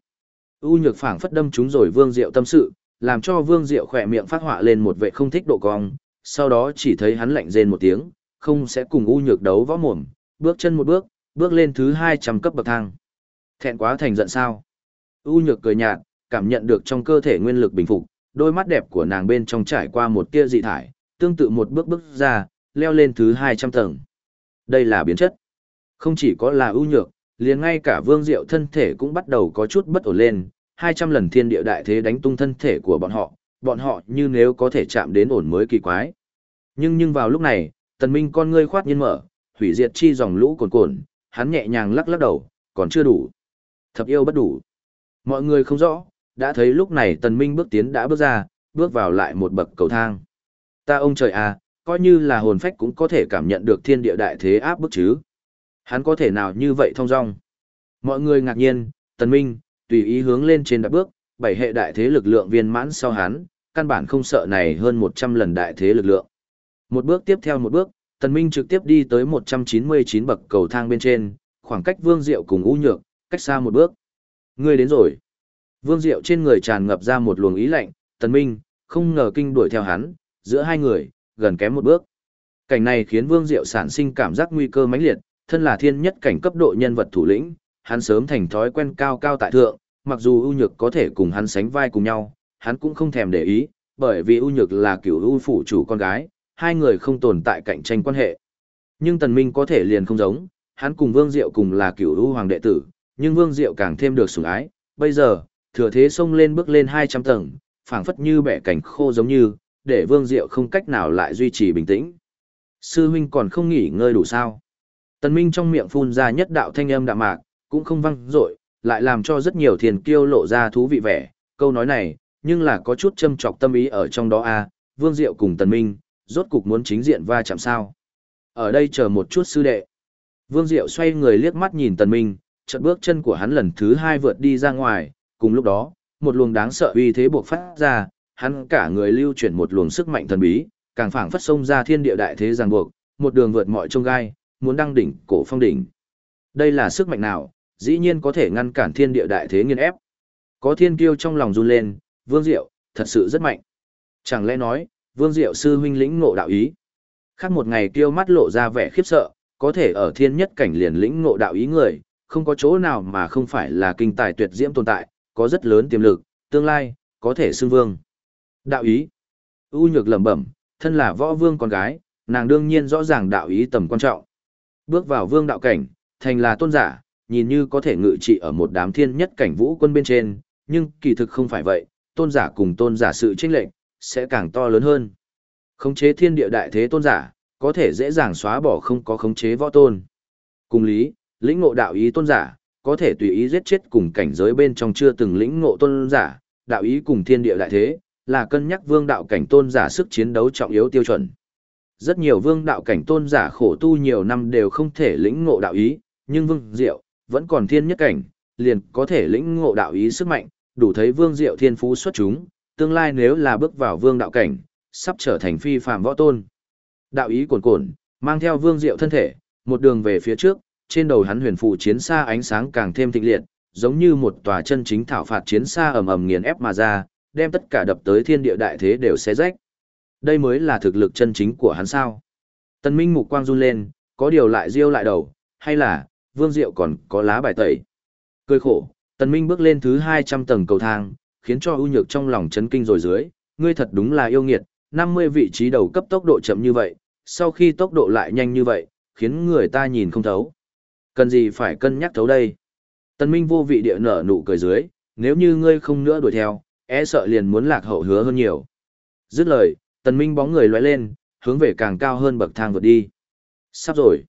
U nhược phảng phất đâm chúng rồi vương diệu tâm sự, làm cho vương diệu khỏe miệng phát họa lên một vệ không thích độ cong, sau đó chỉ thấy hắn lạnh rên một tiếng, không sẽ cùng U nhược đấu võ mồm, bước chân một bước, bước lên thứ 200 cấp bậc thang. Thẹn quá thành giận sao? U nhược cười nhạt, cảm nhận được trong cơ thể nguyên lực bình phục, đôi mắt đẹp của nàng bên trong trải qua một tia dị thải, tương tự một bước bước ra, leo lên thứ 200 tầng. Đây là biến chất. Không chỉ có là ưu nhược, liền ngay cả vương diệu thân thể cũng bắt đầu có chút bất ổn lên, 200 lần thiên địa đại thế đánh tung thân thể của bọn họ, bọn họ như nếu có thể chạm đến ổn mới kỳ quái. Nhưng nhưng vào lúc này, tần minh con ngươi khoát nhiên mở, hủy diệt chi dòng lũ cồn cồn, hắn nhẹ nhàng lắc lắc đầu, còn chưa đủ. Thập yêu bất đủ. Mọi người không rõ, đã thấy lúc này tần minh bước tiến đã bước ra, bước vào lại một bậc cầu thang. Ta ông trời à, coi như là hồn phách cũng có thể cảm nhận được thiên địa đại thế áp bức chứ. Hắn có thể nào như vậy thông dong? Mọi người ngạc nhiên, tần minh, tùy ý hướng lên trên đạp bước, bảy hệ đại thế lực lượng viên mãn sau hắn, căn bản không sợ này hơn 100 lần đại thế lực lượng. Một bước tiếp theo một bước, tần minh trực tiếp đi tới 199 bậc cầu thang bên trên, khoảng cách vương diệu cùng u nhược, cách xa một bước. Ngươi đến rồi. Vương diệu trên người tràn ngập ra một luồng ý lạnh, tần minh, không ngờ kinh đuổi theo hắn, giữa hai người, gần kém một bước. Cảnh này khiến Vương Diệu sản sinh cảm giác nguy cơ mãnh liệt, thân là thiên nhất cảnh cấp độ nhân vật thủ lĩnh, hắn sớm thành thói quen cao cao tại thượng, mặc dù ưu nhược có thể cùng hắn sánh vai cùng nhau, hắn cũng không thèm để ý, bởi vì ưu nhược là kiểu ưu phủ chủ con gái, hai người không tồn tại cạnh tranh quan hệ. Nhưng Tần Minh có thể liền không giống, hắn cùng Vương Diệu cùng là kiểu ưu hoàng đệ tử, nhưng Vương Diệu càng thêm được sủng ái, bây giờ, thừa thế xông lên bước lên 200 tầng, phảng phất như bẻ cảnh khô giống như, để Vương Diệu không cách nào lại duy trì bình tĩnh. Sư huynh còn không nghỉ ngơi đủ sao? Tần Minh trong miệng phun ra nhất đạo thanh âm đạm mạc, cũng không văng dội, lại làm cho rất nhiều thiền kiêu lộ ra thú vị vẻ. Câu nói này, nhưng là có chút châm chọc tâm ý ở trong đó a. Vương Diệu cùng Tần Minh, rốt cục muốn chính diện va chạm sao? Ở đây chờ một chút sư đệ. Vương Diệu xoay người liếc mắt nhìn Tần Minh, chợt bước chân của hắn lần thứ hai vượt đi ra ngoài, cùng lúc đó, một luồng đáng sợ uy thế buộc phát ra, hắn cả người lưu chuyển một luồng sức mạnh thần bí, càng phảng phất sông ra thiên địa đại thế ràng buộc, một đường vượt mọi trông gai, muốn đăng đỉnh cổ phong đỉnh. Đây là sức mạnh nào, dĩ nhiên có thể ngăn cản thiên địa đại thế nghiền ép. Có thiên kiêu trong lòng run lên, Vương Diệu, thật sự rất mạnh. Chẳng lẽ nói, Vương Diệu sư huynh lĩnh ngộ đạo ý. Khác một ngày kiêu mắt lộ ra vẻ khiếp sợ, có thể ở thiên nhất cảnh liền lĩnh ngộ đạo ý người, không có chỗ nào mà không phải là kinh tài tuyệt diễm tồn tại, có rất lớn tiềm lực, tương lai, có thể xưng vương. Đạo ý. U nhược lẩm bẩm, thân là võ vương con gái, nàng đương nhiên rõ ràng đạo ý tầm quan trọng. Bước vào vương đạo cảnh, thành là tôn giả, nhìn như có thể ngự trị ở một đám thiên nhất cảnh vũ quân bên trên, nhưng kỳ thực không phải vậy, tôn giả cùng tôn giả sự chênh lệnh, sẽ càng to lớn hơn. Khống chế thiên địa đại thế tôn giả, có thể dễ dàng xóa bỏ không có khống chế võ tôn. Cùng lý, lĩnh ngộ đạo ý tôn giả, có thể tùy ý giết chết cùng cảnh giới bên trong chưa từng lĩnh ngộ tôn giả, đạo ý cùng thiên địa đại thế, là cân nhắc vương đạo cảnh tôn giả sức chiến đấu trọng yếu tiêu chuẩn. Rất nhiều vương đạo cảnh tôn giả khổ tu nhiều năm đều không thể lĩnh ngộ đạo ý, nhưng vương diệu, vẫn còn thiên nhất cảnh, liền có thể lĩnh ngộ đạo ý sức mạnh, đủ thấy vương diệu thiên phú xuất chúng, tương lai nếu là bước vào vương đạo cảnh, sắp trở thành phi phàm võ tôn. Đạo ý cuồn cuộn, mang theo vương diệu thân thể, một đường về phía trước, trên đầu hắn huyền phụ chiến xa ánh sáng càng thêm thịnh liệt, giống như một tòa chân chính thảo phạt chiến xa ầm ầm nghiền ép mà ra, đem tất cả đập tới thiên địa đại thế đều xé rách. Đây mới là thực lực chân chính của hắn sao. Tần Minh mục quang run lên, có điều lại riêu lại đầu, hay là, Vương Diệu còn có lá bài tẩy. Cười khổ, Tần Minh bước lên thứ 200 tầng cầu thang, khiến cho ưu nhược trong lòng chấn kinh rồi dưới, ngươi thật đúng là yêu nghiệt, 50 vị trí đầu cấp tốc độ chậm như vậy, sau khi tốc độ lại nhanh như vậy, khiến người ta nhìn không thấu. Cần gì phải cân nhắc thấu đây? Tần Minh vô vị địa nở nụ cười dưới, nếu như ngươi không nữa đuổi theo, e sợ liền muốn lạc hậu hứa hơn nhiều. Dứt lời, Tần Minh bóng người lóe lên, hướng về càng cao hơn bậc thang vượt đi. Sắp rồi.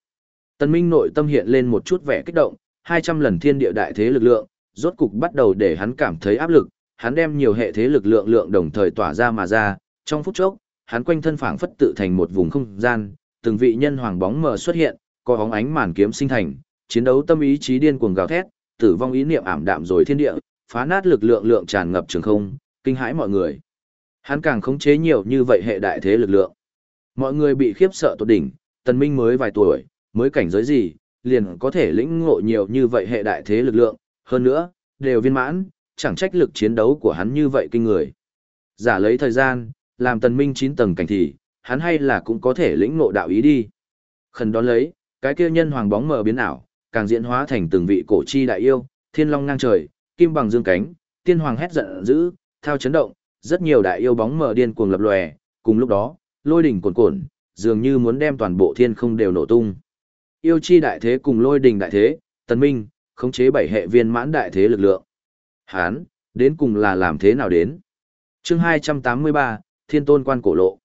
Tần Minh nội tâm hiện lên một chút vẻ kích động, 200 lần thiên địa đại thế lực lượng, rốt cục bắt đầu để hắn cảm thấy áp lực, hắn đem nhiều hệ thế lực lượng lượng đồng thời tỏa ra mà ra, trong phút chốc, hắn quanh thân phảng phất tự thành một vùng không gian, từng vị nhân hoàng bóng mờ xuất hiện, có bóng ánh màn kiếm sinh thành, chiến đấu tâm ý chí điên cuồng gào thét, tử vong ý niệm ảm đạm rồi thiên địa, phá nát lực lượng lượng tràn ngập trường không, kinh hãi mọi người. Hắn càng khống chế nhiều như vậy hệ đại thế lực lượng. Mọi người bị khiếp sợ tột đỉnh, Tần Minh mới vài tuổi, mới cảnh giới gì, liền có thể lĩnh ngộ nhiều như vậy hệ đại thế lực lượng, hơn nữa, đều viên mãn, chẳng trách lực chiến đấu của hắn như vậy kinh người. Giả lấy thời gian, làm Tần Minh 9 tầng cảnh thì, hắn hay là cũng có thể lĩnh ngộ đạo ý đi. Khẩn đón lấy, cái kia nhân hoàng bóng mờ biến ảo, càng diễn hóa thành từng vị cổ chi đại yêu, thiên long ngang trời, kim bằng dương cánh, tiên hoàng hét giận dữ, thao chấn động, rất nhiều đại yêu bóng mở điên cuồng lập lòe, cùng lúc đó, lôi đỉnh cuồn cuộn, dường như muốn đem toàn bộ thiên không đều nổ tung. Yêu chi đại thế cùng lôi đỉnh đại thế, tần minh, khống chế bảy hệ viên mãn đại thế lực lượng. Hán, đến cùng là làm thế nào đến? Chương 283, Thiên Tôn Quan Cổ Lộ.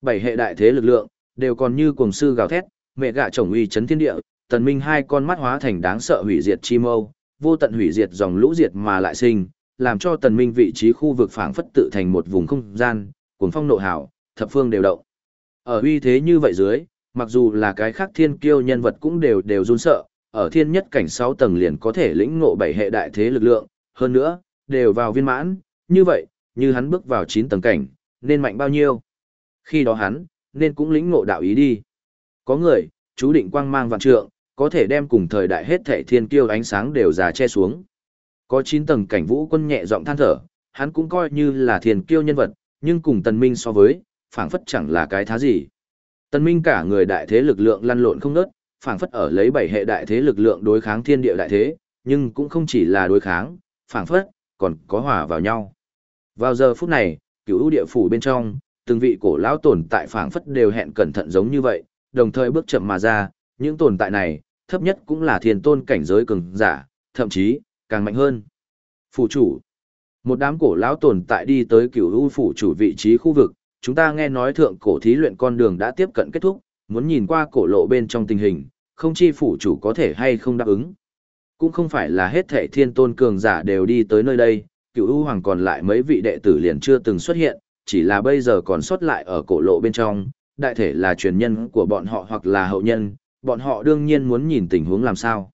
Bảy hệ đại thế lực lượng, đều còn như cuồng sư gào thét, mẹ gạ chồng uy chấn thiên địa, tần minh hai con mắt hóa thành đáng sợ hủy diệt chi mâu, vô tận hủy diệt dòng lũ diệt mà lại sinh, làm cho tần minh vị trí khu vực phảng phất tự thành một vùng không gian, cuồng phong nộ hào, thập phương đều động. Ở uy thế như vậy dưới, mặc dù là cái khác thiên kiêu nhân vật cũng đều đều run sợ, ở thiên nhất cảnh 6 tầng liền có thể lĩnh ngộ bảy hệ đại thế lực lượng, hơn nữa, đều vào viên mãn, như vậy, như hắn bước vào 9 tầng cảnh, nên mạnh bao nhiêu? Khi đó hắn, nên cũng lĩnh ngộ đạo ý đi. Có người, chú định quang mang vạn trượng, có thể đem cùng thời đại hết thảy thiên kiêu ánh sáng đều già che xuống. Có 9 tầng cảnh vũ quân nhẹ giọng than thở, hắn cũng coi như là thiên kiêu nhân vật, nhưng cùng tần minh so với, phảng phất chẳng là cái thá gì. Tần minh cả người đại thế lực lượng lăn lộn không nớt, phảng phất ở lấy bảy hệ đại thế lực lượng đối kháng thiên địa đại thế, nhưng cũng không chỉ là đối kháng, phảng phất, còn có hòa vào nhau. Vào giờ phút này, cửu u địa phủ bên trong, từng vị cổ lão tồn tại phảng phất đều hẹn cẩn thận giống như vậy, đồng thời bước chậm mà ra, những tồn tại này, thấp nhất cũng là thiên tôn cảnh giới cường giả, thậm chí, càng mạnh hơn. Phủ chủ. Một đám cổ lão tồn tại đi tới cửu u phủ chủ vị trí khu vực, chúng ta nghe nói thượng cổ thí luyện con đường đã tiếp cận kết thúc, muốn nhìn qua cổ lộ bên trong tình hình, không chi phủ chủ có thể hay không đáp ứng. Cũng không phải là hết thể thiên tôn cường giả đều đi tới nơi đây, cửu u hoàng còn lại mấy vị đệ tử liền chưa từng xuất hiện, chỉ là bây giờ còn xuất lại ở cổ lộ bên trong, đại thể là truyền nhân của bọn họ hoặc là hậu nhân, bọn họ đương nhiên muốn nhìn tình huống làm sao.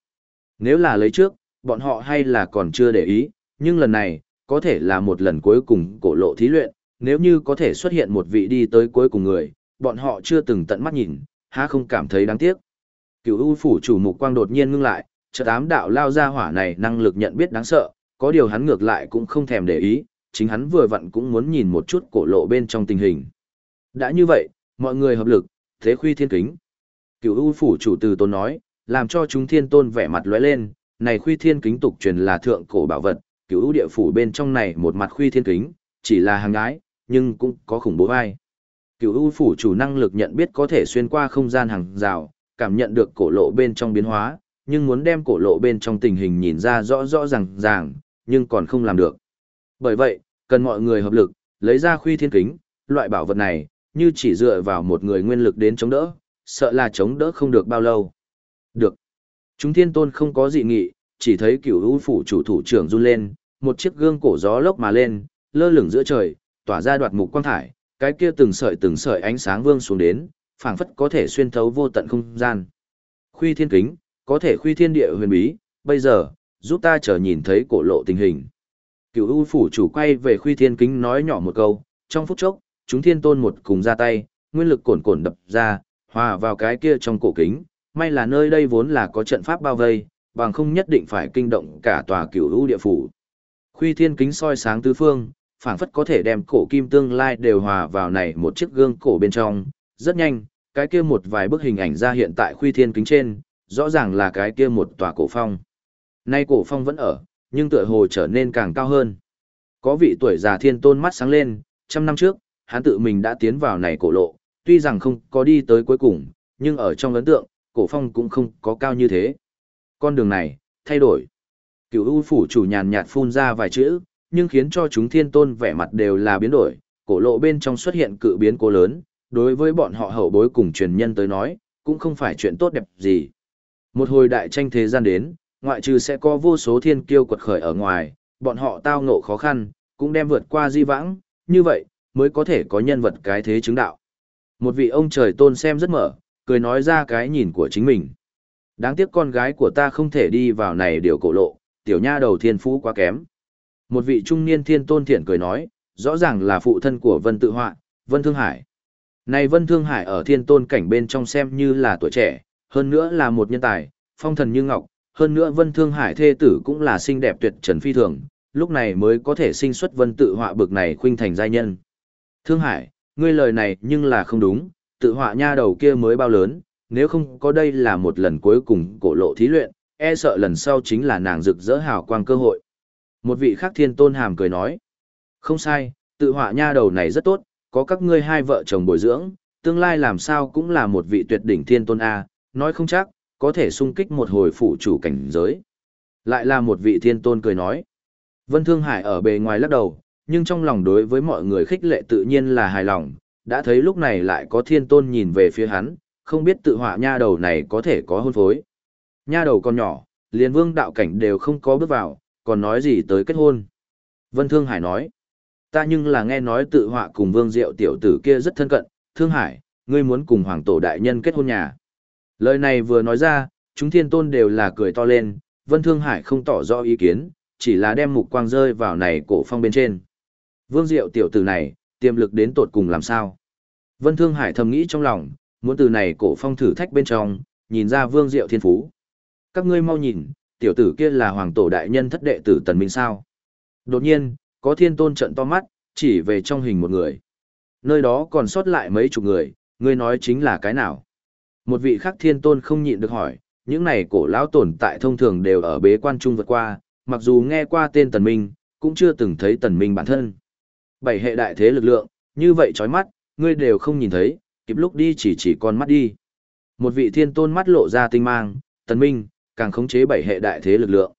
Nếu là lấy trước, bọn họ hay là còn chưa để ý, nhưng lần này, có thể là một lần cuối cùng cổ lộ thí luyện, nếu như có thể xuất hiện một vị đi tới cuối cùng người, bọn họ chưa từng tận mắt nhìn, há không cảm thấy đáng tiếc. Cựu U phủ chủ mục quang đột nhiên ngưng lại, chợt ám đạo lao ra hỏa này năng lực nhận biết đáng sợ, có điều hắn ngược lại cũng không thèm để ý, chính hắn vừa vặn cũng muốn nhìn một chút cổ lộ bên trong tình hình. Đã như vậy, mọi người hợp lực, thế khuy thiên kính. Cựu U phủ chủ từ tôn nói, làm cho chúng thiên tôn vẻ mặt lóe lên, này khuy thiên kính tục truyền là thượng cổ bảo vật, cựu U địa phủ bên trong này một mặt khuy thiên kính, chỉ là hàng gái, nhưng cũng có khủng bố vai. Cựu U phủ chủ năng lực nhận biết có thể xuyên qua không gian hàng rào, cảm nhận được cổ lộ bên trong biến hóa, nhưng muốn đem cổ lộ bên trong tình hình nhìn ra rõ rõ ràng ràng, nhưng còn không làm được. Bởi vậy, cần mọi người hợp lực, lấy ra khuy thiên kính, loại bảo vật này, như chỉ dựa vào một người nguyên lực đến chống đỡ, sợ là chống đỡ không được bao lâu. Được. Chúng thiên tôn không có dị nghị, chỉ thấy cửu u phủ chủ thủ trưởng run lên, một chiếc gương cổ gió lốc mà lên, lơ lửng giữa trời, tỏa ra đoạt mục quang thải, cái kia từng sợi từng sợi ánh sáng vương xuống đến, phảng phất có thể xuyên thấu vô tận không gian. Khuy thiên kính, có thể khuy thiên địa huyền bí, bây giờ, giúp ta chờ nhìn thấy cổ lộ tình hình. Cựu U phủ chủ quay về khuy thiên kính nói nhỏ một câu, trong phút chốc, chúng thiên tôn một cùng ra tay, nguyên lực cồn cồn đập ra, hòa vào cái kia trong cổ kính, may là nơi đây vốn là có trận pháp bao vây, bằng không nhất định phải kinh động cả tòa cửu lũ địa phủ. Khuy thiên kính soi sáng tứ phương, phảng phất có thể đem cổ kim tương lai đều hòa vào này một chiếc gương cổ bên trong, rất nhanh, cái kia một vài bức hình ảnh ra hiện tại khuy thiên kính trên, rõ ràng là cái kia một tòa cổ phong. Nay cổ phong vẫn ở, nhưng tựa hồ trở nên càng cao hơn. Có vị tuổi già thiên tôn mắt sáng lên, trăm năm trước, hắn tự mình đã tiến vào này cổ lộ, tuy rằng không có đi tới cuối cùng, nhưng ở trong ấn tượng, cổ phong cũng không có cao như thế. Con đường này, thay đổi. Cựu U phủ chủ nhàn nhạt phun ra vài chữ, nhưng khiến cho chúng thiên tôn vẻ mặt đều là biến đổi, cổ lộ bên trong xuất hiện cự biến cố lớn, đối với bọn họ hậu bối cùng truyền nhân tới nói, cũng không phải chuyện tốt đẹp gì. Một hồi đại tranh thế gian đến, ngoại trừ sẽ có vô số thiên kiêu quật khởi ở ngoài, bọn họ tao ngộ khó khăn, cũng đem vượt qua di vãng, như vậy, mới có thể có nhân vật cái thế chứng đạo. Một vị ông trời tôn xem rất mở, cười nói ra cái nhìn của chính mình. Đáng tiếc con gái của ta không thể đi vào này điều cổ lộ, tiểu nha đầu thiên phú quá kém. Một vị trung niên thiên tôn thiện cười nói, rõ ràng là phụ thân của Vân Tự Họa, Vân Thương Hải. Này Vân Thương Hải ở thiên tôn cảnh bên trong xem như là tuổi trẻ, hơn nữa là một nhân tài, phong thần như ngọc, hơn nữa Vân Thương Hải thê tử cũng là xinh đẹp tuyệt trần phi thường, lúc này mới có thể sinh xuất Vân tự họa bực này khuynh thành giai nhân. Thương Hải, ngươi lời này nhưng là không đúng, tự họa nha đầu kia mới bao lớn, nếu không có đây là một lần cuối cùng cổ lộ thí luyện, e sợ lần sau chính là nàng rực rỡ hào quang cơ hội. Một vị khác thiên tôn hàm cười nói, không sai, tự họa nha đầu này rất tốt, có các ngươi hai vợ chồng bồi dưỡng, tương lai làm sao cũng là một vị tuyệt đỉnh thiên tôn A, nói không chắc, có thể sung kích một hồi phụ chủ cảnh giới. Lại là một vị thiên tôn cười nói. Vân Thương Hải ở bề ngoài lắc đầu, nhưng trong lòng đối với mọi người khích lệ tự nhiên là hài lòng, đã thấy lúc này lại có thiên tôn nhìn về phía hắn, không biết tự họa nha đầu này có thể có hôn phối. Nha đầu còn nhỏ, liền vương đạo cảnh đều không có bước vào, còn nói gì tới kết hôn. Vân Thương Hải nói, ta nhưng là nghe nói tự họa cùng vương diệu tiểu tử kia rất thân cận, Thương Hải, ngươi muốn cùng hoàng tổ đại nhân kết hôn nhà. Lời này vừa nói ra, chúng thiên tôn đều là cười to lên, Vân Thương Hải không tỏ rõ ý kiến, chỉ là đem mục quang rơi vào này cổ phong bên trên. Vương Diệu tiểu tử này, tiềm lực đến tột cùng làm sao? Vân Thương Hải thầm nghĩ trong lòng, muốn từ này cổ phong thử thách bên trong, nhìn ra Vương Diệu thiên phú. Các ngươi mau nhìn, tiểu tử kia là hoàng tổ đại nhân thất đệ tử Tần Minh sao? Đột nhiên, có thiên tôn trận to mắt, chỉ về trong hình một người. Nơi đó còn sót lại mấy chục người, ngươi nói chính là cái nào? Một vị khác thiên tôn không nhịn được hỏi, những này cổ lão tồn tại thông thường đều ở bế quan trung vượt qua, mặc dù nghe qua tên tần minh, cũng chưa từng thấy tần minh bản thân. Bảy hệ đại thế lực lượng, như vậy chói mắt, ngươi đều không nhìn thấy, kịp lúc đi chỉ chỉ con mắt đi. Một vị thiên tôn mắt lộ ra tinh mang, tần minh, càng khống chế bảy hệ đại thế lực lượng.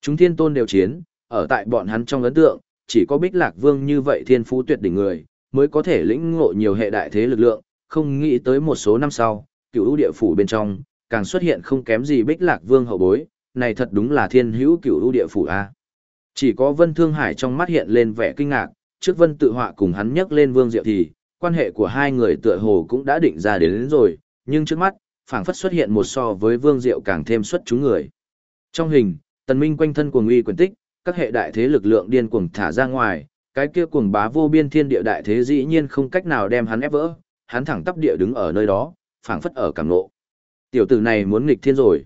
Chúng thiên tôn đều chiến, ở tại bọn hắn trong ấn tượng, chỉ có bích lạc vương như vậy thiên phú tuyệt đỉnh người, mới có thể lĩnh ngộ nhiều hệ đại thế lực lượng, không nghĩ tới một số năm sau, cựu ưu địa phủ bên trong, càng xuất hiện không kém gì bích lạc vương hậu bối, này thật đúng là thiên hữu cựu ưu địa phủ a. Chỉ có Vân Thương Hải trong mắt hiện lên vẻ kinh ngạc, trước Vân tự họa cùng hắn nhắc lên Vương Diệu thì, quan hệ của hai người tựa hồ cũng đã định ra đến, đến rồi, nhưng trước mắt, phảng phất xuất hiện một so với Vương Diệu càng thêm xuất chúng người. Trong hình, Tần Minh quanh thân cuồng uy quyền tích, các hệ đại thế lực lượng điên cuồng thả ra ngoài, cái kia cuồng bá vô biên thiên địa đại thế dĩ nhiên không cách nào đem hắn ép vỡ, hắn thẳng tắp địa đứng ở nơi đó, phảng phất ở cảm nộ. Tiểu tử này muốn nghịch thiên rồi.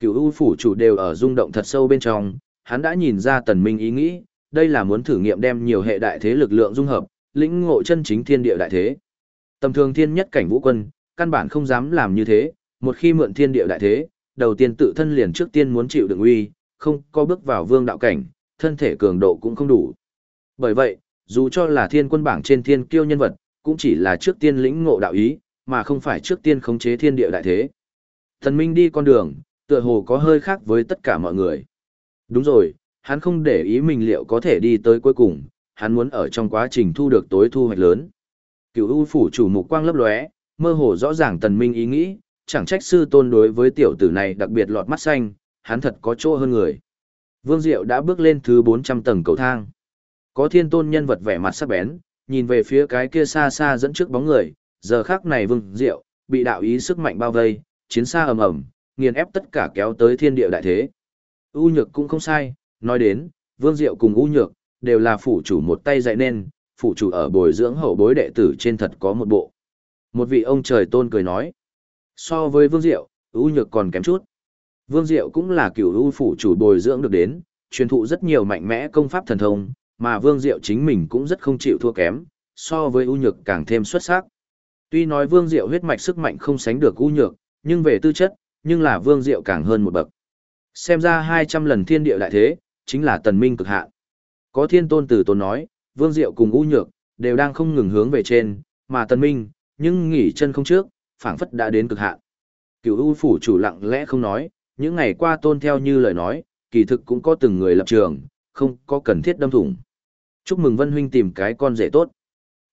Cựu U phủ chủ đều ở rung động thật sâu bên trong, hắn đã nhìn ra tần minh ý nghĩ, đây là muốn thử nghiệm đem nhiều hệ đại thế lực lượng dung hợp, lĩnh ngộ chân chính thiên địa đại thế. Tầm thường thiên nhất cảnh vũ quân, căn bản không dám làm như thế, Một khi mượn thiên địa đại thế, đầu tiên tự thân liền trước tiên muốn chịu đựng uy, không có bước vào vương đạo cảnh, thân thể cường độ cũng không đủ. Bởi vậy, dù cho là thiên quân bảng trên thiên kiêu nhân vật, cũng chỉ là trước tiên lĩnh ngộ đạo ý, mà không phải trước tiên khống chế thiên địa đại thế. Thần Minh đi con đường, tựa hồ có hơi khác với tất cả mọi người. Đúng rồi, hắn không để ý mình liệu có thể đi tới cuối cùng, hắn muốn ở trong quá trình thu được tối thu hoạch lớn. Cựu U phủ chủ mục quang lấp lóe, mơ hồ rõ ràng Tần Minh ý nghĩ, chẳng trách sư tôn đối với tiểu tử này đặc biệt lọt mắt xanh, hắn thật có chỗ hơn người. Vương Diệu đã bước lên thứ 400 tầng cầu thang. Có thiên tôn nhân vật vẻ mặt sắc bén, nhìn về phía cái kia xa xa dẫn trước bóng người, giờ khắc này Vương Diệu, bị đạo ý sức mạnh bao vây, chiến xa ầm ầm, nghiền ép tất cả kéo tới thiên địa đại thế. U nhược cũng không sai, nói đến, Vương Diệu cùng U nhược, đều là phủ chủ một tay dạy nên, phủ chủ ở bồi dưỡng hậu bối đệ tử trên thật có một bộ. Một vị ông trời tôn cười nói, so với Vương Diệu, U nhược còn kém chút. Vương Diệu cũng là cựu U phủ chủ bồi dưỡng được đến, truyền thụ rất nhiều mạnh mẽ công pháp thần thông, mà Vương Diệu chính mình cũng rất không chịu thua kém, so với U nhược càng thêm xuất sắc. Tuy nói Vương Diệu huyết mạch sức mạnh không sánh được U nhược, nhưng về tư chất, nhưng là Vương Diệu càng hơn một bậc. Xem ra 200 lần thiên địa đại thế, chính là tần minh cực hạn. Có thiên tôn tử tôn nói, Vương Diệu cùng U Nhược, đều đang không ngừng hướng về trên, mà tần minh, nhưng nghỉ chân không trước, phảng phất đã đến cực hạn. Cửu U phủ chủ lặng lẽ không nói, những ngày qua tôn theo như lời nói, kỳ thực cũng có từng người lập trường, không có cần thiết đâm thủng. Chúc mừng Vân Huynh tìm cái con rể tốt.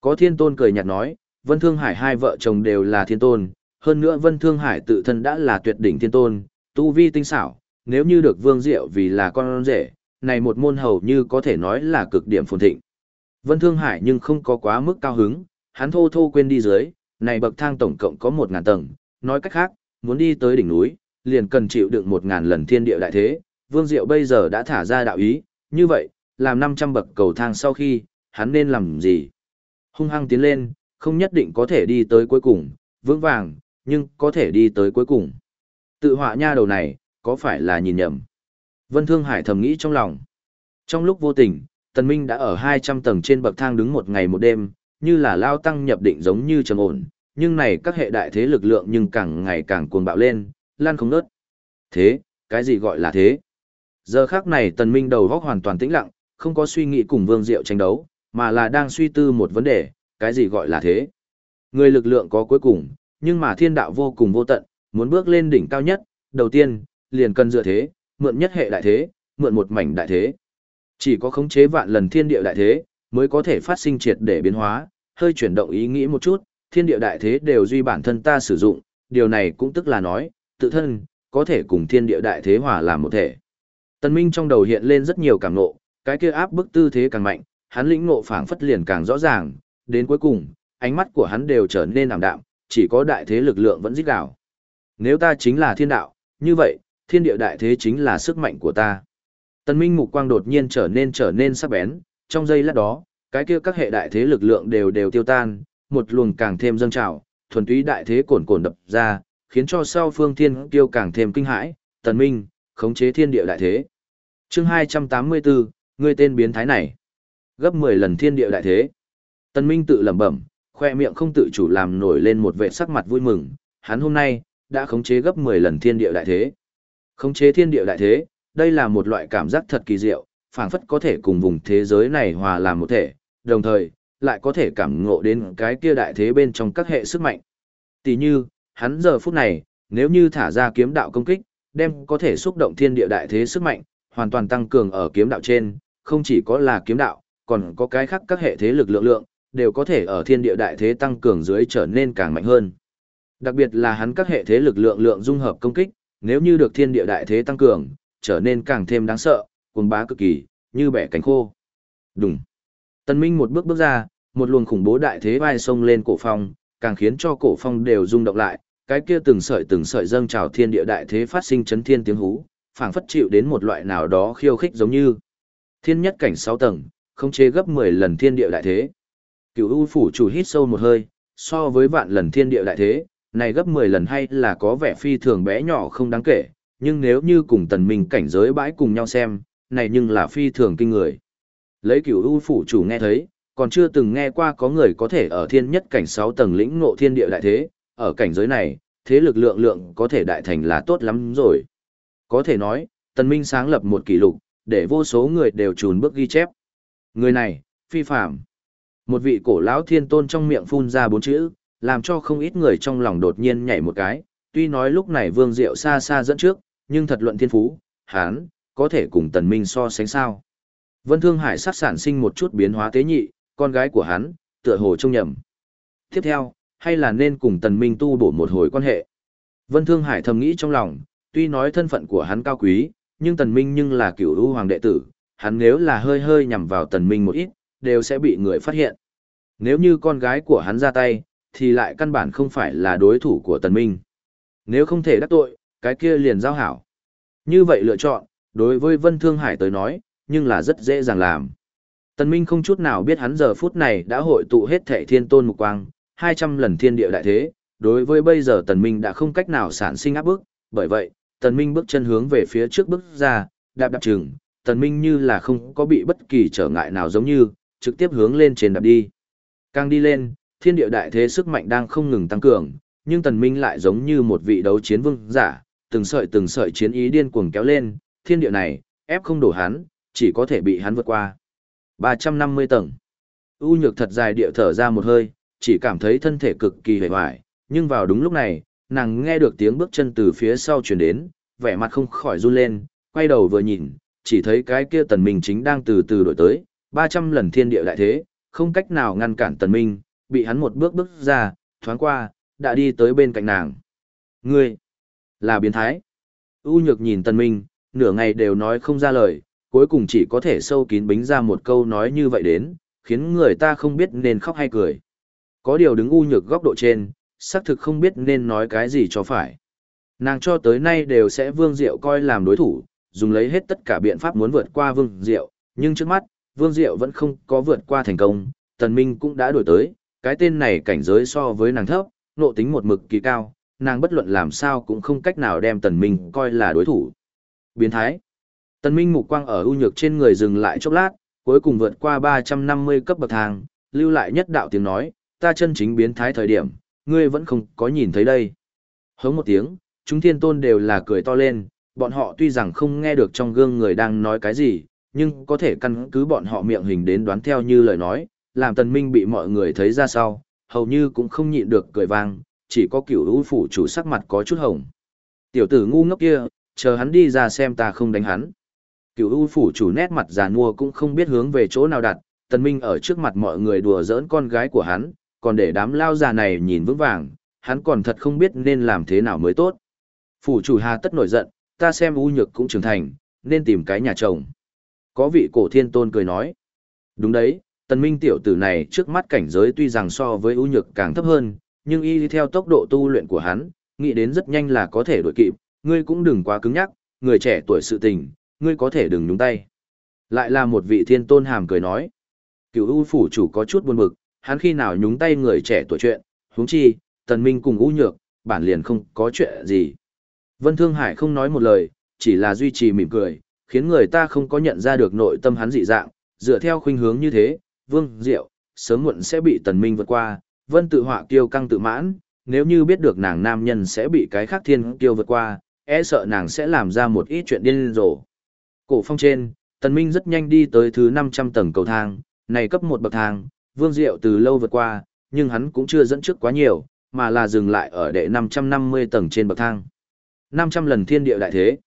Có thiên tôn cười nhạt nói, Vân Thương Hải hai vợ chồng đều là thiên tôn, hơn nữa Vân Thương Hải tự thân đã là tuyệt đỉnh thiên tôn, tu vi tinh xảo, nếu như được Vương Diệu vì là con rể, này một môn hầu như có thể nói là cực điểm phồn thịnh. Vân Thương Hải nhưng không có quá mức cao hứng, hắn thô thô quên đi dưới, này bậc thang tổng cộng có một ngàn tầng, nói cách khác, muốn đi tới đỉnh núi, liền cần chịu đựng một ngàn lần thiên địa đại thế, Vương Diệu bây giờ đã thả ra đạo ý, như vậy, làm 500 bậc cầu thang sau khi, hắn nên làm gì? Hung hăng tiến lên, không nhất định có thể đi tới cuối cùng, vững vàng, nhưng có thể đi tới cuối cùng. Tự họa nha đầu này, có phải là nhìn nhầm? Vân Thương Hải thầm nghĩ trong lòng. Trong lúc vô tình, Tần Minh đã ở 200 tầng trên bậc thang đứng một ngày một đêm, như là lao tăng nhập định giống như trầm ổn, nhưng này các hệ đại thế lực lượng nhưng càng ngày càng cuồng bạo lên, lan không ngớt. Thế, cái gì gọi là thế? Giờ khắc này Tần Minh đầu óc hoàn toàn tĩnh lặng, không có suy nghĩ cùng Vương Diệu tranh đấu, mà là đang suy tư một vấn đề, cái gì gọi là thế? Người lực lượng có cuối cùng, nhưng mà thiên đạo vô cùng vô tận, muốn bước lên đỉnh cao nhất, đầu tiên, liền cần dựa thế, mượn nhất hệ đại thế, mượn một mảnh đại thế. Chỉ có khống chế vạn lần thiên địa đại thế, mới có thể phát sinh triệt để biến hóa, hơi chuyển động ý nghĩ một chút, thiên địa đại thế đều duy bản thân ta sử dụng, điều này cũng tức là nói, tự thân, có thể cùng thiên địa đại thế hòa làm một thể. Tân Minh trong đầu hiện lên rất nhiều cảm ngộ, cái kia áp bức tư thế càng mạnh, hắn lĩnh ngộ phảng phất liền càng rõ ràng, đến cuối cùng, ánh mắt của hắn đều trở nên ảm đạm, chỉ có đại thế lực lượng vẫn rít đảo. Nếu ta chính là thiên đạo, như vậy, thiên địa đại thế chính là sức mạnh của ta. Tần Minh mục quang đột nhiên trở nên trở nên sắc bén, trong giây lát đó, cái kia các hệ đại thế lực lượng đều đều tiêu tan, một luồng càng thêm dâng trào, thuần túy đại thế cồn cồn đập ra, khiến cho sau phương thiên kiêu càng thêm kinh hãi, Tần Minh, khống chế thiên địa đại thế. Chương 284, ngươi tên biến thái này, gấp 10 lần thiên địa đại thế. Tần Minh tự lẩm bẩm, khoe miệng không tự chủ làm nổi lên một vẻ sắc mặt vui mừng, hắn hôm nay đã khống chế gấp 10 lần thiên địa đại thế. Khống chế thiên địa đại thế, đây là một loại cảm giác thật kỳ diệu, phảng phất có thể cùng vùng thế giới này hòa làm một thể, đồng thời, lại có thể cảm ngộ đến cái kia đại thế bên trong các hệ sức mạnh. Tỷ như, hắn giờ phút này, nếu như thả ra kiếm đạo công kích, đem có thể xúc động thiên địa đại thế sức mạnh, hoàn toàn tăng cường ở kiếm đạo trên, không chỉ có là kiếm đạo, còn có cái khác các hệ thế lực lượng lượng, đều có thể ở thiên địa đại thế tăng cường dưới trở nên càng mạnh hơn. Đặc biệt là hắn các hệ thế lực lượng lượng dung hợp công kích, nếu như được thiên địa đại thế tăng cường, trở nên càng thêm đáng sợ, cuồng bá cực kỳ, như bẻ cánh khô. Đùng. Tân Minh một bước bước ra, một luồng khủng bố đại thế vai sông lên cổ phong, càng khiến cho cổ phong đều rung động lại, cái kia từng sợi từng sợi dâng trào thiên địa đại thế phát sinh chấn thiên tiếng hú, phảng phất chịu đến một loại nào đó khiêu khích giống như thiên nhất cảnh 6 tầng, không chế gấp 10 lần thiên địa đại thế. Cửu U phủ chủ hít sâu một hơi, so với vạn lần thiên địa đại thế, này gấp 10 lần hay là có vẻ phi thường bé nhỏ không đáng kể, nhưng nếu như cùng tần minh cảnh giới bãi cùng nhau xem, này nhưng là phi thường kinh người. Lấy cửu u phủ chủ nghe thấy, còn chưa từng nghe qua có người có thể ở thiên nhất cảnh 6 tầng lĩnh ngộ thiên địa đại thế, ở cảnh giới này, thế lực lượng lượng có thể đại thành là tốt lắm rồi. Có thể nói, Tần Minh sáng lập một kỷ lục, để vô số người đều trùn bước ghi chép. Người này, phi phạm. Một vị cổ lão thiên tôn trong miệng phun ra bốn chữ, làm cho không ít người trong lòng đột nhiên nhảy một cái, tuy nói lúc này Vương Diệu xa xa dẫn trước, nhưng thật luận thiên phú, hán, có thể cùng Tần Minh so sánh sao. Vân Thương Hải sắc sản sinh một chút biến hóa tế nhị, con gái của hắn, tựa hồ trông nhầm. Tiếp theo, hay là nên cùng Tần Minh tu bổ một hồi quan hệ. Vân Thương Hải thầm nghĩ trong lòng, tuy nói thân phận của hắn cao quý, nhưng Tần Minh nhưng là cựu ưu hoàng đệ tử, hắn nếu là hơi hơi nhằm vào Tần Minh một ít, đều sẽ bị người phát hiện. Nếu như con gái của hắn ra tay, thì lại căn bản không phải là đối thủ của Tần Minh. Nếu không thể đắc tội, cái kia liền giao hảo. Như vậy lựa chọn, đối với Vân Thương Hải tới nói, nhưng là rất dễ dàng làm. Tần Minh không chút nào biết hắn giờ phút này đã hội tụ hết thể thiên tôn mục quang, 200 lần thiên địa đại thế, đối với bây giờ Tần Minh đã không cách nào sản sinh áp bức, bởi vậy, Tần Minh bước chân hướng về phía trước bước ra, đạp đạp chừng, Tần Minh như là không có bị bất kỳ trở ngại nào giống như, trực tiếp hướng lên trên đạp đi. Càng đi lên, thiên địa đại thế sức mạnh đang không ngừng tăng cường, nhưng Tần Minh lại giống như một vị đấu chiến vương giả, từng sợi từng sợi chiến ý điên cuồng kéo lên, thiên địa này, ép không đổ hắn, chỉ có thể bị hắn vượt qua. 350 tầng. U nhược thật dài địa thở ra một hơi, chỉ cảm thấy thân thể cực kỳ hề hoài, nhưng vào đúng lúc này, nàng nghe được tiếng bước chân từ phía sau truyền đến, vẻ mặt không khỏi run lên, quay đầu vừa nhìn, chỉ thấy cái kia tần minh chính đang từ từ đổi tới, 300 lần thiên địa đại thế, không cách nào ngăn cản tần minh, bị hắn một bước bước ra, thoáng qua, đã đi tới bên cạnh nàng. Ngươi, là biến thái. U nhược nhìn tần minh, nửa ngày đều nói không ra lời, cuối cùng chỉ có thể sâu kín bính ra một câu nói như vậy đến, khiến người ta không biết nên khóc hay cười. Có điều đứng u nhược góc độ trên, xác thực không biết nên nói cái gì cho phải. Nàng cho tới nay đều sẽ Vương Diệu coi làm đối thủ, dùng lấy hết tất cả biện pháp muốn vượt qua Vương Diệu, nhưng trước mắt, Vương Diệu vẫn không có vượt qua thành công, Tần Minh cũng đã đổi tới, cái tên này cảnh giới so với nàng thấp, nộ tính một mực kỳ cao, nàng bất luận làm sao cũng không cách nào đem Tần Minh coi là đối thủ. Biến thái. Tần Minh mục quang ở ưu nhược trên người dừng lại chốc lát, cuối cùng vượt qua 350 cấp bậc thang, lưu lại nhất đạo tiếng nói, ta chân chính biến thái thời điểm, ngươi vẫn không có nhìn thấy đây. Hống một tiếng, chúng thiên tôn đều là cười to lên, bọn họ tuy rằng không nghe được trong gương người đang nói cái gì, nhưng có thể căn cứ bọn họ miệng hình đến đoán theo như lời nói, làm tần minh bị mọi người thấy ra sau, hầu như cũng không nhịn được cười vang, chỉ có cửu ưu phủ chủ sắc mặt có chút hồng. Tiểu tử ngu ngốc kia, chờ hắn đi ra xem ta không đánh hắn. Cửu ưu phủ chủ nét mặt già nua cũng không biết hướng về chỗ nào đặt, tần minh ở trước mặt mọi người đùa giỡn con gái của hắn, còn để đám lao già này nhìn vững vàng, hắn còn thật không biết nên làm thế nào mới tốt. Phủ chủ hà tất nổi giận, ta xem u nhược cũng trưởng thành, nên tìm cái nhà chồng. Có vị cổ thiên tôn cười nói. Đúng đấy, tần minh tiểu tử này trước mắt cảnh giới tuy rằng so với ưu nhược càng thấp hơn, nhưng y theo tốc độ tu luyện của hắn, nghĩ đến rất nhanh là có thể đuổi kịp, ngươi cũng đừng quá cứng nhắc, người trẻ tuổi sự tình, ngươi có thể đừng nhúng tay. Lại là một vị thiên tôn hàm cười nói. Cựu u phủ chủ có chút buồn bực, hắn khi nào nhúng tay người trẻ tuổi chuyện, huống chi, tần minh cùng ưu nhược, bản liền không có chuyện gì. Vân Thương Hải không nói một lời, chỉ là duy trì mỉm cười, khiến người ta không có nhận ra được nội tâm hắn dị dạng, dựa theo khuynh hướng như thế, Vương Diệu, sớm muộn sẽ bị tần minh vượt qua, Vân tự họa kiêu căng tự mãn, nếu như biết được nàng nam nhân sẽ bị cái khác thiên kiêu vượt qua, e sợ nàng sẽ làm ra một ít chuyện điên rồ. Cổ phong trên, tần minh rất nhanh đi tới thứ 500 tầng cầu thang, này cấp một bậc thang, Vương Diệu từ lâu vượt qua, nhưng hắn cũng chưa dẫn trước quá nhiều, mà là dừng lại ở đệ 550 tầng trên bậc thang. 500 lần thiên địa đại thế.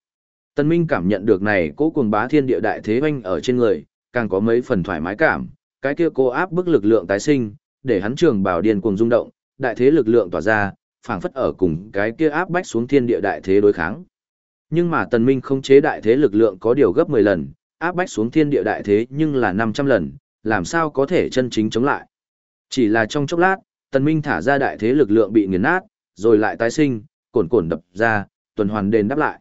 Tần Minh cảm nhận được này cố cuồng bá thiên địa đại thế oanh ở trên người, càng có mấy phần thoải mái cảm, cái kia cô áp bức lực lượng tái sinh, để hắn trường bảo điên cuồng rung động, đại thế lực lượng tỏa ra, phảng phất ở cùng cái kia áp bách xuống thiên địa đại thế đối kháng. Nhưng mà Tần Minh không chế đại thế lực lượng có điều gấp 10 lần, áp bách xuống thiên địa đại thế nhưng là 500 lần, làm sao có thể chân chính chống lại. Chỉ là trong chốc lát, Tần Minh thả ra đại thế lực lượng bị nghiền nát, rồi lại tái sinh, cồn cồn đập ra, tuần hoàn đền đáp lại.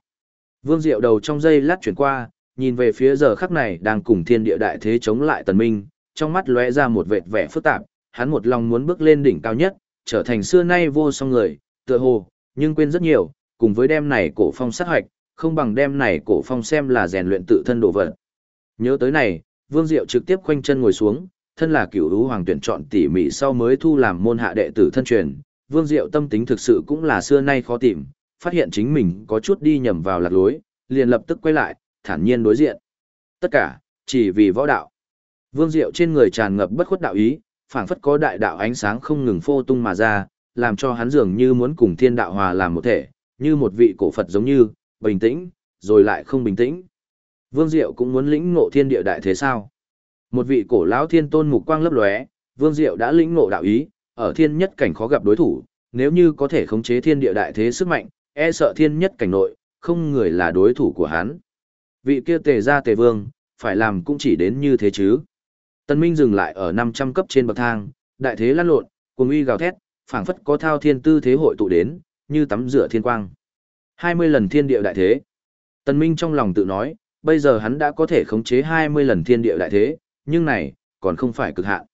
Vương Diệu đầu trong giây lát chuyển qua, nhìn về phía giờ khắc này đang cùng thiên địa đại thế chống lại Tần Minh, trong mắt lóe ra một vệt vẻ phức tạp, hắn một lòng muốn bước lên đỉnh cao nhất, trở thành xưa nay vô song người, tựa hồ, nhưng quên rất nhiều, cùng với đem này cổ phong sát hoạch, không bằng đem này cổ phong xem là rèn luyện tự thân độ vật. Nhớ tới này, Vương Diệu trực tiếp khoanh chân ngồi xuống, thân là cửu hữu hoàng tuyển chọn tỉ mỉ sau mới thu làm môn hạ đệ tử thân truyền, Vương Diệu tâm tính thực sự cũng là xưa nay khó tìm, phát hiện chính mình có chút đi nhầm vào lạc lối, liền lập tức quay lại, thản nhiên đối diện. Tất cả, chỉ vì võ đạo. Vương Diệu trên người tràn ngập bất khuất đạo ý, phảng phất có đại đạo ánh sáng không ngừng phô tung mà ra, làm cho hắn dường như muốn cùng thiên đạo hòa làm một thể, như một vị cổ Phật giống như, bình tĩnh, rồi lại không bình tĩnh. Vương Diệu cũng muốn lĩnh ngộ thiên địa đại thế sao? Một vị cổ lão thiên tôn mục quang lấp lóe, Vương Diệu đã lĩnh ngộ đạo ý, ở thiên nhất cảnh khó gặp đối thủ, nếu như có thể khống chế thiên địa đại thế sức mạnh, e sợ thiên nhất cảnh nội, không người là đối thủ của hắn. Vị kia tề gia tề vương, phải làm cũng chỉ đến như thế chứ. Tân Minh dừng lại ở 500 cấp trên bậc thang, đại thế lăn lộn, cùng uy gào thét, phảng phất có thao thiên tư thế hội tụ đến, như tắm rửa thiên quang. 20 lần thiên địa đại thế. Tân Minh trong lòng tự nói, bây giờ hắn đã có thể khống chế 20 lần thiên địa đại thế, nhưng này, còn không phải cực hạn.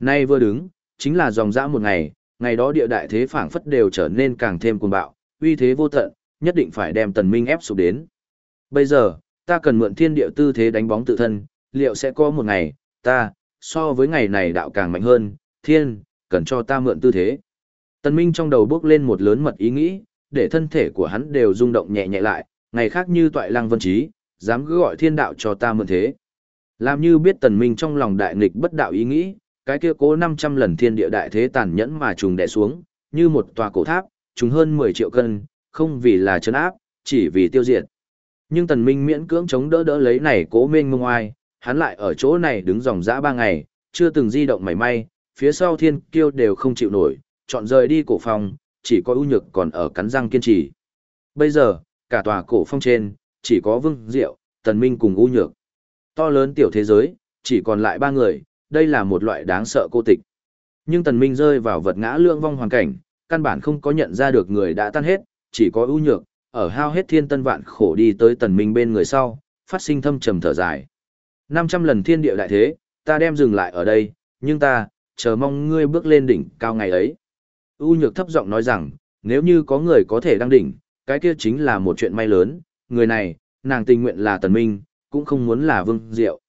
Nay vừa đứng, chính là dòng dã một ngày, ngày đó địa đại thế phảng phất đều trở nên càng thêm cuồng bạo, uy thế vô tận, nhất định phải đem Tần Minh ép sụp đến. Bây giờ, ta cần mượn thiên địa tư thế đánh bóng tự thân, liệu sẽ có một ngày, ta, so với ngày này đạo càng mạnh hơn, thiên, cần cho ta mượn tư thế. Tần Minh trong đầu bước lên một lớn mật ý nghĩ, để thân thể của hắn đều rung động nhẹ nhẹ lại, ngày khác như toại lăng vân trí, dám cứ gọi thiên đạo cho ta mượn thế. Làm như biết Tần Minh trong lòng đại nghịch bất đạo ý nghĩ, cái kia cố 500 lần thiên địa đại thế tàn nhẫn mà trùng đè xuống, như một tòa cổ tháp, trùng hơn 10 triệu cân, không vì là chấn áp, chỉ vì tiêu diệt. Nhưng Tần Minh miễn cưỡng chống đỡ đỡ lấy này cố mênh mông oai, hắn lại ở chỗ này đứng dòng dã ba ngày, chưa từng di động mảy may, phía sau thiên kiêu đều không chịu nổi, chọn rời đi cổ phong, chỉ có ưu nhược còn ở cắn răng kiên trì. Bây giờ, cả tòa cổ phong trên, chỉ có Vương Diệu, Tần Minh cùng ưu nhược. To lớn tiểu thế giới, chỉ còn lại ba người, đây là một loại đáng sợ cô tịch. Nhưng Tần Minh rơi vào vật ngã lương vong hoàn cảnh, căn bản không có nhận ra được người đã tan hết, chỉ có ưu nhược, ở hao hết thiên tân vạn khổ đi tới Tần Minh bên người sau, phát sinh thâm trầm thở dài. 500 lần thiên địa đại thế, ta đem dừng lại ở đây, nhưng ta, chờ mong ngươi bước lên đỉnh cao ngày ấy. U nhược thấp giọng nói rằng, nếu như có người có thể đăng đỉnh, cái kia chính là một chuyện may lớn, người này, nàng tình nguyện là tần minh, cũng không muốn là vương diệu.